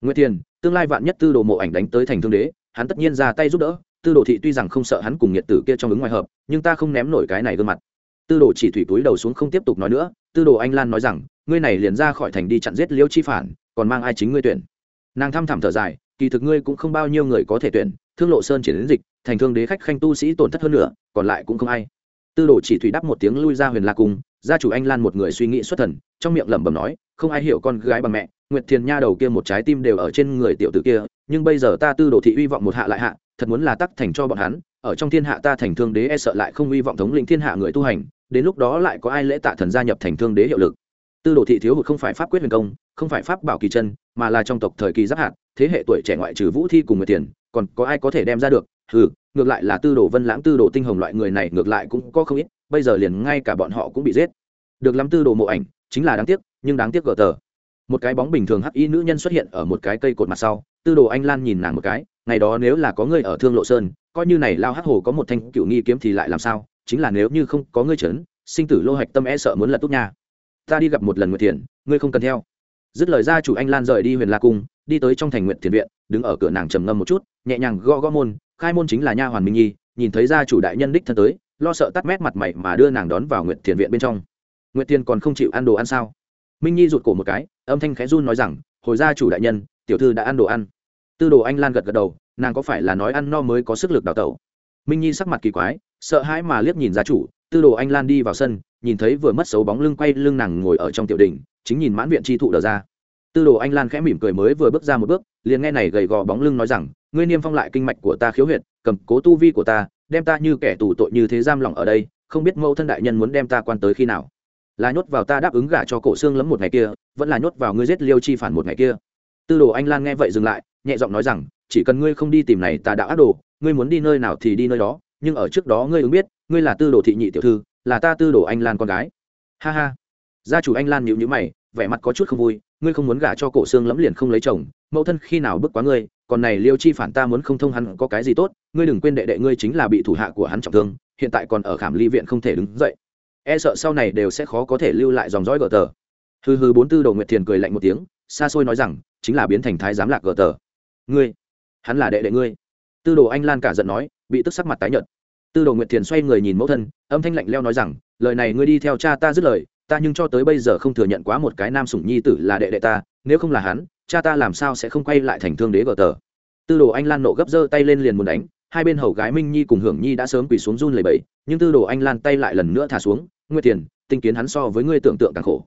A: Nguyệt thiền, tương lai vạn nhất tư đồ mộ ảnh đánh tới thành thương đế, hắn tất nhiên ra tay giúp đỡ, tư đồ thị tuy rằng không sợ hắn cùng nhiệt tử kia trong ứng ngoài hợp, nhưng ta không ném nổi cái này gương mặt. Tư đồ chỉ thủy túi đầu xuống không tiếp tục nói nữa, tư đồ anh lan nói rằng, ngươi này liền ra khỏi thành đi chặn giết liêu chi phản, còn mang ai chính ngươi tuyển? Nàng thăm thẳm thở dài, kỳ thực ngươi cũng không bao nhiêu người có thể tuyển, thương lộ sơn triển đến dịch, thành thương đế khách khanh tu sĩ tổn thất hơn nữa, còn lại cũng không ai. Tư đồ chỉ thủy đắp một tiếng lui ra huyền la cung, gia chủ anh lan một người suy nghĩ xuất thần, trong miệng lẩm bẩm nói, không ai hiểu con gái bằng mẹ, nguyệt thiền nha đầu kia một trái tim đều ở trên người tiểu tử kia, nhưng bây giờ ta tư đồ thị uy vọng một hạ lại hạ, thật muốn là tắc thành cho bọn hắn, ở trong thiên hạ ta thành thương đế e sợ lại không uy vọng thống lĩnh thiên hạ người tu hành, đến lúc đó lại có ai lễ tạ thần gia nhập thành thương đế hiệu lực. Tư đồ thị thiếu hụt không phải pháp quyết huyền công, không phải pháp bảo kỳ chân mà là trong tộc thời kỳ giáp hạt, thế hệ tuổi trẻ ngoại trừ vũ thi cùng người tiền còn có ai có thể đem ra được? Ừ ngược lại là tư đồ vân lãng, tư đồ tinh hồng loại người này ngược lại cũng có không ít, bây giờ liền ngay cả bọn họ cũng bị giết. Được lắm tư đồ mộ ảnh, chính là đáng tiếc, nhưng đáng tiếc gờ tờ. Một cái bóng bình thường hắc y nữ nhân xuất hiện ở một cái cây cột mặt sau, tư đồ anh lan nhìn nàng một cái, ngày đó nếu là có người ở thương lộ sơn, coi như này lao hắc hồ có một thanh cựu nghi kiếm thì lại làm sao? Chính là nếu như không có ngươi trấn sinh tử lô hạch tâm e sợ muốn lật tốt nha. Ta đi gặp một lần nguyệt thiền, ngươi không cần theo dứt lời ra chủ anh lan rời đi huyền la cung, đi tới trong thành nguyện thiền viện, đứng ở cửa nàng trầm ngâm một chút, nhẹ nhàng gõ gõ môn, khai môn chính là nha hoàn minh nhi, nhìn thấy gia chủ đại nhân đích thân tới, lo sợ tắt mét mặt mày mà đưa nàng đón vào nguyện thiền viện bên trong. Nguyện tiên còn không chịu ăn đồ ăn sao? Minh nhi rụt cổ một cái, âm thanh khẽ run nói rằng, hồi gia chủ đại nhân, tiểu thư đã ăn đồ ăn. Tư đồ anh lan gật gật đầu, nàng có phải là nói ăn no mới có sức lực đào tẩu? Minh nhi sắc mặt kỳ quái, sợ hãi mà liếc nhìn gia chủ, tư đồ anh lan đi vào sân nhìn thấy vừa mất xấu bóng lưng quay lưng nàng ngồi ở trong tiểu đình chính nhìn mãn viện tri thụ đờ ra. Tư đồ anh lan khẽ mỉm cười mới vừa bước ra một bước, liền nghe này gầy gò bóng lưng nói rằng, ngươi niêm phong lại kinh mạch của ta khiếu huyệt, cầm cố tu vi của ta, đem ta như kẻ tù tội như thế giam lỏng ở đây, không biết mẫu thân đại nhân muốn đem ta quan tới khi nào. Là nhốt vào ta đáp ứng gả cho cổ xương lấm một ngày kia, vẫn là nhốt vào ngươi giết liêu chi phản một ngày kia. Tư đồ anh lan nghe vậy dừng lại, nhẹ giọng nói rằng, chỉ cần ngươi không đi tìm này ta đã ác đồ, ngươi muốn đi nơi nào thì đi nơi đó, nhưng ở trước đó ngươi ứng biết, ngươi là tư đồ thị nhị tiểu thư là ta tư đồ anh lan con gái. Ha ha. Gia chủ anh lan nhịu nhữ mày, vẻ mặt có chút không vui, ngươi không muốn gả cho cổ xương lẫm liền không lấy chồng, mẫu thân khi nào bước quá ngươi, còn này liêu chi phản ta muốn không thông hắn có cái gì tốt, ngươi đừng quên đệ đệ ngươi chính là bị thủ hạ của hắn trọng thương, hiện tại còn ở khảm ly viện không thể đứng dậy. E sợ sau này đều sẽ khó có thể lưu lại dòng dõi gờ tờ. Hừ hừ, bốn tư đồ nguyệt thiền cười lạnh một tiếng, xa xôi nói rằng, chính là biến thành thái giám lạc gờ tờ. Ngươi, hắn là đệ đệ ngươi. Tư đồ anh lan cả giận nói, bị tức sắc mặt tái nhợt tư đồ nguyệt thiền xoay người nhìn mẫu thân âm thanh lạnh leo nói rằng lời này ngươi đi theo cha ta dứt lời ta nhưng cho tới bây giờ không thừa nhận quá một cái nam sủng nhi tử là đệ đệ ta nếu không là hắn cha ta làm sao sẽ không quay lại thành thương đế gờ tờ? Tư đồ anh lan nộ gấp giơ tay lên liền muốn đánh hai bên hầu gái minh nhi cùng hưởng nhi đã sớm quỳ xuống run lầy bẫy nhưng tư đồ anh lan tay lại lần nữa thả xuống nguyệt Thiền, tinh kiến hắn so với ngươi tưởng tượng càng khổ.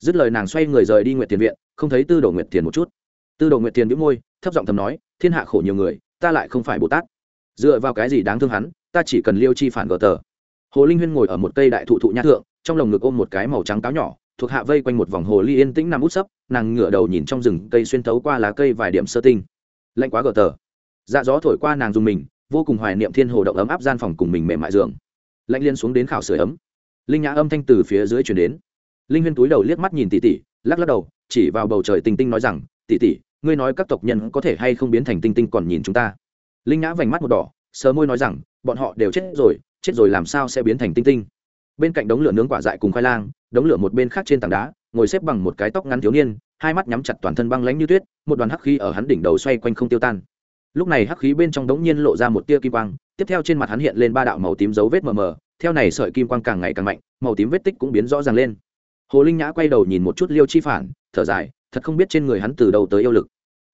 A: Dứt lời nàng xoay người rời đi nguyệt Thiền viện không thấy tư đồ nguyệt Thiền một chút. Tư đồ nguyệt Thiền đĩu môi thấp giọng thầm nói thiên hạ khổ nhiều người ta lại không phải bồ tát. Dựa vào cái gì đáng thương hắn ta chỉ cần liêu chi phản gờ tờ. Hồ linh huyên ngồi ở một cây đại thụ thụ nhã thượng, trong lồng ngực ôm một cái màu trắng cáo nhỏ, thuộc hạ vây quanh một vòng hồ ly yên tĩnh nằm út sấp, nàng ngửa đầu nhìn trong rừng cây xuyên thấu qua lá cây vài điểm sơ tinh. Lạnh quá gờ tờ. Dạ gió thổi qua nàng dùng mình, vô cùng hoài niệm thiên hồ động ấm áp gian phòng cùng mình mềm mại giường. Lạnh liên xuống đến khảo sửa ấm. Linh nhã âm thanh từ phía dưới chuyển đến. Linh huyên túi đầu liếc mắt nhìn tỷ tỷ, lắc lắc đầu, chỉ vào bầu trời tinh tinh nói rằng, tỷ tỷ, ngươi nói các tộc nhân có thể hay không biến thành tinh tinh còn nhìn chúng ta? Linh nhã vành mắt một đỏ sờ môi nói rằng, bọn họ đều chết rồi chết rồi làm sao sẽ biến thành tinh tinh? Bên cạnh đống lửa nướng quả dại cùng khoai lang, đống lửa một bên khác trên tảng đá, ngồi xếp bằng một cái tóc ngắn thiếu niên, hai mắt nhắm chặt toàn thân băng lánh như tuyết, một đoàn hắc khí ở hắn đỉnh đầu xoay quanh không tiêu tan. Lúc này hắc khí bên trong đống nhiên lộ ra một tia kim quang, tiếp theo trên mặt hắn hiện lên ba đạo màu tím dấu vết mờ mờ, theo này sợi kim quang càng ngày càng mạnh, màu tím vết tích cũng biến rõ ràng lên. Hồ linh nhã quay đầu nhìn một chút liêu chi phản, thở dài, thật không biết trên người hắn từ đầu tới yêu lực.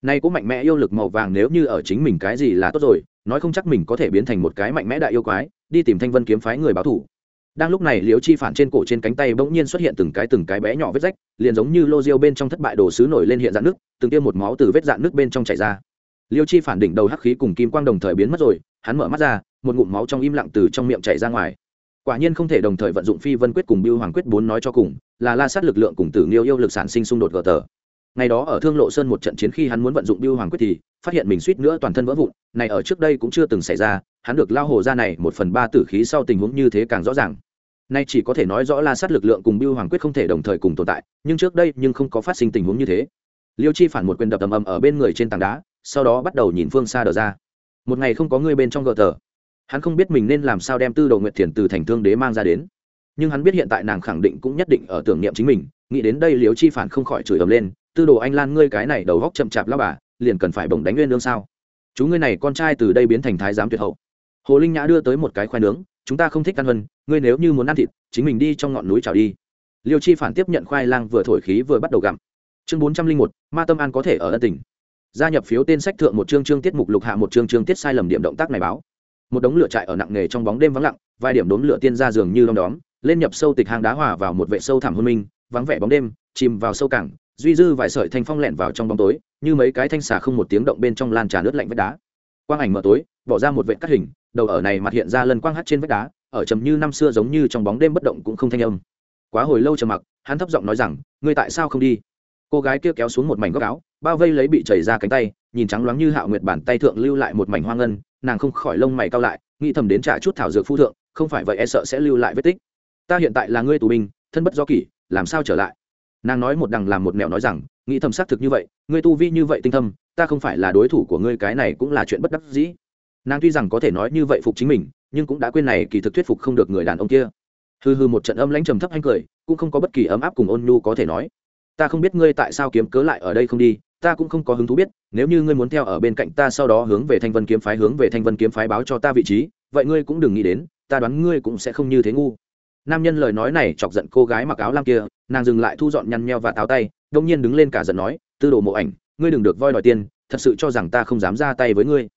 A: Nay cũng mạnh mẽ yêu lực màu vàng nếu như ở chính mình cái gì là tốt rồi nói không chắc mình có thể biến thành một cái mạnh mẽ đại yêu quái, đi tìm thanh vân kiếm phái người báo thủ. Đang lúc này liễu chi phản trên cổ trên cánh tay bỗng nhiên xuất hiện từng cái từng cái bé nhỏ vết rách, liền giống như lô diêu bên trong thất bại đồ sứ nổi lên hiện dạng nước, từng tiêm một máu từ vết dạng nước bên trong chảy ra. Liễu chi phản đỉnh đầu hắc khí cùng kim quang đồng thời biến mất rồi, hắn mở mắt ra, một ngụm máu trong im lặng từ trong miệng chảy ra ngoài. Quả nhiên không thể đồng thời vận dụng phi vân quyết cùng biêu hoàng quyết bốn nói cho cùng, là la sát lực lượng cùng tử nghiêu yêu lực sản sinh xung đột gờ tờ ngày đó ở thương lộ sơn một trận chiến khi hắn muốn vận dụng biêu hoàng quyết thì, phát hiện mình suýt nữa toàn thân vỡ vụn. Này ở trước đây cũng chưa từng xảy ra, hắn được lao hồ ra này một phần ba tử khí sau tình huống như thế càng rõ ràng. Nay chỉ có thể nói rõ la sát lực lượng cùng biêu hoàng quyết không thể đồng thời cùng tồn tại, nhưng trước đây nhưng không có phát sinh tình huống như thế. Liêu chi phản một quyền đập ầm ầm ở bên người trên tảng đá, sau đó bắt đầu nhìn phương xa đờ ra. Một ngày không có người bên trong gờ tờ. Hắn không biết mình nên làm sao đem tư đồ nguyệt thiền từ thành thương đế mang ra đến. Nhưng hắn biết hiện tại nàng khẳng định cũng nhất định ở tưởng niệm chính mình, nghĩ đến đây liêu chi phản không khỏi chửi ầm lên tư đồ anh lan ngươi cái này đầu góc chậm chạp lao bà liền cần phải bổng đánh nguyên lương sao? Chú ngươi này con trai từ đây biến thành thái giám tuyệt hậu. Hồ linh nhã đưa tới một cái khoai nướng chúng ta không thích ăn hơn, ngươi nếu như muốn ăn thịt chính mình đi trong ngọn núi trào đi. Liêu chi phản tiếp nhận khoai lang vừa thổi khí vừa bắt đầu gặm. Chương bốn trăm linh một ma tâm an có thể ở ân tỉnh gia nhập phiếu tên sách thượng một chương chương tiết mục lục hạ một chương chương tiết sai lầm điểm động tác này báo. Một đống lửa trại ở nặng nghề trong bóng đêm vắng lặng vài điểm đốn lửa tiên ra giường như đom đóm lên nhập sâu tịch hang đá hòa vào một vệ sâu thẳm hôn minh vắng vẻ bóng đêm chìm vào sâu cảng duy dư vài sợi thanh phong lẹn vào trong bóng tối, như mấy cái thanh xà không một tiếng động bên trong lan tràn nước lạnh vách đá. Quang ảnh mở tối, bỏ ra một vệ cắt hình, đầu ở này mặt hiện ra lân quang hắt trên vách đá, ở trầm như năm xưa giống như trong bóng đêm bất động cũng không thanh âm. Quá hồi lâu trầm mặc, hắn thấp giọng nói rằng, ngươi tại sao không đi? Cô gái kia kéo xuống một mảnh góc áo, bao vây lấy bị chảy ra cánh tay, nhìn trắng loáng như hạo nguyệt bàn tay thượng lưu lại một mảnh hoa ngân, nàng không khỏi lông mày cao lại, nghĩ thầm đến trả chút thảo dược phu thượng, không phải vậy e sợ sẽ lưu lại vết tích. Ta hiện tại là ngươi tù binh, thân bất do kỷ, làm sao trở lại? Nàng nói một đằng làm một mẹo nói rằng, nghĩ thầm xác thực như vậy, ngươi tu vi như vậy tinh thâm, ta không phải là đối thủ của ngươi, cái này cũng là chuyện bất đắc dĩ. Nàng tuy rằng có thể nói như vậy phục chính mình, nhưng cũng đã quên này kỳ thực thuyết phục không được người đàn ông kia. Hư hư một trận âm lãnh trầm thấp anh cười, cũng không có bất kỳ ấm áp cùng ôn nhu có thể nói. Ta không biết ngươi tại sao kiếm cớ lại ở đây không đi, ta cũng không có hứng thú biết, nếu như ngươi muốn theo ở bên cạnh ta sau đó hướng về thanh vân kiếm phái hướng về thanh vân kiếm phái báo cho ta vị trí, vậy ngươi cũng đừng nghĩ đến, ta đoán ngươi cũng sẽ không như thế ngu nam nhân lời nói này chọc giận cô gái mặc áo lam kia, nàng dừng lại thu dọn nhăn nheo và táo tay, đông nhiên đứng lên cả giận nói, tư đồ mộ ảnh, ngươi đừng được voi đòi tiền, thật sự cho rằng ta không dám ra tay với ngươi.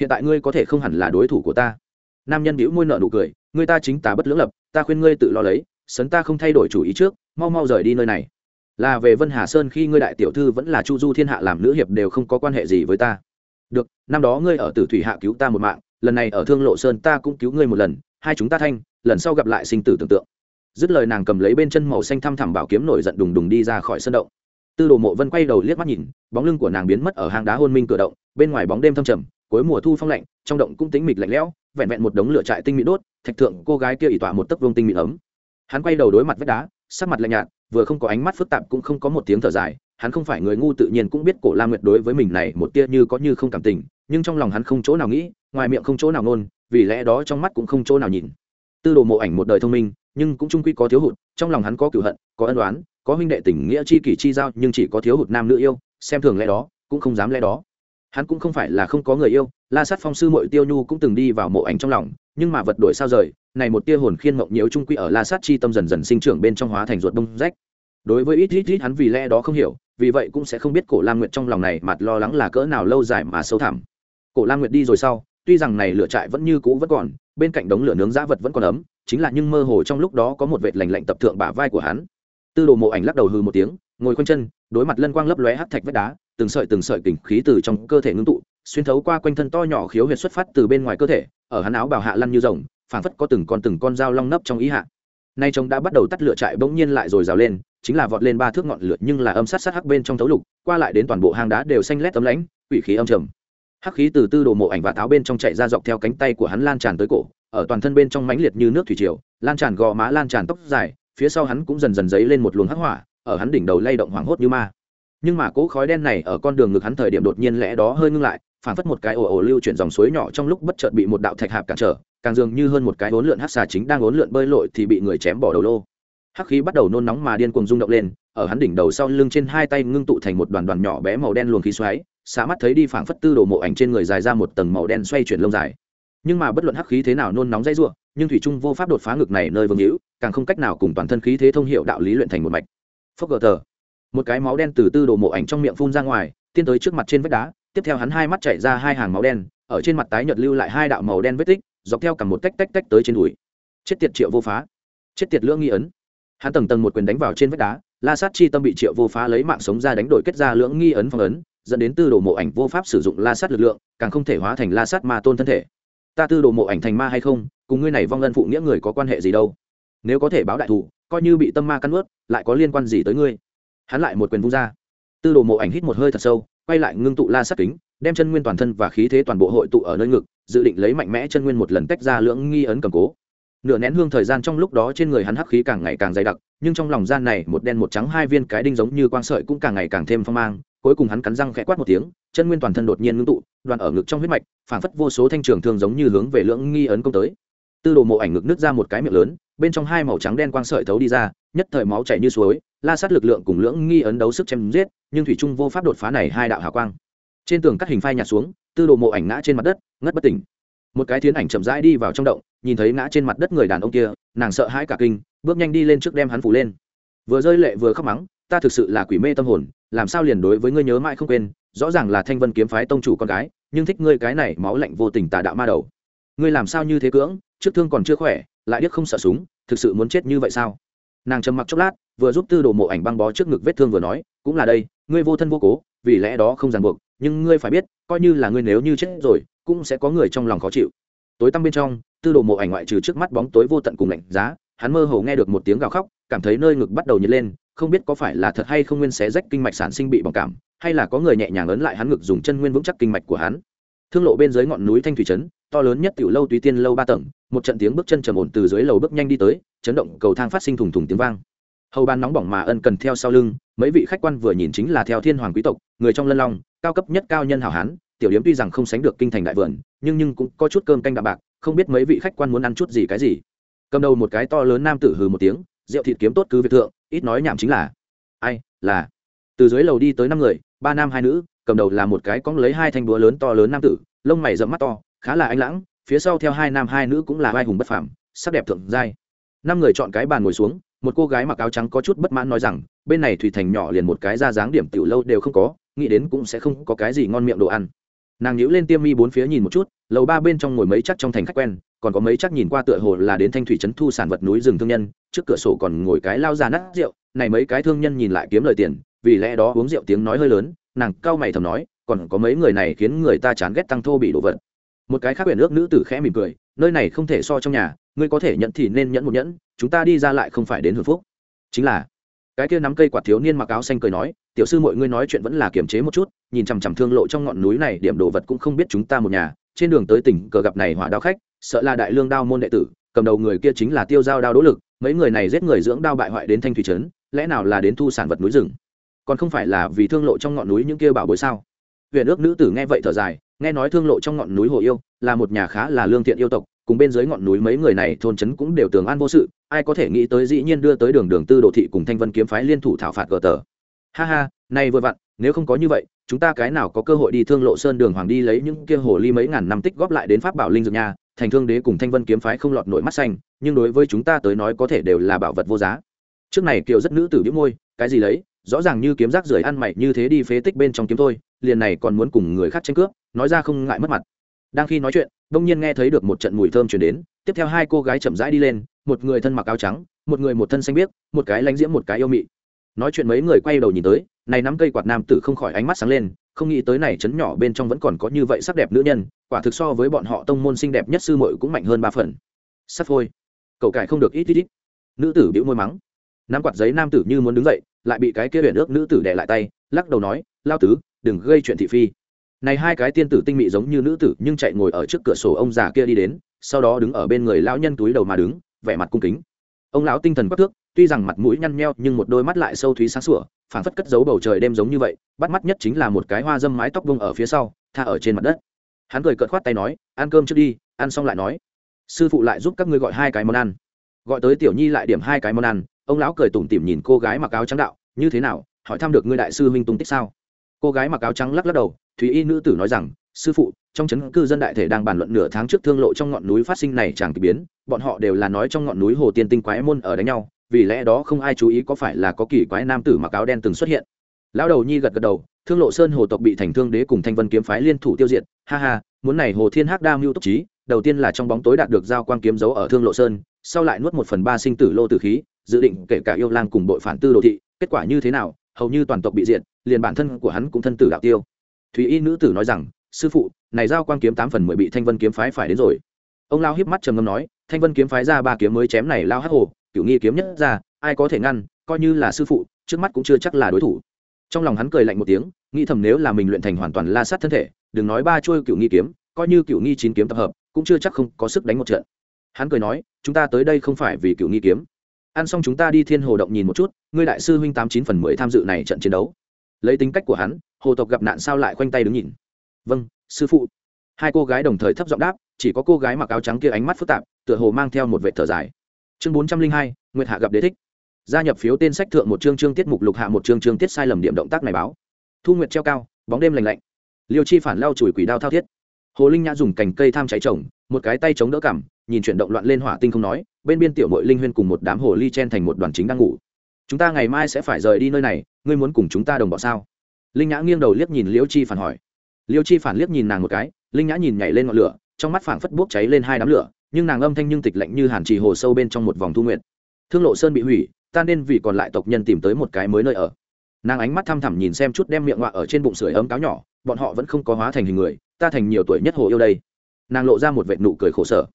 A: Hiện tại ngươi có thể không hẳn là đối thủ của ta. Nam nhân bĩu môi nợ nụ cười, ngươi ta chính ta bất lưỡng lập, ta khuyên ngươi tự lo lấy, sấn ta không thay đổi chủ ý trước, mau mau rời đi nơi này. Là về vân hà sơn khi ngươi đại tiểu thư vẫn là chu du thiên hạ làm nữ hiệp đều không có quan hệ gì với ta. Được, năm đó ngươi ở tử thủy hạ cứu ta một mạng, lần này ở thương lộ sơn ta cũng cứu ngươi một lần, hai chúng ta thanh lần sau gặp lại sinh tử tưởng tượng. Dứt lời nàng cầm lấy bên chân màu xanh thăm thẳm bảo kiếm nổi giận đùng đùng đi ra khỏi sân động. Tư đồ mộ vân quay đầu liếc mắt nhìn, bóng lưng của nàng biến mất ở hang đá hôn minh cửa động, bên ngoài bóng đêm thâm trầm, cuối mùa thu phong lạnh, trong động cũng tính mịt lạnh lẽo, vẹn vẹn một đống lửa trại tinh mịn đốt, thạch thượng cô gái kia ỉ tỏa một tấc vương tinh mịn ấm. Hắn quay đầu đối mặt vách đá, sắc mặt lạnh nhạt, vừa không có ánh mắt phức tạp cũng không có một tiếng thở dài, hắn không phải người ngu tự nhiên cũng biết cổ la nguyệt đối với mình này một tia như có như không cảm tình, nhưng trong lòng hắn không chỗ nào nghĩ, ngoài miệng không chỗ nào nôn vì lẽ đó trong mắt cũng không chỗ nào nhìn tư đồ mộ ảnh một đời thông minh, nhưng cũng trung quy có thiếu hụt, trong lòng hắn có cửu hận, có ân đoán có huynh đệ tình nghĩa chi kỷ chi giao, nhưng chỉ có thiếu hụt nam nữ yêu, xem thường lẽ đó, cũng không dám lẽ đó. Hắn cũng không phải là không có người yêu, la sát phong sư mội tiêu nhu cũng từng đi vào mộ ảnh trong lòng, nhưng mà vật đổi sao rời, này một tia hồn khiên mộng nhiễu trung quy ở la sát chi tâm dần dần sinh trưởng bên trong hóa thành ruột đông rách. Đối với ít ít ít hắn vì lẽ đó không hiểu, vì vậy cũng sẽ không biết cổ lam nguyệt trong lòng này mặt lo lắng là cỡ nào lâu dài mà sâu thẳm. Cổ lam nguyệt đi rồi sau, tuy rằng này lửa trại vẫn như cũ vẫn còn bên cạnh đống lửa nướng giã vật vẫn còn ấm, chính là nhưng mơ hồ trong lúc đó có một vệt lành lạnh tập thượng bả vai của hắn. Tư đồ mộ ảnh lắc đầu hư một tiếng, ngồi quanh chân, đối mặt lân quang lấp lóe hắt thạch vách đá, từng sợi từng sợi kình khí từ trong cơ thể ngưng tụ, xuyên thấu qua quanh thân to nhỏ khiếu huyệt xuất phát từ bên ngoài cơ thể, ở hắn áo bào hạ lăn như rồng, phảng phất có từng con từng con dao long nấp trong ý hạ. Nay trông đã bắt đầu tắt lửa trại bỗng nhiên lại rồi rào lên, chính là vọt lên ba thước ngọn lửa nhưng là âm sát sát hắc bên trong thấu lục, qua lại đến toàn bộ hang đá đều xanh lét tấm lãnh quỷ khí âm trầm hắc khí từ tư đồ mộ ảnh và tháo bên trong chạy ra dọc theo cánh tay của hắn lan tràn tới cổ, ở toàn thân bên trong mãnh liệt như nước thủy triều, lan tràn gò má, lan tràn tóc dài, phía sau hắn cũng dần dần dấy lên một luồng hắc hỏa, ở hắn đỉnh đầu lay động hoảng hốt như ma. Nhưng mà cỗ khói đen này ở con đường ngực hắn thời điểm đột nhiên lẽ đó hơi ngưng lại phản phất một cái ồ ồ lưu chuyển dòng suối nhỏ trong lúc bất chợt bị một đạo thạch hạp cản trở, càng dường như hơn một cái hỗn lượn hắc xà chính đang hỗn lượn bơi lội thì bị người chém bỏ đầu lô. Hắc khí bắt đầu nôn nóng mà điên cuồng rung động lên, ở hắn đỉnh đầu sau lưng trên hai tay ngưng tụ thành một đoàn đoàn nhỏ bé màu đen luồng khí xoáy xá mắt thấy đi phảng phất tư đồ mộ ảnh trên người dài ra một tầng màu đen xoay chuyển lông dài. Nhưng mà bất luận hắc khí thế nào nôn nóng dây ruộng nhưng thủy trung vô pháp đột phá ngực này nơi vương hữu, càng không cách nào cùng toàn thân khí thế thông hiệu đạo lý luyện thành một mạch. Phốc gờ tờ. Một cái máu đen từ tư đồ mộ ảnh trong miệng phun ra ngoài, tiến tới trước mặt trên vách đá, tiếp theo hắn hai mắt chảy ra hai hàng máu đen, ở trên mặt tái nhợt lưu lại hai đạo màu đen vết tích, dọc theo cả một tách tách tách tới trên đùi. Chết tiệt triệu vô phá. Chết tiệt lưỡng nghi ấn. Hắn tầng tầng một quyền đánh vào trên vách đá, la sát chi tâm bị triệu vô phá lấy mạng sống ra đánh đổi kết ra lưỡng nghi ấn phong ấn dẫn đến tư đồ mộ ảnh vô pháp sử dụng la sát lực lượng, càng không thể hóa thành la sát ma tôn thân thể. Ta tư đồ mộ ảnh thành ma hay không, cùng ngươi này vong ân phụ nghĩa người có quan hệ gì đâu? Nếu có thể báo đại thủ, coi như bị tâm ma cắn ướt lại có liên quan gì tới ngươi? Hắn lại một quyền vung ra. Tư đồ mộ ảnh hít một hơi thật sâu, quay lại ngưng tụ la sát kính, đem chân nguyên toàn thân và khí thế toàn bộ hội tụ ở nơi ngực, dự định lấy mạnh mẽ chân nguyên một lần tách ra lưỡng nghi ấn cầm cố. Nửa nén hương thời gian trong lúc đó trên người hắn hắc khí càng ngày càng dày đặc, nhưng trong lòng gian này một đen một trắng hai viên cái đinh giống như quang sợi cũng càng ngày càng thêm phong mang cuối cùng hắn cắn răng khẽ quát một tiếng, chân nguyên toàn thân đột nhiên ngưng tụ, đoàn ở ngực trong huyết mạch, phảng phất vô số thanh trường thương giống như hướng về lưỡng nghi ấn công tới. Tư đồ mộ ảnh ngực nứt ra một cái miệng lớn, bên trong hai màu trắng đen quang sợi thấu đi ra, nhất thời máu chảy như suối, la sát lực lượng cùng lưỡng nghi ấn đấu sức chém giết, nhưng thủy trung vô pháp đột phá này hai đạo hào quang. Trên tường cắt hình phai nhạt xuống, tư đồ mộ ảnh ngã trên mặt đất, ngất bất tỉnh. Một cái thiến ảnh chậm rãi đi vào trong động, nhìn thấy ngã trên mặt đất người đàn ông kia, nàng sợ hãi cả kinh, bước nhanh đi lên trước đem hắn phủ lên. Vừa rơi lệ vừa khóc mắng ta thực sự là quỷ mê tâm hồn, làm sao liền đối với ngươi nhớ mãi không quên, rõ ràng là thanh vân kiếm phái tông chủ con gái, nhưng thích ngươi cái này máu lạnh vô tình tà đạo ma đầu. Ngươi làm sao như thế cưỡng, trước thương còn chưa khỏe, lại điếc không sợ súng, thực sự muốn chết như vậy sao? Nàng trầm mặc chốc lát, vừa giúp tư đồ mộ ảnh băng bó trước ngực vết thương vừa nói, cũng là đây, ngươi vô thân vô cố, vì lẽ đó không ràng buộc, nhưng ngươi phải biết, coi như là ngươi nếu như chết rồi, cũng sẽ có người trong lòng khó chịu. Tối tăm bên trong, tư đồ mộ ảnh ngoại trừ trước mắt bóng tối vô tận cùng lạnh giá, hắn mơ hồ nghe được một tiếng gào khóc, cảm thấy nơi ngực bắt đầu nhật lên không biết có phải là thật hay không nguyên xé rách kinh mạch sản sinh bị bỏng cảm, hay là có người nhẹ nhàng ấn lại hắn ngực dùng chân nguyên vững chắc kinh mạch của hắn. Thương lộ bên dưới ngọn núi thanh thủy trấn, to lớn nhất tiểu lâu tùy tiên lâu ba tầng, một trận tiếng bước chân trầm ổn từ dưới lầu bước nhanh đi tới, chấn động cầu thang phát sinh thùng thùng tiếng vang. Hầu bàn nóng bỏng mà ân cần theo sau lưng, mấy vị khách quan vừa nhìn chính là theo thiên hoàng quý tộc, người trong lân long, cao cấp nhất cao nhân hảo hán, tiểu điếm tuy rằng không sánh được kinh thành đại vườn, nhưng nhưng cũng có chút cơm canh đạm bạc, không biết mấy vị khách quan muốn ăn chút gì cái gì. Cầm đầu một cái to lớn nam tử hừ một tiếng, rượu thịt kiếm tốt cứ việc thượng ít nói nhảm chính là, ai, là, từ dưới lầu đi tới năm người, ba nam hai nữ, cầm đầu là một cái cóng lấy hai thanh búa lớn to lớn nam tử, lông mày rậm mắt to, khá là anh lãng, phía sau theo hai nam hai nữ cũng là vai hùng bất phàm, sắc đẹp thượng giai. Năm người chọn cái bàn ngồi xuống, một cô gái mặc áo trắng có chút bất mãn nói rằng, bên này thủy thành nhỏ liền một cái ra dáng điểm tiểu lâu đều không có, nghĩ đến cũng sẽ không có cái gì ngon miệng đồ ăn. Nàng nhíu lên tiêm mi bốn phía nhìn một chút, lầu ba bên trong ngồi mấy chắc trong thành khách quen còn có mấy chắc nhìn qua tựa hồ là đến thanh thủy trấn thu sản vật núi rừng thương nhân, trước cửa sổ còn ngồi cái lao ra nát rượu, này mấy cái thương nhân nhìn lại kiếm lời tiền, vì lẽ đó uống rượu tiếng nói hơi lớn, nàng cao mày thầm nói, còn có mấy người này khiến người ta chán ghét tăng thô bị đổ vật. Một cái khác quyển ước nữ tử khẽ mỉm cười, nơi này không thể so trong nhà, ngươi có thể nhận thì nên nhẫn một nhẫn, chúng ta đi ra lại không phải đến hưởng phúc. Chính là, cái kia nắm cây quạt thiếu niên mặc áo xanh cười nói, tiểu sư mọi ngươi nói chuyện vẫn là kiềm chế một chút, nhìn chằm chằm thương lộ trong ngọn núi này, điểm đồ vật cũng không biết chúng ta một nhà trên đường tới tỉnh cờ gặp này hỏa đao khách, sợ là đại lương đao môn đệ tử, cầm đầu người kia chính là tiêu giao đao đỗ lực, mấy người này giết người dưỡng đao bại hoại đến thanh thủy trấn, lẽ nào là đến thu sản vật núi rừng? Còn không phải là vì thương lộ trong ngọn núi những kia bảo bối sao? Huyện ước nữ tử nghe vậy thở dài, nghe nói thương lộ trong ngọn núi hồ yêu, là một nhà khá là lương thiện yêu tộc, cùng bên dưới ngọn núi mấy người này thôn trấn cũng đều tường an vô sự, ai có thể nghĩ tới dĩ nhiên đưa tới đường đường tư đồ thị cùng thanh vân kiếm phái liên thủ thảo phạt gờ tờ. Ha ha, nay vừa vặn, nếu không có như vậy chúng ta cái nào có cơ hội đi thương lộ sơn đường hoàng đi lấy những kia hồ ly mấy ngàn năm tích góp lại đến pháp bảo linh dược nhà thành thương đế cùng thanh vân kiếm phái không lọt nổi mắt xanh, nhưng đối với chúng ta tới nói có thể đều là bảo vật vô giá. Trước này kiều rất nữ tử biếu môi, cái gì lấy, rõ ràng như kiếm rác rưởi ăn mày như thế đi phế tích bên trong kiếm thôi, liền này còn muốn cùng người khác tranh cướp, nói ra không ngại mất mặt. Đang khi nói chuyện, đông nhiên nghe thấy được một trận mùi thơm chuyển đến, tiếp theo hai cô gái chậm rãi đi lên, một người thân mặc áo trắng, một người một thân xanh biếc, một cái lánh diễm một cái yêu mị. Nói chuyện mấy người quay đầu nhìn tới này nắm cây quạt nam tử không khỏi ánh mắt sáng lên không nghĩ tới này chấn nhỏ bên trong vẫn còn có như vậy sắc đẹp nữ nhân quả thực so với bọn họ tông môn xinh đẹp nhất sư muội cũng mạnh hơn ba phần. Sắp thôi, cậu cải không được ít ít ít. Nữ tử bĩu môi mắng. Nắm quạt giấy nam tử như muốn đứng dậy lại bị cái kia huyền ước nữ tử đè lại tay lắc đầu nói lao tứ đừng gây chuyện thị phi. Này hai cái tiên tử tinh mị giống như nữ tử nhưng chạy ngồi ở trước cửa sổ ông già kia đi đến sau đó đứng ở bên người lão nhân túi đầu mà đứng vẻ mặt cung kính ông lão tinh thần quắc thước, tuy rằng mặt mũi nhăn nheo nhưng một đôi mắt lại sâu thúy sáng sủa, phảng phất cất giấu bầu trời đêm giống như vậy, bắt mắt nhất chính là một cái hoa dâm mái tóc bông ở phía sau, tha ở trên mặt đất. Hắn cười cợt khoát tay nói, ăn cơm trước đi, ăn xong lại nói. Sư phụ lại giúp các ngươi gọi hai cái món ăn. Gọi tới tiểu nhi lại điểm hai cái món ăn, ông lão cười tủm tỉm nhìn cô gái mặc áo trắng đạo, như thế nào, hỏi thăm được ngươi đại sư huynh tung tích sao? Cô gái mặc áo trắng lắc lắc đầu thúy y nữ tử nói rằng, sư phụ, trong chấn cư dân đại thể đang bàn luận nửa tháng trước thương lộ trong ngọn núi phát sinh này chẳng kỳ biến, bọn họ đều là nói trong ngọn núi hồ tiên tinh quái môn ở đánh nhau, vì lẽ đó không ai chú ý có phải là có kỳ quái nam tử mặc áo đen từng xuất hiện. Lão đầu nhi gật gật đầu, thương lộ sơn hồ tộc bị thành thương đế cùng thanh vân kiếm phái liên thủ tiêu diệt, ha ha, muốn này hồ thiên hắc đa mưu túc trí, đầu tiên là trong bóng tối đạt được giao quang kiếm dấu ở thương lộ sơn, sau lại nuốt một phần ba sinh tử lô tử khí, dự định kể cả yêu lang cùng bội phản tư đồ thị, kết quả như thế nào hầu như toàn tộc bị diện liền bản thân của hắn cũng thân tử đạo tiêu. Thúy y nữ tử nói rằng, sư phụ, này giao quang kiếm tám phần mười bị thanh vân kiếm phái phải đến rồi. Ông lao hiếp mắt trầm ngâm nói, thanh vân kiếm phái ra ba kiếm mới chém này lao hắc hồ cựu nghi kiếm nhất ra, ai có thể ngăn, coi như là sư phụ, trước mắt cũng chưa chắc là đối thủ. Trong lòng hắn cười lạnh một tiếng, nghĩ thầm nếu là mình luyện thành hoàn toàn la sát thân thể, đừng nói ba chuôi cựu nghi kiếm, coi như cựu nghi chín kiếm tập hợp, cũng chưa chắc không có sức đánh một trận. Hắn cười nói, chúng ta tới đây không phải vì cựu nghi kiếm ăn xong chúng ta đi thiên hồ động nhìn một chút, ngươi đại sư huynh tám chín phần mười tham dự này trận chiến đấu. Lấy tính cách của hắn, hồ tộc gặp nạn sao lại khoanh tay đứng nhìn? Vâng sư phụ. Hai cô gái đồng thời thấp giọng đáp, chỉ có cô gái mặc áo trắng kia ánh mắt phức tạp, tựa hồ mang theo một vệ thở dài. Chương bốn trăm linh hai, nguyệt hạ gặp đế thích. Gia nhập phiếu tên sách thượng một chương chương tiết mục lục hạ một chương chương tiết sai lầm điểm động tác này báo. Thu nguyệt treo cao, bóng đêm lành lạnh. Liêu chi phản lao chùi quỷ đao thao thiết. Hồ linh nhã dùng cành cây tham cháy trồng, một cái tay chống đỡ cảm nhìn chuyển động loạn lên hỏa tinh không nói, bên biên tiểu mội linh huyên cùng một đám hồ ly chen thành một đoàn chính đang ngủ. Chúng ta ngày mai sẽ phải rời đi nơi này, ngươi muốn cùng chúng ta đồng bọn sao? Linh nhã nghiêng đầu liếc nhìn liễu chi phản hỏi. Liễu chi phản liếc nhìn nàng một cái, linh nhã nhìn nhảy lên ngọn lửa, trong mắt phảng phất bốc cháy lên hai đám lửa, nhưng nàng âm thanh nhưng tịch lạnh như hàn trì hồ sâu bên trong một vòng thu nguyện thương lộ sơn bị hủy, ta nên vì còn lại tộc nhân tìm tới một cái mới nơi ở. Nàng ánh mắt thăm thẳm nhìn xem chút đem miệng ngọa ở trên bụng sưởi ấm cáo nhỏ, bọn họ vẫn không có hóa thành hình người, ta thành nhiều tuổi nhất hồ yêu đây. Nàng lộ ra một vệt nụ cười khổ sở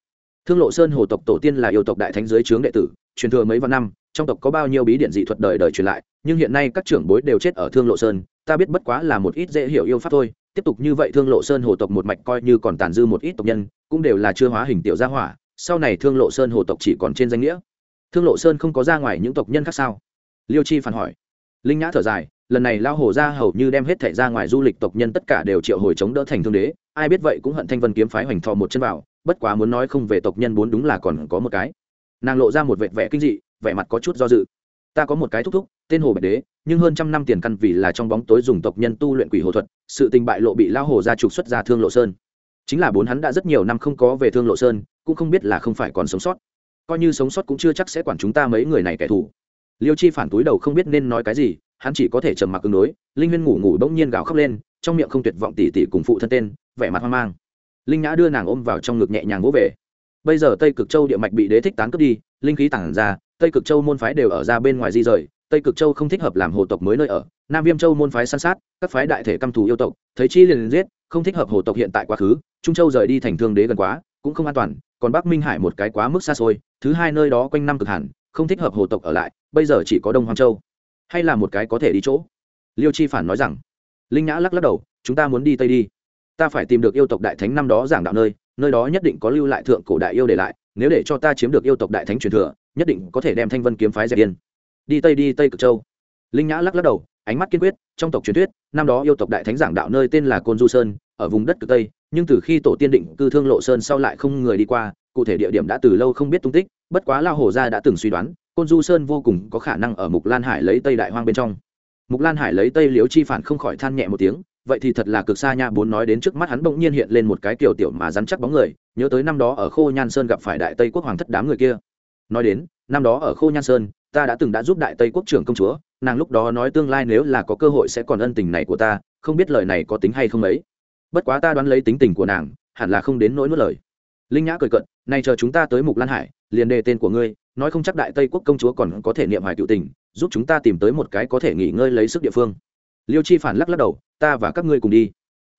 A: thương lộ sơn hồ tộc tổ tiên là yêu tộc đại thánh dưới trướng đệ tử, truyền thừa mấy vạn năm, trong tộc có bao nhiêu bí điện dị thuật đời đời truyền lại, nhưng hiện nay các trưởng bối đều chết ở thương lộ sơn, ta biết bất quá là một ít dễ hiểu yêu pháp thôi. Tiếp tục như vậy thương lộ sơn hồ tộc một mạch coi như còn tàn dư một ít tộc nhân, cũng đều là chưa hóa hình tiểu gia hỏa, sau này thương lộ sơn hồ tộc chỉ còn trên danh nghĩa. Thương lộ sơn không có ra ngoài những tộc nhân khác sao? Liêu chi phản hỏi. Linh nhã thở dài, lần này lao hồ ra hầu như đem hết thẻ ra ngoài du lịch tộc nhân tất cả đều triệu hồi chống đỡ thành thương đế, ai biết vậy cũng hận thanh vân kiếm phái hoành thò một chân vào bất quá muốn nói không về tộc nhân bốn đúng là còn có một cái. Nàng lộ ra một vệt vẻ kinh dị, vẻ mặt có chút do dự. Ta có một cái thúc thúc, tên hồ bạch đế, nhưng hơn trăm năm tiền căn vì là trong bóng tối dùng tộc nhân tu luyện quỷ hồ thuật, sự tình bại lộ bị lao hồ ra trục xuất ra thương lộ sơn. Chính là bốn hắn đã rất nhiều năm không có về thương lộ sơn, cũng không biết là không phải còn sống sót. Coi như sống sót cũng chưa chắc sẽ quản chúng ta mấy người này kẻ thù. Liêu chi phản túi đầu không biết nên nói cái gì, hắn chỉ có thể trầm mặc ứng đối, linh huyên ngủ ngủ bỗng nhiên gào khóc lên, trong miệng không tuyệt vọng tỉ tỉ cùng phụ thân tên, vẻ mặt hoang mang linh nhã đưa nàng ôm vào trong ngực nhẹ nhàng vỗ về bây giờ tây cực châu địa mạch bị đế thích tán cướp đi linh khí tản ra tây cực châu môn phái đều ở ra bên ngoài di rời tây cực châu không thích hợp làm hồ tộc mới nơi ở nam viêm châu môn phái săn sát các phái đại thể căm thù yêu tộc thấy chi liền giết không thích hợp hồ tộc hiện tại quá khứ trung châu rời đi thành thương đế gần quá cũng không an toàn còn bắc minh hải một cái quá mức xa xôi thứ hai nơi đó quanh năm cực hẳn không thích hợp hồ tộc ở lại bây giờ chỉ có đông hoàng châu hay là một cái có thể đi chỗ liêu chi phản nói rằng linh nhã lắc lắc đầu chúng ta muốn đi tây đi ta phải tìm được yêu tộc đại thánh năm đó giảng đạo nơi nơi đó nhất định có lưu lại thượng cổ đại yêu để lại, nếu để cho ta chiếm được yêu tộc đại thánh truyền thừa, nhất định có thể đem thanh vân kiếm phái dẹp yên. Đi tây đi tây cực châu. Linh nhã lắc lắc đầu, ánh mắt kiên quyết, trong tộc truyền thuyết, năm đó yêu tộc đại thánh giảng đạo nơi tên là côn du sơn, ở vùng đất cực tây, nhưng từ khi tổ tiên định cư thương lộ sơn sau lại không người đi qua, cụ thể địa điểm đã từ lâu không biết tung tích, bất quá lao hổ gia đã từng suy đoán, côn du sơn vô cùng có khả năng ở mục lan hải lấy tây đại hoang bên trong. Mục lan hải lấy tây liếu chi phản không khỏi than nhẹ một tiếng vậy thì thật là cực xa nha, bốn nói đến trước mắt hắn bỗng nhiên hiện lên một cái kiểu tiểu mà rắn chắc bóng người, nhớ tới năm đó ở khô nhan sơn gặp phải đại tây quốc hoàng thất đám người kia. Nói đến, năm đó ở khô nhan sơn, ta đã từng đã giúp đại tây quốc trưởng công chúa, nàng lúc đó nói tương lai nếu là có cơ hội sẽ còn ân tình này của ta, không biết lời này có tính hay không ấy. Bất quá ta đoán lấy tính tình của nàng, hẳn là không đến nỗi nuốt lời. Linh nhã cười cận nay chờ chúng ta tới mục lan hải, liền đề tên của ngươi, nói không chắc đại tây quốc công chúa còn có thể niệm hoài cựu tình, giúp chúng ta tìm tới một cái có thể nghỉ ngơi lấy sức địa phương liêu chi phản lắc lắc đầu, ta và các ngươi cùng đi.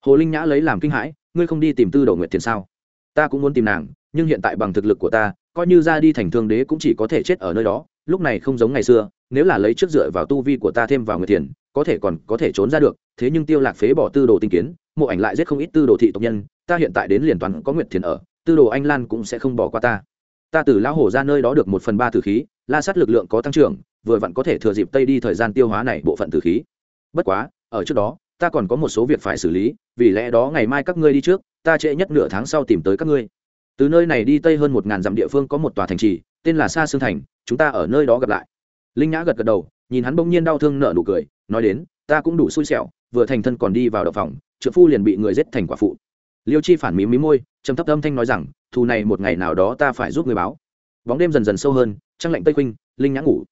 A: Hồ linh nhã lấy làm kinh hãi, ngươi không đi tìm tư đầu Nguyện thiền sao? Ta cũng muốn tìm nàng, nhưng hiện tại bằng thực lực của ta, coi như ra đi thành thương đế cũng chỉ có thể chết ở nơi đó, lúc này không giống ngày xưa, nếu là lấy trước dựa vào tu vi của ta thêm vào người thiền, có thể còn có thể trốn ra được, thế nhưng tiêu lạc phế bỏ tư đồ tinh kiến, mộ ảnh lại giết không ít tư đồ thị tộc nhân, ta hiện tại đến liền toàn có nguyệt thiền ở, tư đồ anh lan cũng sẽ không bỏ qua ta. Ta từ lão hổ ra nơi đó được một phần ba tử khí, la sát lực lượng có tăng trưởng, vừa vặn có thể thừa dịp tây đi thời gian tiêu hóa này bộ phận tử khí bất quá, ở trước đó, ta còn có một số việc phải xử lý, vì lẽ đó ngày mai các ngươi đi trước, ta trễ nhất nửa tháng sau tìm tới các ngươi. Từ nơi này đi tây hơn một ngàn dặm địa phương có một tòa thành trì, tên là sa sương thành, chúng ta ở nơi đó gặp lại. Linh nhã gật gật đầu, nhìn hắn bỗng nhiên đau thương nợ nụ cười, nói đến, ta cũng đủ xui xẻo, vừa thành thân còn đi vào đậu phòng trợ phu liền bị người giết thành quả phụ. Liêu chi phản mí mí môi, trầm thấp âm thanh nói rằng, thù này một ngày nào đó ta phải giúp người báo. Bóng đêm dần dần sâu hơn, trăng lạnh tây khuynh, linh nhã ngủ.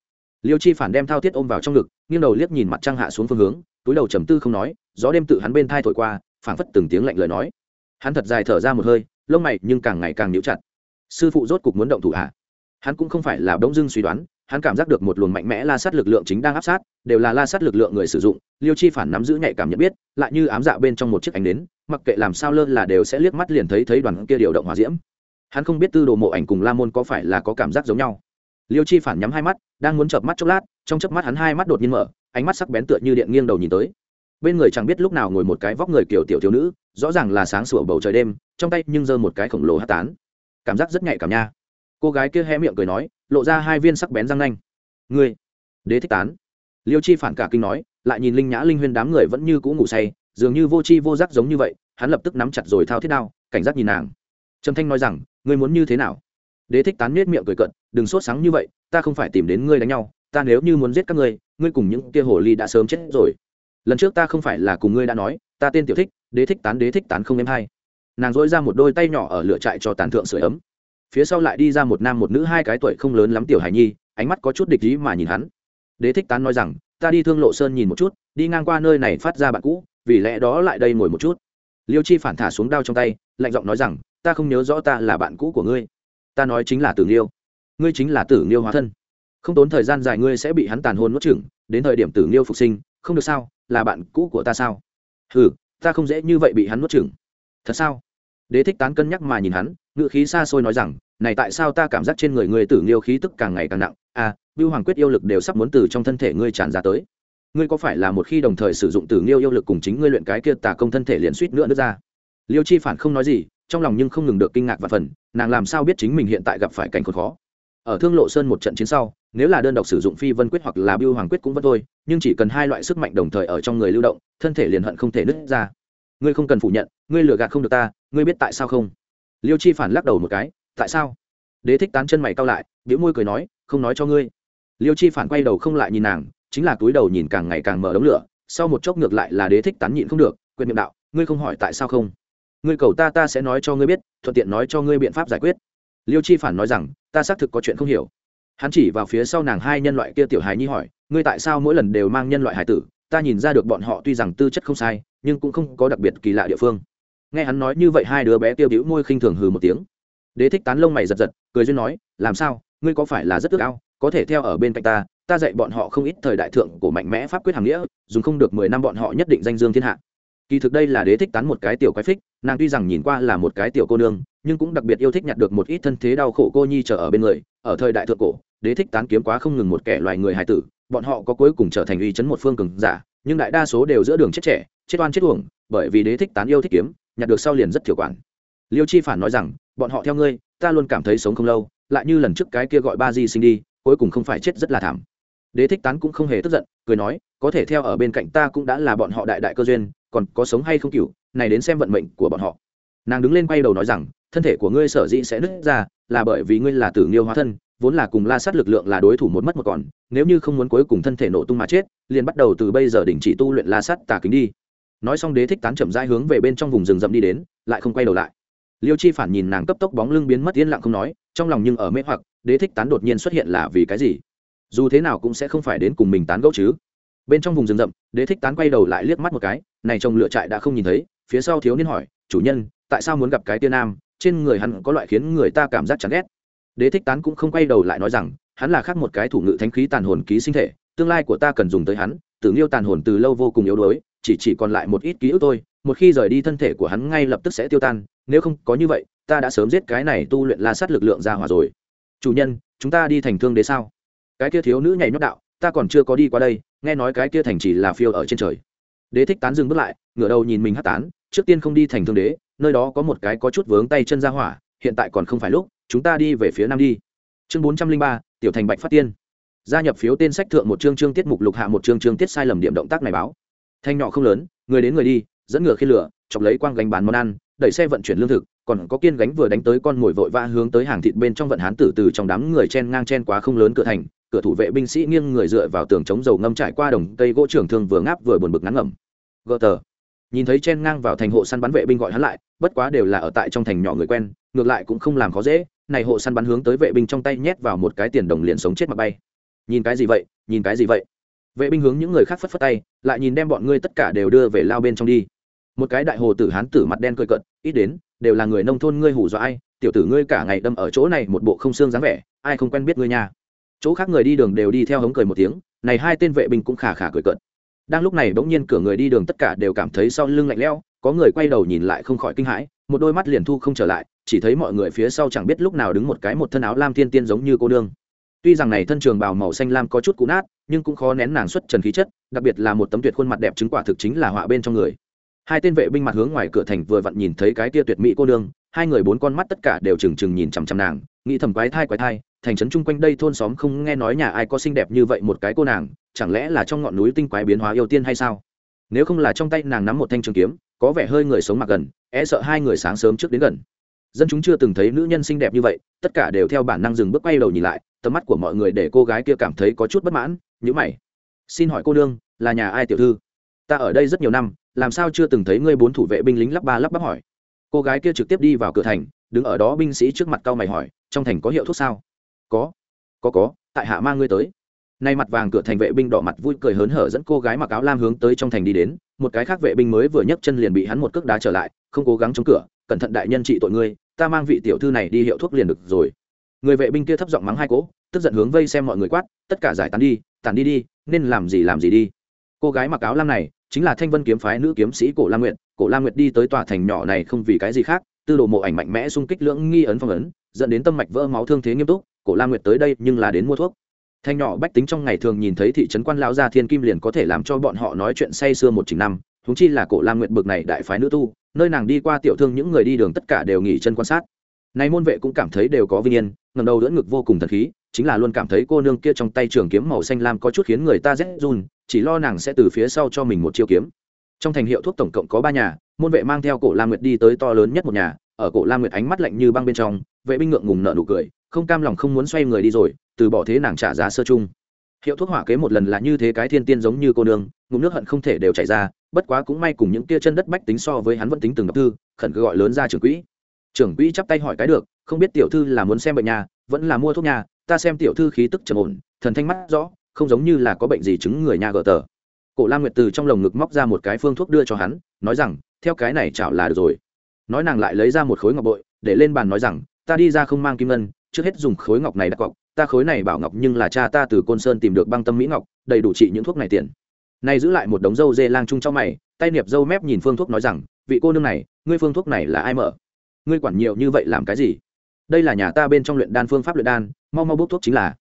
A: Liêu chi phản đem thao thiết ôm vào trong ngực nghiêng đầu liếc nhìn mặt trăng hạ xuống phương hướng túi đầu trầm tư không nói gió đêm tự hắn bên thai thổi qua phảng phất từng tiếng lạnh lời nói. Hắn thật dài thở ra một hơi lông mày nhưng càng ngày càng nhíu chặt. Sư phụ rốt cục muốn động thủ hạ hắn cũng không phải là đống dưng suy đoán hắn cảm giác được một luồng mạnh mẽ la sát lực lượng chính đang áp sát đều là la sát lực lượng người sử dụng liêu chi phản nắm giữ nhạy cảm nhận biết lại như ám dạ bên trong một chiếc ánh đến, mặc kệ làm sao lơ là đều sẽ liếc mắt liền thấy thấy đoàn kia điều động hòa diễm. Hắn không biết tư đồ mộ ảnh cùng la môn có phải là có cảm giác giống nhau. Liêu chi phản nhắm hai mắt đang muốn chợp mắt chốc lát trong chớp mắt hắn hai mắt đột nhiên mở, ánh mắt sắc bén tựa như điện nghiêng đầu nhìn tới. Bên người chẳng biết lúc nào ngồi một cái vóc người kiểu tiểu thiếu nữ, rõ ràng là sáng sủa bầu trời đêm, trong tay nhưng giơ một cái khổng lồ hát tán. Cảm giác rất nhạy cảm nha. Cô gái kia hé miệng cười nói, lộ ra hai viên sắc bén răng nanh. Ngươi, đế thích tán. Liêu chi phản cả kinh nói, lại nhìn linh nhã linh huyên đám người vẫn như cũ ngủ say, dường như vô chi vô giác giống như vậy, hắn lập tức nắm chặt rồi thao thiết đao, cảnh giác nhìn nàng. Trầm thanh nói rằng, ngươi muốn như thế nào? Đế thích tán nết miệng cười cận đừng sốt sáng như vậy, ta không phải tìm đến ngươi đánh nhau ta nếu như muốn giết các ngươi ngươi cùng những kia hồ ly đã sớm chết rồi. Lần trước ta không phải là cùng ngươi đã nói, ta tên tiểu thích, đế thích tán đế thích tán không em hay. Nàng dỗi ra một đôi tay nhỏ ở lửa trại cho tàn thượng sửa ấm. Phía sau lại đi ra một nam một nữ hai cái tuổi không lớn lắm tiểu hải nhi, ánh mắt có chút địch ý mà nhìn hắn. Đế thích tán nói rằng, ta đi thương lộ sơn nhìn một chút, đi ngang qua nơi này phát ra bạn cũ, vì lẽ đó lại đây ngồi một chút. Liêu chi phản thả xuống đao trong tay, lạnh giọng nói rằng, ta không nhớ rõ ta là bạn cũ của ngươi. Ta nói chính là tử nghiêu. Ngươi chính là tử nghiêu hóa thân không tốn thời gian dài ngươi sẽ bị hắn tàn hôn nuốt chửng, đến thời điểm tử nghiêu phục sinh, không được sao, là bạn cũ của ta sao? Ừ ta không dễ như vậy bị hắn nuốt chửng. Thật sao? Đế thích tán cân nhắc mà nhìn hắn ngự khí xa xôi nói rằng, này tại sao ta cảm giác trên người ngươi tử nghiêu khí tức càng ngày càng nặng? À bưu hoàng quyết yêu lực đều sắp muốn từ trong thân thể ngươi tràn ra tới. Ngươi có phải là một khi đồng thời sử dụng tử nghiêu yêu lực cùng chính ngươi luyện cái kia tả công thân thể liền suýt nữa nữa ra? Liêu chi phản không nói gì, trong lòng nhưng không ngừng được kinh ngạc và phần nàng làm sao biết chính mình hiện tại gặp phải cảnh khốn khó? Ở thương lộ sơn một trận chiến sau, nếu là đơn độc sử dụng phi vân quyết hoặc là biêu hoàng quyết cũng vẫn thôi, nhưng chỉ cần hai loại sức mạnh đồng thời ở trong người lưu động, thân thể liền hận không thể nứt ra. Ngươi không cần phủ nhận, ngươi lừa gạt không được ta, ngươi biết tại sao không? Liêu chi phản lắc đầu một cái, tại sao? Đế thích tán chân mày cao lại biểu môi cười nói, không nói cho ngươi. Liêu chi phản quay đầu không lại nhìn nàng, chính là túi đầu nhìn càng ngày càng mở đống lửa, sau một chốc ngược lại là đế thích tán nhịn không được quyền miệng đạo, ngươi không hỏi tại sao không? Ngươi cầu ta ta sẽ nói cho ngươi biết, thuận tiện nói cho ngươi biện pháp giải quyết liêu chi phản nói rằng, ta xác thực có chuyện không hiểu. Hắn chỉ vào phía sau nàng hai nhân loại kia tiểu hài nhi hỏi, ngươi tại sao mỗi lần đều mang nhân loại hải tử? Ta nhìn ra được bọn họ tuy rằng tư chất không sai, nhưng cũng không có đặc biệt kỳ lạ địa phương. Nghe hắn nói như vậy, hai đứa bé tiêu đĩu môi khinh thường hừ một tiếng. Đế thích tán lông mày giật giật, cười duyên nói, làm sao? Ngươi có phải là rất ước ao? Có thể theo ở bên cạnh ta ta dạy bọn họ không ít thời đại thượng của mạnh mẽ pháp quyết hàng nghĩa, dùng không được mười năm bọn họ nhất định danh dương thiên hạ. Kỳ thực đây là đế thích tán một cái tiểu quái phích, nàng tuy rằng nhìn qua là một cái tiểu cô nương nhưng cũng đặc biệt yêu thích nhặt được một ít thân thế đau khổ cô nhi trở ở bên người, ở thời đại thượng cổ, đế thích tán kiếm quá không ngừng một kẻ loài người hài tử, bọn họ có cuối cùng trở thành uy chấn một phương cường giả, nhưng đại đa số đều giữa đường chết trẻ, chết oan chết uổng, bởi vì đế thích tán yêu thích kiếm, nhặt được sau liền rất thiểu quản. Liêu chi phản nói rằng, bọn họ theo ngươi, ta luôn cảm thấy sống không lâu, lại như lần trước cái kia gọi ba di sinh đi, cuối cùng không phải chết rất là thảm. Đế thích tán cũng không hề tức giận, cười nói, có thể theo ở bên cạnh ta cũng đã là bọn họ đại đại cơ duyên, còn có sống hay không cựu này đến xem vận mệnh của bọn họ. Nàng đứng lên quay đầu nói rằng thân thể của ngươi sở dĩ sẽ nứt ra, là bởi vì ngươi là tử nghiêu hóa thân, vốn là cùng la sát lực lượng là đối thủ một mất một còn, nếu như không muốn cuối cùng thân thể nổ tung mà chết, liền bắt đầu từ bây giờ đình chỉ tu luyện la sát tà kính đi. Nói xong đế thích tán chậm rãi hướng về bên trong vùng rừng rậm đi đến, lại không quay đầu lại. Liêu chi phản nhìn nàng cấp tốc bóng lưng biến mất yên lặng không nói, trong lòng nhưng ở mê hoặc, đế thích tán đột nhiên xuất hiện là vì cái gì? Dù thế nào cũng sẽ không phải đến cùng mình tán gẫu chứ. Bên trong vùng rừng rậm, đế thích tán quay đầu lại liếc mắt một cái, này trong lựa trại đã không nhìn thấy, phía sau thiếu niên hỏi, chủ nhân, tại sao muốn gặp cái tiên nam? Trên người hắn có loại khiến người ta cảm giác chán ghét. Đế thích tán cũng không quay đầu lại nói rằng, hắn là khác một cái thủ ngự thánh khí tàn hồn ký sinh thể, tương lai của ta cần dùng tới hắn, tử nghiêu tàn hồn từ lâu vô cùng yếu đuối, chỉ chỉ còn lại một ít ký ức tôi một khi rời đi thân thể của hắn ngay lập tức sẽ tiêu tan, nếu không có như vậy, ta đã sớm giết cái này tu luyện la sát lực lượng ra hỏa rồi. Chủ nhân, chúng ta đi thành thương đế sao? Cái kia thiếu nữ nhảy nhót đạo, ta còn chưa có đi qua đây, nghe nói cái kia thành chỉ là phiêu ở trên trời. Đế thích tán dừng bước lại, ngửa đầu nhìn mình hát tán, trước tiên không đi thành thương đế nơi đó có một cái có chút vướng tay chân ra hỏa, hiện tại còn không phải lúc, chúng ta đi về phía nam đi. Chương bốn trăm linh ba, tiểu thành bạch phát tiên. Gia nhập phiếu tên sách thượng một chương chương tiết mục lục hạ một chương chương tiết sai lầm điểm động tác này báo. Thanh nhỏ không lớn, người đến người đi, dẫn ngựa khi lửa, chọc lấy quang gánh bán món ăn, đẩy xe vận chuyển lương thực, còn có kiên gánh vừa đánh tới con mồi vội vã hướng tới hàng thịt bên trong vận hán tử từ trong đám người chen ngang chen quá không lớn cửa thành, cửa thủ vệ binh sĩ nghiêng người dựa vào tường chống dầu ngâm trải qua đồng cây gỗ trưởng thương vừa ngáp vừa buồn bực ngắn ngẩm. Gờ tờ nhìn thấy chen ngang vào thành hộ săn bắn vệ binh gọi hắn lại, bất quá đều là ở tại trong thành nhỏ người quen, ngược lại cũng không làm khó dễ, này hộ săn bắn hướng tới vệ binh trong tay nhét vào một cái tiền đồng liền sống chết mà bay. Nhìn cái gì vậy, nhìn cái gì vậy? Vệ binh hướng những người khác phất phất tay, lại nhìn đem bọn ngươi tất cả đều đưa về lao bên trong đi. Một cái đại hồ tử hán tử mặt đen cười cận ít đến, đều là người nông thôn ngươi hủ dọa ai, tiểu tử ngươi cả ngày đâm ở chỗ này một bộ không xương dáng vẻ, ai không quen biết ngươi nha. Chỗ khác người đi đường đều đi theo hống cười một tiếng, này hai tên vệ binh cũng khả khả cười cận đang lúc này bỗng nhiên cửa người đi đường tất cả đều cảm thấy sau lưng lạnh lẽo, có người quay đầu nhìn lại không khỏi kinh hãi, một đôi mắt liền thu không trở lại, chỉ thấy mọi người phía sau chẳng biết lúc nào đứng một cái một thân áo lam thiên tiên giống như cô đương tuy rằng này thân trường bào màu xanh lam có chút cũ nát, nhưng cũng khó nén nàng xuất trần khí chất, đặc biệt là một tấm tuyệt khuôn mặt đẹp chứng quả thực chính là họa bên trong người. Hai tên vệ binh mặt hướng ngoài cửa thành vừa vặn nhìn thấy cái tia tuyệt mỹ cô đương hai người bốn con mắt tất cả đều trừng trừng nhìn chằm chằm nàng, nghĩ thầm quái thai quái thai thành trấn chung quanh đây thôn xóm không nghe nói nhà ai có xinh đẹp như vậy một cái cô nàng, chẳng lẽ là trong ngọn núi tinh quái biến hóa yêu tiên hay sao? Nếu không là trong tay nàng nắm một thanh trường kiếm, có vẻ hơi người sống mặc gần e sợ hai người sáng sớm trước đến gần. Dân chúng chưa từng thấy nữ nhân xinh đẹp như vậy, tất cả đều theo bản năng dừng bước quay đầu nhìn lại, tầm mắt của mọi người để cô gái kia cảm thấy có chút bất mãn nhữ mày. Xin hỏi cô đương là nhà ai tiểu thư? Ta ở đây rất nhiều năm, làm sao chưa từng thấy ngươi bốn thủ vệ binh lính lắp ba lắp bắp hỏi. Cô gái kia trực tiếp đi vào cửa thành, đứng ở đó binh sĩ trước mặt cao mày hỏi, trong thành có hiệu thuốc sao? Có có có, tại hạ mang ngươi tới. Nay mặt vàng cửa thành vệ binh đỏ mặt vui cười hớn hở dẫn cô gái mặc áo lam hướng tới trong thành đi đến, một cái khác vệ binh mới vừa nhấc chân liền bị hắn một cước đá trở lại, không cố gắng chống cửa, cẩn thận đại nhân trị tội ngươi, ta mang vị tiểu thư này đi hiệu thuốc liền được rồi. Người vệ binh kia thấp giọng mắng hai cỗ, tức giận hướng vây xem mọi người quát, tất cả giải tán đi tàn đi đi, nên làm gì làm gì đi. Cô gái mặc áo lam này, chính là thanh vân kiếm phái nữ kiếm sĩ cổ lam nguyệt, cổ lam nguyệt đi tới tòa thành nhỏ này không vì cái gì khác, tư đồ mộ ảnh mạnh mẽ xung kích lưỡng nghi ấn phong ấn, dẫn đến tâm mạch vỡ máu thương thế nghiêm túc cổ lam nguyệt tới đây nhưng là đến mua thuốc. Thanh nhỏ bách tính trong ngày thường nhìn thấy thị trấn quan lão gia thiên kim liền có thể làm cho bọn họ nói chuyện say sưa một chỉnh năm thúng chi là cổ lam nguyệt bực này đại phái nữ tu, nơi nàng đi qua tiểu thương những người đi đường tất cả đều nghỉ chân quan sát. Này môn vệ cũng cảm thấy đều có vinh yên ngầm đầu đỡ ngực vô cùng thần khí, chính là luôn cảm thấy cô nương kia trong tay trường kiếm màu xanh lam có chút khiến người ta rét run, chỉ lo nàng sẽ từ phía sau cho mình một chiêu kiếm. Trong thành hiệu thuốc tổng cộng có ba nhà, môn vệ mang theo cổ lam nguyệt đi tới to lớn nhất một nhà, ở cổ lam nguyệt ánh mắt lạnh như băng bên trong, vệ binh ngượng ngùng nợ nụ cười không cam lòng không muốn xoay người đi rồi, từ bỏ thế nàng trả giá sơ chung. Hiệu thuốc hỏa kế một lần là như thế cái thiên tiên giống như cô nương, ngụm nước hận không thể đều chảy ra, bất quá cũng may cùng những kia chân đất bách tính so với hắn vẫn tính từng đọc thư, khẩn cứ gọi lớn ra trưởng quỹ. Trưởng quỹ chắp tay hỏi cái được, không biết tiểu thư là muốn xem bệnh nhà, vẫn là mua thuốc nhà, ta xem tiểu thư khí tức trầm ổn, thần thanh mắt rõ, không giống như là có bệnh gì chứng người nhà gờ tờ. Cổ lam nguyệt từ trong lồng ngực móc ra một cái phương thuốc đưa cho hắn, nói rằng, theo cái này chảo là được rồi. Nói nàng lại lấy ra một khối ngọc bội, để lên bàn nói rằng, ta đi ra không mang kim ngân trước hết dùng khối ngọc này đặt cọc, ta khối này bảo ngọc nhưng là cha ta từ côn sơn tìm được băng tâm mỹ ngọc, đầy đủ trị những thuốc này tiền. Nay giữ lại một đống dâu dê lang chung trong mày, tay niệp dâu mép nhìn phương thuốc nói rằng, vị cô nương này, ngươi phương thuốc này là ai mở? Ngươi quản nhiều như vậy làm cái gì? Đây là nhà ta bên trong luyện đan phương pháp luyện đan, mau mau bốc thuốc chính là.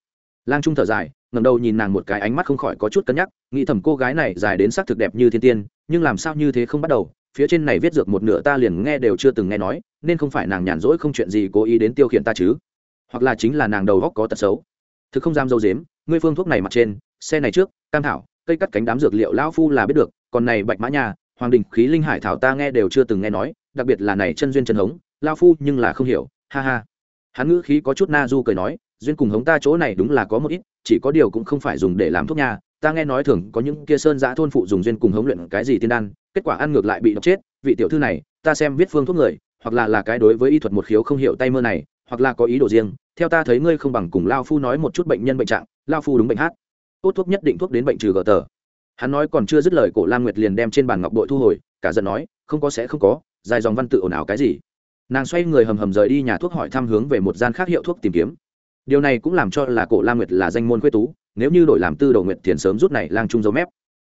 A: Lang trung thở dài ngầm đầu nhìn nàng một cái ánh mắt không khỏi có chút cân nhắc, nghĩ thầm cô gái này dài đến sắc thực đẹp như thiên tiên, nhưng làm sao như thế không bắt đầu, phía trên này viết dược một nửa ta liền nghe đều chưa từng nghe nói, nên không phải nàng nhàn rỗi không chuyện gì cố ý đến tiêu khiển ta chứ hoặc là chính là nàng đầu góc có tật xấu. Thực không dám dâu dếm, ngươi phương thuốc này mặt trên, xe này trước, cam thảo, cây cắt cánh đám dược liệu lão phu là biết được, còn này bạch mã nhà hoàng đình, khí linh hải thảo ta nghe đều chưa từng nghe nói, đặc biệt là này chân duyên chân hống lao phu nhưng là không hiểu, ha ha. Hắn ngữ khí có chút na du cười nói, duyên cùng hống ta chỗ này đúng là có một ít, chỉ có điều cũng không phải dùng để làm thuốc nha, ta nghe nói thường có những kia sơn giã thôn phụ dùng duyên cùng hống luyện cái gì tiên đan, kết quả ăn ngược lại bị độc chết, vị tiểu thư này, ta xem viết phương thuốc người, hoặc là là cái đối với y thuật một khiếu không hiểu tay mơ này hoặc là có ý đồ riêng, theo ta thấy ngươi không bằng cùng lao phu nói một chút bệnh nhân bệnh trạng, lao phu đúng bệnh hát. Tốt thuốc nhất định thuốc đến bệnh trừ gờ tờ. Hắn nói còn chưa dứt lời, cổ lam nguyệt liền đem trên bàn ngọc bội thu hồi, cả giận nói, không có sẽ không có, dài dòng văn tự ồn ào cái gì. Nàng xoay người hầm hầm rời đi nhà thuốc hỏi thăm hướng về một gian khác hiệu thuốc tìm kiếm. Điều này cũng làm cho là cổ lam nguyệt là danh môn quê tú, nếu như đổi làm tư đầu nguyệt thiền sớm rút này lang trung dấu mép.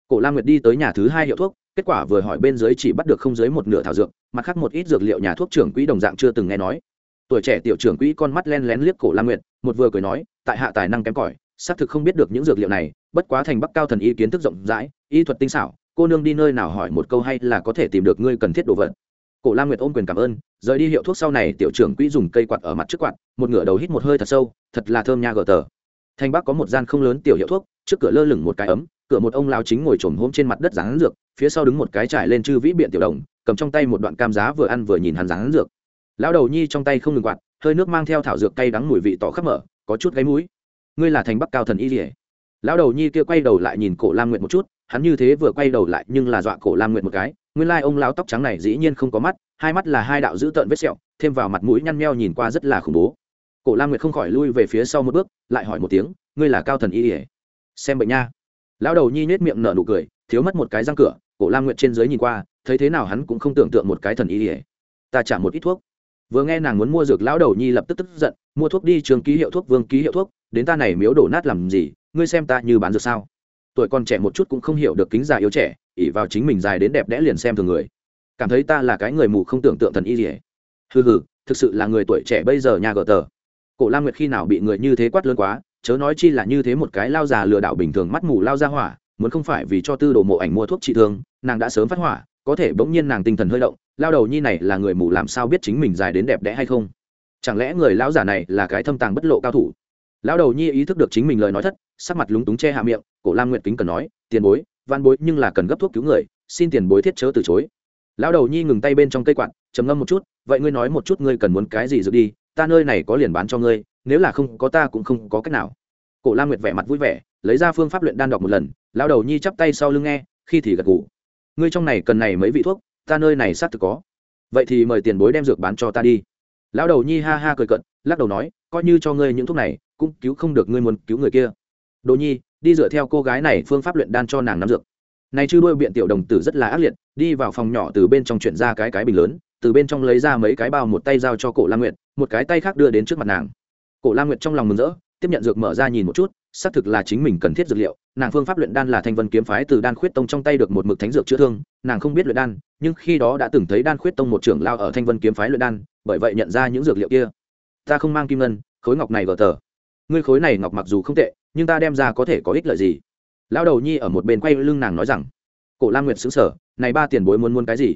A: Cổ lam nguyệt đi tới nhà thứ hai hiệu thuốc, kết quả vừa hỏi bên dưới chỉ bắt được không dưới một nửa thảo dược, mặt khác một ít dược liệu nhà thuốc trưởng quỹ đồng dạng chưa từng nghe nói tuổi trẻ tiểu trưởng quỹ con mắt len lén liếc cổ lam nguyệt, một vừa cười nói, tại hạ tài năng kém cỏi, xác thực không biết được những dược liệu này, bất quá thành bắc cao thần y kiến thức rộng rãi, y thuật tinh xảo, cô nương đi nơi nào hỏi một câu hay là có thể tìm được ngươi cần thiết đồ vật. Cổ lam nguyệt ôm quyền cảm ơn, rời đi hiệu thuốc sau này, tiểu trưởng quỹ dùng cây quạt ở mặt trước quạt, một ngửa đầu hít một hơi thật sâu, thật là thơm nha gờ tờ. Thành bắc có một gian không lớn tiểu hiệu thuốc, trước cửa lơ lửng một cái ấm, cửa một ông lao chính ngồi trồm hôm trên mặt đất rán dược, phía sau đứng một cái trải lên chư vĩ biện tiểu đồng, cầm trong tay một đoạn cam giá vừa ăn vừa nhìn hắn rán dược lão đầu nhi trong tay không ngừng quạt, hơi nước mang theo thảo dược cay đắng mùi vị tỏ khắp mở, có chút gáy mũi. Ngươi là thành bắc cao thần y rỉa lão đầu nhi kia quay đầu lại nhìn cổ lam nguyệt một chút, hắn như thế vừa quay đầu lại nhưng là dọa cổ lam nguyệt một cái. Nguyên lai ông lão tóc trắng này dĩ nhiên không có mắt, hai mắt là hai đạo dữ tợn vết sẹo, thêm vào mặt mũi nhăn nheo nhìn qua rất là khủng bố. Cổ lam nguyệt không khỏi lui về phía sau một bước, lại hỏi một tiếng, ngươi là cao thần y ỉa xem bệnh nha. Lão đầu nhi nhếch miệng nở nụ cười, thiếu mất một cái răng cửa, cổ lam nguyệt trên dưới nhìn qua, thấy thế nào hắn cũng không tưởng tượng một cái thần y ỉa ta trả một ít thuốc vừa nghe nàng muốn mua dược lão đầu nhi lập tức tức giận, mua thuốc đi, trường ký hiệu thuốc, vương ký hiệu thuốc, đến ta này miếu đổ nát làm gì, ngươi xem ta như bán dược sao. Tuổi còn trẻ một chút cũng không hiểu được kính già yếu trẻ ỉ vào chính mình dài đến đẹp đẽ liền xem thường người. Cảm thấy ta là cái người mù không tưởng tượng thần y gì hết. Hừ hừ, thực sự là người tuổi trẻ bây giờ nhà gờ tờ. Cổ lam nguyệt khi nào bị người như thế quát lớn quá, chớ nói chi là như thế một cái lao già lừa đảo bình thường mắt mù lao ra hỏa, muốn không phải vì cho tư đồ mộ ảnh mua thuốc trị thương, nàng đã sớm phát hỏa, có thể bỗng nhiên nàng tinh thần hơi động lao đầu nhi này là người mù làm sao biết chính mình dài đến đẹp đẽ hay không? Chẳng lẽ người lão giả này là cái thâm tàng bất lộ cao thủ? Lão đầu nhi ý thức được chính mình lời nói thất, sắc mặt lúng túng che hạ miệng, cổ lam nguyện kính cần nói, tiền bối van bối nhưng là cần gấp thuốc cứu người, xin tiền bối thiết chớ từ chối. Lão đầu nhi ngừng tay bên trong cây quạt, trầm ngâm một chút, vậy ngươi nói một chút ngươi cần muốn cái gì dược đi, ta nơi này có liền bán cho ngươi, nếu là không có ta cũng không có cách nào. Cổ lam nguyệt vẻ mặt vui vẻ, lấy ra phương pháp luyện đan đọc một lần, lão đầu nhi chắp tay sau lưng nghe, khi thì gật ngủ ngươi trong này cần này mấy vị thuốc ta nơi này xác thực có. Vậy thì mời tiền bối đem dược bán cho ta đi. Lão đầu nhi ha ha cười cận lắc đầu nói, coi như cho ngươi những thuốc này, cũng cứu không được ngươi muốn cứu người kia. Đồ nhi, đi dựa theo cô gái này phương pháp luyện đan cho nàng nắm dược. Này chư đôi biện tiểu đồng tử rất là ác liệt, đi vào phòng nhỏ từ bên trong chuyển ra cái cái bình lớn, từ bên trong lấy ra mấy cái bao một tay giao cho cổ la nguyệt, một cái tay khác đưa đến trước mặt nàng. Cổ la nguyệt trong lòng mừng rỡ tiếp nhận dược mở ra nhìn một chút, xác thực là chính mình cần thiết dược liệu. Nàng phương pháp luyện đan là thanh vân kiếm phái từ đan khuyết tông trong tay được một mực thánh dược chữa thương, nàng không biết luyện đan, nhưng khi đó đã từng thấy đan khuyết tông một trưởng lao ở thanh vân kiếm phái luyện đan, bởi vậy nhận ra những dược liệu kia. Ta không mang kim ngân, khối ngọc này gờ tờ. Ngươi khối này ngọc mặc dù không tệ, nhưng ta đem ra có thể có ích lợi gì? Lão đầu nhi ở một bên quay lưng nàng nói rằng, cổ lam nguyệt xứng sở này ba tiền bối muốn muốn cái gì?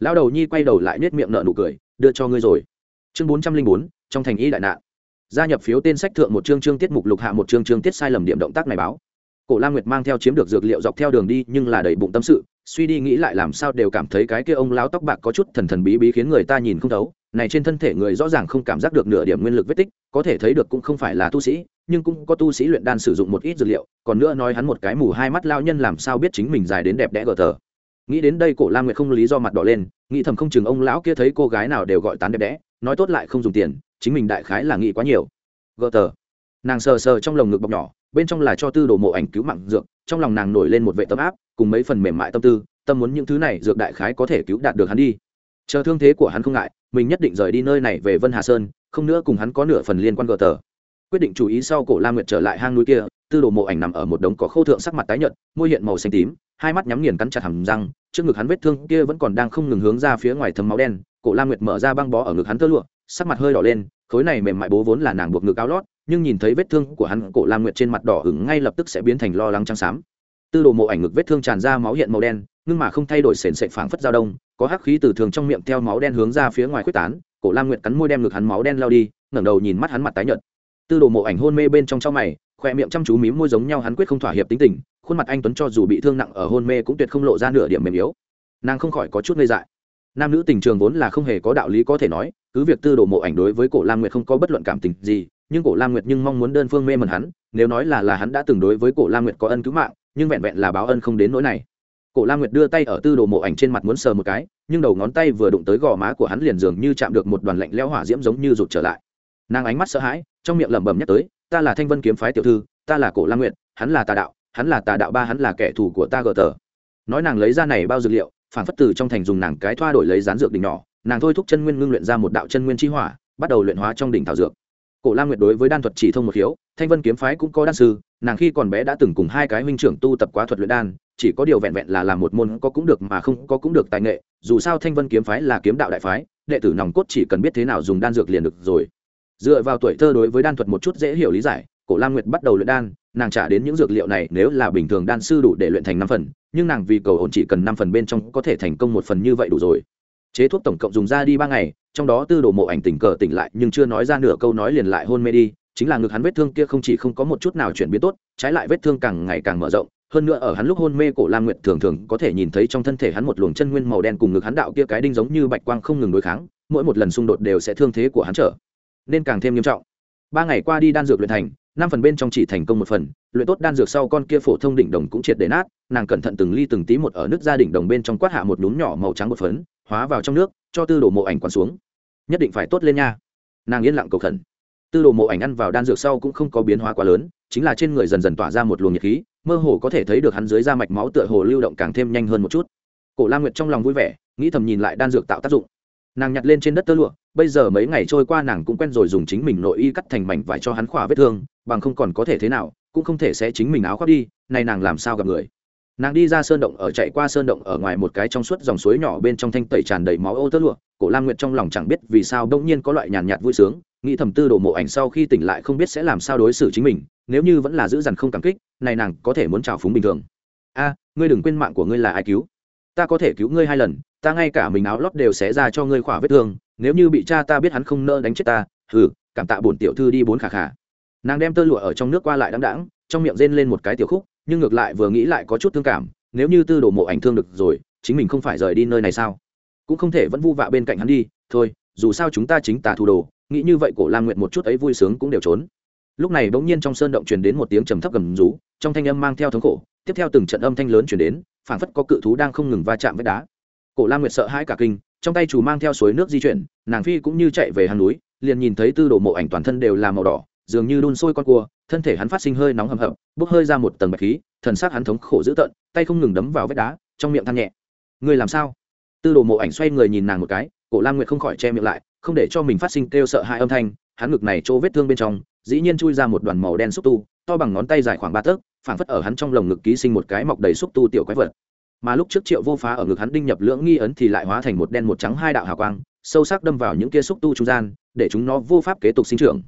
A: Lão đầu nhi quay đầu lại nết miệng nợ nụ cười, đưa cho ngươi rồi. Chương bốn trăm linh bốn, trong thành y đại nạn gia nhập phiếu tên sách thượng một chương chương tiết mục lục hạ một chương chương tiết sai lầm điểm động tác này báo. Cổ lam nguyệt mang theo chiếm được dược liệu dọc theo đường đi, nhưng là đầy bụng tâm sự, suy đi nghĩ lại làm sao đều cảm thấy cái kia ông lão tóc bạc có chút thần thần bí bí khiến người ta nhìn không thấu. Này trên thân thể người rõ ràng không cảm giác được nửa điểm nguyên lực vết tích, có thể thấy được cũng không phải là tu sĩ, nhưng cũng có tu sĩ luyện đan sử dụng một ít dược liệu, còn nữa nói hắn một cái mù hai mắt lao nhân làm sao biết chính mình dài đến đẹp đẽ gờ tờ. Nghĩ đến đây cổ lam nguyệt không lý do mặt đỏ lên, nghĩ thầm không chừng ông lão kia thấy cô gái nào đều gọi tán đẹp đẽ, nói tốt lại không dùng tiền chính mình đại khái là nghĩ quá nhiều. Gờ tờ. Nàng sờ sờ trong lồng ngực bọc nhỏ, bên trong là cho tư đồ mộ ảnh cứu mạng dược, trong lòng nàng nổi lên một vệ tâm áp, cùng mấy phần mềm mại tâm tư, tâm muốn những thứ này dược đại khái có thể cứu đạt được hắn đi. Chờ thương thế của hắn không ngại, mình nhất định rời đi nơi này về vân hà sơn, không nữa cùng hắn có nửa phần liên quan gờ tờ. Quyết định chú ý sau cổ la nguyệt trở lại hang núi kia, tư đồ mộ ảnh nằm ở một đống cỏ khô thượng sắc mặt tái nhợt, môi hiện màu xanh tím, hai mắt nhắm nghiền cắn chặt hầm răng, trước ngực hắn vết thương kia vẫn còn đang không ngừng hướng ra phía ngoài thấm máu đen, cổ la nguyệt mở ra băng bó ở ngực hắn tơ lụa sắc mặt hơi đỏ lên, khối này mềm mại bố vốn là nàng buộc ngực áo lót, nhưng nhìn thấy vết thương của hắn, cổ lam nguyệt trên mặt đỏ hứng ngay lập tức sẽ biến thành lo lắng trắng xám. Tư đồ mộ ảnh ngực vết thương tràn ra máu hiện màu đen, nhưng mà không thay đổi sền sệt phảng phất dao đông có hắc khí từ thường trong miệng theo máu đen hướng ra phía ngoài quyết tán, cổ lam nguyệt cắn môi đem ngực hắn máu đen lao đi, ngẩng đầu nhìn mắt hắn mặt tái nhợt. Tư đồ mộ ảnh hôn mê bên trong trong mày, khoe miệng chăm chú mím môi giống nhau hắn quyết không thỏa hiệp tính tình, khuôn mặt anh tuấn cho dù bị thương nặng ở hôn mê cũng tuyệt không lộ ra nửa điểm mềm yếu. Nàng không khỏi có chút ngây dại nam nữ tình trường vốn là không hề có đạo lý có thể nói, cứ việc tư đồ mộ ảnh đối với cổ lam nguyệt không có bất luận cảm tình gì, nhưng cổ lam nguyệt nhưng mong muốn đơn phương mê mẩn hắn, nếu nói là là hắn đã từng đối với cổ lam nguyệt có ân cứu mạng, nhưng vẹn vẹn là báo ân không đến nỗi này. Cổ lam nguyệt đưa tay ở tư đồ mộ ảnh trên mặt muốn sờ một cái, nhưng đầu ngón tay vừa đụng tới gò má của hắn liền dường như chạm được một đoàn lạnh lẽo hỏa diễm giống như rụt trở lại. Nàng ánh mắt sợ hãi, trong miệng lẩm bẩm nhắc tới, ta là thanh vân kiếm phái tiểu thư, ta là cổ lam nguyệt, hắn là tà đạo, hắn là tà đạo ba, hắn là kẻ thù của ta gờ tờ. Nói nàng lấy ra này bao dược liệu phản phất từ trong thành dùng nàng cái thoa đổi lấy rán dược đỉnh nhỏ, nàng thôi thúc chân nguyên ngưng luyện ra một đạo chân nguyên chi hỏa, bắt đầu luyện hóa trong đỉnh thảo dược. Cổ lam nguyệt đối với đan thuật chỉ thông một hiếu thanh vân kiếm phái cũng có đan sư, nàng khi còn bé đã từng cùng hai cái huynh trưởng tu tập quá thuật luyện đan, chỉ có điều vẹn vẹn là làm một môn có cũng được mà không có cũng được tài nghệ, dù sao thanh vân kiếm phái là kiếm đạo đại phái, đệ tử nòng cốt chỉ cần biết thế nào dùng đan dược liền được rồi. Dựa vào tuổi thơ đối với đan thuật một chút dễ hiểu lý giải, cổ lam nguyệt bắt đầu luyện đan nàng trả đến những dược liệu này nếu là bình thường đan sư đủ để luyện thành năm phần, nhưng nàng vì cầu ổn chỉ cần năm phần bên trong có thể thành công một phần như vậy đủ rồi. Chế thuốc tổng cộng dùng ra đi ba ngày, trong đó tư đồ mộ ảnh tình cờ tỉnh lại, nhưng chưa nói ra nửa câu nói liền lại hôn mê đi, chính là ngực hắn vết thương kia không chỉ không có một chút nào chuyển biến tốt, trái lại vết thương càng ngày càng mở rộng, hơn nữa ở hắn lúc hôn mê cổ lam nguyệt thường thường có thể nhìn thấy trong thân thể hắn một luồng chân nguyên màu đen cùng ngực hắn đạo kia cái đinh giống như bạch quang không ngừng đối kháng, mỗi một lần xung đột đều sẽ thương thế của hắn trở nên càng thêm nghiêm trọng. Ba ngày qua đi đan dược luyện thành năm phần bên trong chỉ thành công một phần, luyện tốt đan dược sau con kia phổ thông đỉnh đồng cũng triệt để nát, nàng cẩn thận từng ly từng tí một ở nước ra đỉnh đồng bên trong quát hạ một núm nhỏ màu trắng một phấn, hóa vào trong nước, cho tư đồ mộ ảnh quán xuống. Nhất định phải tốt lên nha. Nàng yên lặng cầu khẩn. Tư đồ mộ ảnh ăn vào đan dược sau cũng không có biến hóa quá lớn, chính là trên người dần dần tỏa ra một luồng nhiệt khí, mơ hồ có thể thấy được hắn dưới da mạch máu tựa hồ lưu động càng thêm nhanh hơn một chút. Cổ la nguyệt trong lòng vui vẻ, nghĩ thầm nhìn lại đan dược tạo tác dụng nàng nhặt lên trên đất tơ lụa, bây giờ mấy ngày trôi qua nàng cũng quen rồi dùng chính mình nội y cắt thành mảnh vải cho hắn khỏa vết thương, bằng không còn có thể thế nào, cũng không thể sẽ chính mình áo khoác đi này nàng làm sao gặp người. Nàng đi ra sơn động ở chạy qua sơn động ở ngoài một cái trong suốt dòng suối nhỏ bên trong thanh tẩy tràn đầy máu ô tơ lụa, cổ lam nguyệt trong lòng chẳng biết vì sao đông nhiên có loại nhàn nhạt vui sướng, nghĩ thầm tư đồ mộ ảnh sau khi tỉnh lại không biết sẽ làm sao đối xử chính mình, nếu như vẫn là giữ dằn không cảm kích, này nàng có thể muốn trào phúng bình thường. A, ngươi đừng quên mạng của ngươi là ai cứu? Ta có thể cứu ngươi hai lần ta ngay cả mình áo lót đều xé ra cho ngươi khỏa vết thương, nếu như bị cha ta biết hắn không nỡ đánh chết ta ừ cảm tạ bổn tiểu thư đi bốn khả khả. Nàng đem tơ lụa ở trong nước qua lại đáng đáng trong miệng rên lên một cái tiểu khúc, nhưng ngược lại vừa nghĩ lại có chút thương cảm, nếu như tư đồ mộ ảnh thương được rồi, chính mình không phải rời đi nơi này sao? Cũng không thể vẫn vu vạ bên cạnh hắn đi, thôi, dù sao chúng ta chính tà thủ đồ, nghĩ như vậy cổ lam nguyện một chút ấy vui sướng cũng đều trốn. Lúc này bỗng nhiên trong sơn động truyền đến một tiếng trầm thấp gầm rú, trong thanh âm mang theo thống khổ, tiếp theo từng trận âm thanh lớn chuyển đến, phảng phất có cự thú đang không ngừng va chạm với đá cổ lam nguyệt sợ hãi cả kinh, trong tay chủ mang theo suối nước di chuyển, nàng phi cũng như chạy về hang núi, liền nhìn thấy tư đồ mộ ảnh toàn thân đều là màu đỏ, dường như đun sôi con cua, thân thể hắn phát sinh hơi nóng hầm hập, bốc hơi ra một tầng bạch khí, thần sắc hắn thống khổ dữ tợn, tay không ngừng đấm vào vách đá, trong miệng than nhẹ. Người làm sao? Tư đồ mộ ảnh xoay người nhìn nàng một cái, cổ lam nguyệt không khỏi che miệng lại, không để cho mình phát sinh kêu sợ hãi âm thanh, hắn ngực này chỗ vết thương bên trong, dĩ nhiên chui ra một đoàn màu đen xúc tu, to bằng ngón tay dài khoảng ba tấc, phảng phất ở hắn trong lồng ngực ký sinh một cái mọc đầy xúc tu tiểu quái vật mà lúc trước triệu vô phá ở ngực hắn đinh nhập lưỡng nghi ấn thì lại hóa thành một đen một trắng hai đạo hào quang, sâu sắc đâm vào những kia xúc tu trung gian, để chúng nó vô pháp kế tục sinh trưởng.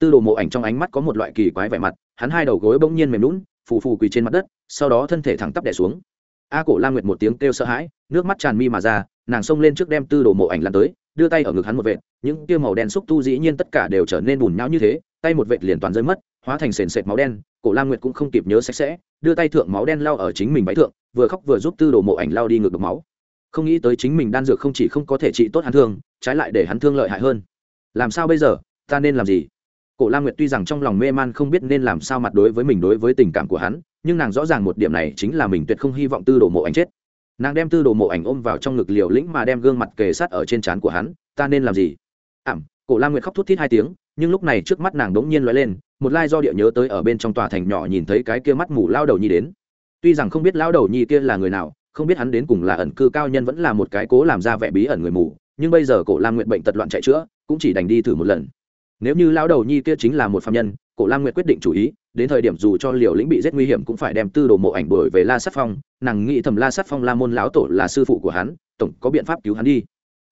A: Tư đồ mộ ảnh trong ánh mắt có một loại kỳ quái vẻ mặt, hắn hai đầu gối bỗng nhiên mềm lún phù phù quỳ trên mặt đất, sau đó thân thể thẳng tắp đẻ xuống. A cổ la nguyệt một tiếng kêu sợ hãi, nước mắt tràn mi mà ra, nàng xông lên trước đem tư đồ mộ ảnh lan tới, đưa tay ở ngực hắn một vệt, những kia màu đen xúc tu dĩ nhiên tất cả đều trở nên bùn nhau như thế, tay một vệt liền toàn rơi mất hóa thành sền sệt máu đen, cổ lam nguyệt cũng không kịp nhớ sạch sẽ, đưa tay thượng máu đen lao ở chính mình váy thượng, vừa khóc vừa giúp tư đồ mộ ảnh lao đi ngược được máu. Không nghĩ tới chính mình đan dược không chỉ không có thể trị tốt hắn thương, trái lại để hắn thương lợi hại hơn. Làm sao bây giờ, ta nên làm gì? Cổ lam nguyệt tuy rằng trong lòng mê man không biết nên làm sao mặt đối với mình đối với tình cảm của hắn, nhưng nàng rõ ràng một điểm này chính là mình tuyệt không hy vọng tư đồ mộ ảnh chết. Nàng đem tư đồ mộ ảnh ôm vào trong ngực liều lĩnh mà đem gương mặt kề sát ở trên trán của hắn, ta nên làm gì? Ảm, cổ lam nguyệt khóc thút thít hai tiếng, nhưng lúc này trước mắt nàng đống nhiên l lên một lai do địa nhớ tới ở bên trong tòa thành nhỏ nhìn thấy cái kia mắt mù lao đầu nhi đến. Tuy rằng không biết lao đầu nhi kia là người nào, không biết hắn đến cùng là ẩn cư cao nhân vẫn là một cái cố làm ra vẻ bí ẩn người mù, nhưng bây giờ cổ lam nguyệt bệnh tật loạn chạy chữa, cũng chỉ đành đi thử một lần. Nếu như lao đầu nhi kia chính là một phạm nhân, cổ lam nguyệt quyết định chủ ý, đến thời điểm dù cho liều lĩnh bị rất nguy hiểm cũng phải đem tư đồ mộ ảnh đổi về la sát phong, nàng nghĩ thầm la sát phong la môn lão tổ là sư phụ của hắn, tổng có biện pháp cứu hắn đi.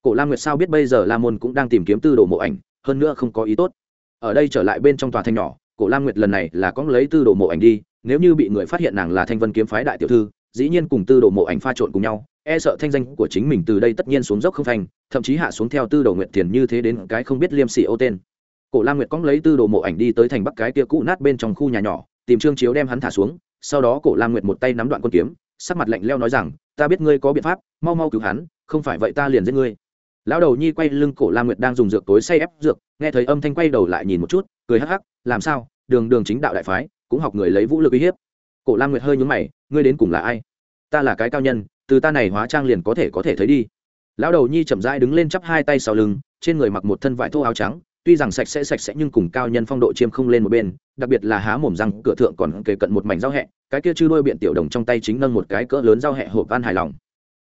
A: Cổ lam nguyệt sao biết bây giờ la môn cũng đang tìm kiếm tư đồ mộ ảnh, hơn nữa không có ý tốt ở đây trở lại bên trong tòa thanh nhỏ, cổ lam nguyệt lần này là có lấy tư đồ mộ ảnh đi, nếu như bị người phát hiện nàng là thanh vân kiếm phái đại tiểu thư, dĩ nhiên cùng tư đồ mộ ảnh pha trộn cùng nhau e sợ thanh danh của chính mình từ đây tất nhiên xuống dốc không thành, thậm chí hạ xuống theo tư đồ nguyệt tiền như thế đến cái không biết liêm sỉ ô tên. Cổ lam nguyệt cóng lấy tư đồ mộ ảnh đi tới thành bắc cái kia cũ nát bên trong khu nhà nhỏ, tìm trương chiếu đem hắn thả xuống, sau đó cổ lam nguyệt một tay nắm đoạn con kiếm, sắc mặt lạnh leo nói rằng, ta biết ngươi có biện pháp, mau mau cứu hắn, không phải vậy ta liền giết ngươi lão đầu nhi quay lưng cổ la nguyệt đang dùng dược tối say ép dược, nghe thấy âm thanh quay đầu lại nhìn một chút, cười hắc hắc, làm sao? Đường đường chính đạo đại phái, cũng học người lấy vũ lực uy hiếp. Cổ la nguyệt hơi nhúng mày, ngươi đến cùng là ai? Ta là cái cao nhân, từ ta này hóa trang liền có thể có thể thấy đi. Lão đầu nhi chậm rãi đứng lên chắp hai tay sau lưng, trên người mặc một thân vải thô áo trắng, tuy rằng sạch sẽ sạch sẽ nhưng cùng cao nhân phong độ chiêm không lên một bên, đặc biệt là há mồm răng, cửa thượng còn kề cận một mảnh giao hẹ, cái kia chư đôi biện tiểu đồng trong tay chính nâng một cái cỡ lớn giao hẹ hộp van hài lòng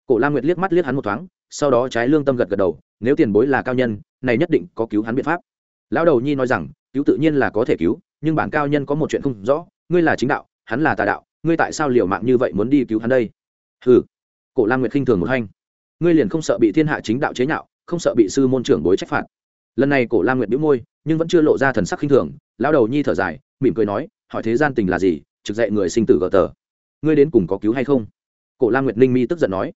A: cổ lam nguyệt liếc mắt liếc hắn một thoáng, sau đó trái lương tâm gật gật đầu, nếu tiền bối là cao nhân, này nhất định có cứu hắn biện pháp. Lão đầu nhi nói rằng, cứu tự nhiên là có thể cứu, nhưng bản cao nhân có một chuyện không rõ, ngươi là chính đạo, hắn là tà đạo, ngươi tại sao liều mạng như vậy muốn đi cứu hắn đây? Ừ cổ lam nguyệt khinh thường một hành, ngươi liền không sợ bị thiên hạ chính đạo chế nhạo, không sợ bị sư môn trưởng bối trách phạt? Lần này cổ lam nguyệt bĩu môi, nhưng vẫn chưa lộ ra thần sắc khinh thường, lão đầu nhi thở dài, mỉm cười nói, hỏi thế gian tình là gì, trực dạy người sinh tử gờ tờ. Ngươi đến cùng có cứu hay không? Cổ lam nguyệt ninh mi tức giận nói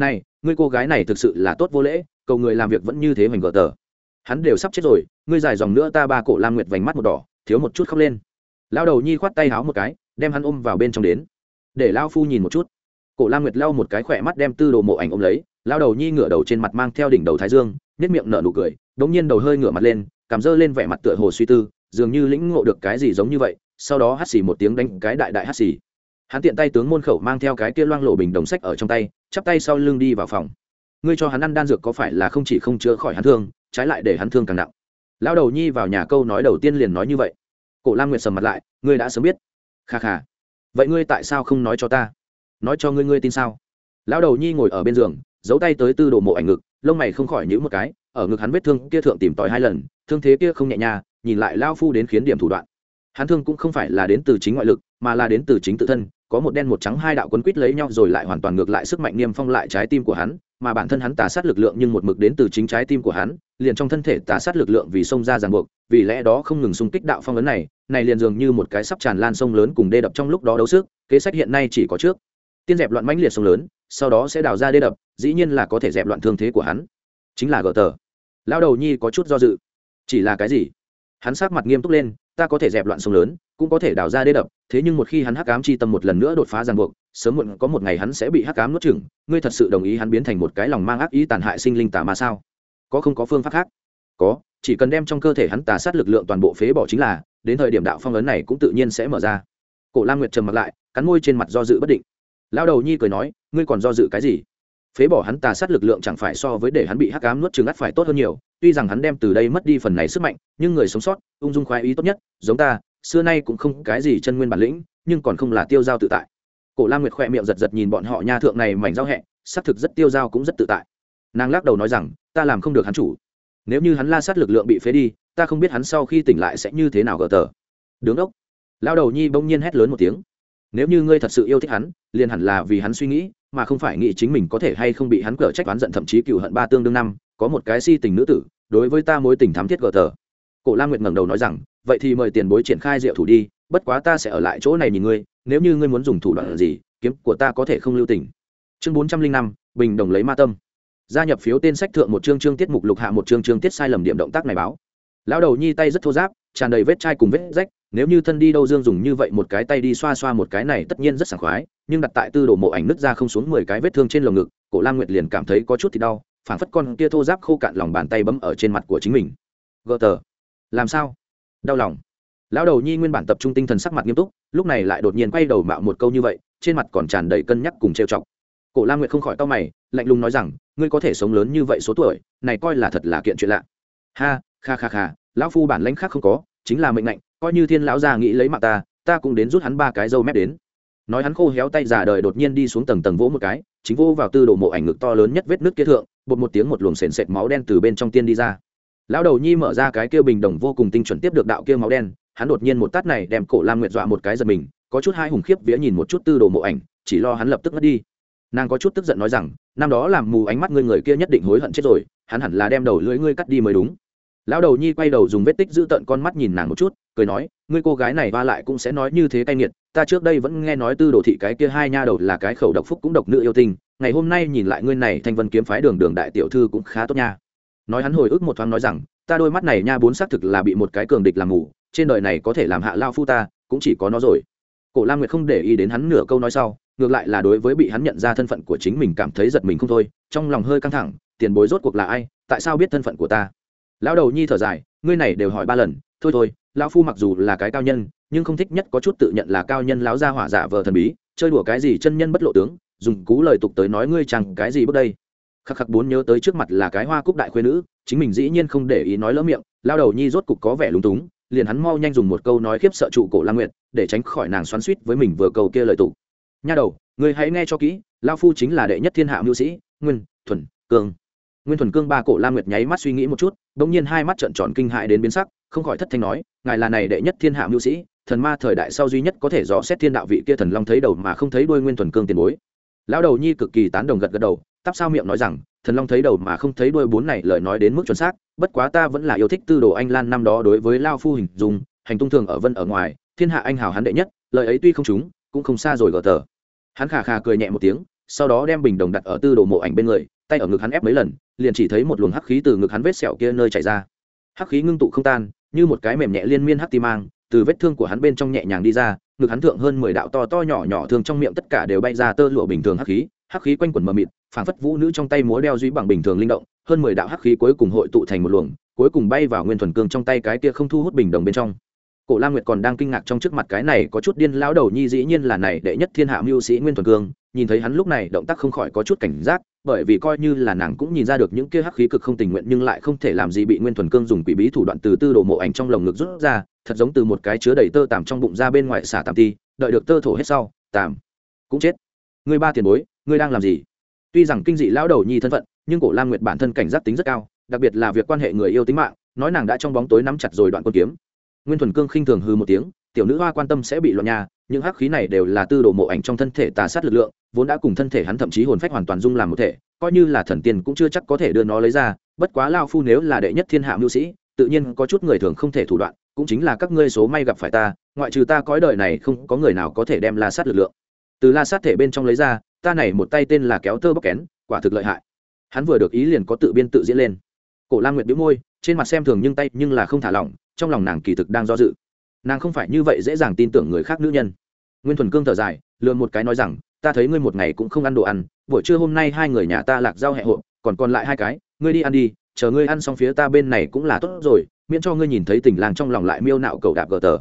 A: này, ngươi cô gái này thực sự là tốt vô lễ, cầu người làm việc vẫn như thế mình gờ tờ. Hắn đều sắp chết rồi, ngươi dài dòng nữa ta ba cổ lam nguyệt vành mắt một đỏ, thiếu một chút khóc lên. Lao đầu nhi khoát tay háo một cái, đem hắn ôm vào bên trong đến. Để lao phu nhìn một chút. Cổ lam nguyệt lau một cái khỏe mắt đem tư đồ mộ ảnh ôm lấy lao đầu nhi ngửa đầu trên mặt mang theo đỉnh đầu thái dương nếp miệng nở nụ cười, đống nhiên đầu hơi ngửa mặt lên, cảm dơ lên vẻ mặt tựa hồ suy tư, dường như lĩnh ngộ được cái gì giống như vậy, sau đó hắt xì một tiếng đánh cái đại đại hắt xì. Hắn tiện tay tướng môn khẩu mang theo cái kia loang lộ bình đồng sách ở trong tay chắp tay sau lưng đi vào phòng. Ngươi cho hắn ăn đan dược có phải là không chỉ không chữa khỏi hắn thương trái lại để hắn thương càng nặng. Lão đầu nhi vào nhà câu nói đầu tiên liền nói như vậy. Cổ lam nguyệt sầm mặt lại ngươi đã sớm biết. Kha kha. Vậy ngươi tại sao không nói cho ta? Nói cho ngươi ngươi tin sao? Lão đầu nhi ngồi ở bên giường giấu tay tới tư đồ mộ ảnh ngực lông mày không khỏi nhữ một cái ở ngực hắn vết thương kia thượng tìm tòi hai lần thương thế kia không nhẹ nhàng, nhìn lại lao phu đến khiến điểm thủ đoạn. Hắn thương cũng không phải là đến từ chính ngoại lực mà là đến từ chính tự thân có một đen một trắng hai đạo quân quýt lấy nhau rồi lại hoàn toàn ngược lại sức mạnh niêm phong lại trái tim của hắn, mà bản thân hắn tà sát lực lượng nhưng một mực đến từ chính trái tim của hắn, liền trong thân thể tà sát lực lượng vì xông ra ràng buộc, vì lẽ đó không ngừng xung kích đạo phong ấn này này liền dường như một cái sắp tràn lan sông lớn cùng đê đập trong lúc đó đấu sức, kế sách hiện nay chỉ có trước. Tiên dẹp loạn mãnh liệt sông lớn, sau đó sẽ đào ra đê đập, dĩ nhiên là có thể dẹp loạn thương thế của hắn. Chính là gờ tờ. Lão đầu nhi có chút do dự. Chỉ là cái gì? Hắn sát mặt nghiêm túc lên, ta có thể dẹp loạn sông lớn cũng có thể đào ra đê đập, thế nhưng một khi hắn hắc ám chi tâm một lần nữa đột phá ràng buộc, sớm muộn có một ngày hắn sẽ bị hắc ám nuốt chửng. Ngươi thật sự đồng ý hắn biến thành một cái lòng mang ác ý tàn hại sinh linh tà ma sao? Có không có phương pháp khác? Có, chỉ cần đem trong cơ thể hắn tà sát lực lượng toàn bộ phế bỏ chính là, đến thời điểm đạo phong ấn này cũng tự nhiên sẽ mở ra. Cổ lam nguyệt trầm mặt lại, cắn môi trên mặt do dự bất định. Lão đầu nhi cười nói, ngươi còn do dự cái gì? Phế bỏ hắn tà sát lực lượng chẳng phải so với để hắn bị hắc ám nuốt chừng ắt phải tốt hơn nhiều, tuy rằng hắn đem từ đây mất đi phần này sức mạnh, nhưng người sống sót, ung dung khoái ý tốt nhất, giống ta xưa nay cũng không cái gì chân nguyên bản lĩnh, nhưng còn không là tiêu dao tự tại. Cổ lam nguyệt khoe miệng giật giật nhìn bọn họ nha thượng này mảnh giao hẹ, xác thực rất tiêu dao cũng rất tự tại. Nàng lắc đầu nói rằng, ta làm không được hắn chủ. Nếu như hắn la sát lực lượng bị phế đi, ta không biết hắn sau khi tỉnh lại sẽ như thế nào gờ tờ. Đứng đốc. Lao đầu nhi bỗng nhiên hét lớn một tiếng. Nếu như ngươi thật sự yêu thích hắn, liền hẳn là vì hắn suy nghĩ, mà không phải nghĩ chính mình có thể hay không bị hắn cở trách oán giận thậm chí cựu hận ba tương đương năm, có một cái si tình nữ tử, đối với ta mối tình thắm thiết gờ tờ. Cổ la nguyệt ngẩng đầu nói rằng vậy thì mời tiền bối triển khai diệu thủ đi, bất quá ta sẽ ở lại chỗ này nhìn ngươi, nếu như ngươi muốn dùng thủ đoạn gì, kiếm của ta có thể không lưu tình. Chương bốn trăm linh năm, bình đồng lấy ma tâm. Gia nhập phiếu tên sách thượng một chương chương tiết mục lục hạ một chương chương tiết sai lầm điểm động tác này báo. Lão đầu nhi tay rất thô giáp, tràn đầy vết chai cùng vết rách, nếu như thân đi đâu dương dùng như vậy một cái tay đi xoa xoa một cái này tất nhiên rất sảng khoái, nhưng đặt tại tư đồ mộ ảnh nứt ra không xuống mười cái vết thương trên lồng ngực, cổ lam nguyệt liền cảm thấy có chút thì đau, phảng phất con kia thô giáp khô cạn lòng bàn tay bấm ở trên mặt của chính mình. Gờ tờ. Làm sao? Đau lòng. Lão đầu nhi nguyên bản tập trung tinh thần sắc mặt nghiêm túc, lúc này lại đột nhiên quay đầu mạo một câu như vậy, trên mặt còn tràn đầy cân nhắc cùng trêu chọc. Cổ La nguyệt không khỏi to mày, lạnh lùng nói rằng, ngươi có thể sống lớn như vậy số tuổi, này coi là thật là kiện chuyện lạ. Ha, kha kha kha, lão phu bản lãnh khác không có, chính là mệnh lệnh, coi như thiên lão già nghĩ lấy mạng ta ta cũng đến rút hắn ba cái dâu mép đến. Nói hắn khô héo tay già đời đột nhiên đi xuống tầng tầng vỗ một cái, chính vô vào tư đồ mộ ảnh ngực to lớn nhất vết nước kia thượng, bột một tiếng một luồng sền sệt máu đen từ bên trong tiên đi ra lão đầu nhi mở ra cái kia bình đồng vô cùng tinh chuẩn tiếp được đạo kia máu đen, hắn đột nhiên một tát này đem cổ lam nguyệt dọa một cái giật mình, có chút hai hùng khiếp vía nhìn một chút tư đồ mộ ảnh, chỉ lo hắn lập tức mất đi. Nàng có chút tức giận nói rằng, năm đó làm mù ánh mắt ngươi người kia nhất định hối hận chết rồi, hắn hẳn là đem đầu lưỡi ngươi cắt đi mới đúng. Lão đầu nhi quay đầu dùng vết tích giữ tận con mắt nhìn nàng một chút, cười nói, ngươi cô gái này va lại cũng sẽ nói như thế cay nghiệt, ta trước đây vẫn nghe nói tư đồ thị cái kia hai nha đầu là cái khẩu độc phúc cũng độc nữ yêu tinh, ngày hôm nay nhìn lại ngươi này thanh vân kiếm phái đường đường đại tiểu thư cũng khá tốt nha nói hắn hồi ức một thoáng nói rằng, ta đôi mắt này nha bốn xác thực là bị một cái cường địch làm ngủ trên đời này có thể làm hạ lao phu ta, cũng chỉ có nó rồi. Cổ lam nguyệt không để ý đến hắn nửa câu nói sau, ngược lại là đối với bị hắn nhận ra thân phận của chính mình cảm thấy giật mình không thôi, trong lòng hơi căng thẳng, tiền bối rốt cuộc là ai, tại sao biết thân phận của ta? Lão đầu nhi thở dài, ngươi này đều hỏi ba lần, thôi thôi, lão phu mặc dù là cái cao nhân, nhưng không thích nhất có chút tự nhận là cao nhân lão gia hỏa giả vờ thần bí, chơi đùa cái gì chân nhân bất lộ tướng, dùng cú lời tục tới nói ngươi chẳng cái gì bước đây khắc khắc bốn nhớ tới trước mặt là cái hoa cúc đại khuê nữ, chính mình dĩ nhiên không để ý nói lỡ miệng, lao đầu nhi rốt cục có vẻ lúng túng, liền hắn mau nhanh dùng một câu nói khiếp sợ trụ cổ lam nguyệt, để tránh khỏi nàng xoắn suýt với mình vừa cầu kia lời tụ. Nha đầu người hãy nghe cho kỹ, lao phu chính là đệ nhất thiên hạ mưu sĩ, nguyên, thuần, cương. Nguyên thuần cương ba cổ lam nguyệt nháy mắt suy nghĩ một chút đ ỗ n g nhiên hai mắt trợn tròn kinh hại đến biến sắc, không khỏi thất thanh nói, ngài là này đệ nhất thiên hạ mưu sĩ, thần ma thời đại sau duy nhất có thể rõ xét thiên đạo vị kia thần long thấy đầu mà không thấy đuôi nguyên thuần cương tiền bối. Lão đầu nhi cực kỳ tán đồng gật gật đầu tắp sao miệng nói rằng, thần long thấy đầu mà không thấy đuôi bốn này lời nói đến mức chuẩn xác, bất quá ta vẫn là yêu thích tư đồ anh lan năm đó đối với lao phu hình dùng hành tung thường ở vân ở ngoài, thiên hạ anh hào hắn đệ nhất, lời ấy tuy không trúng, cũng không xa rồi gỡ tờ. Hắn khà khà cười nhẹ một tiếng, sau đó đem bình đồng đặt ở tư đồ mộ ảnh bên người, tay ở ngực hắn ép mấy lần, liền chỉ thấy một luồng hắc khí từ ngực hắn vết sẹo kia nơi chảy ra. Hắc khí ngưng tụ không tan, như một cái mềm nhẹ liên miên hắc ti mang, từ vết thương của hắn bên trong nhẹ nhàng đi ra, ngực hắn thượng hơn mười đạo to to nhỏ nhỏ thương trong miệng tất cả đều bay ra tơ lụa bình thường hắc khí hắc khí quanh quẩn mờ mịt phảng phất vũ nữ trong tay múa đeo duy bằng bình thường linh động, hơn mười đạo hắc khí cuối cùng hội tụ thành một luồng, cuối cùng bay vào nguyên thuần cương trong tay cái kia không thu hút bình đồng bên trong. Cổ lam nguyệt còn đang kinh ngạc trong trước mặt cái này có chút điên lão đầu nhi dĩ nhiên là này đệ nhất thiên hạ mưu sĩ nguyên thuần cương, nhìn thấy hắn lúc này động tác không khỏi có chút cảnh giác, bởi vì coi như là nàng cũng nhìn ra được những kia hắc khí cực không tình nguyện nhưng lại không thể làm gì bị nguyên thuần cương dùng quỷ bí thủ đoạn từ tư đồ mộ ảnh trong lồng ngực rút ra, thật giống từ một cái chứa đầy tơ tằm trong bụng ra bên ngoài xả tạm ti, đợi được tơ thổ hết sau tạm cũng chết. Ngươi ba tiền bối, ngươi đang làm gì? Tuy rằng kinh dị lão đầu nhi thân phận, nhưng cổ lam nguyệt bản thân cảnh giác tính rất cao, đặc biệt là việc quan hệ người yêu tính mạng, nói nàng đã trong bóng tối nắm chặt rồi đoạn quân kiếm. Nguyên thuần cương khinh thường hư một tiếng, tiểu nữ hoa quan tâm sẽ bị loạn nhà, những hắc khí này đều là tư đồ mộ ảnh trong thân thể tà sát lực lượng, vốn đã cùng thân thể hắn thậm chí hồn phách hoàn toàn dung làm một thể, coi như là thần tiên cũng chưa chắc có thể đưa nó lấy ra, bất quá lao phu nếu là đệ nhất thiên hạ mưu sĩ, tự nhiên có chút người thường không thể thủ đoạn, cũng chính là các ngươi số may gặp phải ta, ngoại trừ ta cõi đời này không có người nào có thể đem la sát lực lượng. Từ la sát thể bên trong lấy ra ta này một tay tên là kéo tơ bóc kén, quả thực lợi hại. Hắn vừa được ý liền có tự biên tự diễn lên. Cổ lan nguyệt đĩu môi, trên mặt xem thường nhưng tay nhưng là không thả lỏng, trong lòng nàng kỳ thực đang do dự. Nàng không phải như vậy dễ dàng tin tưởng người khác nữ nhân. Nguyên thuần cương thở dài lượn một cái nói rằng, ta thấy ngươi một ngày cũng không ăn đồ ăn, buổi trưa hôm nay hai người nhà ta lạc giao hẹ hộ còn còn lại hai cái, ngươi đi ăn đi, chờ ngươi ăn xong phía ta bên này cũng là tốt rồi, miễn cho ngươi nhìn thấy tình làng trong lòng lại miêu nạo cầu đạp gờ tờ.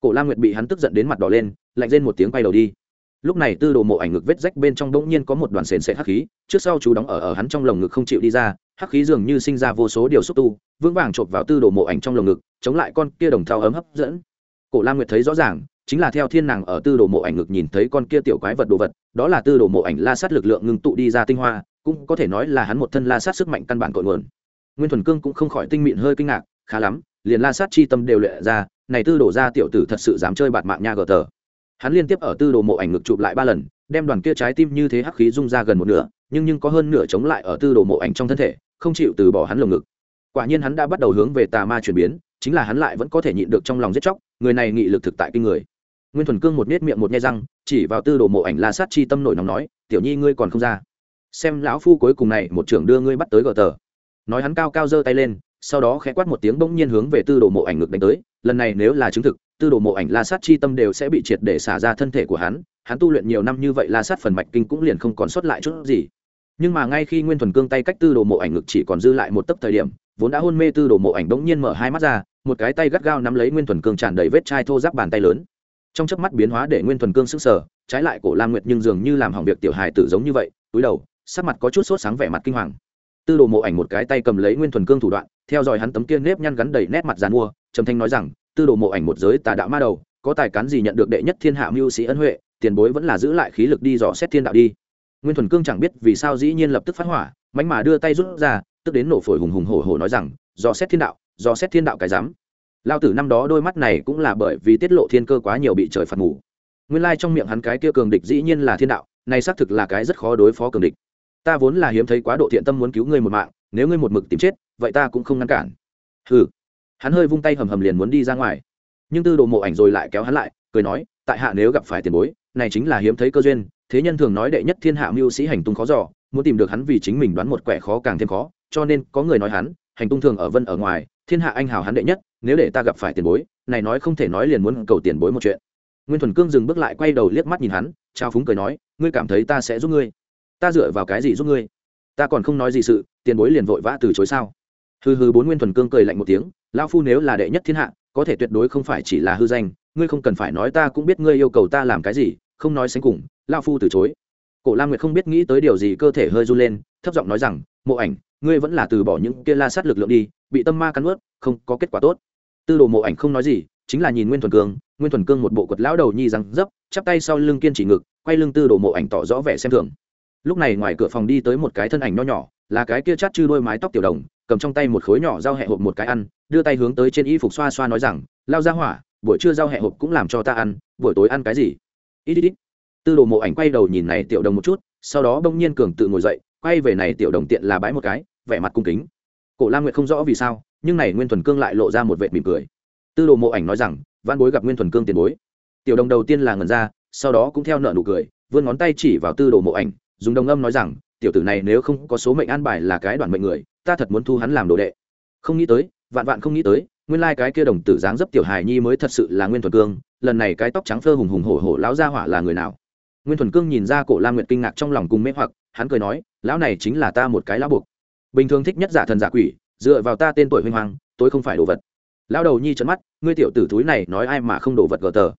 A: Cổ la nguyệt bị hắn tức giận đến mặt đỏ lên, lạnh lên một tiếng quay đầu đi lúc này tư đồ mộ ảnh ngực vết rách bên trong bỗng nhiên có một đoàn sền sệt hắc khí, trước sau chú đóng ở ở hắn trong lồng ngực không chịu đi ra, hắc khí dường như sinh ra vô số điều xúc tu, vững vàng chộp vào tư đồ mộ ảnh trong lồng ngực, chống lại con kia đồng thao ấm hấp dẫn. Cổ lam nguyệt thấy rõ ràng, chính là theo thiên nàng ở tư đồ mộ ảnh ngực nhìn thấy con kia tiểu quái vật đồ vật, đó là tư đồ mộ ảnh la sát lực lượng ngưng tụ đi ra tinh hoa, cũng có thể nói là hắn một thân la sát sức mạnh căn bản cội nguồn. Nguyên thuần cương cũng không khỏi tinh mịn hơi kinh ngạc, khá lắm, liền la sát chi tâm đều lệ ra, này tư đồ ra tiểu tử thật sự dám chơi bạt mạng nha gờ tờ hắn liên tiếp ở tư đồ mộ ảnh ngực chụp lại ba lần, đem đoàn kia trái tim như thế hắc khí rung ra gần một nửa, nhưng nhưng có hơn nửa chống lại ở tư đồ mộ ảnh trong thân thể, không chịu từ bỏ hắn lồng ngực. Quả nhiên hắn đã bắt đầu hướng về tà ma chuyển biến, chính là hắn lại vẫn có thể nhịn được trong lòng giết chóc, người này nghị lực thực tại kinh người. Nguyên thuần cương một nết miệng một nhe răng, chỉ vào tư đồ mộ ảnh la sát chi tâm nổi nóng nói, tiểu nhi ngươi còn không ra? Xem lão phu cuối cùng này, một trưởng đưa ngươi bắt tới gờ tờ. Nói hắn cao cao giơ tay lên, sau đó khẽ quát một tiếng bỗng nhiên hướng về tư đồ mộ ảnh ngực đánh tới, lần này nếu là chứng thực tư đồ mộ ảnh la sát chi tâm đều sẽ bị triệt để xả ra thân thể của hắn hắn tu luyện nhiều năm như vậy la sát phần mạch kinh cũng liền không còn sót lại chút gì. Nhưng mà ngay khi nguyên thuần cương tay cách tư đồ mộ ảnh ngực chỉ còn dư lại một tấc thời điểm, vốn đã hôn mê tư đồ mộ ảnh bỗng nhiên mở hai mắt ra, một cái tay gắt gao nắm lấy nguyên thuần cương tràn đầy vết chai thô giáp bàn tay lớn. Trong chớp mắt biến hóa để nguyên thuần cương sức sở trái lại cổ lam nguyệt nhưng dường như làm hỏng việc tiểu hài tử giống như vậy, túi đầu, sắc mặt có chút sốt sáng vẻ mặt kinh hoàng. Tư đồ mộ ảnh một cái tay cầm lấy nguyên thuần cương thủ đoạn, theo dõi hắn tấm kia nếp nhăn gắn đầy nét mặt dàn mua, trầm thanh nói rằng tư đồ mộ ảnh một giới tà đạo ma đầu, có tài cán gì nhận được đệ nhất thiên hạ mưu sĩ ân huệ, tiền bối vẫn là giữ lại khí lực đi dò xét thiên đạo đi. Nguyên thuần cương chẳng biết vì sao dĩ nhiên lập tức phát hỏa mánh mà đưa tay rút ra, tức đến nổ phổi hùng hùng hổ hổ nói rằng, dò xét thiên đạo, dò xét thiên đạo cái dám lao tử năm đó đôi mắt này cũng là bởi vì tiết lộ thiên cơ quá nhiều bị trời phạt ngủ. Nguyên lai trong miệng hắn cái kia cường địch dĩ nhiên là thiên đạo, này xác thực là cái rất khó đối phó cường địch. Ta vốn là hiếm thấy quá độ thiện tâm muốn cứu ngươi một mạng, nếu ngươi một mực tìm chết, vậy ta cũng không ngăn cản. Hừ hắn hơi vung tay hầm hầm liền muốn đi ra ngoài. Nhưng tư đồ mộ ảnh rồi lại kéo hắn lại, cười nói, tại hạ nếu gặp phải tiền bối, này chính là hiếm thấy cơ duyên, thế nhân thường nói đệ nhất thiên hạ mưu sĩ hành tung khó dò, muốn tìm được hắn vì chính mình đoán một quẻ khó càng thêm khó, cho nên có người nói hắn, hành tung thường ở vân ở ngoài, thiên hạ anh hào hắn đệ nhất, nếu để ta gặp phải tiền bối, này nói không thể nói liền muốn cầu tiền bối một chuyện. Nguyên thuần cương dừng bước lại quay đầu liếc mắt nhìn hắn, trao phúng cười nói, ngươi cảm thấy ta sẽ giúp ngươi? Ta dựa vào cái gì giúp ngươi? Ta còn không nói gì sự, tiền bối liền vội vã từ chối sao? Hừ hừ, bốn nguyên thuần cương cười lạnh một tiếng lao phu nếu là đệ nhất thiên hạ, có thể tuyệt đối không phải chỉ là hư danh, ngươi không cần phải nói ta cũng biết ngươi yêu cầu ta làm cái gì, không nói sánh cùng lao phu từ chối. Cổ lam nguyệt không biết nghĩ tới điều gì, cơ thể hơi run lên, thấp giọng nói rằng, mộ ảnh, ngươi vẫn là từ bỏ những kia la sát lực lượng đi, bị tâm ma cắn ướt không có kết quả tốt. Tư đồ mộ ảnh không nói gì, chính là nhìn nguyên thuần cương, nguyên thuần cương một bộ quật lão đầu nhi răng dấp, chắp tay sau lưng kiên chỉ ngực, quay lưng tư đồ mộ ảnh tỏ rõ vẻ xem thường. Lúc này ngoài cửa phòng đi tới một cái thân ảnh nho nhỏ là cái kia chát chư đôi mái tóc tiểu đồng, cầm trong tay một khối nhỏ dao hẹ hộp một cái ăn, đưa tay hướng tới trên y phục xoa xoa nói rằng, lao ra hỏa, buổi trưa dao hẹ hộp cũng làm cho ta ăn, buổi tối ăn cái gì? Ít ít ít. Tư đồ mộ ảnh quay đầu nhìn này tiểu đồng một chút, sau đó bỗng nhiên cường tự ngồi dậy, quay về này tiểu đồng tiện là bãi một cái, vẻ mặt cung kính. Cổ la nguyện không rõ vì sao, nhưng này nguyên thuần cương lại lộ ra một vệt mỉm cười. Tư đồ mộ ảnh nói rằng, văn bối gặp nguyên thuần cương tiền bối. Tiểu đồng đầu tiên là ngần ra, sau đó cũng theo nợ nụ cười, vươn ngón tay chỉ vào tư đồ mộ ảnh, dùng đồng âm nói rằng tiểu tử này nếu không có số mệnh an bài là cái đoàn mệnh người, ta thật muốn thu hắn làm đồ đệ. Không nghĩ tới, vạn vạn không nghĩ tới, nguyên lai cái kia đồng tử dáng dấp tiểu hài nhi mới thật sự là nguyên thuần cương, lần này cái tóc trắng phơ hùng hùng hổ hổ lão gia hỏa là người nào? Nguyên thuần cương nhìn ra cổ lam nguyệt kinh ngạc trong lòng cùng mê hoặc, hắn cười nói, lão này chính là ta một cái lão buộc. Bình thường thích nhất giả thần giả quỷ, dựa vào ta tên tuổi huy hoàng, tôi không phải đồ vật. Lão đầu nhi trấn mắt, ngươi tiểu tử thúi này nói ai mà không đồ vật gờ tờ?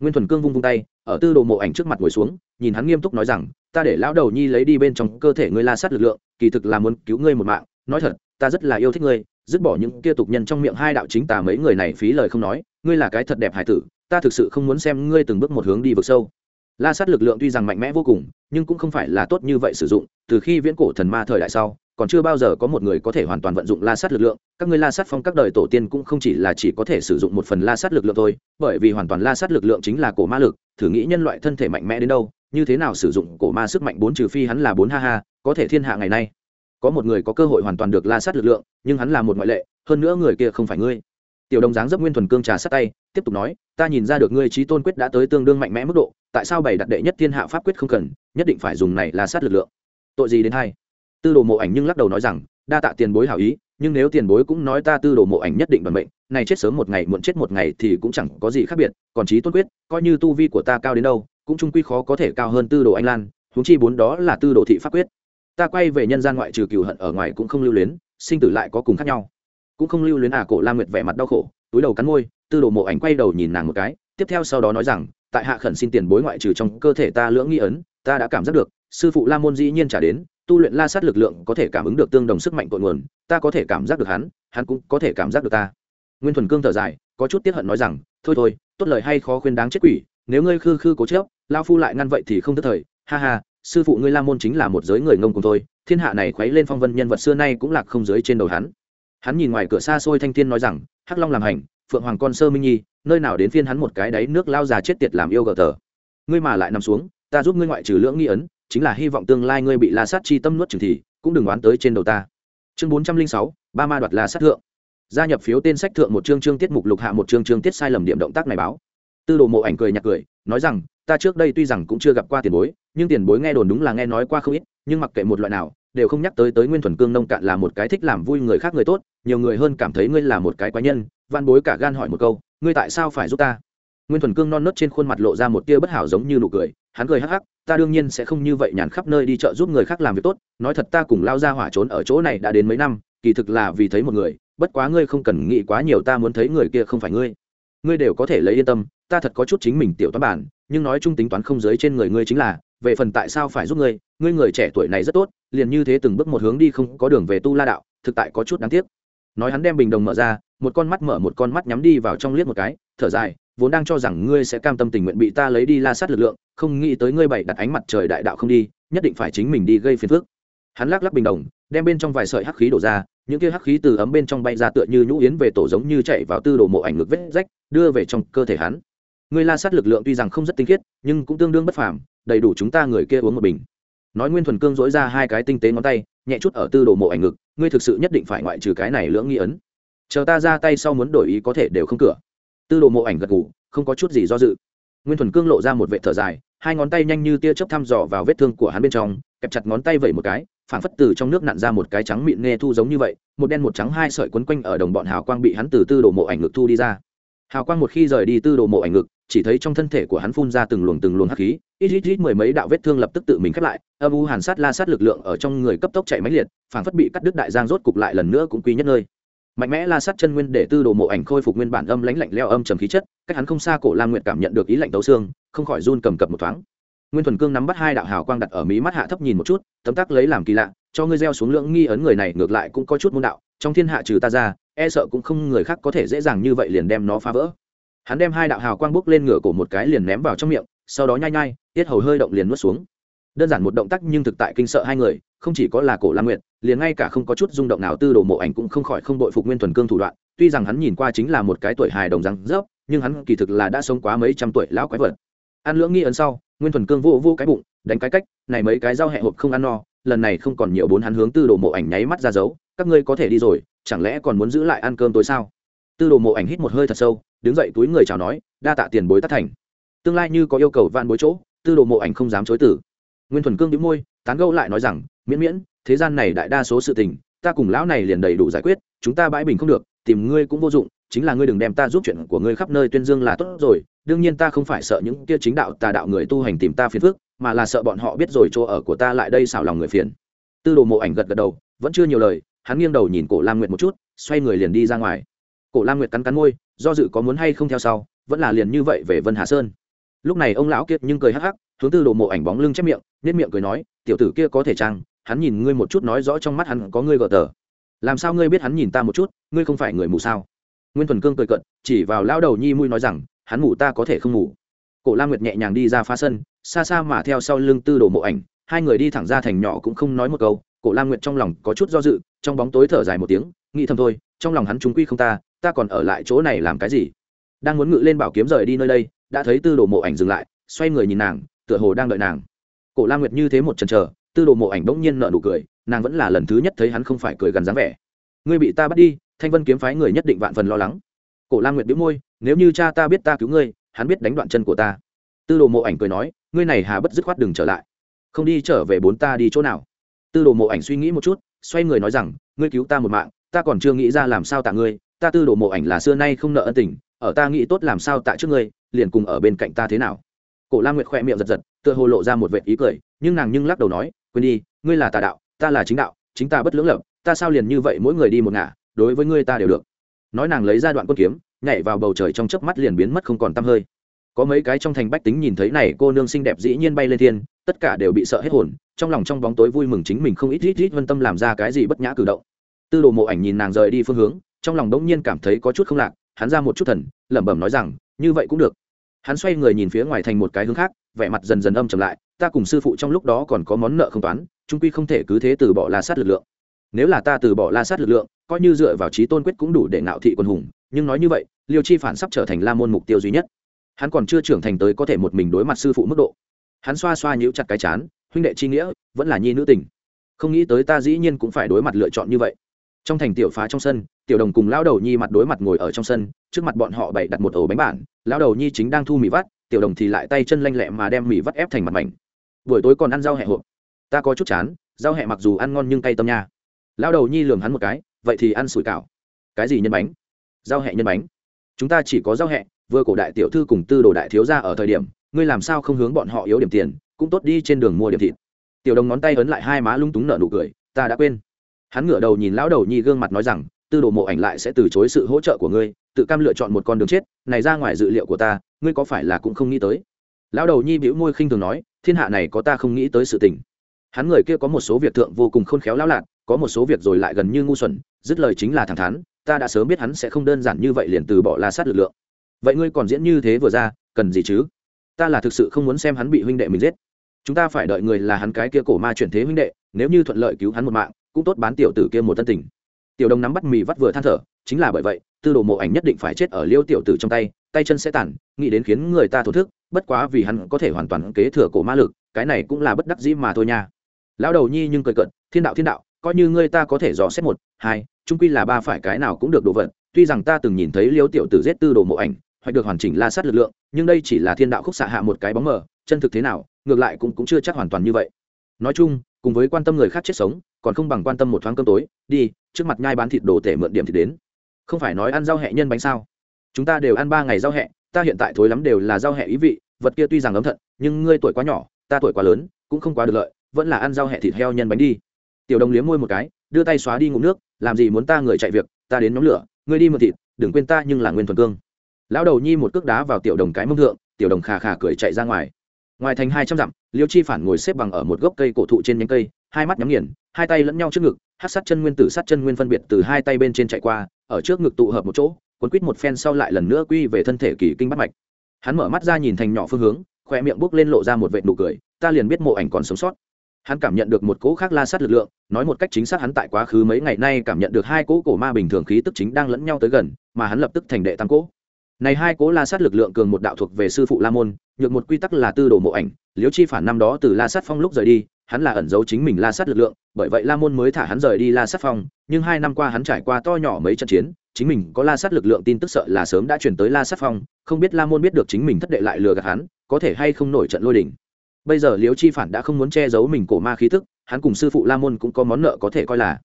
A: Nguyên thuần cương vung vung tay, ở tư đồ mộ ảnh trước mặt ngồi xuống, nhìn hắn nghiêm túc nói rằng ta để lão đầu nhi lấy đi bên trong cơ thể ngươi la sát lực lượng, kỳ thực là muốn cứu ngươi một mạng. Nói thật, ta rất là yêu thích ngươi, dứt bỏ những kia tục nhân trong miệng hai đạo chính tà mấy người này phí lời không nói, ngươi là cái thật đẹp hải tử, ta thực sự không muốn xem ngươi từng bước một hướng đi vực sâu. La sát lực lượng tuy rằng mạnh mẽ vô cùng, nhưng cũng không phải là tốt như vậy sử dụng, từ khi viễn cổ thần ma thời đại sau, còn chưa bao giờ có một người có thể hoàn toàn vận dụng la sát lực lượng. Các ngươi la sát phong các đời tổ tiên cũng không chỉ là chỉ có thể sử dụng một phần la sát lực lượng thôi, bởi vì hoàn toàn la sát lực lượng chính là cổ ma lực, thử nghĩ nhân loại thân thể mạnh mẽ đến đâu như thế nào sử dụng cổ ma sức mạnh bốn trừ phi hắn là bốn ha ha, có thể thiên hạ ngày nay. Có một người có cơ hội hoàn toàn được la sát lực lượng, nhưng hắn là một ngoại lệ, hơn nữa người kia không phải ngươi. Tiểu đồng dáng dấp nguyên thuần cương trà sát tay, tiếp tục nói, ta nhìn ra được ngươi trí tôn quyết đã tới tương đương mạnh mẽ mức độ, tại sao bảy đặt đệ nhất thiên hạ pháp quyết không cần, nhất định phải dùng này la sát lực lượng. Tội gì đến hai? Tư đồ mộ ảnh nhưng lắc đầu nói rằng, đa tạ tiền bối hảo ý, nhưng nếu tiền bối cũng nói ta tư đồ mộ ảnh nhất định vận mệnh, này chết sớm một ngày muộn chết một ngày thì cũng chẳng có gì khác biệt, còn trí tôn quyết, coi như tu vi của ta cao đến đâu cũng trung quy khó có thể cao hơn tư đồ anh lan, huống chi bốn đó là tư đồ thị pháp quyết. Ta quay về nhân gian ngoại trừ cừu hận ở ngoài cũng không lưu luyến, sinh tử lại có cùng khác nhau. Cũng không lưu luyến à cổ la nguyệt vẻ mặt đau khổ, túi đầu cắn môi, tư đồ mộ ảnh quay đầu nhìn nàng một cái, tiếp theo sau đó nói rằng, tại hạ khẩn xin tiền bối ngoại trừ trong cơ thể ta lưỡng nghi ấn, ta đã cảm giác được, sư phụ la môn dĩ nhiên trả đến, tu luyện la sát lực lượng có thể cảm ứng được tương đồng sức mạnh cội nguồn, ta có thể cảm giác được hắn hắn cũng có thể cảm giác được ta. Nguyên thuần cương thở dài, có chút tiếc hận nói rằng, thôi thôi, tốt lời hay khó khuyên đáng chết quỷ nếu ngươi khư khư cố chớp lao phu lại ngăn vậy thì không tức thời. Ha ha, sư phụ ngươi la môn chính là một giới người ngông cùng thôi, thiên hạ này khuấy lên phong vân nhân vật xưa nay cũng lạc không giới trên đầu hắn. Hắn nhìn ngoài cửa xa xôi thanh thiên nói rằng, hắc long làm hành, phượng hoàng con sơ minh nhi, nơi nào đến phiên hắn một cái đáy nước lao già chết tiệt làm yêu gờ tờ. Ngươi mà lại nằm xuống, ta giúp ngươi ngoại trừ lưỡng nghi ấn, chính là hy vọng tương lai ngươi bị la sát chi tâm nuốt chừng thì, cũng đừng oán tới trên đầu ta. Chương bốn trăm linh sáu, ba ma đoạt la sát thượng. Gia nhập phiếu tên sách thượng một chương chương tiết mục lục hạ một chương chương tiết sai lầm điểm động tác này báo tư đồ mộ ảnh cười nhạt cười, nói rằng, ta trước đây tuy rằng cũng chưa gặp qua tiền bối, nhưng tiền bối nghe đồn đúng là nghe nói qua không ít, nhưng mặc kệ một loại nào, đều không nhắc tới tới nguyên thuần cương nông cạn là một cái thích làm vui người khác người tốt, nhiều người hơn cảm thấy ngươi là một cái quái nhân van bối cả gan hỏi một câu, ngươi tại sao phải giúp ta? Nguyên thuần cương non nớt trên khuôn mặt lộ ra một tia bất hảo giống như nụ cười, hắn cười hắc hắc, ta đương nhiên sẽ không như vậy nhàn khắp nơi đi chợ giúp người khác làm việc tốt, nói thật ta cùng lao ra hỏa trốn ở chỗ này đã đến mấy năm, kỳ thực là vì thấy một người, bất quá ngươi không cần nghĩ quá nhiều ta muốn thấy người kia không phải ngươi. Ngươi đều có thể lấy yên tâm ta thật có chút chính mình tiểu toán bản, nhưng nói chung tính toán không giới trên người ngươi chính là, về phần tại sao phải giúp ngươi ngươi người trẻ tuổi này rất tốt, liền như thế từng bước một hướng đi không có đường về tu la đạo, thực tại có chút đáng tiếc. Nói hắn đem bình đồng mở ra, một con mắt mở một con mắt nhắm đi vào trong liếc một cái, thở dài, vốn đang cho rằng ngươi sẽ cam tâm tình nguyện bị ta lấy đi la sát lực lượng, không nghĩ tới ngươi bày đặt ánh mặt trời đại đạo không đi, nhất định phải chính mình đi gây phiền phức. Hắn lắc lắc bình đồng, đem bên trong vài sợi hắc khí đổ ra, những kia hắc khí từ ấm bên trong bay ra tựa như nhũ yến về tổ giống như chạy vào tư đồ mộ ảnh ngực vết rách, đưa về trong cơ thể hắn ngươi la sát lực lượng tuy rằng không rất tinh khiết, nhưng cũng tương đương bất phàm, đầy đủ chúng ta người kia uống một bình. Nói nguyên thuần cương dỗi ra hai cái tinh tế ngón tay, nhẹ chút ở tư đồ mộ ảnh ngực, ngươi thực sự nhất định phải ngoại trừ cái này lưỡng nghi ấn. Chờ ta ra tay sau muốn đổi ý có thể đều không cửa. Tư đồ mộ ảnh gật ngủ không có chút gì do dự. Nguyên thuần cương lộ ra một vệ thở dài, hai ngón tay nhanh như tia chớp thăm dò vào vết thương của hắn bên trong, kẹp chặt ngón tay vẩy một cái phản phất từ trong nước nặn ra một cái trắng mịn nghe thu giống như vậy, một đen một trắng hai sợi quấn quanh ở đồng bọn hào quang bị hắn từ tư đồ mộ ảnh ngực thu đi ra. Hào quang một khi rời đi tư đồ mộ ảnh ngực chỉ thấy trong thân thể của hắn phun ra từng luồng từng luồng hắc khí, ít ít ít mười mấy đạo vết thương lập tức tự mình khép lại, âm u hàn sát la sát lực lượng ở trong người cấp tốc chạy máy liệt, phảng phất bị cắt đứt đại giang rốt cục lại lần nữa cũng quy nhất nơi. Mạnh mẽ la sát chân nguyên để tư đồ mộ ảnh khôi phục nguyên bản âm lãnh lạnh leo âm trầm khí chất, cách hắn không xa cổ lam nguyện cảm nhận được ý lạnh tấu xương, không khỏi run cầm cập một thoáng. Nguyên thuần cương nắm bắt hai đạo hào quang đặt ở mí mắt hạ thấp nhìn một chút, tấm tắc lấy làm kỳ lạ, cho ngươi gieo xuống lượng nghi ấn người này ngược lại cũng có chút môn đạo, trong thiên hạ trừ ta ra e sợ cũng không người khác có thể dễ dàng như vậy liền đem nó phá vỡ hắn đem hai đạo hào quang bốc lên ngửa cổ một cái liền ném vào trong miệng, sau đó nhai nhai, tiết hầu hơi động liền nuốt xuống. Đơn giản một động tác nhưng thực tại kinh sợ hai người, không chỉ có là cổ lam nguyệt, liền ngay cả không có chút rung động nào tư đồ mộ ảnh cũng không khỏi không đội phục nguyên thuần cương thủ đoạn. Tuy rằng hắn nhìn qua chính là một cái tuổi hài đồng răng rớp nhưng hắn kỳ thực là đã sống quá mấy trăm tuổi lão quái vật. Ăn lưỡng nghi ấn sau, nguyên thuần cương vô vô cái bụng, đánh cái cách, này mấy cái dao hẹ hộp không ăn no, lần này không còn nhiều bốn hắn hướng tư đồ mộ ảnh nháy mắt ra dấu, các ngươi có thể đi rồi, chẳng lẽ còn muốn giữ lại ăn cơm tối sao? Tư đồ mộ ảnh hít một hơi thật sâu, đứng dậy túi người chào nói, đa tạ tiền bối tất thành. Tương lai như có yêu cầu van bối chỗ, tư đồ mộ ảnh không dám chối tử nguyên thuần cương đĩu môi, tán gâu lại nói rằng, miễn miễn, thế gian này đại đa số sự tình, ta cùng lão này liền đầy đủ giải quyết, chúng ta bãi bình không được, tìm ngươi cũng vô dụng, chính là ngươi đừng đem ta giúp chuyện của ngươi khắp nơi tuyên dương là tốt rồi, đương nhiên ta không phải sợ những kia chính đạo tà đạo người tu hành tìm ta phiền phức, mà là sợ bọn họ biết rồi chỗ ở của ta lại đây xảo lòng người phiền. Tư đồ mộ ảnh gật gật đầu, vẫn chưa nhiều lời, hắn nghiêng đầu nhìn cổ lam nguyệt một chút, xoay người liền đi ra ngoài cổ lam nguyệt cắn cắn môi, do dự có muốn hay không theo sau, vẫn là liền như vậy về vân hà sơn. Lúc này ông lão kiệt nhưng cười hắc hắc, hướng tư đồ mộ ảnh bóng lưng chép miệng nết miệng cười nói, tiểu tử kia có thể trang hắn nhìn ngươi một chút nói rõ trong mắt hắn có ngươi gờ tờ. Làm sao ngươi biết hắn nhìn ta một chút, ngươi không phải người mù sao? Nguyên thuần cương cười cận chỉ vào lao đầu nhi mui nói rằng, hắn mù ta có thể không mù. Cổ lam nguyệt nhẹ nhàng đi ra phá sân, xa xa mà theo sau lưng tư đồ mộ ảnh, hai người đi thẳng ra thành nhỏ cũng không nói một câu, cổ lam nguyệt trong lòng có chút do dự, trong bóng tối thở dài một tiếng, nghĩ thầm thôi, trong lòng hắn chúng quy không ta ta còn ở lại chỗ này làm cái gì? Đang muốn ngự lên bảo kiếm rời đi nơi đây, đã thấy tư đồ mộ ảnh dừng lại, xoay người nhìn nàng, tựa hồ đang đợi nàng. Cổ la nguyệt như thế một chần chờ, tư đồ mộ ảnh bỗng nhiên nợ nụ cười, nàng vẫn là lần thứ nhất thấy hắn không phải cười gần dáng vẻ. Ngươi bị ta bắt đi, thanh vân kiếm phái người nhất định vạn phần lo lắng. Cổ la nguyệt biếu môi, nếu như cha ta biết ta cứu ngươi, hắn biết đánh đoạn chân của ta. Tư đồ mộ ảnh cười nói, ngươi này hà bất dứt khoát đừng trở lại. Không đi trở về bốn ta đi chỗ nào? Tư đồ mộ ảnh suy nghĩ một chút, xoay người nói rằng, ngươi cứu ta một mạng, ta còn chưa nghĩ ra làm sao tạ ngươi ta tư đồ mộ ảnh là xưa nay không nợ ân tình, ở ta nghĩ tốt làm sao tạ trước ngươi, liền cùng ở bên cạnh ta thế nào? Cổ La nguyệt khoe miệng giật giật, tựa hồ lộ ra một vệ ý cười, nhưng nàng nhưng lắc đầu nói, quên đi, ngươi là tà đạo, ta là chính đạo, chính ta bất lưỡng lập, ta sao liền như vậy mỗi người đi một ngả, đối với ngươi ta đều được. Nói nàng lấy ra đoạn quân kiếm, nhảy vào bầu trời trong chớp mắt liền biến mất không còn tăm hơi. Có mấy cái trong thành bách tính nhìn thấy này, cô nương xinh đẹp dĩ nhiên bay lên thiên, tất cả đều bị sợ hết hồn, trong lòng trong bóng tối vui mừng chính mình không ít ít ít vân tâm làm ra cái gì bất nhã cử động. Tư đồ mộ ảnh nhìn nàng rời đi phương hướng trong lòng đống nhiên cảm thấy có chút không lạc, hắn ra một chút thần, lẩm bẩm nói rằng, như vậy cũng được. Hắn xoay người nhìn phía ngoài thành một cái hướng khác, vẻ mặt dần dần âm trầm lại, ta cùng sư phụ trong lúc đó còn có món nợ không toán trung quy không thể cứ thế từ bỏ la sát lực lượng. Nếu là ta từ bỏ la sát lực lượng, coi như dựa vào trí tôn quyết cũng đủ để ngạo thị quân hùng, nhưng nói như vậy, liêu chi phản sắp trở thành la môn mục tiêu duy nhất. Hắn còn chưa trưởng thành tới có thể một mình đối mặt sư phụ mức độ. Hắn xoa xoa nhíu chặt cái chán, huynh đệ chi nghĩa, vẫn là nhi nữ tình. Không nghĩ tới ta dĩ nhiên cũng phải đối mặt lựa chọn như vậy trong thành tiểu phá trong sân, tiểu đồng cùng lão đầu nhi mặt đối mặt ngồi ở trong sân, trước mặt bọn họ bày đặt một ổ bánh bản, lão đầu nhi chính đang thu mì vắt, tiểu đồng thì lại tay chân lanh lẹ mà đem mì vắt ép thành mặt mảnh. Buổi tối còn ăn rau hẹ hộp. Ta có chút chán, rau hẹ mặc dù ăn ngon nhưng cay tâm nha. Lao đầu nhi lường hắn một cái, vậy thì ăn sủi cảo. Cái gì nhân bánh? Rau hẹ nhân bánh. Chúng ta chỉ có rau hẹ, vừa cổ đại tiểu thư cùng tư đồ đại thiếu ra ở thời điểm, ngươi làm sao không hướng bọn họ yếu điểm tiền, cũng tốt đi trên đường mua điểm thịt. Tiểu đồng ngón tay ấn lại hai má lung túng nở nụ cười, ta đã quên hắn ngửa đầu nhìn lão đầu nhi gương mặt nói rằng, tư đồ mộ ảnh lại sẽ từ chối sự hỗ trợ của ngươi, tự cam lựa chọn một con đường chết, này ra ngoài dự liệu của ta, ngươi có phải là cũng không nghĩ tới? Lão đầu nhi bĩu môi khinh thường nói, thiên hạ này có ta không nghĩ tới sự tình. Hắn người kia có một số việc thượng vô cùng khôn khéo lão lạc có một số việc rồi lại gần như ngu xuẩn, dứt lời chính là thẳng thắn, ta đã sớm biết hắn sẽ không đơn giản như vậy liền từ bỏ la sát lực lượng. Vậy ngươi còn diễn như thế vừa ra, cần gì chứ? Ta là thực sự không muốn xem hắn bị huynh đệ mình giết. Chúng ta phải đợi người là hắn cái kia cổ ma chuyển thế huynh đệ, nếu như thuận lợi cứu hắn một mạng cũng tốt bán tiểu tử kia một tân tình. Tiểu đồng nắm bắt mì vắt vừa than thở chính là bởi vậy tư đồ mộ ảnh nhất định phải chết ở liêu tiểu tử trong tay tay chân sẽ tàn nghĩ đến khiến người ta thổ thức bất quá vì hắn có thể hoàn toàn kế thừa cổ ma lực cái này cũng là bất đắc dĩ mà thôi nha. Lão đầu nhi nhưng cười cận thiên đạo thiên đạo coi như ngươi ta có thể dò xét một hai trung quy là ba phải cái nào cũng được đồ vật tuy rằng ta từng nhìn thấy liêu tiểu tử giết tư đồ mộ ảnh hoặc được hoàn chỉnh la sát lực lượng nhưng đây chỉ là thiên đạo khúc xạ hạ một cái bóng mờ chân thực thế nào ngược lại cũng, cũng chưa chắc hoàn toàn như vậy. Nói chung cùng với quan tâm người khác chết sống còn không bằng quan tâm một thoáng cơm tối, đi, trước mặt nhai bán thịt đồ tể mượn điểm thì đến. Không phải nói ăn rau hẹ nhân bánh sao? Chúng ta đều ăn ba ngày rau hẹ, ta hiện tại thối lắm đều là rau hẹ ý vị, vật kia tuy rằng ấm thận, nhưng ngươi tuổi quá nhỏ, ta tuổi quá lớn, cũng không quá được lợi, vẫn là ăn rau hẹ thịt heo nhân bánh đi. Tiểu đồng liếm môi một cái, đưa tay xóa đi ngụm nước, làm gì muốn ta người chạy việc, ta đến nhóm lửa, ngươi đi một thịt, đừng quên ta nhưng là nguyên thuần cương. Lão đầu nhi một cước đá vào tiểu đồng cái mông thượng, tiểu đồng khà khà cười chạy ra ngoài. Ngoài thành hai trăm dặm, liêu chi phản ngồi xếp bằng ở một gốc cây cổ thụ trên nhánh cây hai mắt nhắm nghiền, hai tay lẫn nhau trước ngực, hát sát chân nguyên tử sát chân nguyên phân biệt từ hai tay bên trên chạy qua, ở trước ngực tụ hợp một chỗ quấn quít một phen sau lại lần nữa quy về thân thể kỳ kinh bắt mạch. Hắn mở mắt ra nhìn thành nhỏ phương hướng khoe miệng bốc lên lộ ra một vệ nụ cười, ta liền biết mộ ảnh còn sống sót. Hắn cảm nhận được một cỗ khác la sát lực lượng, nói một cách chính xác hắn tại quá khứ mấy ngày nay cảm nhận được hai cỗ cổ ma bình thường khí tức chính đang lẫn nhau tới gần, mà hắn lập tức thành đệ tam cỗ. Này hai cố la sát lực lượng cường một đạo thuộc về sư phụ la môn, nhược một quy tắc là tư đồ mộ ảnh, liễu chi phản năm đó từ la sát phong lúc rời đi hắn là ẩn giấu chính mình la sát lực lượng, bởi vậy la môn mới thả hắn rời đi la sát phong, nhưng hai năm qua hắn trải qua to nhỏ mấy trận chiến, chính mình có la sát lực lượng tin tức sợ là sớm đã chuyển tới la sát phong, không biết la môn biết được chính mình thất đệ lại lừa gạt hắn, có thể hay không nổi trận lôi đỉnh bây giờ liễu chi phản đã không muốn che giấu mình cổ ma khí tức, hắn cùng sư phụ la môn cũng có món nợ có thể coi là.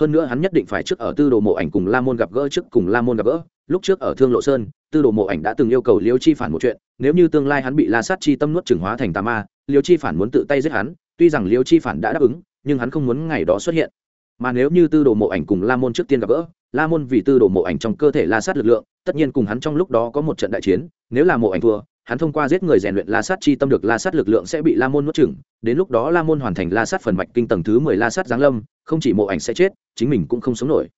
A: Hơn nữa hắn nhất định phải trước ở tư đồ mộ ảnh cùng la môn gặp gỡ trước cùng la môn gặp gỡ, lúc trước ở thương lộ sơn, tư đồ mộ ảnh đã từng yêu cầu Liễu chi phản một chuyện, nếu như tương lai hắn bị la sát chi tâm nuốt trừng hóa thành tà ma, Liễu chi phản muốn tự tay giết hắn tuy rằng liêu chi phản đã đáp ứng, nhưng hắn không muốn ngày đó xuất hiện. Mà nếu như tư đồ mộ ảnh cùng la môn trước tiên gặp gỡ, la môn vì tư đồ mộ ảnh trong cơ thể la sát lực lượng, tất nhiên cùng hắn trong lúc đó có một trận đại chiến, nếu là mộ ảnh thua, hắn thông qua giết người rèn luyện la sát chi tâm được la sát lực lượng sẽ bị la môn nuốt chửng, đến lúc đó la môn hoàn thành la sát phần mạch kinh tầng thứ mười la sát giáng lâm, không chỉ mộ ảnh sẽ chết, chính mình cũng không sống nổi.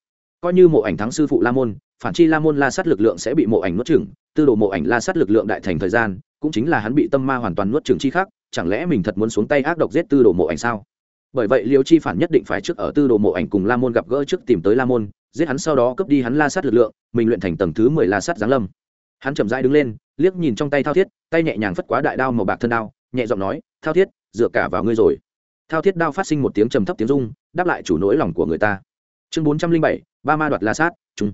A: Coi như mộ ảnh thắng sư phụ la môn, phản chi la môn la sát lực lượng sẽ bị mộ ảnh nuốt chửng, tư đồ mộ ảnh la sát lực lượng đại thành thời gian, cũng chính là hắn bị tâm ma hoàn toàn nuốt chửng chi khác chẳng lẽ mình thật muốn xuống tay ác độc giết tư đồ mộ ảnh sao? Bởi vậy liêu chi phản nhất định phải trước ở tư đồ mộ ảnh cùng la môn gặp gỡ trước tìm tới la môn, giết hắn sau đó cướp đi hắn la sát lực lượng, mình luyện thành tầng thứ mười la sát giáng lâm. Hắn chậm rãi đứng lên, liếc nhìn trong tay thao thiết, tay nhẹ nhàng phất quá đại đao màu bạc thân đao, nhẹ giọng nói, thao thiết, dựa cả vào ngươi rồi. Thao thiết đao phát sinh một tiếng trầm thấp tiếng rung, đáp lại chủ nỗi lòng của người ta. Chương bốn trăm linh bảy, ba ma đoạt la sát chung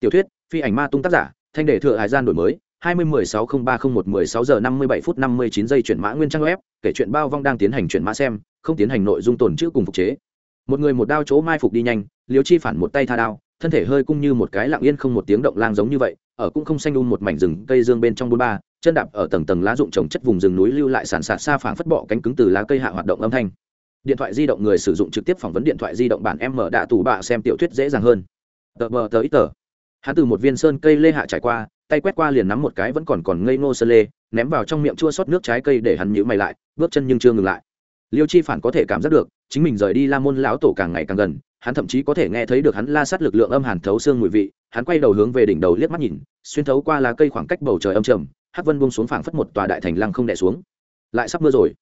A: tiểu thuyết, phi ảnh ma tung tác giả, thanh đề thừa hải gian đổi mới hai mươi mười sáu không ba không một mười sáu giờ năm mươi bảy phút năm mươi chín giây chuyển mã nguyên trang web, kể chuyện bao vong đang tiến hành chuyển mã xem, không tiến hành nội dung tồn chữ cùng phục chế. Một người một đao chỗ mai phục đi nhanh liễu chi phản một tay tha đao, thân thể hơi cung như một cái lặng yên không một tiếng động lang giống như vậy, ở cũng không xanh um một mảnh rừng cây dương bên trong bốn ba, chân đạp ở tầng tầng lá rụng trồng chất vùng rừng núi lưu lại sản sạt xa phảng phất bọ cánh cứng từ lá cây hạ hoạt động âm thanh. Điện thoại di động người sử dụng trực tiếp phỏng vấn điện thoại di động bản m đã tủ bạ xem tiểu thuyết dễ dàng hơn. Tờ bờ tờ ít tờ. Hắn từ một viên sơn cây lê hạ trải qua tay quét qua liền nắm một cái vẫn còn còn ngây ngô sơ lê, ném vào trong miệng chua xót nước trái cây để hắn nhữ mày lại, bước chân nhưng chưa ngừng lại. Liêu chi phản có thể cảm giác được, chính mình rời đi la môn lão tổ càng ngày càng gần, hắn thậm chí có thể nghe thấy được hắn la sát lực lượng âm hàn thấu xương mùi vị, hắn quay đầu hướng về đỉnh đầu liếc mắt nhìn, xuyên thấu qua lá cây khoảng cách bầu trời âm trầm, hắc vân buông xuống phảng phất một tòa đại thành lăng không đè xuống. Lại sắp mưa rồi.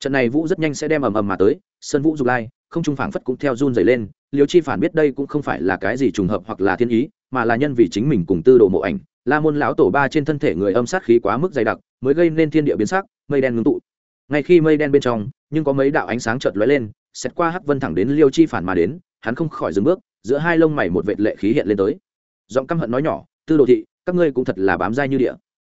A: Trận này vũ rất nhanh sẽ đem ầm ầm mà tới, sân vũ dục lai, không trung phảng phất cũng theo run dày lên, liêu chi phản biết đây cũng không phải là cái gì trùng hợp hoặc là thiên ý, mà là nhân vì chính mình cùng tư đồ mộ ảnh la môn lão tổ ba trên thân thể người âm sát khí quá mức dày đặc, mới gây nên thiên địa biến sắc, mây đen ngưng tụ. Ngay khi mây đen bên trong, nhưng có mấy đạo ánh sáng chợt lóe lên xét qua hắc vân thẳng đến liêu chi phản mà đến, hắn không khỏi dừng bước, giữa hai lông mày một vệt lệ khí hiện lên tới. Giọng căm hận nói nhỏ, tư đồ thị, các ngươi cũng thật là bám dai như địa.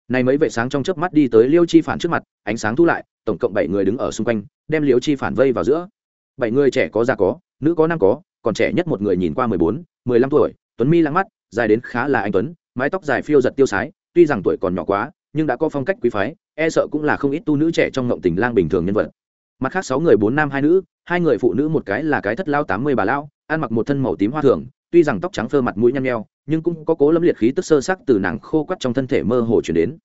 A: Này mấy vệ sáng trong chớp mắt đi tới liêu chi phản trước mặt, ánh sáng thu lại, tổng cộng bảy người đứng ở xung quanh, đem liêu chi phản vây vào giữa. Bảy người trẻ có già có, nữ có nam có, còn trẻ nhất một người nhìn qua mười bốn, mười lăm tuổi, tuấn mi lăng mắt, dài đến khá là anh tuấn mái tóc dài phiêu giật tiêu sái, tuy rằng tuổi còn nhỏ quá, nhưng đã có phong cách quý phái e sợ cũng là không ít tu nữ trẻ trong ngộng tình lang bình thường nhân vật. Mặt khác sáu người, bốn nam, hai nữ, hai người phụ nữ, một cái là cái thất lao tám mươi bà lao ăn mặc một thân màu tím hoa thường, tuy rằng tóc trắng phơ mặt mũi nhăn nheo, nhưng cũng có cố lâm liệt khí tức sơ sắc từ nàng khô quắt trong thân thể mơ hồ chuyển đến.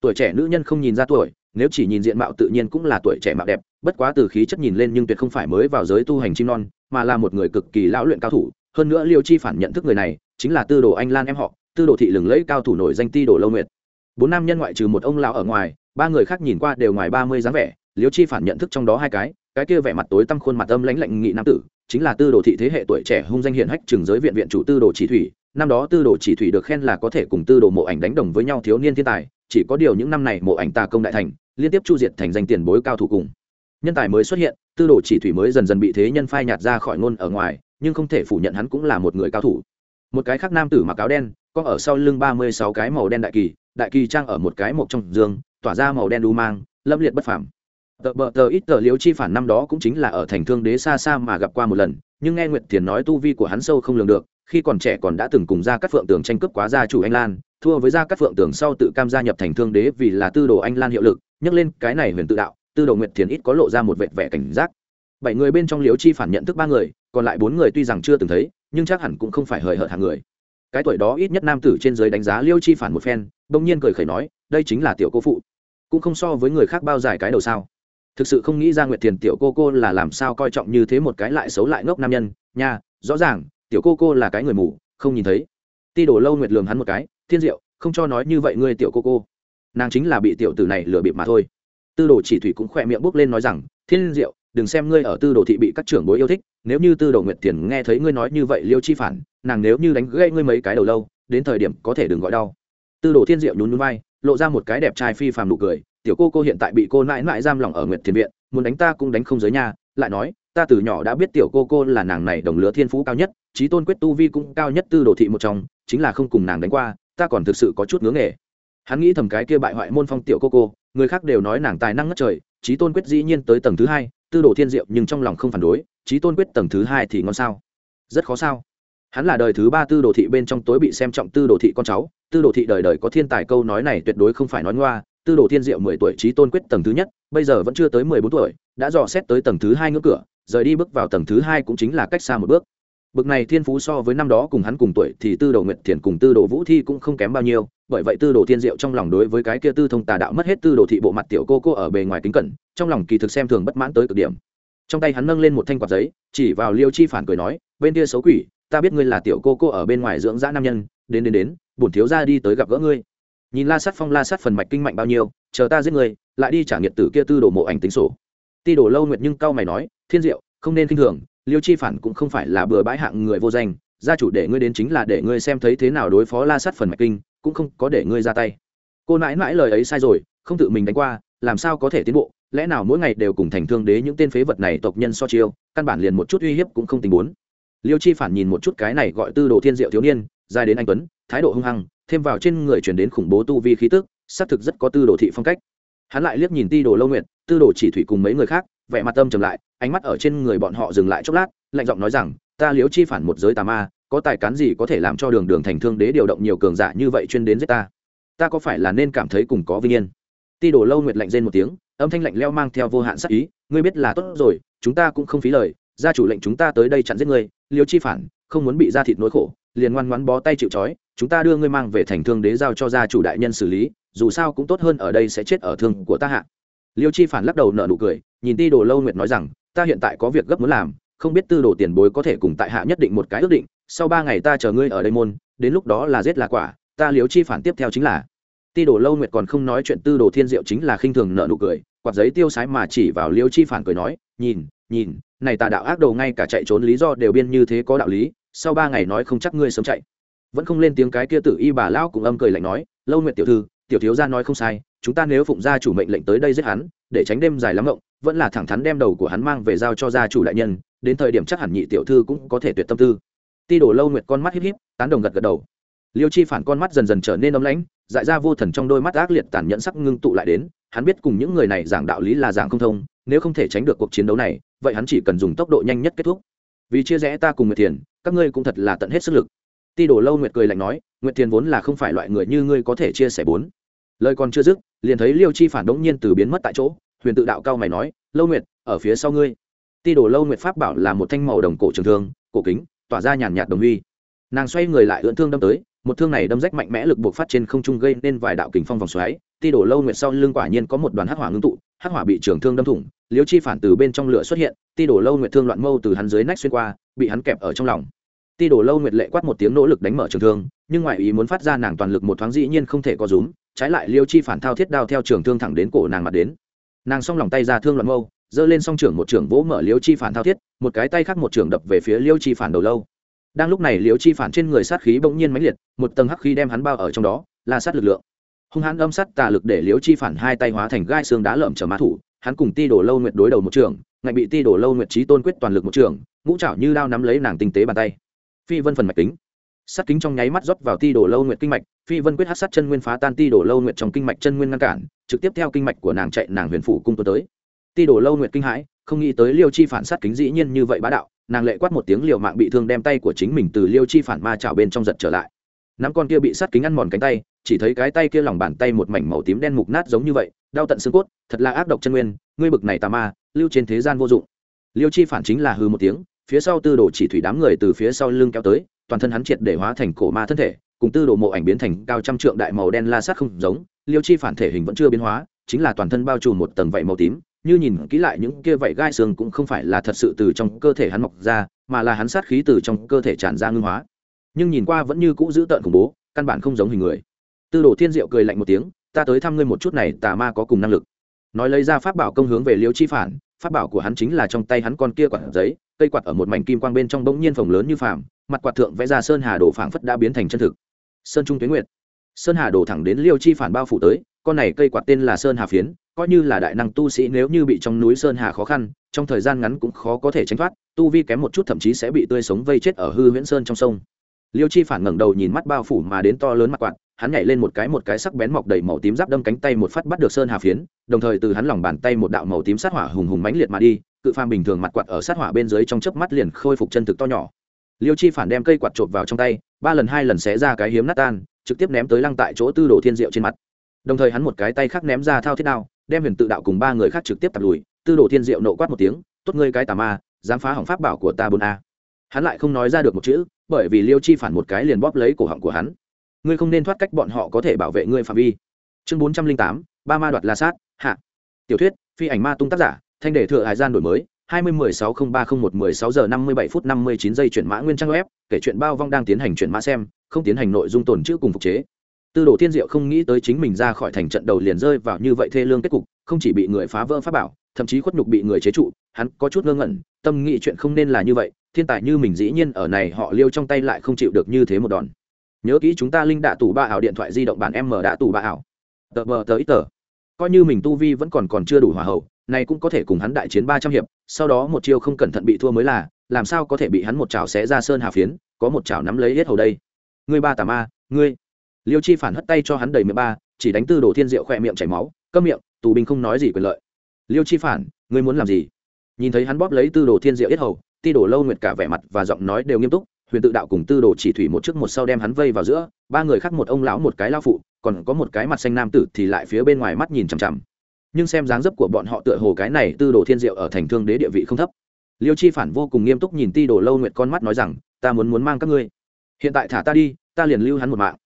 A: Tuổi trẻ nữ nhân không nhìn ra tuổi, nếu chỉ nhìn diện mạo tự nhiên cũng là tuổi trẻ mạo đẹp, bất quá từ khí chất nhìn lên nhưng tuyệt không phải mới vào giới tu hành chim non, mà là một người cực kỳ lão luyện cao thủ. Hơn nữa liêu chi phản nhận thức người này, chính là tư đồ anh lan em họ tư đồ thị lừng lẫy cao thủ nổi danh ti đồ lâu nguyệt. Bốn nam nhân ngoại trừ một ông lão ở ngoài, ba người khác nhìn qua đều ngoài ba mươi dáng vẻ, liêu chi phản nhận thức trong đó hai cái cái kia vẻ mặt tối tăm khuôn mặt âm lãnh lạnh nghị nam tử, chính là tư đồ thị thế hệ tuổi trẻ hung danh hiển hách trường giới viện viện chủ tư đồ chỉ thủy. Năm đó tư đồ chỉ thủy được khen là có thể cùng tư đồ mộ ảnh đánh đồng với nhau thiếu niên thiên tài, chỉ có điều những năm này mộ ảnh tà công đại thành, liên tiếp chu diệt thành danh tiền bối cao thủ cùng. Nhân tài mới xuất hiện, tư đồ chỉ thủy mới dần dần bị thế nhân phai nhạt ra khỏi ngôn ở ngoài, nhưng không thể phủ nhận hắn cũng là một người cao thủ. Một cái khác nam tử mặc áo đen có ở sau lưng ba mươi sáu cái màu đen đại kỳ đại kỳ trang ở một cái mộc trong giường tỏa ra màu đen đu mang, lâm liệt bất phàm. Tờ bờ tờ ít tờ liếu chi phản năm đó cũng chính là ở thành thương đế xa xa mà gặp qua một lần, nhưng nghe nguyệt thiền nói tu vi của hắn sâu không lường được, khi còn trẻ còn đã từng cùng ra các phượng tường tranh cướp quá gia chủ anh lan, thua với gia các phượng tường sau tự cam gia nhập thành thương đế vì là tư đồ anh lan hiệu lực, nhắc lên cái này huyền tự đạo, tư đồ nguyệt thiền ít có lộ ra một vẹn vẻ cảnh giác. Bảy người bên trong liếu chi phản nhận thức ba người, còn lại bốn người tuy rằng chưa từng thấy, nhưng chắc hẳn cũng không phải hời hợt hàng người cái tuổi đó ít nhất nam tử trên giới đánh giá liêu chi phản một phen, bỗng nhiên cười khẩy nói, đây chính là tiểu cô phụ. Cũng không so với người khác bao dài cái đầu sao? Thực sự không nghĩ ra nguyệt thiền tiểu cô cô là làm sao coi trọng như thế một cái lại xấu lại ngốc nam nhân. Nha, rõ ràng, tiểu cô cô là cái người mù, không nhìn thấy. Ti đổ lâu nguyệt lường hắn một cái, thiên diệu, không cho nói như vậy ngươi tiểu cô cô. Nàng chính là bị tiểu tử này lừa bịp mà thôi. Tư đồ chỉ thủy cũng khỏe miệng bốc lên nói rằng, thiên diệu, đừng xem ngươi ở tư đồ thị bị các trưởng bối yêu thích nếu như tư đồ nguyệt thiền nghe thấy ngươi nói như vậy liêu chi phản, nàng nếu như đánh gãy ngươi mấy cái đầu lâu, đến thời điểm có thể đừng gọi đau. Tư đồ thiên diệu nhún nhún vai, lộ ra một cái đẹp trai phi phàm nụ cười, tiểu cô cô hiện tại bị cô nãi nãi giam lòng ở nguyệt thiền viện, muốn đánh ta cũng đánh không giới nha, lại nói, ta từ nhỏ đã biết tiểu cô cô là nàng này đồng lứa thiên phú cao nhất, trí tôn quyết tu vi cũng cao nhất tư đồ thị một trong, chính là không cùng nàng đánh qua, ta còn thực sự có chút ngưỡng nghề. Hắn nghĩ thầm cái kia bại hoại môn phong tiểu cô cô, người khác đều nói nàng tài năng ngất trời, trí tôn quyết dĩ nhiên tới tầng thứ hai tư đồ thiên diệu nhưng trong lòng không phản đối trí tôn quyết tầng thứ hai thì ngon sao? Rất khó sao. Hắn là đời thứ ba tư đồ thị bên trong tối bị xem trọng tư đồ thị con cháu, tư đồ thị đời đời có thiên tài câu nói này tuyệt đối không phải nói ngoa, tư đồ thiên diệu mười tuổi trí tôn quyết tầng thứ nhất, bây giờ vẫn chưa tới mười bốn tuổi, đã dò xét tới tầng thứ hai ngưỡng cửa, rời đi bước vào tầng thứ hai cũng chính là cách xa một bước bực này thiên phú so với năm đó cùng hắn cùng tuổi thì tư đồ nguyệt thiền cùng tư đồ vũ thi cũng không kém bao nhiêu, bởi vậy tư đồ thiên diệu trong lòng đối với cái kia tư thông tà đạo mất hết tư đồ thị bộ mặt tiểu cô cô ở bề ngoài kính cẩn, trong lòng kỳ thực xem thường bất mãn tới cực điểm. Trong tay hắn nâng lên một thanh quạt giấy, chỉ vào liêu chi phản cười nói, bên kia xấu quỷ, ta biết ngươi là tiểu cô cô ở bên ngoài dưỡng dã nam nhân, đến đến đến, bổn thiếu ra đi tới gặp gỡ ngươi. Nhìn la sát phong, la sát phần mạch kinh mạnh bao nhiêu, chờ ta giết ngươi, lại đi trả nghiệt tử kia tư đồ mộ ảnh tính sổ. Ti đổ lâu nguyệt nhưng cao mày nói, thiên diệu, không nên khinh thường liêu chi phản cũng không phải là bừa bãi hạng người vô danh, gia chủ để ngươi đến chính là để ngươi xem thấy thế nào đối phó la sát phần mạch kinh, cũng không có để ngươi ra tay. Cô nãi mãi lời ấy sai rồi, không tự mình đánh qua, làm sao có thể tiến bộ? Lẽ nào mỗi ngày đều cùng thành thương đế những tên phế vật này tộc nhân so chiêu, căn bản liền một chút uy hiếp cũng không tình muốn liêu chi phản nhìn một chút cái này gọi tư đồ thiên diệu thiếu niên, dài đến anh tuấn, thái độ hung hăng, thêm vào trên người chuyển đến khủng bố tu vi khí tức, xác thực rất có tư đồ thị phong cách. Hắn lại liếc nhìn ti đồ lâu nguyệt, tư đồ chỉ thủy cùng mấy người khác, vẻ mặt tâm trầm lại ánh mắt ở trên người bọn họ dừng lại chốc lát, lạnh giọng nói rằng, ta liếu chi phản một giới tà ma, có tài cán gì có thể làm cho đường đường thành thương đế điều động nhiều cường giả như vậy chuyên đến giết ta? Ta có phải là nên cảm thấy cùng có vinh yên? Ti đồ lâu nguyệt lạnh rên một tiếng, âm thanh lạnh leo mang theo vô hạn sắc ý, ngươi biết là tốt rồi, chúng ta cũng không phí lời, gia chủ lệnh chúng ta tới đây chặn giết ngươi liếu chi phản, không muốn bị ra thịt nỗi khổ, liền ngoan ngoãn bó tay chịu trói, chúng ta đưa ngươi mang về thành thương đế giao cho gia chủ đại nhân xử lý, dù sao cũng tốt hơn ở đây sẽ chết ở thương của ta hạ. Liêu chi phản lắc đầu nợ nụ cười, nhìn ti đồ lâu nguyệt nói rằng ta hiện tại có việc gấp muốn làm, không biết tư đồ tiền bối có thể cùng tại hạ nhất định một cái ước định, sau ba ngày ta chờ ngươi ở đây môn, đến lúc đó là giết là quả, ta liếu chi phản tiếp theo chính là. Ti đồ lâu nguyệt còn không nói chuyện tư đồ thiên diệu chính là khinh thường nợ nụ cười, quạt giấy tiêu sái mà chỉ vào liếu chi phản cười nói, nhìn nhìn, này tà đạo ác đầu ngay cả chạy trốn lý do đều biên như thế có đạo lý, sau ba ngày nói không chắc ngươi sớm chạy. Vẫn không lên tiếng cái kia tử y bà lão cũng âm cười lạnh nói, lâu Nguyệt tiểu thư, tiểu thiếu gia nói không sai, chúng ta nếu phụng gia chủ mệnh lệnh tới đây giết hắn, để tránh đêm dài lắm ngộng vẫn là thẳng thắn đem đầu của hắn mang về giao cho gia chủ đại nhân, đến thời điểm chắc hẳn nhị tiểu thư cũng có thể tuyệt tâm tư. Ti đổ lâu nguyệt con mắt híp híp, tán đồng gật gật đầu. Liêu chi phản con mắt dần dần trở nên ấm lãnh, dại ra vô thần trong đôi mắt ác liệt tàn nhẫn sắc ngưng tụ lại đến, hắn biết cùng những người này giảng đạo lý là giảng không thông, nếu không thể tránh được cuộc chiến đấu này, vậy hắn chỉ cần dùng tốc độ nhanh nhất kết thúc. Vì chia rẽ ta cùng nguyệt thiền, các ngươi cũng thật là tận hết sức lực. Ti đổ lâu nguyệt cười lạnh nói, nguyệt thiền vốn là không phải loại người như ngươi có thể chia sẻ bốn. Lời còn chưa dứt, liền thấy liêu chi phản đống nhiên từ biến mất tại chỗ huyền tự đạo cao mày nói, lâu nguyệt, ở phía sau ngươi. Ti đổ lâu nguyệt pháp bảo là một thanh màu đồng cổ trường thương, cổ kính, tỏa ra nhàn nhạt đồng huy. Nàng xoay người lại ưỡn thương đâm tới, một thương này đâm rách mạnh mẽ lực buộc phát trên không trung gây nên vài đạo kình phong vòng xoáy. Ti đổ lâu nguyệt sau lưng quả nhiên có một đoàn hắc hỏa ngưng tụ, hắc hỏa bị trường thương đâm thủng liếu chi phản từ bên trong lửa xuất hiện, ti đổ lâu nguyệt thương loạn mâu từ hắn dưới nách xuyên qua, bị hắn kẹp ở trong lòng. Ti đổ lâu nguyệt lệ quát một tiếng nỗ lực đánh mở trường thương, nhưng ngoại ý muốn phát ra nàng toàn lực một thoáng dĩ nhiên không thể có rúm, trái lại liêu chi phản thao thiết đao theo trường thương thẳng đến cổ nàng mặt đến nàng s lòng tay ra thương loạn mâu, giơ lên song trưởng một trưởng vỗ mở liêu chi phản thao thiết, một cái tay khác một trưởng đập về phía liêu chi phản đầu lâu. Đang lúc này liêu chi phản trên người sát khí bỗng nhiên mãnh liệt, một tầng hắc khí đem hắn bao ở trong đó là sát lực lượng. Hung hãn âm sát tà lực để liêu chi phản hai tay hóa thành gai xương đá lởm chở mã thủ, hắn cùng ti đổ lâu nguyệt đối đầu một trường, ngạnh bị ti đổ lâu nguyệt trí tôn quyết toàn lực một trường, ngũ trảo như đao nắm lấy nàng tinh tế bàn tay. Phi vân phần mạch tính sắt kính trong nháy mắt rót vào ti đổ lâu nguyệt kinh mạch, phi vân quyết hát sát chân nguyên phá tan ti đổ lâu nguyệt trong kinh mạch chân nguyên ngăn cản, trực tiếp theo kinh mạch của nàng chạy, nàng huyền phủ cung tuần tới. Ti đổ lâu nguyệt kinh hãi, không nghĩ tới liêu chi phản sát kính dĩ nhiên như vậy bá đạo, nàng lệ quát một tiếng liều mạng bị thương đem tay của chính mình từ liêu chi phản ma chảo bên trong giật trở lại. Nắm con kia bị sát kính ăn mòn cánh tay, chỉ thấy cái tay kia lòng bàn tay một mảnh màu tím đen mục nát giống như vậy, đau tận xương cốt, thật là ác độc chân nguyên, ngươi bực này tà ma, lưu trên thế gian vô dụng. Liêu chi phản chính là hư một tiếng, phía sau tư đồ chỉ thủy đám người từ phía sau lưng kéo tới toàn thân hắn triệt để hóa thành cổ ma thân thể, cùng tư đồ mộ ảnh biến thành cao trăm trượng đại màu đen la sát không giống, liêu chi phản thể hình vẫn chưa biến hóa, chính là toàn thân bao trùm một tầng vảy màu tím, như nhìn kỹ lại những kia vảy gai xương cũng không phải là thật sự từ trong cơ thể hắn mọc ra, mà là hắn sát khí từ trong cơ thể tràn ra ngưng hóa. Nhưng nhìn qua vẫn như cũ giữ tợn khủng bố, căn bản không giống hình người. Tư đồ thiên diệu cười lạnh một tiếng, ta tới thăm ngươi một chút này, tà ma có cùng năng lực. Nói lấy ra pháp bảo công hướng về liêu chi phản pháp bảo của hắn chính là trong tay hắn con kia quạt giấy, cây quạt ở một mảnh kim quang bên trong bỗng nhiên phồng lớn như phàm, mặt quạt thượng vẽ ra sơn hà đồ phảng phất đã biến thành chân thực. Sơn trung tuyến nguyệt. Sơn hà đổ thẳng đến liêu chi phản bao phủ tới, con này cây quạt tên là sơn hà phiến, coi như là đại năng tu sĩ nếu như bị trong núi sơn hà khó khăn, trong thời gian ngắn cũng khó có thể tránh thoát, tu vi kém một chút thậm chí sẽ bị tươi sống vây chết ở hư huyễn sơn trong sông. Liêu chi phản ngẩng đầu nhìn mắt bao phủ mà đến to lớn mặt quạt hắn nhảy lên một cái một cái sắc bén mọc đầy màu tím giáp đâm cánh tay một phát bắt được sơn hà phiến, đồng thời từ hắn lòng bàn tay một đạo màu tím sát hỏa hùng hùng mãnh liệt mà đi, cự phàm bình thường mặt quạt ở sát hỏa bên dưới trong chớp mắt liền khôi phục chân thực to nhỏ. Liêu chi phản đem cây quạt chộp vào trong tay, ba lần hai lần xé ra cái hiếm nát tan, trực tiếp ném tới lăng tại chỗ tư đồ thiên diệu trên mặt. Đồng thời hắn một cái tay khác ném ra thao thiết đao, đem huyền tự đạo cùng ba người khác trực tiếp tập lùi, tư đồ thiên diệu nộ quát một tiếng, tốt ngươi cái tà ma, dám phá hỏng pháp bảo của ta bốn a. Hắn lại không nói ra được một chữ, bởi vì liêu chi phản một cái liền bóp lấy cổ họng của hắn ngươi không nên thoát cách bọn họ có thể bảo vệ ngươi phạm vi. Chương bốn trăm linh tám, ba ma đoạt la sát, hạ. Tiểu thuyết, phi ảnh ma tung tác giả, thanh đề thừa hải gian đổi mới, hai mươi mười sáu không ba không một mười sáu giờ năm mươi bảy phút năm mươi chín giây chuyển mã nguyên trang web, kể chuyện bao vong đang tiến hành chuyển mã xem, không tiến hành nội dung tồn chữ cùng phục chế. Tư đồ thiên diệu không nghĩ tới chính mình ra khỏi thành trận đầu liền rơi vào như vậy thê lương kết cục, không chỉ bị người phá vỡ pháp bảo, thậm chí khuất nhục bị người chế trụ, hắn có chút ngơ ngẩn, tâm nghĩ chuyện không nên là như vậy, thiên tài như mình dĩ nhiên ở này họ liêu trong tay lại không chịu được như thế một đòn nhớ kỹ chúng ta linh đạ tủ ba ảo điện thoại di động bản m đạ tủ ba ảo. Tờ mờ tờ ít tờ. Coi như mình tu vi vẫn còn còn chưa đủ hòa hậu, này cũng có thể cùng hắn đại chiến ba trăm hiệp, sau đó một chiêu không cẩn thận bị thua mới là, làm sao có thể bị hắn một chảo xé ra sơn hà phiến, có một chảo nắm lấy hết hầu đây. Ngươi ba tà ma, ngươi. Liêu chi phản hất tay cho hắn đầy miệng ba, chỉ đánh tư đồ thiên diệu khỏe miệng chảy máu, câm miệng, tù binh không nói gì quyền lợi. Liêu chi phản, ngươi muốn làm gì? Nhìn thấy hắn bóp lấy tư đồ thiên diệu yết hầu, ti đồ lâu nguyệt cả vẻ mặt và giọng nói đều nghiêm túc huyền tự đạo cùng tư đồ chỉ thủy một trước một sau đem hắn vây vào giữa, ba người khác một ông lão một cái lao phụ, còn có một cái mặt xanh nam tử thì lại phía bên ngoài mắt nhìn chằm chằm. Nhưng xem dáng dấp của bọn họ tựa hồ cái này tư đồ thiên diệu ở thành thương đế địa vị không thấp. Liêu chi phản vô cùng nghiêm túc nhìn ti đồ lâu nguyệt con mắt nói rằng, ta muốn muốn mang các ngươi. Hiện tại thả ta đi, ta liền lưu hắn một mạng.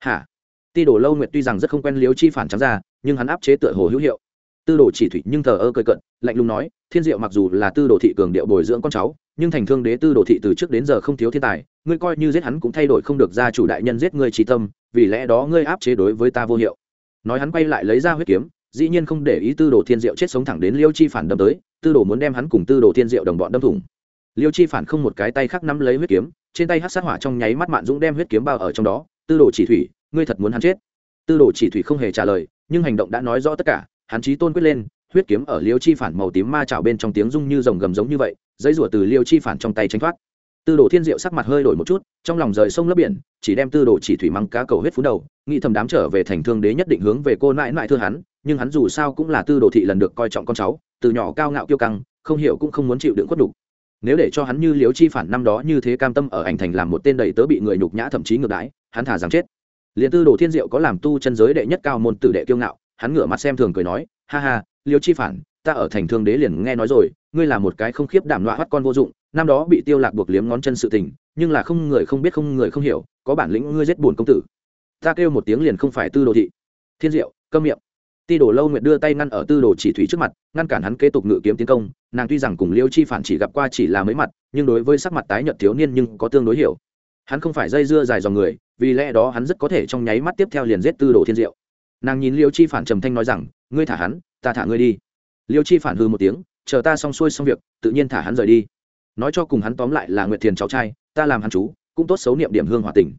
A: Hả? Ti đồ lâu nguyệt tuy rằng rất không quen liêu chi phản trắng ra, nhưng hắn áp chế tựa hồ hữu hiệu tư đồ chỉ thủy nhưng thờ ơ cơi cận lạnh lùng nói, thiên diệu mặc dù là tư đồ thị cường điệu bồi dưỡng con cháu, nhưng thành thương đế tư đồ thị từ trước đến giờ không thiếu thiên tài, ngươi coi như giết hắn cũng thay đổi không được gia chủ đại nhân giết ngươi trí tâm, vì lẽ đó ngươi áp chế đối với ta vô hiệu. Nói hắn quay lại lấy ra huyết kiếm, dĩ nhiên không để ý tư đồ thiên diệu chết sống thẳng đến liêu chi phản đâm tới, tư đồ muốn đem hắn cùng tư đồ thiên diệu đồng bọn đâm thủng. Liêu chi phản không một cái tay khác nắm lấy huyết kiếm, trên tay hát sát hỏa trong nháy mắt mạn dũng đem huyết kiếm bao ở trong đó, tư đồ chỉ thủy, ngươi thật muốn hắn chết? Tư đồ chỉ thủy không hề trả lời, nhưng hành động đã nói rõ tất cả hắn chí tôn quyết lên, huyết kiếm ở liêu chi phản màu tím ma chảo bên trong tiếng rung như rồng gầm giống như vậy dây rủa từ liêu chi phản trong tay tránh thoát. Tư đồ thiên diệu sắc mặt hơi đổi một chút, trong lòng rời sông lấp biển, chỉ đem tư đồ chỉ thủy măng cá cầu huyết phú đầu, nghĩ thầm đám trở về thành thương đế nhất định hướng về cô nãi nãi thưa hắn, nhưng hắn dù sao cũng là tư đồ thị lần được coi trọng con cháu, từ nhỏ cao ngạo kiêu căng, không hiểu cũng không muốn chịu đựng khuất đục nếu để cho hắn như liếu chi phản năm đó như thế cam tâm ở ảnh thành làm một tên đầy tớ bị người nhục nhã thậm chí ngược đãi, hắn thả rằng chết. Liền tư đồ thiên diệu có làm tu chân giới đệ nhất cao môn tử đệ kiêu ngạo hắn ngửa mặt xem thường cười nói, ha ha, liêu chi phản, ta ở thành thương đế liền nghe nói rồi, ngươi là một cái không khiếp đảm loạn hoắt con vô dụng, năm đó bị tiêu lạc buộc liếm ngón chân sự tình, nhưng là không người không biết không người không hiểu, có bản lĩnh ngươi giết buồn công tử. Ta kêu một tiếng liền không phải tư đồ thị. Thiên diệu, câm miệng. Ti đồ lâu nguyệt đưa tay ngăn ở tư đồ chỉ thủy trước mặt, ngăn cản hắn kế tục ngự kiếm tiến công, nàng tuy rằng cùng liêu chi phản chỉ gặp qua chỉ là mấy mặt, nhưng đối với sắc mặt tái nhợt thiếu niên nhưng có tương đối hiểu. Hắn không phải dây dưa dài dòng người, vì lẽ đó hắn rất có thể trong nháy mắt tiếp theo liền giết tư đồ thiên diệu nàng nhìn liêu chi phản trầm thanh nói rằng, ngươi thả hắn, ta thả ngươi đi. Liêu chi phản hư một tiếng, chờ ta xong xuôi xong việc, tự nhiên thả hắn rời đi. Nói cho cùng hắn tóm lại là nguyệt thiền cháu trai, ta làm hắn chú, cũng tốt xấu niệm điểm hương hòa tình.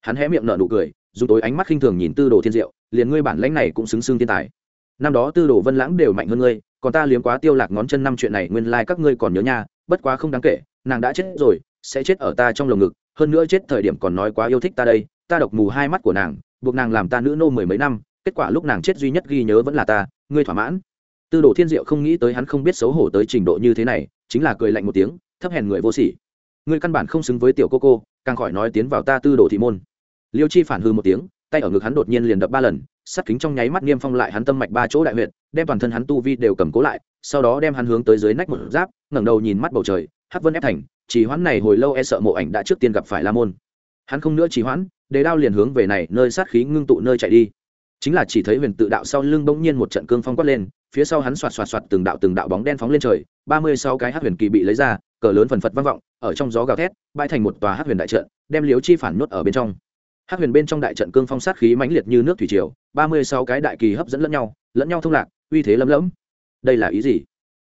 A: Hắn hé miệng nở nụ cười, dùng tối ánh mắt khinh thường nhìn tư đồ thiên diệu, liền ngươi bản lãnh này cũng xứng xương thiên tài. Năm đó tư đồ vân lãng đều mạnh hơn ngươi, còn ta liếm quá tiêu lạc ngón chân năm chuyện này nguyên lai like các ngươi còn nhớ nha, bất quá không đáng kể, nàng đã chết rồi, sẽ chết ở ta trong lồng ngực, hơn nữa chết thời điểm còn nói quá yêu thích ta đây, ta độc mù hai mắt của nàng, buộc nàng làm ta nữ nô mười mấy năm kết quả lúc nàng chết duy nhất ghi nhớ vẫn là ta, ngươi thỏa mãn. Tư đồ thiên diệu không nghĩ tới hắn không biết xấu hổ tới trình độ như thế này, chính là cười lạnh một tiếng, thấp hèn người vô sỉ. Ngươi căn bản không xứng với tiểu cô cô, càng khỏi nói tiến vào ta tư đồ thị môn. Liêu chi phản hư một tiếng, tay ở ngực hắn đột nhiên liền đập ba lần, sắt kính trong nháy mắt niêm phong lại hắn tâm mạch ba chỗ đại huyệt, đem toàn thân hắn tu vi đều cầm cố lại, sau đó đem hắn hướng tới dưới nách một giáp, ngẩng đầu nhìn mắt bầu trời, hắc vân ép thành chỉ hoãn này hồi lâu e sợ mộ ảnh đã trước tiên gặp phải la môn. Hắn không nữa chỉ hoãn, đề đao liền hướng về này, nơi sát khí ngưng tụ nơi chạy đi chính là chỉ thấy huyền tự đạo sau lưng bỗng nhiên một trận cương phong quát lên, phía sau hắn xoạt xoạt xoạt từng đạo từng đạo bóng đen phóng lên trời, ba mươi sáu cái hát huyền kỳ bị lấy ra, cờ lớn phần phật vang vọng, ở trong gió gào thét, bãi thành một tòa hát huyền đại trận, đem liếu chi phản nuốt ở bên trong. Hát huyền bên trong đại trận cương phong sát khí mãnh liệt như nước thủy triều, ba mươi sáu cái đại kỳ hấp dẫn lẫn nhau lẫn nhau thông lạc, uy thế lấm lẫm. Đây là ý gì?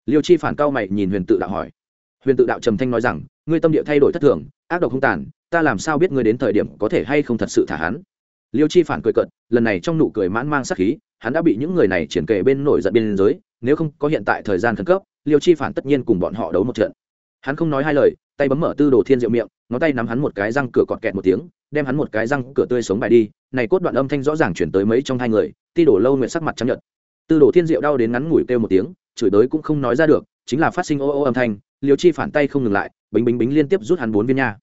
A: Liêu chi phản cao mày nhìn huyền tự đạo hỏi. Huyền tự đạo trầm thanh nói rằng, ngươi tâm địa thay đổi thất thường, ác độc không tàn, ta làm sao biết ngươi đến thời điểm có thể hay không thật sự thả hắn? Liêu chi phản cười cận lần này trong nụ cười mãn mang sát khí, hắn đã bị những người này triển kề bên nổi giận biên giới nếu không có hiện tại thời gian khẩn cấp, liêu chi phản tất nhiên cùng bọn họ đấu một trận hắn không nói hai lời, tay bấm mở tư đồ thiên diệu miệng, ngón tay nắm hắn một cái răng cửa cọt kẹt một tiếng, đem hắn một cái răng cửa tươi sống bài đi, này cốt đoạn âm thanh rõ ràng chuyển tới mấy trong hai người, ti đổ lâu nguyện sắc mặt chấp nhợt. tư đồ thiên diệu đau đến ngắn ngủi kêu một tiếng, chửi tới cũng không nói ra được, chính là phát sinh ô ô âm thanh, liêu chi phản tay không ngừng lại, bính bính bính liên tiếp rút hắn bốn viên nha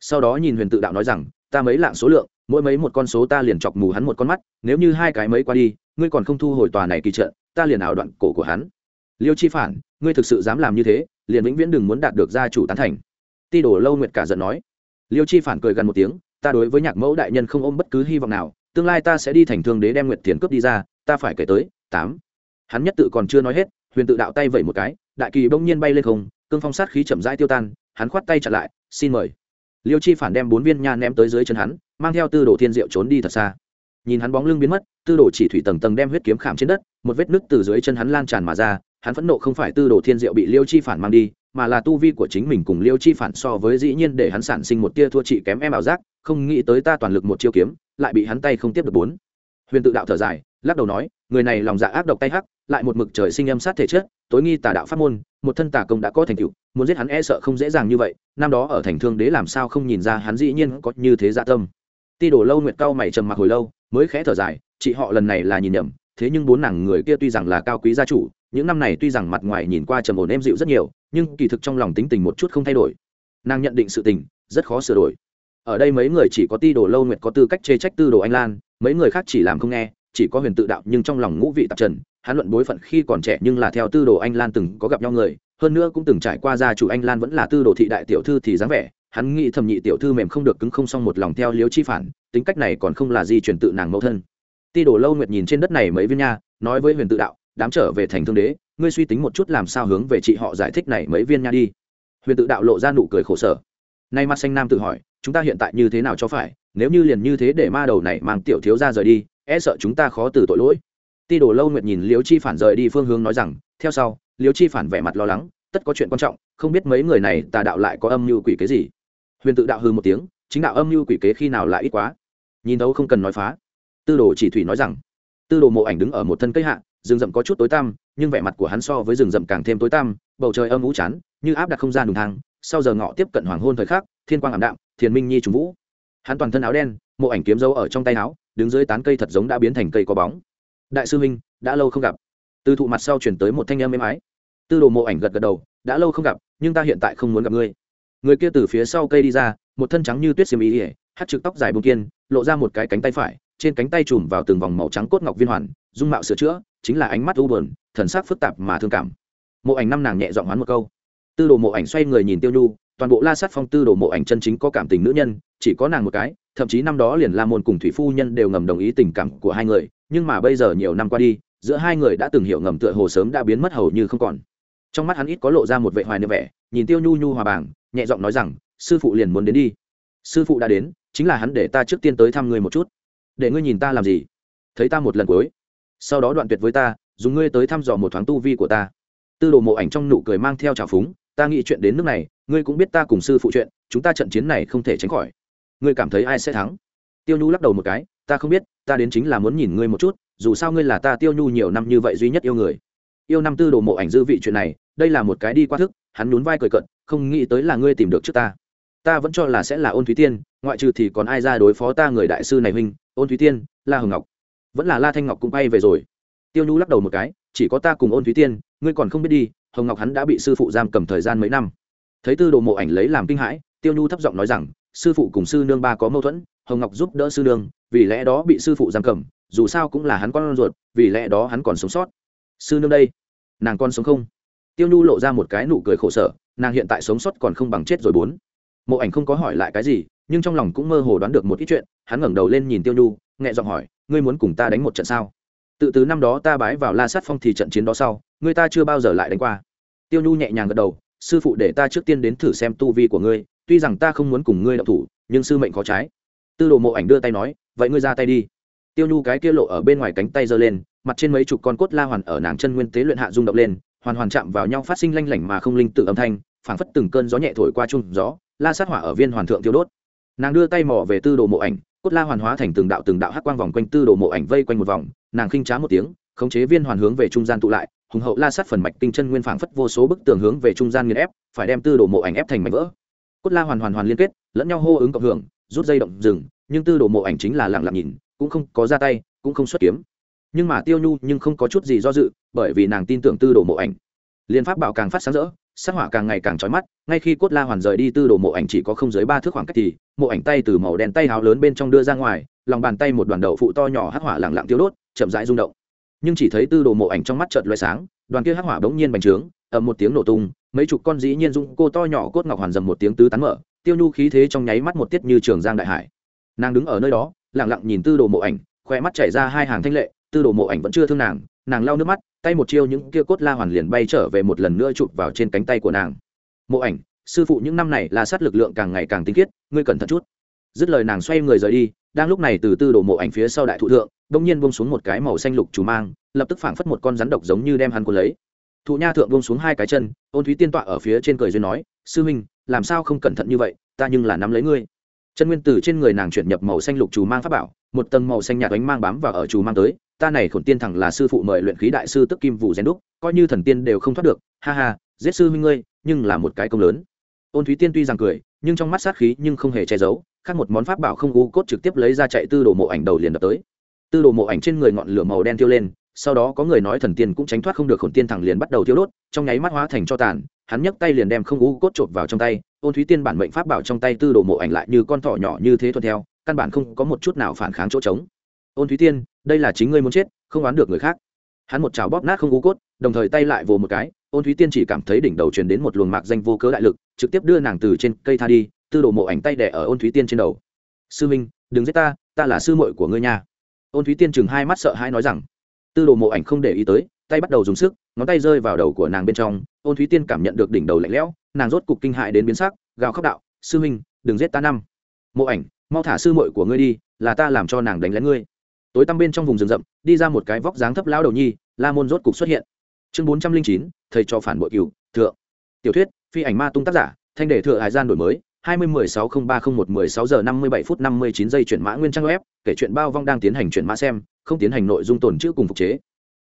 A: sau đó nhìn huyền tự đạo nói rằng, ta mấy lạng số lượng mỗi mấy một con số ta liền chọc mù hắn một con mắt, nếu như hai cái mấy qua đi, ngươi còn không thu hồi tòa này kỳ trận, ta liền ảo đoạn cổ của hắn. Liêu chi phản, ngươi thực sự dám làm như thế, liền vĩnh viễn đừng muốn đạt được gia chủ tán thành. Ti đổ lâu nguyệt cả giận nói. Liêu chi phản cười gần một tiếng, ta đối với nhạc mẫu đại nhân không ôm bất cứ hy vọng nào, tương lai ta sẽ đi thành thương đế đem nguyệt tiền cướp đi ra, ta phải kể tới, tám. Hắn nhất tự còn chưa nói hết, huyền tự đạo tay vẩy một cái, đại kỳ bỗng nhiên bay lên không, cương phong sát khí chậm rãi tiêu tan, hắn khoát tay chặn lại, xin mời liêu chi phản đem bốn viên nha ném tới dưới chân hắn, mang theo tư đồ thiên diệu trốn đi thật xa. Nhìn hắn bóng lưng biến mất, tư đồ chỉ thủy tầng tầng đem huyết kiếm khảm trên đất, một vết nứt từ dưới chân hắn lan tràn mà ra, hắn phẫn nộ không phải tư đồ thiên diệu bị liêu chi phản mang đi, mà là tu vi của chính mình cùng liêu chi phản so với dĩ nhiên để hắn sản sinh một tia thua trị kém em ảo giác, không nghĩ tới ta toàn lực một chiêu kiếm, lại bị hắn tay không tiếp được bốn. Huyền tự đạo thở dài, lắc đầu nói, người này lòng dạ ác độc tay hắc lại một mực trời sinh âm sát thể chất, tối nghi tà đạo pháp môn, một thân tà công đã có thành tựu, muốn giết hắn e sợ không dễ dàng như vậy, năm đó ở thành thương đế làm sao không nhìn ra hắn dĩ nhiên có như thế dạ tâm. Ti đổ lâu nguyệt cao mày trầm mặc hồi lâu, mới khẽ thở dài, chị họ lần này là nhìn nhầm, thế nhưng bốn nàng người kia tuy rằng là cao quý gia chủ, những năm này tuy rằng mặt ngoài nhìn qua trầm ổn êm dịu rất nhiều, nhưng kỳ thực trong lòng tính tình một chút không thay đổi. Nàng nhận định sự tình, rất khó sửa đổi. Ở đây mấy người chỉ có ti đồ lâu nguyệt có tư cách chê trách tư đồ anh lan, mấy người khác chỉ làm không nghe, chỉ có huyền tự đạo nhưng trong lòng ngũ vị tạp trần hắn luận bối phận khi còn trẻ nhưng là theo tư đồ anh lan từng có gặp nhau người, hơn nữa cũng từng trải qua gia chủ anh lan vẫn là tư đồ thị đại tiểu thư thì dáng vẻ, hắn nghĩ thầm nhị tiểu thư mềm không được cứng không xong một lòng theo liếu chi phản, tính cách này còn không là gì truyền tự nàng mẫu thân. Ti đồ lâu nguyệt nhìn trên đất này mấy viên nha, nói với huyền tự đạo, đám trở về thành thương đế, ngươi suy tính một chút làm sao hướng về chị họ giải thích này mấy viên nha đi. Huyền tự đạo lộ ra nụ cười khổ sở. Nay mặt xanh nam tự hỏi, chúng ta hiện tại như thế nào cho phải, nếu như liền như thế để ma đầu này mang tiểu thiếu ra rời đi e sợ chúng ta khó từ tội lỗi ti đồ lâu nguyệt nhìn Liễu chi phản rời đi phương hướng nói rằng, theo sau, Liễu chi phản vẻ mặt lo lắng, tất có chuyện quan trọng, không biết mấy người này tà đạo lại có âm mưu quỷ kế gì. Huyền tự đạo hư một tiếng, chính đạo âm mưu quỷ kế khi nào lại ít quá? Nhìn đâu không cần nói phá. Tư đồ chỉ thủy nói rằng, tư đồ mộ ảnh đứng ở một thân cây hạ, rừng rậm có chút tối tăm, nhưng vẻ mặt của hắn so với rừng rậm càng thêm tối tăm, bầu trời âm ú chán, như áp đặt không gian đùng thang, sau giờ ngọ tiếp cận hoàng hôn thời khắc, thiên quang ảm đạm, thiền minh nhi trùng vũ. Hắn toàn thân áo đen, mộ ảnh kiếm dấu ở trong tay áo, đứng dưới tán cây thật giống đã biến thành cây có bóng đại sư huynh, đã lâu không gặp. Từ thụ mặt sau chuyển tới một thanh âm êm ái. Tư đồ mộ ảnh gật gật đầu, đã lâu không gặp, nhưng ta hiện tại không muốn gặp ngươi. Người kia từ phía sau cây đi ra, một thân trắng như tuyết xiêm ý ỉa hát trực tóc dài bông kiên, lộ ra một cái cánh tay phải, trên cánh tay chùm vào từng vòng màu trắng cốt ngọc viên hoàn, dung mạo sửa chữa, chính là ánh mắt u bờn thần sắc phức tạp mà thương cảm. Mộ ảnh năm nàng nhẹ giọng hoán một câu. Tư đồ mộ ảnh xoay người nhìn tiêu nhu, toàn bộ la sát phong tư đồ mộ ảnh chân chính có cảm tình nữ nhân, chỉ có nàng một cái, thậm chí năm đó liền la môn cùng thủy phu nhân đều ngầm đồng ý tình cảm của hai người nhưng mà bây giờ nhiều năm qua đi, giữa hai người đã từng hiểu ngầm tựa hồ sớm đã biến mất hầu như không còn. Trong mắt hắn ít có lộ ra một vệ hoài niệm vẻ, nhìn tiêu nhu nhu hòa bảng, nhẹ giọng nói rằng, sư phụ liền muốn đến đi. Sư phụ đã đến, chính là hắn để ta trước tiên tới thăm ngươi một chút. Để ngươi nhìn ta làm gì? Thấy ta một lần cuối. Sau đó đoạn tuyệt với ta, dùng ngươi tới thăm dò một thoáng tu vi của ta. Tư đồ mộ ảnh trong nụ cười mang theo trào phúng, ta nghĩ chuyện đến nước này, ngươi cũng biết ta cùng sư phụ chuyện, chúng ta trận chiến này không thể tránh khỏi. Ngươi cảm thấy ai sẽ thắng? Tiêu nhu lắc đầu một cái ta không biết, ta đến chính là muốn nhìn ngươi một chút, dù sao ngươi là ta tiêu nhu nhiều năm như vậy duy nhất yêu người. Yêu năm tư đồ mộ ảnh dư vị chuyện này, đây là một cái đi qua thức, hắn nhún vai cười cận không nghĩ tới là ngươi tìm được trước ta. Ta vẫn cho là sẽ là ôn thúy tiên, ngoại trừ thì còn ai ra đối phó ta người đại sư này huynh, ôn thúy tiên, la hồng ngọc. Vẫn là la thanh ngọc cũng bay về rồi. Tiêu nhu lắc đầu một cái, chỉ có ta cùng ôn thúy tiên, ngươi còn không biết đi, hồng ngọc hắn đã bị sư phụ giam cầm thời gian mấy năm. Thấy tư đồ mộ ảnh lấy làm kinh hãi, tiêu nhu thấp giọng nói rằng, sư phụ cùng sư nương ba có mâu thuẫn, hồng ngọc giúp đỡ sư nương vì lẽ đó bị sư phụ giam cầm, dù sao cũng là hắn con ruột, vì lẽ đó hắn còn sống sót. Sư nương đây, nàng con sống không? Tiêu nhu lộ ra một cái nụ cười khổ sở, nàng hiện tại sống sót còn không bằng chết rồi bốn. Mộ ảnh không có hỏi lại cái gì, nhưng trong lòng cũng mơ hồ đoán được một ít chuyện, hắn ngẩng đầu lên nhìn tiêu nhu, nhẹ giọng hỏi, ngươi muốn cùng ta đánh một trận sao? Tự từ năm đó ta bái vào la sát phong thì trận chiến đó sau ngươi ta chưa bao giờ lại đánh qua. Tiêu nhu nhẹ nhàng gật đầu, sư phụ để ta trước tiên đến thử xem tu vi của ngươi, tuy rằng ta không muốn cùng ngươi đậu thủ, nhưng sư mệnh khó trái. Tư đồ mộ ảnh đưa tay nói vậy ngươi ra tay đi. Tiêu nhu cái kia lộ ở bên ngoài cánh tay giơ lên, mặt trên mấy chục con cốt la hoàn ở nàng chân nguyên tế luyện hạ rung động lên, hoàn hoàn chạm vào nhau phát sinh lanh lảnh mà không linh tự âm thanh, phảng phất từng cơn gió nhẹ thổi qua chung gió, la sát hỏa ở viên hoàn thượng tiêu đốt. Nàng đưa tay mò về tư đồ mộ ảnh, cốt la hoàn hóa thành từng đạo từng đạo hắc quang vòng quanh tư đồ mộ ảnh vây quanh một vòng, nàng khinh trá một tiếng, khống chế viên hoàn hướng về trung gian tụ lại, hùng hậu la sát phần mạch tinh chân nguyên phảng phất vô số bức tường hướng về trung gian nghiền ép, phải đem tư đồ mộ ảnh ép thành mảnh vỡ. Cốt la hoàn hoàn hoàn liên kết, lẫn nhau hô ứng cộng hưởng, rút dây động rừng nhưng tư đồ mộ ảnh chính là lặng lặng nhìn, cũng không có ra tay, cũng không xuất kiếm. Nhưng mà tiêu nhu nhưng không có chút gì do dự, bởi vì nàng tin tưởng tư đồ mộ ảnh. Liên pháp bảo càng phát sáng rỡ sắc hỏa càng ngày càng trói mắt, ngay khi cốt la hoàn rời đi tư đồ mộ ảnh chỉ có không dưới ba thước khoảng cách thì, mộ ảnh tay từ màu đen tay háo lớn bên trong đưa ra ngoài, lòng bàn tay một đoàn đậu phụ to nhỏ hắc hỏa lẳng lặng tiêu đốt, chậm rãi rung động. Nhưng chỉ thấy tư đồ mộ ảnh trong mắt chợt loay sáng, đoàn kia hắc hỏa bỗng nhiên bành trướng, ầm một tiếng nổ tung, mấy chục con dĩ nhiên dung cô to nhỏ cốt ngọc hoàn dầm một tiếng tứ tán mở, tiêu nhu khí thế trong nháy mắt một tiết như trường giang đại hải nàng đứng ở nơi đó, lặng lặng nhìn tư đồ mộ ảnh khoe mắt chảy ra hai hàng thanh lệ, tư đồ mộ ảnh vẫn chưa thương nàng nàng lau nước mắt, tay một chiêu những kia cốt la hoàn liền bay trở về một lần nữa chụp vào trên cánh tay của nàng. Mộ ảnh, sư phụ những năm này là sát lực lượng càng ngày càng tinh khiết, ngươi cẩn thận chút. Dứt lời nàng xoay người rời đi, đang lúc này từ tư đồ mộ ảnh phía sau đại thụ thượng đông nhiên bông xuống một cái màu xanh lục chủ mang, lập tức phảng phất một con rắn độc giống như đem hắn cuốn lấy. Thụ nha thượng bông xuống hai cái chân, ôn thúy tiên tọa ở phía trên cười duyên nói, sư huynh, làm sao không cẩn thận như vậy, ta nhưng là nắm lấy ngươi chân nguyên tử trên người nàng chuyển nhập màu xanh lục chủ mang pháp bảo, một tầng màu xanh nhạt ánh mang bám vào ở chủ mang tới, ta này khổn tiên thẳng là sư phụ mời luyện khí đại sư tức kim vũ rèn đúc, coi như thần tiên đều không thoát được, ha ha, giết sư huynh ngươi, nhưng là một cái công lớn. Ôn thúy tiên tuy rằng cười, nhưng trong mắt sát khí nhưng không hề che giấu, khác một món pháp bảo không u cốt trực tiếp lấy ra chạy tư đồ mộ ảnh đầu liền đập tới. Tư đồ mộ ảnh trên người ngọn lửa màu đen tiêu lên sau đó có người nói thần tiên cũng tránh thoát không được khổn tiên thẳng liền bắt đầu thiêu đốt, trong nháy mắt hóa thành cho tàn, hắn nhấc tay liền đem không u cốt chộp vào trong tay, ôn thúy tiên bản mệnh pháp bảo trong tay tư đồ mộ ảnh lại như con thỏ nhỏ như thế thuận theo, căn bản không có một chút nào phản kháng chỗ trống. Ôn thúy tiên, đây là chính ngươi muốn chết, không oán được người khác. Hắn một chảo bóp nát không u cốt, đồng thời tay lại vồ một cái, ôn thúy tiên chỉ cảm thấy đỉnh đầu truyền đến một luồng mạc danh vô cớ đại lực, trực tiếp đưa nàng từ trên cây tha đi, tư đồ mộ ảnh tay đẻ ở ôn thúy tiên trên đầu. Sư minh, đừng giết ta ta là sư muội của ngươi nha. Ôn thúy tiên chừng hai mắt sợ hãi nói rằng tư đồ mộ ảnh không để ý tới, tay bắt đầu dùng sức, ngón tay rơi vào đầu của nàng bên trong, ôn thúy tiên cảm nhận được đỉnh đầu lạnh lẽo, nàng rốt cục kinh hại đến biến sắc, gào khóc đạo, sư minh đừng giết ta năm. Mộ ảnh, mau thả sư muội của ngươi đi, là ta làm cho nàng đánh lén ngươi. Tối tăm bên trong vùng rừng rậm, đi ra một cái vóc dáng thấp lão đầu nhi, la môn rốt cục xuất hiện. Chương bốn trăm linh chín, thầy cho phản bội cựu thượng. Tiểu thuyết, phi ảnh ma tung tác giả, thanh đề thừa hải gian đổi mới, hai mươi mười sáu không ba không một mười sáu giờ năm mươi bảy phút năm mươi chín giây chuyển mã nguyên trang web, kể chuyện bao vong đang tiến hành chuyển mã xem không tiến hành nội dung tồn chữ cùng phục chế.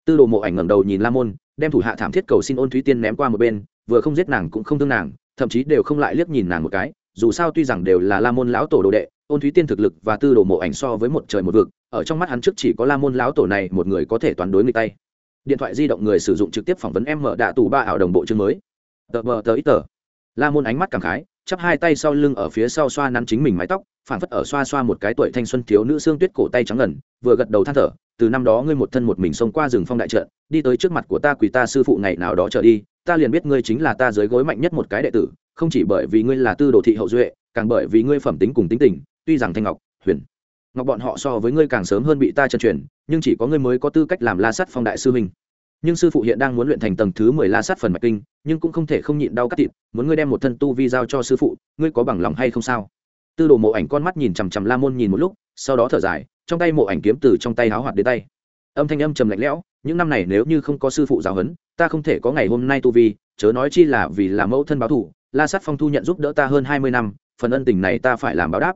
A: Tư đồ mộ ảnh ngẩng đầu nhìn la môn, đem thủ hạ thảm thiết cầu xin ôn thúy tiên ném qua một bên, vừa không giết nàng cũng không thương nàng, thậm chí đều không lại liếc nhìn nàng một cái, dù sao tuy rằng đều là la môn lão tổ đồ đệ, ôn thúy tiên thực lực và tư đồ mộ ảnh so với một trời một vực, ở trong mắt hắn trước chỉ có la môn lão tổ này một người có thể toán đối người tay. Điện thoại di động người sử dụng trực tiếp phỏng vấn em mở đạ tù ba ảo đồng bộ chương mới. Tờ bờ tờ ít tờ. La môn ánh mắt cảm khái chắp hai tay sau lưng ở phía sau xoa nắn chính mình mái tóc phản phất ở xoa xoa một cái tuổi thanh xuân thiếu nữ xương tuyết cổ tay trắng ngần, vừa gật đầu than thở, từ năm đó ngươi một thân một mình xông qua rừng phong đại trận, đi tới trước mặt của ta quỳ ta sư phụ ngày nào đó trở đi, ta liền biết ngươi chính là ta dưới gối mạnh nhất một cái đệ tử, không chỉ bởi vì ngươi là tư đồ thị hậu duệ, càng bởi vì ngươi phẩm tính cùng tính tình, tuy rằng thanh ngọc, huyền, ngọc bọn họ so với ngươi càng sớm hơn bị ta chân truyền, nhưng chỉ có ngươi mới có tư cách làm la sắt phong đại sư mình nhưng sư phụ hiện đang muốn luyện thành tầng thứ mười la sát phần mạch kinh, nhưng cũng không thể không nhịn đau cắt thịt, muốn ngươi đem một thân tu vi giao cho sư phụ, ngươi có bằng lòng hay không sao? Tư đồ mộ ảnh con mắt nhìn chằm chằm la môn nhìn một lúc, sau đó thở dài, trong tay mộ ảnh kiếm từ trong tay háo hoạt đến tay. Âm thanh âm trầm lạnh lẽo, những năm này nếu như không có sư phụ giáo huấn, ta không thể có ngày hôm nay tu vi, chớ nói chi là vì là mẫu thân báo thủ la sát phong thu nhận giúp đỡ ta hơn hai mươi năm, phần ân tình này ta phải làm báo đáp.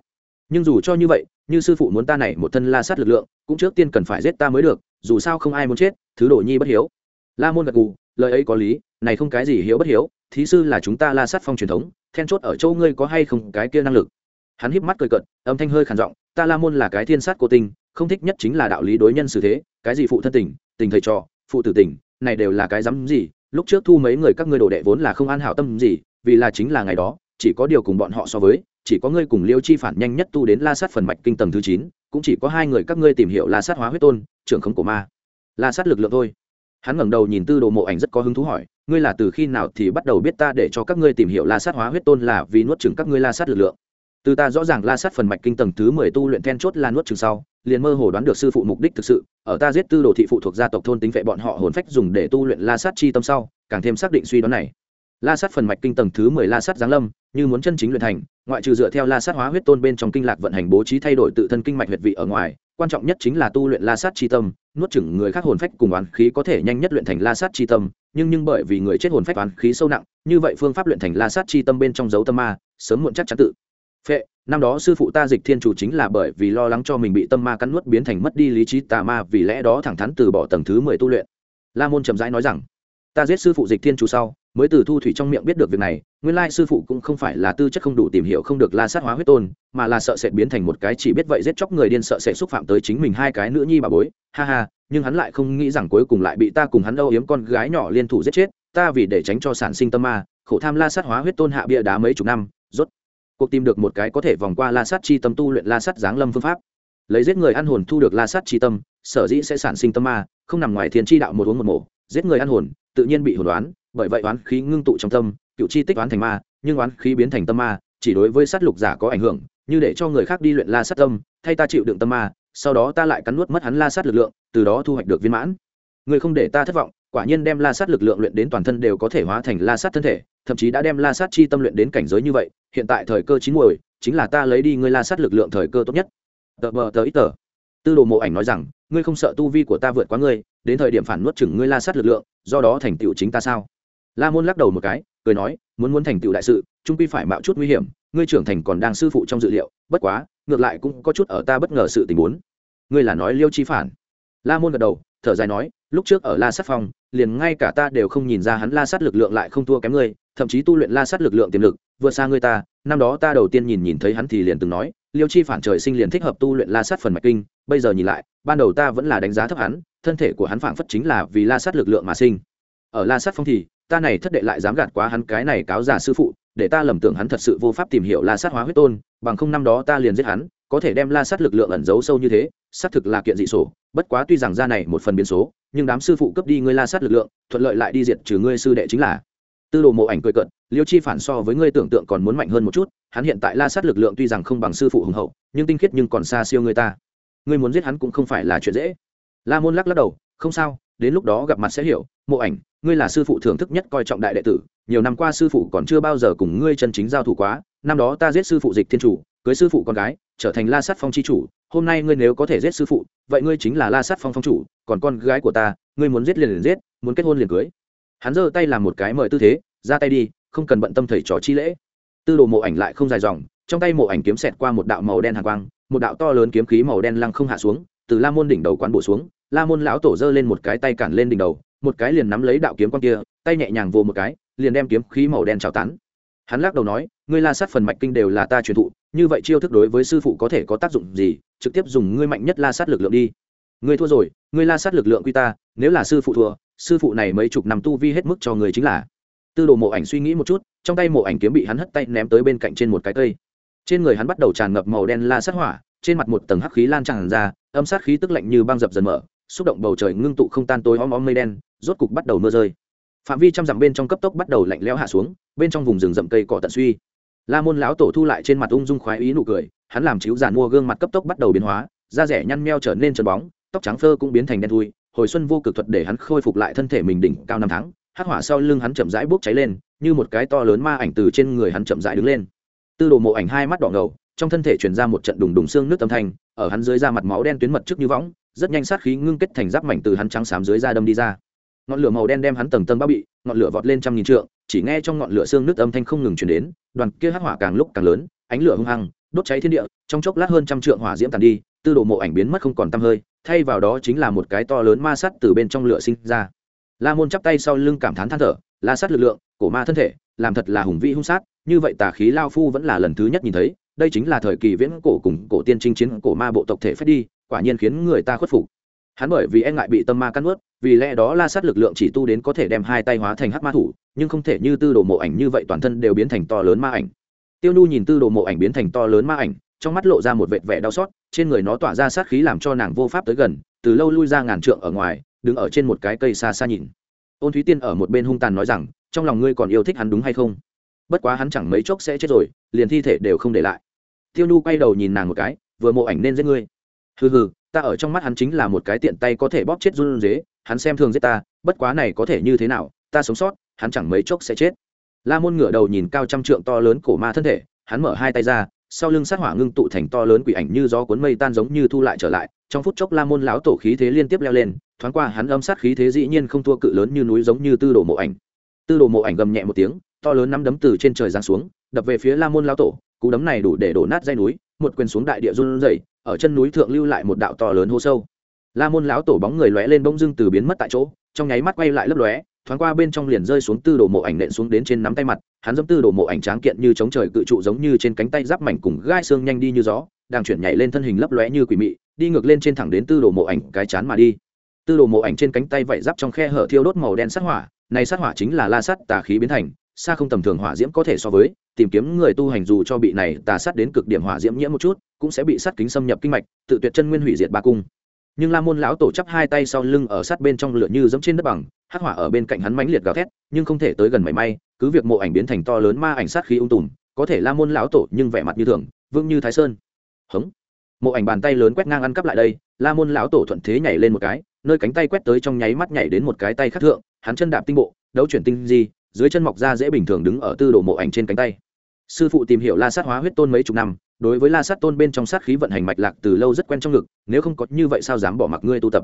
A: Nhưng dù cho như vậy, như sư phụ muốn ta này một thân la sát lực lượng, cũng trước tiên cần phải giết ta mới được, dù sao không ai muốn chết thứ đồ nhi bất hiếu. La môn gật gù lời ấy có lý này không cái gì hiếu bất hiếu thí sư là chúng ta la sát phong truyền thống then chốt ở châu ngươi có hay không cái kia năng lực. Hắn híp mắt cười cợt, âm thanh hơi khản giọng ta la môn là cái thiên sát cô tinh không thích nhất chính là đạo lý đối nhân xử thế cái gì phụ thân tình tình thầy trò phụ tử tình này đều là cái dám gì lúc trước thu mấy người các ngươi đồ đệ vốn là không an hảo tâm gì vì là chính là ngày đó chỉ có điều cùng bọn họ so với chỉ có ngươi cùng liêu chi phản nhanh nhất tu đến la sát phần mạch kinh tầng thứ chín cũng chỉ có hai người các ngươi tìm hiểu la sát hóa huyết tôn trưởng khống của ma la sát lực lượng thôi. Hắn ngẩng đầu nhìn tư đồ mộ ảnh rất có hứng thú hỏi, ngươi là từ khi nào thì bắt đầu biết ta để cho các ngươi tìm hiểu la sát hóa huyết tôn là vì nuốt chừng các ngươi la sát lực lượng? Từ ta rõ ràng la sát phần mạch kinh tầng thứ mười tu luyện then chốt là nuốt chừng sau, liền mơ hồ đoán được sư phụ mục đích thực sự, ở ta giết tư đồ thị phụ thuộc gia tộc thôn tính vệ bọn họ hồn phách dùng để tu luyện la sát chi tâm sau, càng thêm xác định suy đoán này. La sát phần mạch kinh tầng thứ mười la sát giáng lâm, như muốn chân chính luyện thành, ngoại trừ dựa theo la sát hóa huyết tôn bên trong kinh lạc vận hành bố trí thay đổi tự thân kinh mạch huyệt vị ở ngoài, quan trọng nhất chính là tu luyện la sát chi tâm nuốt chửng người khác hồn phách cùng oán khí có thể nhanh nhất luyện thành la sát chi tâm, nhưng nhưng bởi vì người chết hồn phách oán khí sâu nặng, như vậy phương pháp luyện thành la sát chi tâm bên trong dấu tâm ma, sớm muộn chắc chắn tự. Phệ, năm đó sư phụ ta dịch thiên chủ chính là bởi vì lo lắng cho mình bị tâm ma cắn nuốt biến thành mất đi lý trí tà ma, vì lẽ đó thẳng thắn từ bỏ tầng thứ mười tu luyện. La môn trầm rãi nói rằng, ta giết sư phụ dịch thiên chủ sau, mới từ thu thủy trong miệng biết được việc này nguyên lai sư phụ cũng không phải là tư chất không đủ tìm hiểu không được la sát hóa huyết tôn, mà là sợ sẽ biến thành một cái chỉ biết vậy giết chóc người điên sợ sẽ xúc phạm tới chính mình hai cái nữ nhi bà bối. Ha ha, nhưng hắn lại không nghĩ rằng cuối cùng lại bị ta cùng hắn âu yếm con gái nhỏ liên thủ giết chết, ta vì để tránh cho sản sinh tâm ma, khổ tham la sát hóa huyết tôn hạ bia đá mấy chục năm, rốt cuộc tìm được một cái có thể vòng qua la sát chi tâm tu luyện la sát giáng lâm phương pháp. Lấy giết người ăn hồn thu được la sát chi tâm, sở dĩ sẽ sản sinh tâm ma, không nằm ngoài thiên chi đạo một uống một mổ. Giết người ăn hồn, tự nhiên bị hồn đoán, bởi vậy oán khí ngưng tụ trong tâm cựu chi tích oán thành ma, nhưng oán khí biến thành tâm ma, chỉ đối với sát lục giả có ảnh hưởng, như để cho người khác đi luyện la sát tâm, thay ta chịu đựng tâm ma, sau đó ta lại cắn nuốt mất hắn la sát lực lượng, từ đó thu hoạch được viên mãn. Người không để ta thất vọng, quả nhiên đem la sát lực lượng luyện đến toàn thân đều có thể hóa thành la sát thân thể, thậm chí đã đem la sát chi tâm luyện đến cảnh giới như vậy, hiện tại thời cơ chín muồi, chính là ta lấy đi ngươi la sát lực lượng thời cơ tốt nhất. Tờ bờ tờ ít tờ. Tư đồ mộ ảnh nói rằng, ngươi không sợ tu vi của ta vượt quá ngươi, đến thời điểm phản nuốt chừng ngươi la sát lực lượng, do đó thành tựu chính ta sao? La môn lắc đầu một cái, cười nói, muốn muốn thành tựu đại sự, trung quy phải mạo chút nguy hiểm, ngươi trưởng thành còn đang sư phụ trong dự liệu, bất quá, ngược lại cũng có chút ở ta bất ngờ sự tình muốn. ngươi là nói liêu chi phản la môn gật đầu, thở dài nói, lúc trước ở la sát phong, liền ngay cả ta đều không nhìn ra hắn la sát lực lượng lại không thua kém ngươi, thậm chí tu luyện la sát lực lượng tiềm lực, vượt xa ngươi ta, năm đó ta đầu tiên nhìn nhìn thấy hắn thì liền từng nói, liêu chi phản trời sinh liền thích hợp tu luyện la sát phần mạch kinh, bây giờ nhìn lại, ban đầu ta vẫn là đánh giá thấp hắn, thân thể của hắn phảng phất chính là vì la sát lực lượng mà sinh ở la sát phong thì ta này thất đệ lại dám gạt quá hắn cái này cáo giả sư phụ, để ta lầm tưởng hắn thật sự vô pháp tìm hiểu la sát hóa huyết tôn, bằng không năm đó ta liền giết hắn, có thể đem la sát lực lượng ẩn giấu sâu như thế, xác thực là kiện dị sổ, bất quá tuy rằng ra này một phần biến số, nhưng đám sư phụ cấp đi ngươi la sát lực lượng, thuận lợi lại đi diệt trừ ngươi sư đệ chính là. Tư đồ mộ ảnh cười cận liêu chi phản so với ngươi tưởng tượng còn muốn mạnh hơn một chút, hắn hiện tại la sát lực lượng tuy rằng không bằng sư phụ hùng hậu, nhưng tinh khiết nhưng còn xa siêu người ta. Ngươi muốn giết hắn cũng không phải là chuyện dễ. La môn lắc lắc đầu, không sao, đến lúc đó gặp mặt sẽ hiểu, mộ ảnh ngươi là sư phụ thưởng thức nhất coi trọng đại đệ tử, nhiều năm qua sư phụ còn chưa bao giờ cùng ngươi chân chính giao thủ quá, năm đó ta giết sư phụ dịch thiên chủ, cưới sư phụ con gái, trở thành la sát phong c h i chủ, hôm nay ngươi nếu có thể giết sư phụ, vậy ngươi chính là la sát phong phong chủ, còn con gái của ta, ngươi muốn giết liền liền giết, muốn kết hôn liền cưới. Hắn giơ tay làm một cái mời tư thế, ra tay đi, không cần bận tâm thầy trò chi lễ. Tư đồ mộ ảnh lại không dài dòng, trong tay mộ ảnh kiếm xẹt qua một đạo màu đen hàng quang, một đạo to lớn kiếm khí màu đen lăng không hạ xuống, từ la môn đỉnh đầu quán bổ xuống, la môn lão tổ giơ lên một cái tay cản lên đỉnh đầu một cái liền nắm lấy đạo kiếm con kia, tay nhẹ nhàng vô một cái, liền đem kiếm khí màu đen trào tán. Hắn lắc đầu nói, ngươi la sát phần mạch kinh đều là ta truyền thụ, như vậy chiêu thức đối với sư phụ có thể có tác dụng gì? Trực tiếp dùng ngươi mạnh nhất la sát lực lượng đi. Ngươi thua rồi, ngươi la sát lực lượng quy ta, nếu là sư phụ thua, sư phụ này mấy chục năm tu vi hết mức cho người chính là. Tư đồ mộ ảnh suy nghĩ một chút, trong tay mộ ảnh kiếm bị hắn hất tay ném tới bên cạnh trên một cái cây. Trên người hắn bắt đầu tràn ngập màu đen la sát hỏa, trên mặt một tầng hắc khí lan tràn ra, âm sát khí tức lạnh như băng dập dần mở, xúc động bầu trời ngưng tụ không tan tối om om mây đen rốt cục bắt đầu mưa rơi. Phạm vi trăm dặm bên trong cấp tốc bắt đầu lạnh lẽo hạ xuống, bên trong vùng rừng rậm cây cỏ tận suy. La môn lão tổ thu lại trên mặt ung dung khoái ý nụ cười, hắn làm chiếu giàn mua gương mặt cấp tốc bắt đầu biến hóa, da rẻ nhăn meo trở nên trơn bóng, tóc trắng phơ cũng biến thành đen thui, hồi xuân vô cực thuật để hắn khôi phục lại thân thể mình đỉnh cao năm tháng, hắc hỏa sau lưng hắn chậm rãi bốc cháy lên, như một cái to lớn ma ảnh từ trên người hắn chậm rãi đứng lên. Tư đồ mộ ảnh hai mắt đỏ ngầu, trong thân thể truyền ra một trận đùng đùng xương nước âm thanh, ở hắn dưới da mặt máu đen tuyến mật trước như võng, rất nhanh sát khí ngưng kết thành giáp mảnh từ hắn trắng xám dưới da đâm đi ra ngọn lửa màu đen đem hắn tầng tầng bao bị, ngọn lửa vọt lên trăm nghìn trượng, chỉ nghe trong ngọn lửa xương nước âm thanh không ngừng chuyển đến, đoàn kia hắc hỏa càng lúc càng lớn, ánh lửa hung hăng, đốt cháy thiên địa, trong chốc lát hơn trăm trượng hỏa diễm tàn đi, tư đồ mộ ảnh biến mất không còn tăm hơi, thay vào đó chính là một cái to lớn ma sắt từ bên trong lửa sinh ra. La môn chắp tay sau lưng cảm thán than thở, la sát lực lượng, cổ ma thân thể, làm thật là hùng vĩ hung sát, như vậy tà khí lao phu vẫn là lần thứ nhất nhìn thấy, đây chính là thời kỳ viễn cổ cùng cổ tiên chinh chiến cổ ma bộ tộc thể phép đi, quả nhiên khiến người ta khuất phục hắn bởi vì e ngại bị tâm ma cắn ướt vì lẽ đó la sát lực lượng chỉ tu đến có thể đem hai tay hóa thành hắc ma thủ, nhưng không thể như tư đồ mộ ảnh như vậy toàn thân đều biến thành to lớn ma ảnh. Tiêu nu nhìn tư đồ mộ ảnh biến thành to lớn ma ảnh, trong mắt lộ ra một vệt vẻ đau xót, trên người nó tỏa ra sát khí làm cho nàng vô pháp tới gần, từ lâu lui ra ngàn trượng ở ngoài, đứng ở trên một cái cây xa xa nhìn. Ôn thúy tiên ở một bên hung tàn nói rằng, trong lòng ngươi còn yêu thích hắn đúng hay không? Bất quá hắn chẳng mấy chốc sẽ chết rồi, liền thi thể đều không để lại. Tiêu nu quay đầu nhìn nàng một cái, vừa mộ ảnh nên giết ngươi. Hừ hừ ta ở trong mắt hắn chính là một cái tiện tay có thể bóp chết run dế hắn xem thường giết ta, bất quá này có thể như thế nào, ta sống sót, hắn chẳng mấy chốc sẽ chết. La môn ngửa đầu nhìn cao trăm trượng to lớn cổ ma thân thể, hắn mở hai tay ra, sau lưng sát hỏa ngưng tụ thành to lớn quỷ ảnh như gió cuốn mây tan giống như thu lại trở lại, trong phút chốc la môn lão tổ khí thế liên tiếp leo lên, thoáng qua hắn âm sát khí thế dĩ nhiên không thua cự lớn như núi giống như tư đồ mộ ảnh. Tư đồ mộ ảnh gầm nhẹ một tiếng, to lớn nắm đấm từ trên trời giáng xuống, đập về phía la môn lão tổ, cú đấm này đủ để đổ nát dây núi, một quyền xuống đại địa run rẩy ở chân núi thượng lưu lại một đạo to lớn hô sâu. La môn lão tổ bóng người lóe lên bông dưng từ biến mất tại chỗ, trong nháy mắt quay lại lấp lóe, thoáng qua bên trong liền rơi xuống tư đồ mộ ảnh nện xuống đến trên nắm tay mặt, hắn dẫm tư đồ mộ ảnh tráng kiện như chống trời cự trụ giống như trên cánh tay giáp mảnh cùng gai xương nhanh đi như gió, đang chuyển nhảy lên thân hình lấp lóe như quỷ mị, đi ngược lên trên thẳng đến tư đồ mộ ảnh cái chán mà đi. Tư đồ mộ ảnh trên cánh tay vảy giáp trong khe hở thiêu đốt màu đen sát hỏa, này sát hỏa chính là la sắt tà khí biến thành, xa không tầm thường hỏa diễm có thể so với tìm kiếm người tu hành dù cho bị này tà sát đến cực điểm hỏa diễm nhiễm một chút, cũng sẽ bị sát kính xâm nhập kinh mạch, tự tuyệt chân nguyên hủy diệt ba cung. Nhưng la môn lão tổ chắp hai tay sau lưng ở sát bên trong lửa như giống trên đất bằng, hắc hỏa ở bên cạnh hắn mãnh liệt gào thét, nhưng không thể tới gần mảy may, cứ việc mộ ảnh biến thành to lớn ma ảnh sát khí ung tùm, có thể la môn lão tổ nhưng vẻ mặt như thường vương như thái sơn. Hống. Mộ ảnh bàn tay lớn quét ngang ăn cắp lại đây, la môn lão tổ thuận thế nhảy lên một cái, nơi cánh tay quét tới trong nháy mắt nhảy đến một cái tay khác thượng, hắn chân đạp tinh bộ, đấu chuyển tinh di dưới chân mọc ra dễ bình thường đứng ở tư đồ mộ ảnh trên cánh tay. Sư phụ tìm hiểu la sát hóa huyết tôn mấy chục năm, đối với la sát tôn bên trong sát khí vận hành mạch lạc từ lâu rất quen trong ngực, nếu không có như vậy sao dám bỏ mặc ngươi tu tập?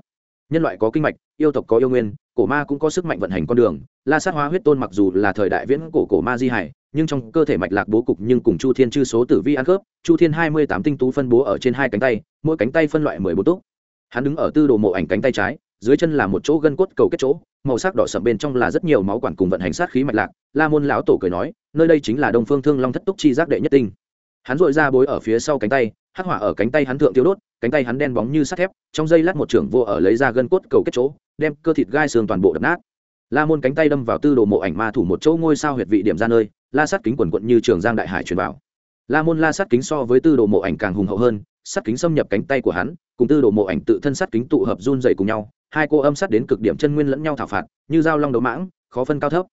A: Nhân loại có kinh mạch, yêu tộc có yêu nguyên, cổ ma cũng có sức mạnh vận hành con đường. La sát hóa huyết tôn mặc dù là thời đại viễn cổ cổ ma di hải, nhưng trong cơ thể mạch lạc bố cục nhưng cùng chu thiên chư số tử vi ăn khớp, chu thiên hai mươi tám tinh tú phân bố ở trên hai cánh tay, mỗi cánh tay phân loại mười bốn túc. Hắn đứng ở tư đồ mộ ảnh cánh tay trái dưới chân là một chỗ gân cốt cầu kết chỗ, màu sắc đỏ sậm bên trong là rất nhiều máu quản cùng vận hành sát khí mạch lạc. La môn lão tổ cười nói, nơi đây chính là đông phương thương long thất túc chi giác đệ nhất tinh. Hắn dội ra bối ở phía sau cánh tay, hắc hỏa ở cánh tay hắn thượng tiêu đốt, cánh tay hắn đen bóng như sắt thép, trong dây lát một trưởng vô ở lấy ra gân cốt cầu kết chỗ, đem cơ thịt gai xương toàn bộ đập nát. La môn cánh tay đâm vào tư đồ mộ ảnh ma thủ một chỗ ngôi sao huyệt vị điểm ra nơi, la sắt kính quần quận như trường giang đại hải truyền vào. La môn la sắt kính so với tư đồ mộ ảnh càng hùng hậu hơn sắt kính xâm nhập cánh tay của hắn, cùng tư đồ mộ ảnh tự thân sắt kính tụ hợp run dày cùng nhau hai cô âm sát đến cực điểm chân nguyên lẫn nhau thảo phạt, như dao long đấu mãng, khó phân cao thấp.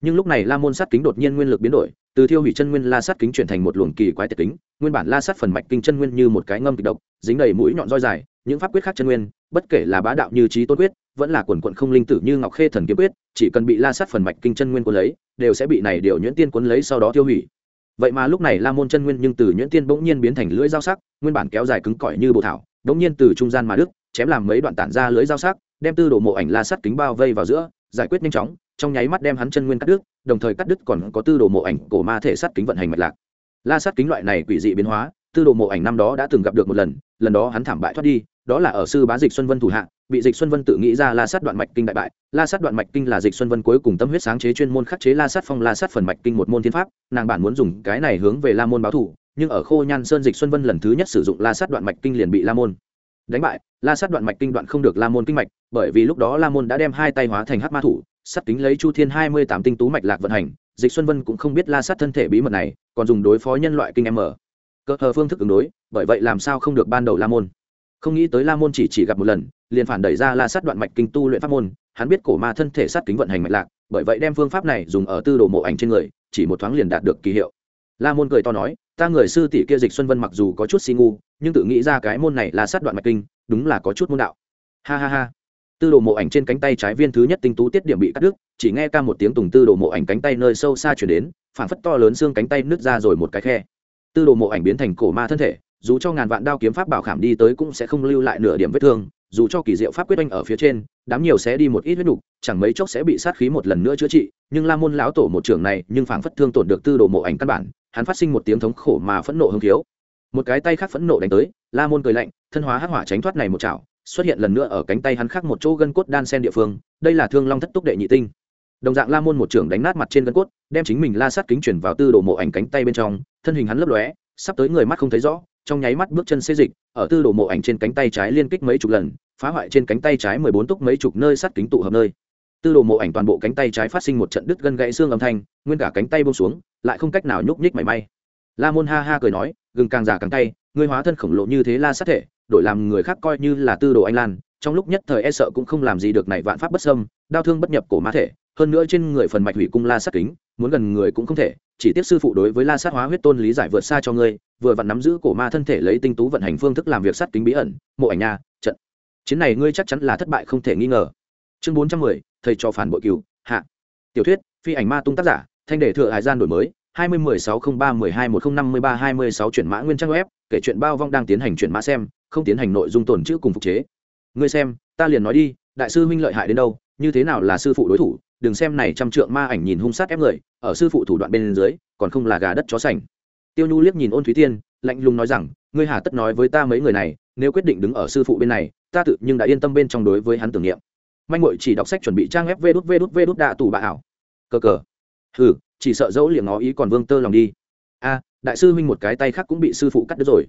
A: Nhưng lúc này la môn sát kính đột nhiên nguyên lực biến đổi, từ thiêu hủy chân nguyên la sắt kính chuyển thành một luồng kỳ quái tiệt kính, nguyên bản la sắt phần mạch kinh chân nguyên như một cái ngâm kịch độc, dính đầy mũi nhọn roi dài, những pháp quyết khác chân nguyên, bất kể là bá đạo như trí tôn quyết, vẫn là quần quận không linh tử như ngọc khê thần kiếm quyết, chỉ cần bị la sắt phần mạch kinh chân nguyên cuốn lấy, đều sẽ bị này điều nhuyễn tiên cuốn lấy sau đó tiêu hủy. Vậy mà lúc này la môn chân nguyên nhưng từ nhuyễn tiên bỗng nhiên biến thành lưỡi dao sắc, nguyên bản kéo dài cứng cỏi như bộ thảo, bỗng nhiên từ trung gian mà đức chém làm mấy đoạn tản ra lưới dao sắc, đem tư đồ mộ ảnh la sắt kính bao vây vào giữa, giải quyết nhanh chóng, trong nháy mắt đem hắn chân nguyên cắt đứt, đồng thời cắt đứt còn có tư đồ mộ ảnh cổ ma thể sắt kính vận hành mạch lạc. La sắt kính loại này quỷ dị biến hóa, tư đồ mộ ảnh năm đó đã từng gặp được một lần lần đó hắn thảm bại thoát đi, đó là ở sư bá dịch xuân vân thủ hạ, bị dịch xuân vân tự nghĩ ra la sát đoạn mạch kinh đại bại. La sát đoạn mạch kinh là dịch xuân vân cuối cùng tâm huyết sáng chế chuyên môn khắc chế la sát phong la sát phần mạch kinh một môn thiên pháp, nàng bản muốn dùng cái này hướng về la môn báo thủ nhưng ở khô nhan sơn dịch xuân vân lần thứ nhất sử dụng la sát đoạn mạch kinh liền bị la môn đánh bại, la sát đoạn mạch kinh đoạn không được la môn kinh mạch, bởi vì lúc đó la môn đã đem hai tay hóa thành hát ma thủ, sắt kính lấy chu thiên hai mươi tám tinh tú mạch lạc vận hành, dịch xuân vân cũng không biết la sát thân thể bí mật này, còn dùng đối phó nhân loại kinh m. Cơ hờ phương thức ứng đối, bởi vậy làm sao không được ban đầu la môn. Không nghĩ tới la môn chỉ chỉ gặp một lần, liền phản đẩy ra la sát đoạn mạch kinh tu luyện pháp môn, hắn biết cổ ma thân thể sát kính vận hành mạch lạc, bởi vậy đem phương pháp này dùng ở tư đồ mộ ảnh trên người, chỉ một thoáng liền đạt được kỳ hiệu la môn cười to nói, ta người sư tỷ kia dịch xuân vân mặc dù có chút si ngu, nhưng tự nghĩ ra cái môn này là sát đoạn mạch kinh, đúng là có chút môn đạo. Ha ha ha. Tư đồ mộ ảnh trên cánh tay trái viên thứ nhất tinh tú tiết điểm bị cắt đứt, chỉ nghe ca một tiếng tùng tư đồ mộ ảnh cánh tay nơi sâu xa chuyển đến phản phất to lớn xương cánh tay nứt ra rồi một cái khe. Tư đồ mộ ảnh biến thành cổ ma thân thể, dù cho ngàn vạn đao kiếm pháp bảo khảm đi tới cũng sẽ không lưu lại nửa điểm vết thương dù cho kỳ diệu pháp quyết oanh ở phía trên, đám nhiều sẽ đi một ít huyết nhục chẳng mấy chốc sẽ bị sát khí một lần nữa chữa trị, nhưng la môn lão tổ một trưởng này, nhưng phảng phất thương tổn được tư đồ mộ ảnh căn bản, hắn phát sinh một tiếng thống khổ mà phẫn nộ hưng thiếu một cái tay khác phẫn nộ đánh tới, la môn cười lạnh, thân hóa hắc hỏa tránh thoát này một chảo, xuất hiện lần nữa ở cánh tay hắn khác một chỗ gân cốt đan sen địa phương, đây là thương long thất túc đệ nhị tinh. Đồng dạng la môn một trưởng đánh nát mặt trên gân cốt, đem chính mình la sát kính chuyển vào tư đồ mộ ảnh cánh tay bên trong, thân hình hắn lấp lóe, sắp tới người mắt không thấy rõ, trong nháy mắt bước chân xê dịch, ở tư đồ mộ ảnh trên cánh tay trái liên kích mấy chục lần phá hoại trên cánh tay trái mười bốn túc mấy chục nơi sắt kính tụ hợp nơi. Tư đồ mộ ảnh toàn bộ cánh tay trái phát sinh một trận đứt gân gãy xương âm thanh, nguyên cả cánh tay bông xuống, lại không cách nào nhúc nhích mảy may. La môn ha ha cười nói, gừng càng già càng tay ngươi hóa thân khổng lồ như thế la sát thể, đổi làm người khác coi như là tư đồ anh lan, trong lúc nhất thời e sợ cũng không làm gì được này vạn pháp bất xâm, đau thương bất nhập cổ ma thể, hơn nữa trên người phần mạch hủy cung la sát kính, muốn gần người cũng không thể, chỉ tiếp sư phụ đối với la sát hóa huyết tôn lý giải vượt xa cho ngươi, vừa vặn nắm giữ cổ ma thân thể lấy tinh tú vận hành phương thức làm việc sát kính bí ẩn, mộ ảnh nha, trận chiến này ngươi chắc chắn là thất bại không thể nghi ngờ. Chương bốn trăm mười, thầy cho phản bội cừu, hạ. Tiểu thuyết, phi ảnh ma tung tác giả, thanh đề thừa hải gian đổi mới, hai mươi mười sáu không ba mười hai một không năm mươi ba hai mươi sáu chuyển mã nguyên trang web, kể chuyện bao vong đang tiến hành chuyển mã xem, không tiến hành nội dung tồn chữ cùng phục chế. Ngươi xem, ta liền nói đi, đại sư huynh lợi hại đến đâu, như thế nào là sư phụ đối thủ, đừng xem này trăm trượng ma ảnh nhìn hung sát ép người, ở sư phụ thủ đoạn bên dưới, còn không là gà đất chó sành. Tiêu nhu liếc nhìn ôn thúy tiên, lạnh lùng nói rằng, ngươi hà tất nói với ta mấy người này, nếu quyết định đứng ở sư phụ bên này ta tự nhưng đã yên tâm bên trong đối với hắn tưởng niệm. Manh muội chỉ đọc sách chuẩn bị trang ép vê đút vê đút vê đút đạ tủ bà ảo. Cờ cờ. Hừ, chỉ sợ dẫu liền ngó ý còn vương tơ lòng đi. A, đại sư huynh một cái tay khác cũng bị sư phụ cắt đứt rồi.